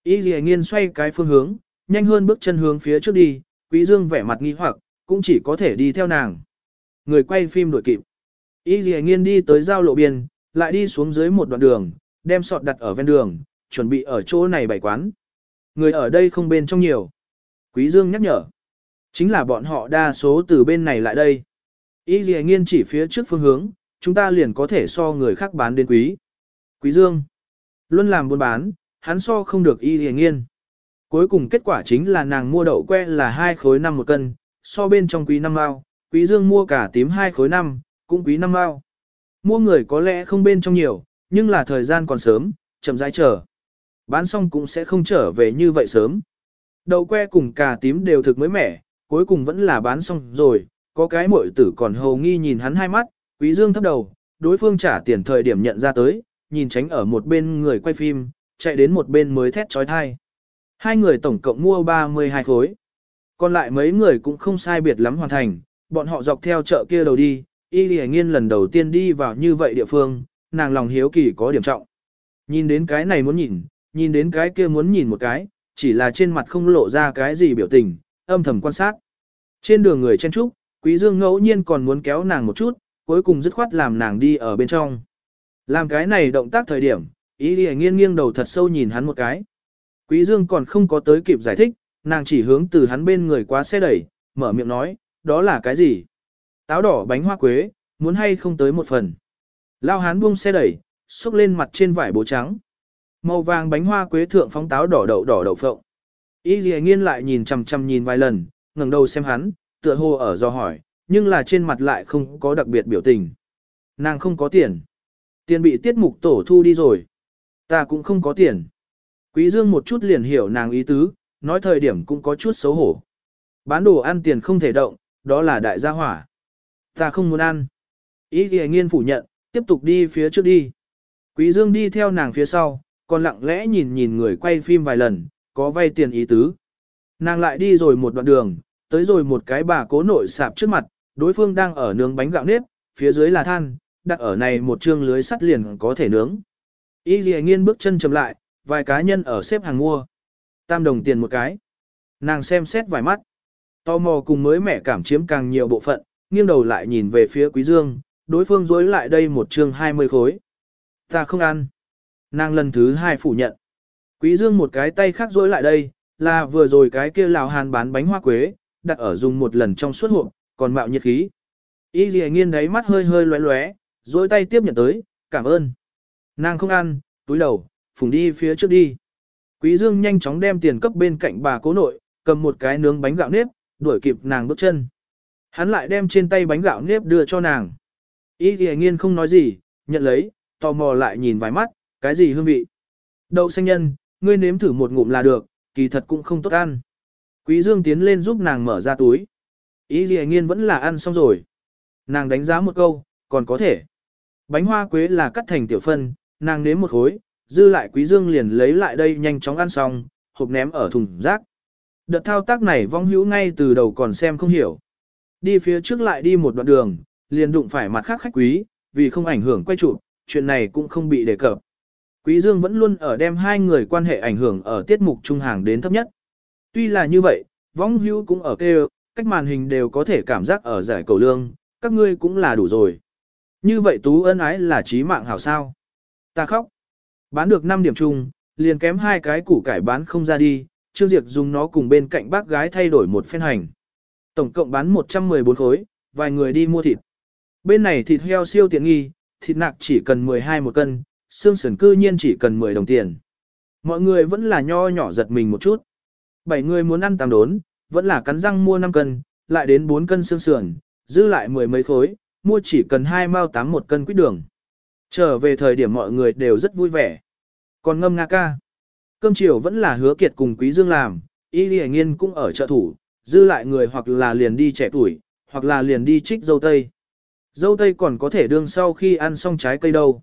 Y dì Nghiên xoay cái phương hướng, nhanh hơn bước chân hướng phía trước đi, Quý Dương vẻ mặt nghi hoặc, cũng chỉ có thể đi theo nàng. Người quay phim đuổi kịp. Y dì Nghiên đi tới giao lộ biên, lại đi xuống dưới một đoạn đường, đem sọt đặt ở ven đường, chuẩn bị ở chỗ này bày quán. Người ở đây không bên trong nhiều. Quý Dương nhắc nhở. Chính là bọn họ đa số từ bên này lại đây. Y Lì Nghiên chỉ phía trước phương hướng, chúng ta liền có thể so người khác bán đến quý. Quý Dương. Luôn làm buôn bán, hắn so không được Y Lì Nghiên. Cuối cùng kết quả chính là nàng mua đậu que là hai khối năm một cân, so bên trong quý năm mao, quý dương mua cả tím hai khối năm, cũng quý năm mao. Mua người có lẽ không bên trong nhiều, nhưng là thời gian còn sớm, chậm rãi chờ. Bán xong cũng sẽ không trở về như vậy sớm. Đậu que cùng cà tím đều thực mới mẻ, cuối cùng vẫn là bán xong rồi, có cái muội tử còn hầu nghi nhìn hắn hai mắt, quý dương thấp đầu, đối phương trả tiền thời điểm nhận ra tới, nhìn tránh ở một bên người quay phim, chạy đến một bên mới thét trói thai. Hai người tổng cộng mua 32 khối. Còn lại mấy người cũng không sai biệt lắm hoàn thành, bọn họ dọc theo chợ kia đầu đi, y lì nghiên lần đầu tiên đi vào như vậy địa phương, nàng lòng hiếu kỳ có điểm trọng. Nhìn đến cái này muốn nhìn, nhìn đến cái kia muốn nhìn một cái, chỉ là trên mặt không lộ ra cái gì biểu tình, âm thầm quan sát. Trên đường người chen trúc, quý dương ngẫu nhiên còn muốn kéo nàng một chút, cuối cùng dứt khoát làm nàng đi ở bên trong. Làm cái này động tác thời điểm, ý đi nghiêng nghiêng đầu thật sâu nhìn hắn một cái. Quý Dương còn không có tới kịp giải thích, nàng chỉ hướng từ hắn bên người qua xe đẩy, mở miệng nói, đó là cái gì? Táo đỏ bánh hoa quế, muốn hay không tới một phần. Lao hán buông xe đẩy, xúc lên mặt trên vải bố trắng. Màu vàng bánh hoa quế thượng phóng táo đỏ đậu đỏ đậu phộng. Y dì Nghiên lại nhìn chằm chằm nhìn vài lần, ngẩng đầu xem hắn, tựa hồ ở do hỏi, nhưng là trên mặt lại không có đặc biệt biểu tình. Nàng không có tiền. Tiền bị tiết mục tổ thu đi rồi. Ta cũng không có tiền. Quý Dương một chút liền hiểu nàng ý tứ, nói thời điểm cũng có chút xấu hổ. Bán đồ ăn tiền không thể động, đó là đại gia hỏa. Ta không muốn ăn. Ý thì nghiên phủ nhận, tiếp tục đi phía trước đi. Quý Dương đi theo nàng phía sau, còn lặng lẽ nhìn nhìn người quay phim vài lần, có vay tiền ý tứ. Nàng lại đi rồi một đoạn đường, tới rồi một cái bà cố nội sạp trước mặt, đối phương đang ở nướng bánh gạo nếp, phía dưới là than, đặt ở này một chương lưới sắt liền có thể nướng. Y Lệ nghiên bước chân chậm lại, vài cá nhân ở xếp hàng mua. Tam đồng tiền một cái. Nàng xem xét vài mắt. Tò mò cùng mới mẻ cảm chiếm càng nhiều bộ phận, nghiêng đầu lại nhìn về phía Quý Dương, đối phương dối lại đây một chương 20 khối. Ta không ăn. Nàng lần thứ hai phủ nhận. Quý Dương một cái tay khác dối lại đây, là vừa rồi cái kia lào hàn bán bánh hoa quế, đặt ở dùng một lần trong suốt hộp, còn mạo nhiệt khí. Y dì nghiên đáy mắt hơi hơi lóe lóe, dối tay tiếp nhận tới, cảm ơn. Nàng không ăn, túi đầu, phùng đi phía trước đi. Quý Dương nhanh chóng đem tiền cấp bên cạnh bà cố nội, cầm một cái nướng bánh gạo nếp, đuổi kịp nàng bước chân. Hắn lại đem trên tay bánh gạo nếp đưa cho nàng. Y thì nghiên không nói gì, nhận lấy, tò mò lại nhìn vài mắt, cái gì hương vị. Đậu xanh nhân, ngươi nếm thử một ngụm là được, kỳ thật cũng không tốt ăn. Quý Dương tiến lên giúp nàng mở ra túi. Y thì nghiên vẫn là ăn xong rồi. Nàng đánh giá một câu, còn có thể. Bánh hoa quế là cắt thành tiểu phân, nàng nếm một khối, dư lại quý dương liền lấy lại đây nhanh chóng ăn xong, hộp ném ở thùng rác. Đợt thao tác này vong hữu ngay từ đầu còn xem không hiểu. Đi phía trước lại đi một đoạn đường, liền đụng phải mặt khác khách quý, vì không ảnh hưởng quay chụp, chuyện này cũng không bị đề cập. Quý Dương vẫn luôn ở đem hai người quan hệ ảnh hưởng ở tiết mục trung hàng đến thấp nhất. Tuy là như vậy, vong hữu cũng ở kêu, cách màn hình đều có thể cảm giác ở giải cầu lương, các ngươi cũng là đủ rồi. Như vậy tú ân ái là trí mạng hảo sao. Ta khóc. Bán được 5 điểm chung, liền kém hai cái củ cải bán không ra đi, Trương Diệp dùng nó cùng bên cạnh bác gái thay đổi một phen hành. Tổng cộng bán 114 khối, vài người đi mua thịt. Bên này thịt heo siêu tiện nghi, thịt nạc chỉ cần 12 một cân, xương sườn cư nhiên chỉ cần 10 đồng tiền. Mọi người vẫn là nho nhỏ giật mình một chút. Bảy người muốn ăn tám đốn, vẫn là cắn răng mua 5 cân, lại đến 4 cân xương sườn, dư lại mười mấy khối, mua chỉ cần hai mao tám một cân quýt đường. Trở về thời điểm mọi người đều rất vui vẻ. Còn ngâm nga ca. Cơm chiều vẫn là hứa kiệt cùng quý dương làm, y lì nghiên cũng ở trợ thủ, dư lại người hoặc là liền đi trẻ tuổi, hoặc là liền đi trích dâu tây. Dâu tây còn có thể đương sau khi ăn xong trái cây đâu.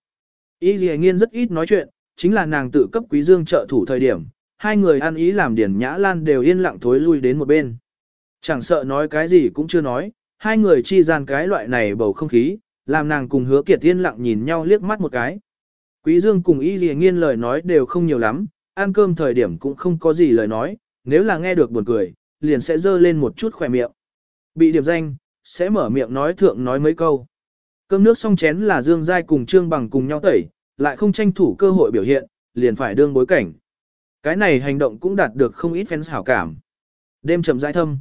Ý gì nghiên rất ít nói chuyện, chính là nàng tự cấp quý dương trợ thủ thời điểm, hai người ăn ý làm điển nhã lan đều yên lặng thối lui đến một bên. Chẳng sợ nói cái gì cũng chưa nói, hai người chi gian cái loại này bầu không khí, làm nàng cùng hứa kiệt yên lặng nhìn nhau liếc mắt một cái. Quý Dương cùng ý gì nghiên lời nói đều không nhiều lắm, ăn cơm thời điểm cũng không có gì lời nói, nếu là nghe được buồn cười, liền sẽ dơ lên một chút khỏe miệng. Bị điểm danh, sẽ mở miệng nói thượng nói mấy câu. Cơm nước xong chén là Dương Giai cùng Trương Bằng cùng nhau tẩy, lại không tranh thủ cơ hội biểu hiện, liền phải đương bối cảnh. Cái này hành động cũng đạt được không ít fans hảo cảm. Đêm trầm rãi thâm.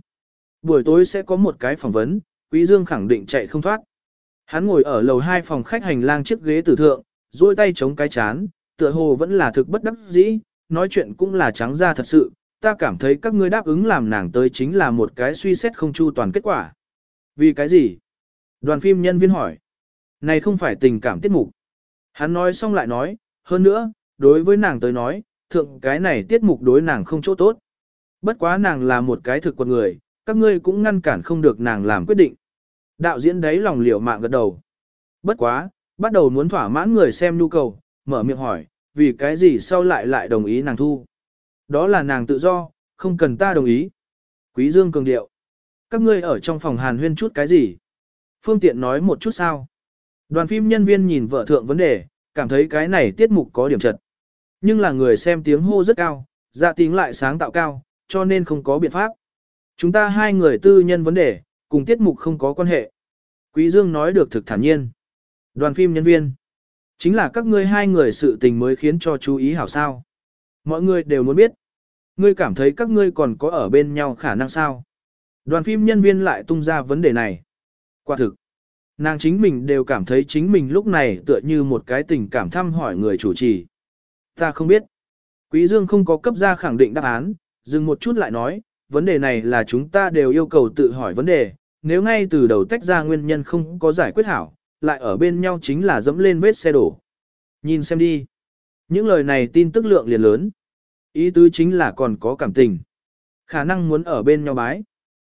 Buổi tối sẽ có một cái phỏng vấn, Quý Dương khẳng định chạy không thoát. Hắn ngồi ở lầu 2 phòng khách hành lang chiếc ghế tử thượng, duỗi tay chống cái chán, tựa hồ vẫn là thực bất đắc dĩ, nói chuyện cũng là trắng ra thật sự, ta cảm thấy các ngươi đáp ứng làm nàng tới chính là một cái suy xét không chu toàn kết quả. Vì cái gì? Đoàn phim nhân viên hỏi. Này không phải tình cảm tiết mục. Hắn nói xong lại nói, hơn nữa, đối với nàng tới nói, thượng cái này tiết mục đối nàng không chỗ tốt. Bất quá nàng là một cái thực quật người, các ngươi cũng ngăn cản không được nàng làm quyết định. Đạo diễn đấy lòng liều mạng gật đầu. Bất quá, bắt đầu muốn thỏa mãn người xem nhu cầu, mở miệng hỏi, vì cái gì sau lại lại đồng ý nàng thu. Đó là nàng tự do, không cần ta đồng ý. Quý Dương cường điệu. Các ngươi ở trong phòng hàn huyên chút cái gì? Phương tiện nói một chút sao? Đoàn phim nhân viên nhìn vợ thượng vấn đề, cảm thấy cái này tiết mục có điểm chật. Nhưng là người xem tiếng hô rất cao, dạ tiếng lại sáng tạo cao, cho nên không có biện pháp. Chúng ta hai người tư nhân vấn đề, cùng tiết mục không có quan hệ. Quý Dương nói được thực thản nhiên. Đoàn phim nhân viên. Chính là các ngươi hai người sự tình mới khiến cho chú ý hảo sao. Mọi người đều muốn biết. Ngươi cảm thấy các ngươi còn có ở bên nhau khả năng sao. Đoàn phim nhân viên lại tung ra vấn đề này. Quả thực. Nàng chính mình đều cảm thấy chính mình lúc này tựa như một cái tình cảm thăm hỏi người chủ trì. Ta không biết. Quý Dương không có cấp ra khẳng định đáp án, dừng một chút lại nói, vấn đề này là chúng ta đều yêu cầu tự hỏi vấn đề, nếu ngay từ đầu tách ra nguyên nhân không có giải quyết hảo, lại ở bên nhau chính là dẫm lên vết xe đổ. Nhìn xem đi. Những lời này tin tức lượng liền lớn. Ý tứ chính là còn có cảm tình. Khả năng muốn ở bên nhau bái.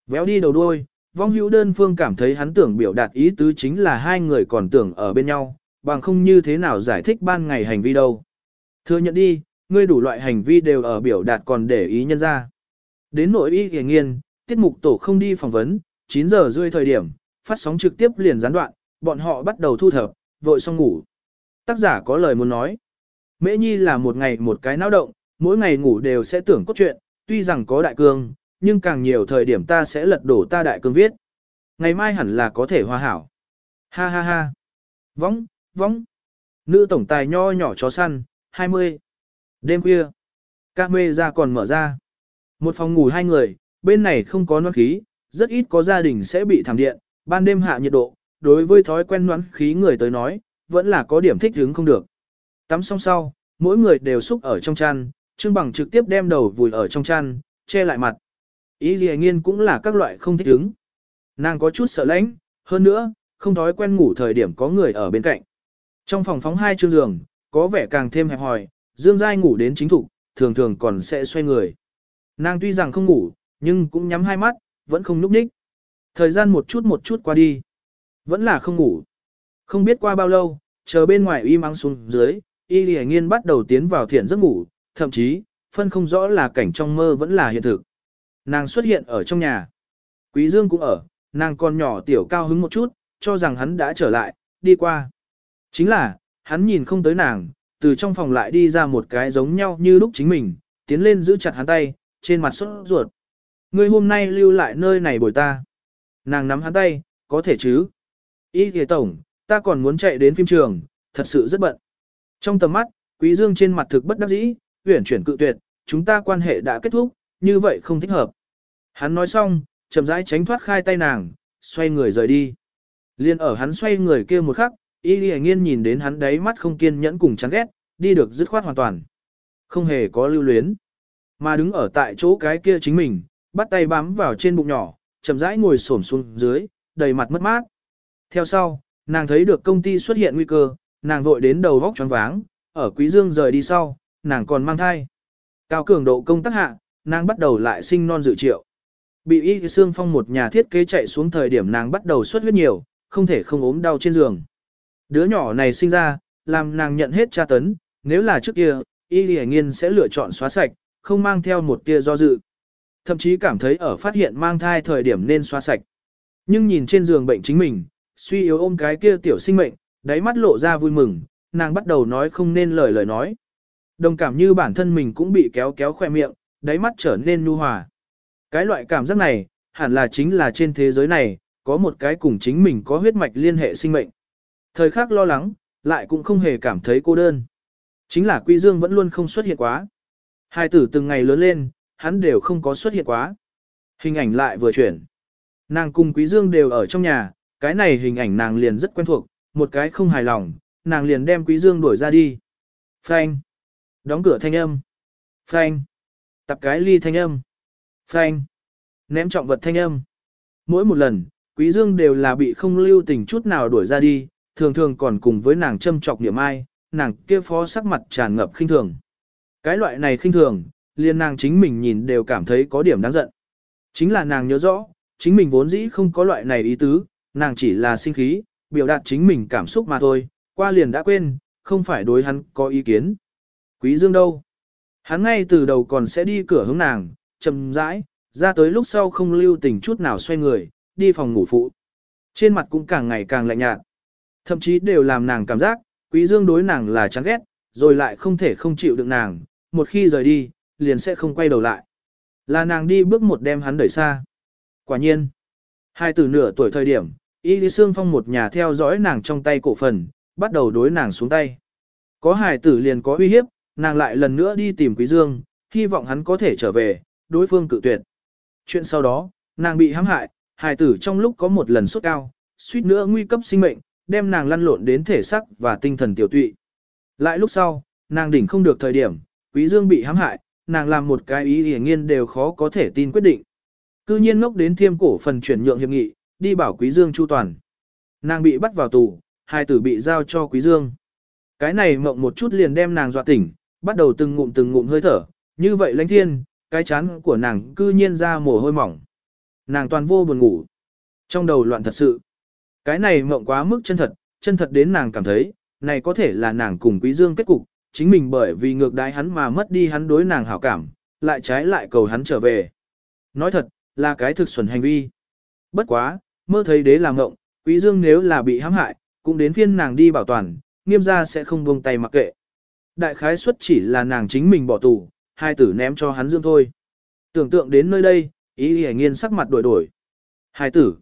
Véo đi đầu đuôi, vong hữu đơn phương cảm thấy hắn tưởng biểu đạt ý tứ chính là hai người còn tưởng ở bên nhau, bằng không như thế nào giải thích ban ngày hành vi đâu. Thừa nhận đi, ngươi đủ loại hành vi đều ở biểu đạt còn để ý nhân ra. Đến nội y hề nghiên, tiết mục tổ không đi phỏng vấn, 9 giờ rưỡi thời điểm, phát sóng trực tiếp liền gián đoạn, bọn họ bắt đầu thu thập, vội xong ngủ. Tác giả có lời muốn nói. Mễ Nhi là một ngày một cái náo động, mỗi ngày ngủ đều sẽ tưởng cốt truyện, tuy rằng có đại cương, nhưng càng nhiều thời điểm ta sẽ lật đổ ta đại cương viết. Ngày mai hẳn là có thể hòa hảo. Ha ha ha. Vóng, vóng. Nữ tổng tài nho nhỏ chó săn, 20. Đêm khuya. Ca mê ra còn mở ra. Một phòng ngủ hai người, bên này không có nón khí, rất ít có gia đình sẽ bị thảm điện, ban đêm hạ nhiệt độ, đối với thói quen nón khí người tới nói, vẫn là có điểm thích hứng không được. Tắm xong sau, mỗi người đều xúc ở trong chăn, Trương Bằng trực tiếp đem đầu vùi ở trong chăn, che lại mặt. Ý gì nghiên cũng là các loại không thích ứng. Nàng có chút sợ lãnh, hơn nữa, không thói quen ngủ thời điểm có người ở bên cạnh. Trong phòng phóng hai chương giường, có vẻ càng thêm hẹp hòi, Dương Giai ngủ đến chính thủ, thường thường còn sẽ xoay người. Nàng tuy rằng không ngủ, nhưng cũng nhắm hai mắt, vẫn không núp ních. Thời gian một chút một chút qua đi. Vẫn là không ngủ. Không biết qua bao lâu, chờ bên ngoài y mắng xuống dưới, y lì nghiên bắt đầu tiến vào thiện giấc ngủ, thậm chí, phân không rõ là cảnh trong mơ vẫn là hiện thực. Nàng xuất hiện ở trong nhà. Quý Dương cũng ở, nàng còn nhỏ tiểu cao hứng một chút, cho rằng hắn đã trở lại, đi qua. Chính là, hắn nhìn không tới nàng, từ trong phòng lại đi ra một cái giống nhau như lúc chính mình, tiến lên giữ chặt hắn tay, trên mặt sốt ruột. Ngươi hôm nay lưu lại nơi này bồi ta. Nàng nắm hắn tay, có thể chứ. Ý kìa tổng, ta còn muốn chạy đến phim trường, thật sự rất bận. Trong tầm mắt, Quý Dương trên mặt thực bất đắc dĩ, huyển chuyển cự tuyệt, chúng ta quan hệ đã kết thúc, như vậy không thích hợp. Hắn nói xong, chậm rãi tránh thoát khai tay nàng, xoay người rời đi. Liên ở hắn xoay người kia một khắc, Y Lệ Nghiên nhìn đến hắn đấy mắt không kiên nhẫn cùng chán ghét, đi được dứt khoát hoàn toàn. Không hề có lưu luyến. Mà đứng ở tại chỗ cái kia chính mình, bắt tay bám vào trên bụng nhỏ, chậm rãi ngồi xổm xuống dưới, đầy mặt mất mát. Theo sau, nàng thấy được công ty xuất hiện nguy cơ, nàng vội đến đầu vóc choáng váng, ở Quý Dương rời đi sau, nàng còn mang thai. Cao cường độ công tác hạ, nàng bắt đầu lại sinh non dự triệu. Bị y xương phong một nhà thiết kế chạy xuống thời điểm nàng bắt đầu xuất huyết nhiều, không thể không ốm đau trên giường. Đứa nhỏ này sinh ra, làm nàng nhận hết tra tấn, nếu là trước kia, y lì nghiên sẽ lựa chọn xóa sạch, không mang theo một tia do dự. Thậm chí cảm thấy ở phát hiện mang thai thời điểm nên xóa sạch. Nhưng nhìn trên giường bệnh chính mình, suy yếu ôm cái kia tiểu sinh mệnh, đáy mắt lộ ra vui mừng, nàng bắt đầu nói không nên lời lời nói. Đồng cảm như bản thân mình cũng bị kéo kéo khoe miệng, đáy mắt trở nên nu hòa. Cái loại cảm giác này, hẳn là chính là trên thế giới này, có một cái cùng chính mình có huyết mạch liên hệ sinh mệnh. Thời khắc lo lắng, lại cũng không hề cảm thấy cô đơn. Chính là Quy Dương vẫn luôn không xuất hiện quá. Hai tử từng ngày lớn lên, hắn đều không có xuất hiện quá. Hình ảnh lại vừa chuyển. Nàng cùng Quý Dương đều ở trong nhà, cái này hình ảnh nàng liền rất quen thuộc, một cái không hài lòng, nàng liền đem Quý Dương đuổi ra đi. Phanh. Đóng cửa thanh âm. Phanh. Tập cái ly thanh âm. Phanh. Ném trọng vật thanh âm. Mỗi một lần, Quý Dương đều là bị không lưu tình chút nào đuổi ra đi, thường thường còn cùng với nàng châm chọc niệm ai, nàng kia phó sắc mặt tràn ngập khinh thường. Cái loại này khinh thường, liền nàng chính mình nhìn đều cảm thấy có điểm đáng giận. Chính là nàng nhớ rõ, chính mình vốn dĩ không có loại này ý tứ, nàng chỉ là sinh khí, biểu đạt chính mình cảm xúc mà thôi, qua liền đã quên, không phải đối hắn có ý kiến. Quý Dương đâu? Hắn ngay từ đầu còn sẽ đi cửa hướng nàng, chậm rãi, ra tới lúc sau không lưu tình chút nào xoay người, đi phòng ngủ phụ. Trên mặt cũng càng ngày càng lạnh nhạt. Thậm chí đều làm nàng cảm giác, Quý Dương đối nàng là chán ghét, rồi lại không thể không chịu được nàng, một khi rời đi, liền sẽ không quay đầu lại. Là nàng đi bước một đem hắn đẩy xa. Quả nhiên, hai từ nửa tuổi thời điểm, Y Lý Sương Phong một nhà theo dõi nàng trong tay cổ phần, bắt đầu đối nàng xuống tay. Có hài tử liền có uy hiếp, nàng lại lần nữa đi tìm Quý Dương, hy vọng hắn có thể trở về, đối phương cự tuyệt. Chuyện sau đó, nàng bị hãm hại, hài tử trong lúc có một lần sốt cao, suýt nữa nguy cấp sinh mệnh, đem nàng lăn lộn đến thể xác và tinh thần tiểu tụy. Lại lúc sau, nàng đỉnh không được thời điểm, Quý Dương bị hãm hại, nàng làm một cái ý hiển nghiên đều khó có thể tin quyết định. Cư nhiên ngốc đến thiêm cổ phần chuyển nhượng hiệp nghị, đi bảo Quý Dương chu toàn. Nàng bị bắt vào tù, hai tử bị giao cho Quý Dương. Cái này mộng một chút liền đem nàng dọa tỉnh, bắt đầu từng ngụm từng ngụm hơi thở, như vậy lãnh thiên, cái chán của nàng cư nhiên ra mồ hôi mỏng. Nàng toàn vô buồn ngủ. Trong đầu loạn thật sự. Cái này mộng quá mức chân thật, chân thật đến nàng cảm thấy, này có thể là nàng cùng Quý Dương kết cục, chính mình bởi vì ngược đái hắn mà mất đi hắn đối nàng hảo cảm, lại trái lại cầu hắn trở về. Nói thật, là cái thực xuẩn hành vi. Bất quá, mơ thấy đế làm ngộng, Quý Dương nếu là bị hãm hại, cũng đến phiên nàng đi bảo toàn, nghiêm gia sẽ không buông tay mặc kệ. Đại khái suất chỉ là nàng chính mình bỏ tù, hai tử ném cho hắn dương thôi. Tưởng tượng đến nơi đây, ý hề nghiên sắc mặt đổi đổi. Hai tử.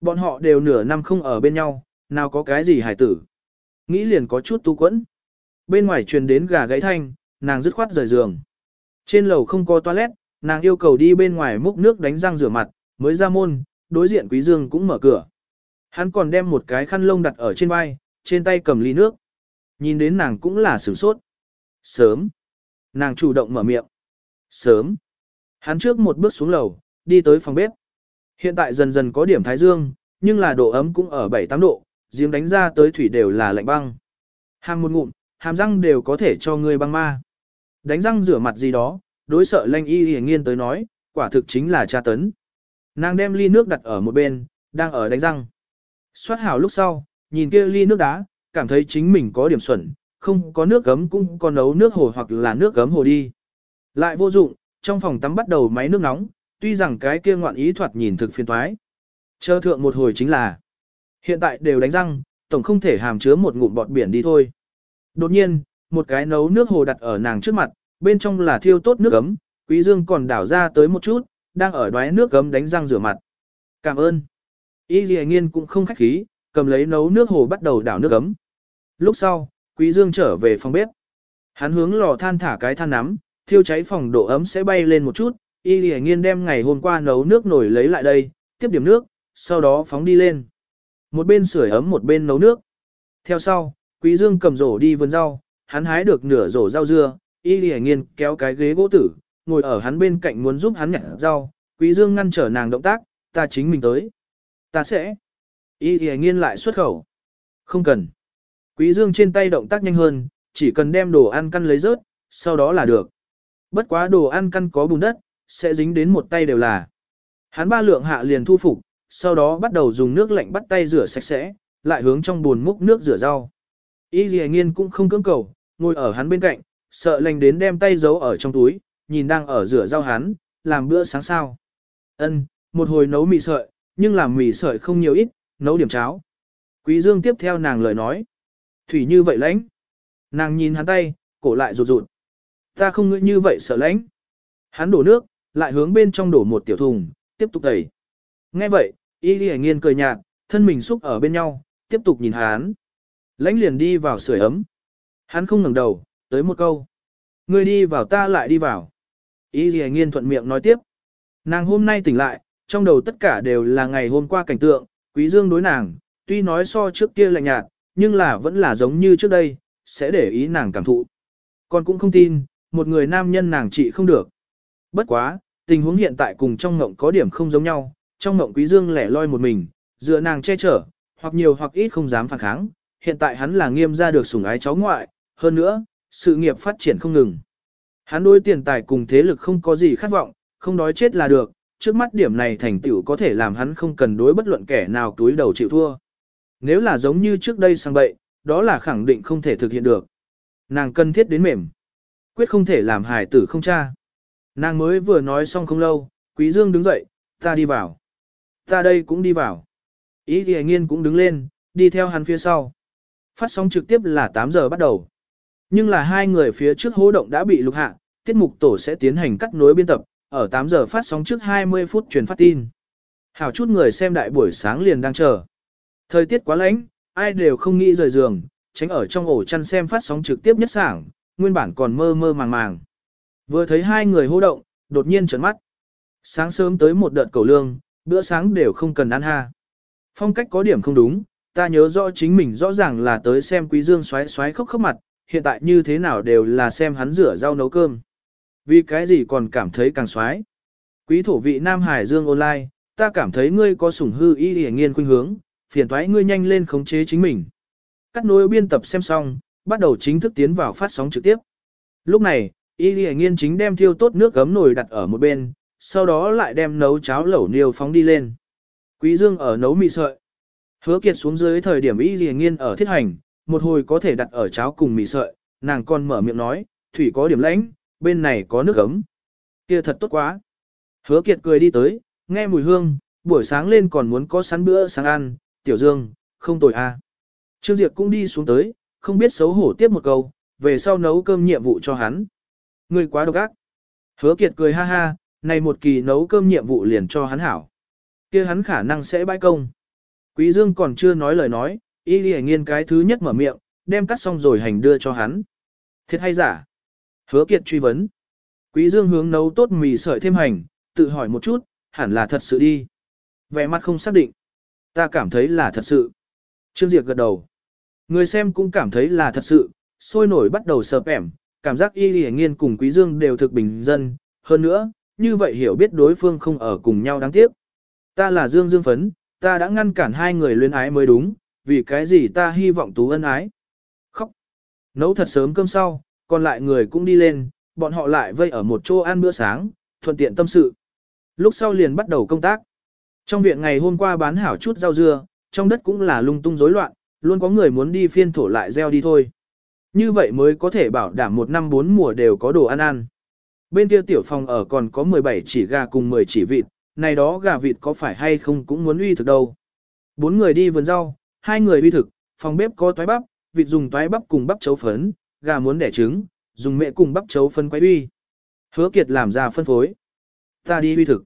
Bọn họ đều nửa năm không ở bên nhau, nào có cái gì hài tử. Nghĩ liền có chút tu quẫn. Bên ngoài truyền đến gà gáy thanh, nàng dứt khoát rời giường. Trên lầu không có toilet, nàng yêu cầu đi bên ngoài múc nước đánh răng rửa mặt, mới ra môn, đối diện quý dương cũng mở cửa. Hắn còn đem một cái khăn lông đặt ở trên vai, trên tay cầm ly nước. Nhìn đến nàng cũng là sửng sốt. Sớm. Nàng chủ động mở miệng. Sớm. Hắn trước một bước xuống lầu, đi tới phòng bếp. Hiện tại dần dần có điểm thái dương, nhưng là độ ấm cũng ở 7-8 độ, giếng đánh ra tới thủy đều là lạnh băng. Hàm một ngụm, hàm răng đều có thể cho người băng ma. Đánh răng rửa mặt gì đó, đối sợ lanh y hề nghiên tới nói, quả thực chính là tra tấn. Nàng đem ly nước đặt ở một bên, đang ở đánh răng. Xoát hảo lúc sau, nhìn kia ly nước đá, cảm thấy chính mình có điểm xuẩn, không có nước gấm cũng có nấu nước hồ hoặc là nước gấm hồ đi. Lại vô dụng, trong phòng tắm bắt đầu máy nước nóng, tuy rằng cái kia ngoạn ý thoạt nhìn thực phiền toái. Chờ thượng một hồi chính là, hiện tại đều đánh răng, tổng không thể hàm chứa một ngụm bọt biển đi thôi. Đột nhiên, một cái nấu nước hồ đặt ở nàng trước mặt, bên trong là thiêu tốt nước ấm, quý dương còn đảo ra tới một chút, đang ở đoái nước ấm đánh răng rửa mặt. Cảm ơn. Y Lệ Nghiên cũng không khách khí, cầm lấy nấu nước hồ bắt đầu đảo nước ấm. Lúc sau, Quý Dương trở về phòng bếp. Hắn hướng lò than thả cái than nắm, thiêu cháy phòng độ ấm sẽ bay lên một chút. Y Lì Nghiên đem ngày hôm qua nấu nước nổi lấy lại đây, tiếp điểm nước, sau đó phóng đi lên. Một bên sưởi ấm một bên nấu nước. Theo sau, Quý Dương cầm rổ đi vườn rau, hắn hái được nửa rổ rau dưa, Y Lì Nghiên kéo cái ghế gỗ tử, ngồi ở hắn bên cạnh muốn giúp hắn nhặt rau. Quý Dương ngăn trở nàng động tác, ta chính mình tới. Ta sẽ. Y Lì Nghiên lại xuất khẩu. Không cần. Quý Dương trên tay động tác nhanh hơn, chỉ cần đem đồ ăn căn lấy rớt, sau đó là được. Bất quá đồ ăn căn có bùn đất, sẽ dính đến một tay đều là. Hắn ba lượng hạ liền thu phục, sau đó bắt đầu dùng nước lạnh bắt tay rửa sạch sẽ, lại hướng trong bồn múc nước rửa rau. Y Lì Nghiên cũng không cưỡng cầu, ngồi ở hắn bên cạnh, sợ lành đến đem tay giấu ở trong túi, nhìn đang ở rửa rau hắn, làm bữa sáng sao. Ân, một hồi nấu mì sợi, nhưng làm mì sợi không nhiều ít, nấu điểm cháo. Quý Dương tiếp theo nàng lời nói. Thủy như vậy lãnh. Nàng nhìn hắn tay, cổ lại rụt rụt. Ta không ngỡ như vậy sợ lãnh. Hắn đổ nước, lại hướng bên trong đổ một tiểu thùng, tiếp tục tẩy. Nghe vậy, y đi nghiên cười nhạt, thân mình xúc ở bên nhau, tiếp tục nhìn hắn. Lãnh liền đi vào sưởi ấm. Hắn không ngẩng đầu, tới một câu. Ngươi đi vào ta lại đi vào. Y đi nghiên thuận miệng nói tiếp. Nàng hôm nay tỉnh lại, trong đầu tất cả đều là ngày hôm qua cảnh tượng, quý dương đối nàng, tuy nói so trước kia lạnh nhạt, nhưng là vẫn là giống như trước đây, sẽ để ý nàng cảm thụ. con cũng không tin, một người nam nhân nàng trị không được. Bất quá, tình huống hiện tại cùng trong ngộng có điểm không giống nhau, trong ngộng quý dương lẻ loi một mình, dựa nàng che chở, hoặc nhiều hoặc ít không dám phản kháng, hiện tại hắn là nghiêm ra được sủng ái cháu ngoại, hơn nữa, sự nghiệp phát triển không ngừng. Hắn đối tiền tài cùng thế lực không có gì khát vọng, không đói chết là được, trước mắt điểm này thành tựu có thể làm hắn không cần đối bất luận kẻ nào túi đầu chịu thua. Nếu là giống như trước đây sang bậy, đó là khẳng định không thể thực hiện được. Nàng cần thiết đến mềm. Quyết không thể làm hài tử không cha. Nàng mới vừa nói xong không lâu, Quý Dương đứng dậy, ta đi vào. Ta đây cũng đi vào. Ý thì nghiên cũng đứng lên, đi theo hắn phía sau. Phát sóng trực tiếp là 8 giờ bắt đầu. Nhưng là hai người phía trước hố động đã bị lục hạ, tiết mục tổ sẽ tiến hành cắt nối biên tập, ở 8 giờ phát sóng trước 20 phút truyền phát tin. Hảo chút người xem đại buổi sáng liền đang chờ. Thời tiết quá lạnh, ai đều không nghĩ rời giường, tránh ở trong ổ chăn xem phát sóng trực tiếp nhất sảng, nguyên bản còn mơ mơ màng màng. Vừa thấy hai người hô động, đột nhiên trợn mắt. Sáng sớm tới một đợt cầu lương, bữa sáng đều không cần ăn ha. Phong cách có điểm không đúng, ta nhớ rõ chính mình rõ ràng là tới xem quý dương xoáy xoáy khóc khóc mặt, hiện tại như thế nào đều là xem hắn rửa rau nấu cơm. Vì cái gì còn cảm thấy càng xoáy. Quý thổ vị Nam Hải Dương online, ta cảm thấy ngươi có sủng hư y hề nghiên khuynh hướng, phiền toái ngươi nhanh lên khống chế chính mình. Cắt nối biên tập xem xong, bắt đầu chính thức tiến vào phát sóng trực tiếp. Lúc này, y hề nghiên chính đem thiêu tốt nước gấm nồi đặt ở một bên, sau đó lại đem nấu cháo lẩu niêu phóng đi lên. Quý Dương ở nấu mì sợi. Hứa kiệt xuống dưới thời điểm y hề nghiên ở thiết hành, một hồi có thể đặt ở cháo cùng mì sợi, nàng còn mở miệng nói, thủy có điểm lãnh, bên này có nước gấm. Kia thật tốt quá. Hứa kiệt cười đi tới, nghe mùi hương, buổi sáng lên còn muốn có sẵn bữa sáng ăn, tiểu dương, không tồi à. Trương Diệp cũng đi xuống tới, không biết xấu hổ tiếp một câu, về sau nấu cơm nhiệm vụ cho hắn. Người quá độc ác. Hứa kiệt cười ha ha, này một kỳ nấu cơm nhiệm vụ liền cho hắn hảo. kia hắn khả năng sẽ bãi công. Quý Dương còn chưa nói lời nói, y đi nghiên cái thứ nhất mở miệng, đem cắt xong rồi hành đưa cho hắn. Thiệt hay giả? Hứa kiệt truy vấn. Quý Dương hướng nấu tốt mì sợi thêm hành, tự hỏi một chút, hẳn là thật sự đi. Vẻ mặt không xác định. Ta cảm thấy là thật sự. Trương Diệp gật đầu. Người xem cũng cảm thấy là thật sự, sôi nổi bắt đầu sợp ẻm, cảm giác y lì nghiên cùng quý dương đều thực bình dân. Hơn nữa, như vậy hiểu biết đối phương không ở cùng nhau đáng tiếc. Ta là dương dương phấn, ta đã ngăn cản hai người luyến ái mới đúng, vì cái gì ta hy vọng tú ân ái. Khóc. Nấu thật sớm cơm sau, còn lại người cũng đi lên, bọn họ lại vây ở một chỗ ăn bữa sáng, thuận tiện tâm sự. Lúc sau liền bắt đầu công tác. Trong viện ngày hôm qua bán hảo chút rau dưa, trong đất cũng là lung tung rối loạn, luôn có người muốn đi phiên thổ lại gieo đi thôi. Như vậy mới có thể bảo đảm một năm bốn mùa đều có đồ ăn ăn. Bên kia tiểu phòng ở còn có 17 chỉ gà cùng 10 chỉ vịt, này đó gà vịt có phải hay không cũng muốn uy thực đâu. Bốn người đi vườn rau, hai người uy thực, phòng bếp có toái bắp, vịt dùng toái bắp cùng bắp chấu phấn, gà muốn đẻ trứng, dùng mẹ cùng bắp chấu phân quay uy. Hứa Kiệt làm ra phân phối. Ta đi uy thực.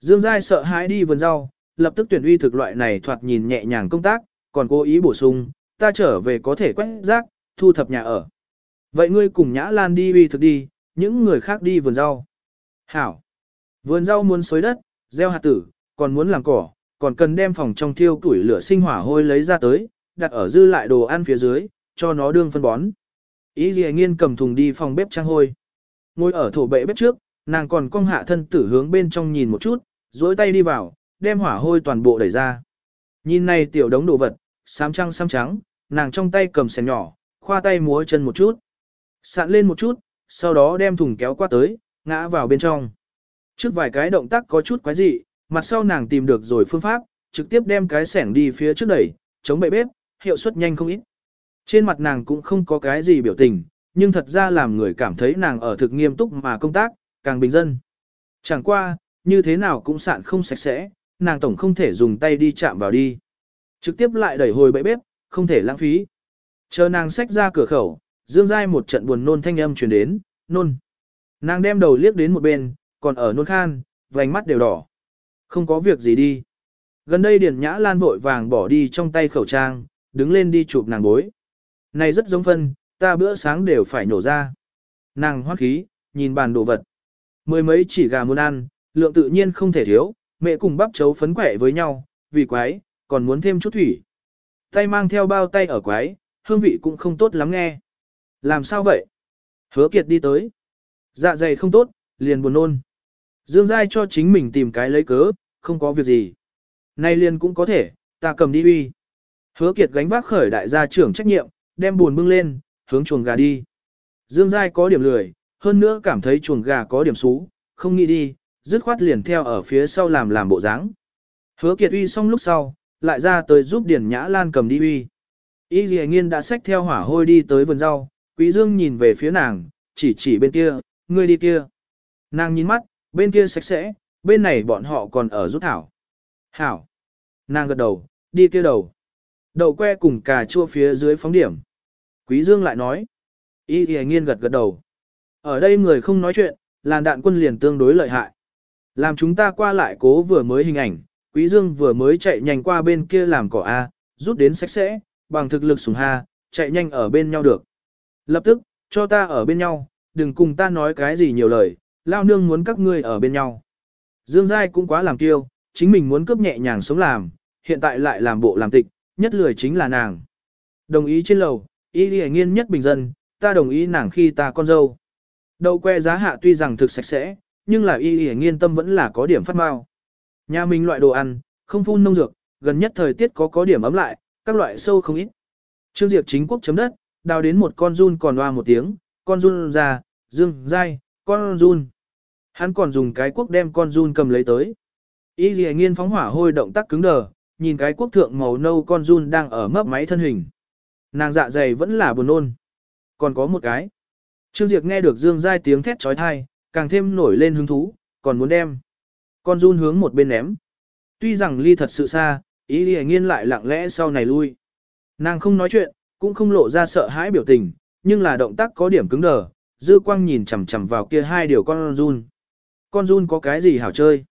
Dương Giai sợ hãi đi vườn rau, lập tức tuyển uy thực loại này thoạt nhìn nhẹ nhàng công tác, còn cố ý bổ sung, ta trở về có thể quét rác, thu thập nhà ở. Vậy ngươi cùng Nhã Lan đi uy thực đi, những người khác đi vườn rau. Hảo. Vườn rau muốn xới đất, gieo hạt tử, còn muốn làm cỏ, còn cần đem phòng trong thiêu tuổi lửa sinh hỏa hôi lấy ra tới, đặt ở dư lại đồ ăn phía dưới, cho nó đương phân bón. Ý gì nghiên cầm thùng đi phòng bếp trang hôi. Ngồi ở thổ bệ bếp trước, nàng còn cong hạ thân tử hướng bên trong nhìn một chút, duỗi tay đi vào, đem hỏa hôi toàn bộ đẩy ra. Nhìn này tiểu đống đồ vật, xám trăng xám trắng, nàng trong tay cầm xẻng nhỏ, khoa tay múa chân một chút. Sạn lên một chút, sau đó đem thùng kéo qua tới, ngã vào bên trong. Trước vài cái động tác có chút quái dị, mặt sau nàng tìm được rồi phương pháp, trực tiếp đem cái xẻng đi phía trước đẩy, chống bệ bếp, hiệu suất nhanh không ít. Trên mặt nàng cũng không có cái gì biểu tình, nhưng thật ra làm người cảm thấy nàng ở thực nghiêm túc mà công tác, càng bình dân. Chẳng qua, như thế nào cũng sạn không sạch sẽ, nàng tổng không thể dùng tay đi chạm vào đi. Trực tiếp lại đẩy hồi bẫy bếp, không thể lãng phí. Chờ nàng xách ra cửa khẩu, dương dai một trận buồn nôn thanh âm truyền đến, nôn. Nàng đem đầu liếc đến một bên, còn ở nôn khan, vành mắt đều đỏ. Không có việc gì đi. Gần đây Điền Nhã Lan vội vàng bỏ đi trong tay khẩu trang, đứng lên đi chụp nàng bối. Này rất giống phân, ta bữa sáng đều phải nổ ra. Nàng hoắc khí, nhìn bàn đồ vật. Mười mấy chỉ gà muốn ăn, lượng tự nhiên không thể thiếu, mẹ cùng bắp chấu phấn quẻ với nhau, vì quái, còn muốn thêm chút thủy. Tay mang theo bao tay ở quái, hương vị cũng không tốt lắm nghe. Làm sao vậy? Hứa kiệt đi tới. Dạ dày không tốt, liền buồn nôn. Dương Giai cho chính mình tìm cái lấy cớ, không có việc gì. Nay liền cũng có thể, ta cầm đi uy. Hứa kiệt gánh vác khởi đại gia trưởng trách nhiệm, đem buồn bưng lên, hướng chuồng gà đi. Dương Giai có điểm lười, hơn nữa cảm thấy chuồng gà có điểm xú, không nghĩ đi, dứt khoát liền theo ở phía sau làm làm bộ dáng. Hứa kiệt uy xong lúc sau, lại ra tới giúp Điền Nhã Lan cầm đi uy. Y Lệ Nghiên đã xách theo hỏa hôi đi tới vườn rau, Quý Dương nhìn về phía nàng, chỉ chỉ bên kia, ngươi đi kia. Nàng nhìn mắt, bên kia sạch sẽ, bên này bọn họ còn ở rút thảo. Hảo. Nàng gật đầu, đi kia đầu. Đậu que cùng cà chua phía dưới phóng điểm. Quý Dương lại nói. Y Lệ Nghiên gật gật đầu. Ở đây người không nói chuyện, làn đạn quân liền tương đối lợi hại. Làm chúng ta qua lại cố vừa mới hình ảnh, Quý Dương vừa mới chạy nhanh qua bên kia làm cỏ A, rút đến sạch sẽ, bằng thực lực sùng ha, chạy nhanh ở bên nhau được. Lập tức, cho ta ở bên nhau, đừng cùng ta nói cái gì nhiều lời, lao nương muốn các ngươi ở bên nhau. Dương Giai cũng quá làm kiêu, chính mình muốn cướp nhẹ nhàng sống làm, hiện tại lại làm bộ làm tịch, nhất lười chính là nàng. Đồng ý trên lầu, ý lì nghiên nhất bình dân, ta đồng ý nàng khi ta con dâu. Đậu que giá hạ tuy rằng thực sạch sẽ, nhưng là y y nghiên tâm vẫn là có điểm phát mau. Nhà mình loại đồ ăn, không phun nông dược, gần nhất thời tiết có có điểm ấm lại, các loại sâu không ít. Trương Diệp chính quốc chấm đất, đào đến một con run còn loa một tiếng, con run ra, dương, dai, con run. Hắn còn dùng cái quốc đem con run cầm lấy tới. Y dì nghiên phóng hỏa hôi động tác cứng đờ, nhìn cái quốc thượng màu nâu con run đang ở mấp máy thân hình. Nàng dạ dày vẫn là buồn nôn. Còn có một cái. Trương Diệp nghe được Dương Giai tiếng thét trói thai, càng thêm nổi lên hứng thú, còn muốn đem. Con run hướng một bên ném. Tuy rằng ly thật sự xa, ý lì nghiên lại lặng lẽ sau này lui. Nàng không nói chuyện, cũng không lộ ra sợ hãi biểu tình, nhưng là động tác có điểm cứng đờ, dư quang nhìn chằm chằm vào kia hai điều con run. Con run có cái gì hảo chơi?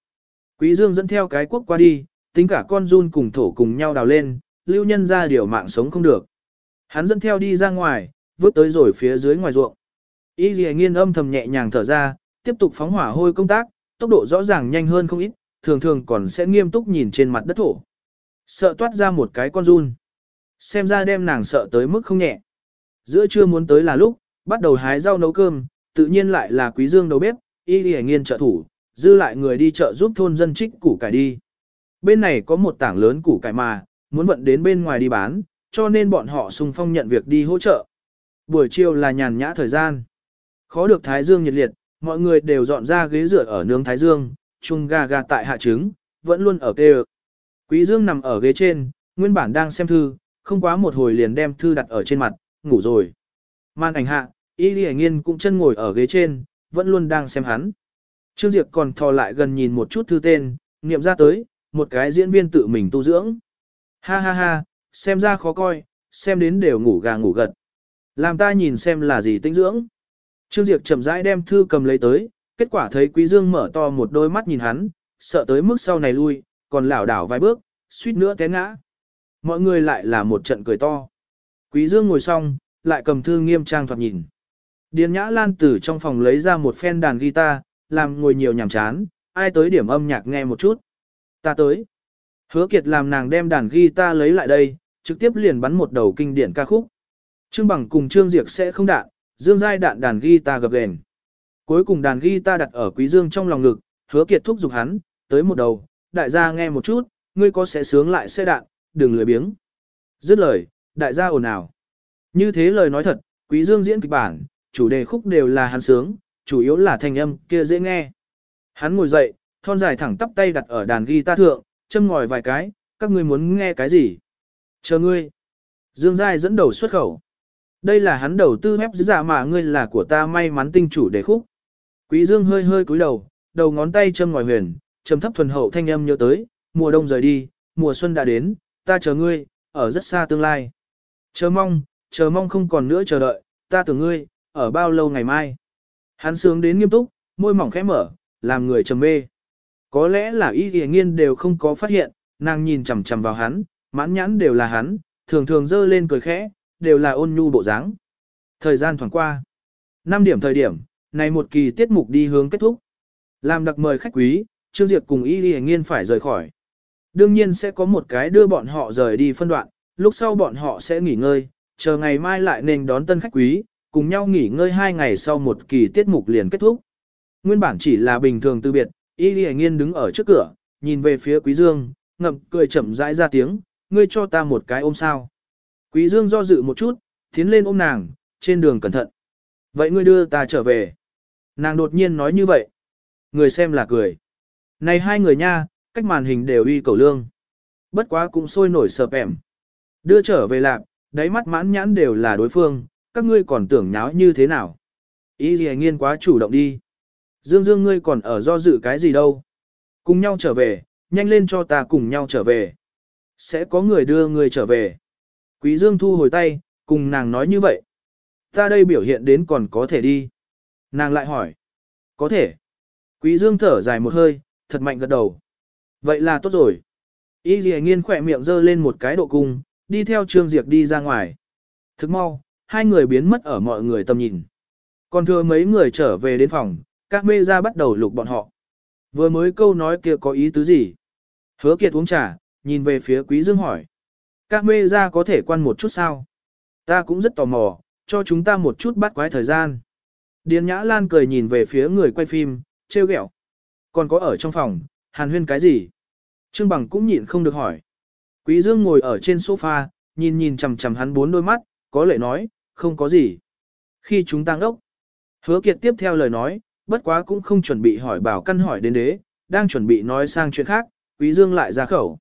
Quý Dương dẫn theo cái quốc qua đi, tính cả con run cùng thổ cùng nhau đào lên, lưu nhân ra điều mạng sống không được. Hắn dẫn theo đi ra ngoài, vứt tới rồi phía dưới ngoài ruộng. Y dì nghiên âm thầm nhẹ nhàng thở ra, tiếp tục phóng hỏa hôi công tác, tốc độ rõ ràng nhanh hơn không ít, thường thường còn sẽ nghiêm túc nhìn trên mặt đất thổ. Sợ toát ra một cái con run. Xem ra đem nàng sợ tới mức không nhẹ. Giữa trưa muốn tới là lúc, bắt đầu hái rau nấu cơm, tự nhiên lại là quý dương đầu bếp, y đi nghiên trợ thủ, dư lại người đi chợ giúp thôn dân trích củ cải đi. Bên này có một tảng lớn củ cải mà, muốn vận đến bên ngoài đi bán, cho nên bọn họ sung phong nhận việc đi hỗ trợ. Buổi chiều là nhàn nhã thời gian. Khó được thái dương nhiệt liệt, mọi người đều dọn ra ghế rửa ở nướng thái dương, chung gà gà tại hạ trứng, vẫn luôn ở kê Quý dương nằm ở ghế trên, nguyên bản đang xem thư, không quá một hồi liền đem thư đặt ở trên mặt, ngủ rồi. Man ảnh hạ, y đi nghiên cũng chân ngồi ở ghế trên, vẫn luôn đang xem hắn. Trương Diệp còn thò lại gần nhìn một chút thư tên, niệm ra tới, một cái diễn viên tự mình tu dưỡng. Ha ha ha, xem ra khó coi, xem đến đều ngủ gà ngủ gật. Làm ta nhìn xem là gì tinh dưỡng. Trương Diệp chậm rãi đem thư cầm lấy tới, kết quả thấy Quý Dương mở to một đôi mắt nhìn hắn, sợ tới mức sau này lui, còn lảo đảo vài bước, suýt nữa té ngã. Mọi người lại là một trận cười to. Quý Dương ngồi xong, lại cầm thư nghiêm trang thoạt nhìn. Điền Nhã Lan từ trong phòng lấy ra một phen đàn guitar, làm ngồi nhiều nhảm chán, ai tới điểm âm nhạc nghe một chút. Ta tới. Hứa Kiệt làm nàng đem đàn guitar lấy lại đây, trực tiếp liền bắn một đầu kinh điển ca khúc. Trương Bằng cùng Trương Diệp sẽ không đạn, Dương Giai đạn đàn guitar gập ghềnh. Cuối cùng đàn guitar đặt ở Quý Dương trong lòng ngực, Hứa Kiệt thúc giục hắn, tới một đầu, đại gia nghe một chút, ngươi có sẽ sướng lại sẽ đạn, đừng lười biếng. Dứt lời, đại gia ồn ào. Như thế lời nói thật, Quý Dương diễn kịch bản, chủ đề khúc đều là hắn sướng, chủ yếu là thanh âm kia dễ nghe. Hắn ngồi dậy, thon dài thẳng tắp tay đặt ở đàn guitar thượng, châm ngòi vài cái, các ngươi muốn nghe cái gì? Chờ ngươi. Dương Giai dẫn đầu xuất khẩu. Đây là hắn đầu tư ép giả dạ mà ngươi là của ta may mắn tinh chủ đề khúc. Quý Dương hơi hơi cúi đầu, đầu ngón tay châm ngòi huyền, trầm thấp thuần hậu thanh âm nhớ tới, mùa đông rời đi, mùa xuân đã đến, ta chờ ngươi, ở rất xa tương lai. Chờ mong, chờ mong không còn nữa chờ đợi, ta tưởng ngươi, ở bao lâu ngày mai. Hắn sướng đến nghiêm túc, môi mỏng khẽ mở, làm người trầm mê. Có lẽ là y ghi nghiên đều không có phát hiện, nàng nhìn chằm chằm vào hắn, mãn nhãn đều là hắn, thường thường dơ lên cười khẽ, đều là ôn nhu bộ dáng. Thời gian thoảng qua. năm điểm thời điểm, này một kỳ tiết mục đi hướng kết thúc. Làm đặc mời khách quý, Trương Diệp cùng Y Lì Nghiên phải rời khỏi. Đương nhiên sẽ có một cái đưa bọn họ rời đi phân đoạn, lúc sau bọn họ sẽ nghỉ ngơi, chờ ngày mai lại nên đón tân khách quý, cùng nhau nghỉ ngơi hai ngày sau một kỳ tiết mục liền kết thúc. Nguyên bản chỉ là bình thường từ biệt, Y Lì Nghiên đứng ở trước cửa, nhìn về phía Quý Dương, ngậm cười chậm rãi ra tiếng, ngươi cho ta một cái ôm sao. Quý Dương do dự một chút, tiến lên ôm nàng, trên đường cẩn thận. Vậy ngươi đưa ta trở về. Nàng đột nhiên nói như vậy. Người xem là cười. Này hai người nha, cách màn hình đều uy cầu lương. Bất quá cũng sôi nổi sợp ẻm. Đưa trở về lạc, đáy mắt mãn nhãn đều là đối phương, các ngươi còn tưởng nháo như thế nào. Ý gì nghiên quá chủ động đi. Dương Dương ngươi còn ở do dự cái gì đâu. Cùng nhau trở về, nhanh lên cho ta cùng nhau trở về. Sẽ có người đưa ngươi trở về. Quý Dương thu hồi tay, cùng nàng nói như vậy. Ta đây biểu hiện đến còn có thể đi. Nàng lại hỏi. Có thể. Quý Dương thở dài một hơi, thật mạnh gật đầu. Vậy là tốt rồi. Y dì nghiên khỏe miệng dơ lên một cái độ cung, đi theo Trương Diệp đi ra ngoài. Thức mau, hai người biến mất ở mọi người tầm nhìn. Còn thừa mấy người trở về đến phòng, các mê ra bắt đầu lục bọn họ. Vừa mới câu nói kia có ý tứ gì? Hứa Kiệt uống trà, nhìn về phía Quý Dương hỏi. Các mê ra có thể quan một chút sao? Ta cũng rất tò mò, cho chúng ta một chút bắt quái thời gian. Điền Nhã Lan cười nhìn về phía người quay phim, trêu ghẹo. Còn có ở trong phòng, hàn huyên cái gì? Trương Bằng cũng nhịn không được hỏi. Quý Dương ngồi ở trên sofa, nhìn nhìn chằm chằm hắn bốn đôi mắt, có lệ nói, không có gì. Khi chúng ta ngốc, hứa kiệt tiếp theo lời nói, bất quá cũng không chuẩn bị hỏi bảo căn hỏi đến đế, đang chuẩn bị nói sang chuyện khác, Quý Dương lại ra khẩu.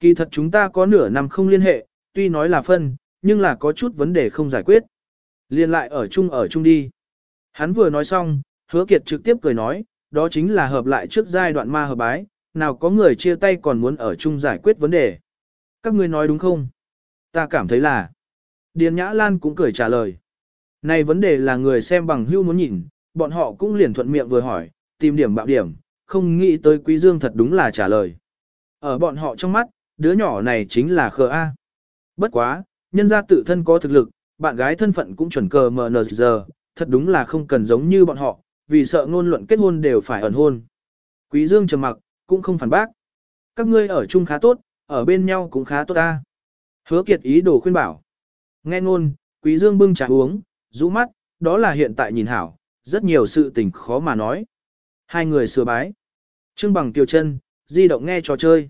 Kỳ thật chúng ta có nửa năm không liên hệ, tuy nói là phân, nhưng là có chút vấn đề không giải quyết. Liên lại ở chung ở chung đi. Hắn vừa nói xong, hứa kiệt trực tiếp cười nói, đó chính là hợp lại trước giai đoạn ma hợp bái, nào có người chia tay còn muốn ở chung giải quyết vấn đề. Các ngươi nói đúng không? Ta cảm thấy là. Điền Nhã Lan cũng cười trả lời. Này vấn đề là người xem bằng hưu muốn nhìn, bọn họ cũng liền thuận miệng vừa hỏi, tìm điểm bạo điểm, không nghĩ tới Quý Dương thật đúng là trả lời. Ở bọn họ trong mắt, đứa nhỏ này chính là khờ A. Bất quá, nhân gia tự thân có thực lực, bạn gái thân phận cũng chuẩn cờ mờ nờ giờ, thật đúng là không cần giống như bọn họ, vì sợ ngôn luận kết hôn đều phải ẩn hôn. Quý Dương trầm mặc, cũng không phản bác. Các ngươi ở chung khá tốt, ở bên nhau cũng khá tốt ta. Hứa Kiệt ý đồ khuyên bảo. Nghe ngôn, Quý Dương bưng trà uống, rũ mắt, đó là hiện tại nhìn hảo, rất nhiều sự tình khó mà nói. Hai người sửa bái. Trương bằng tiêu chân, di động nghe trò chơi.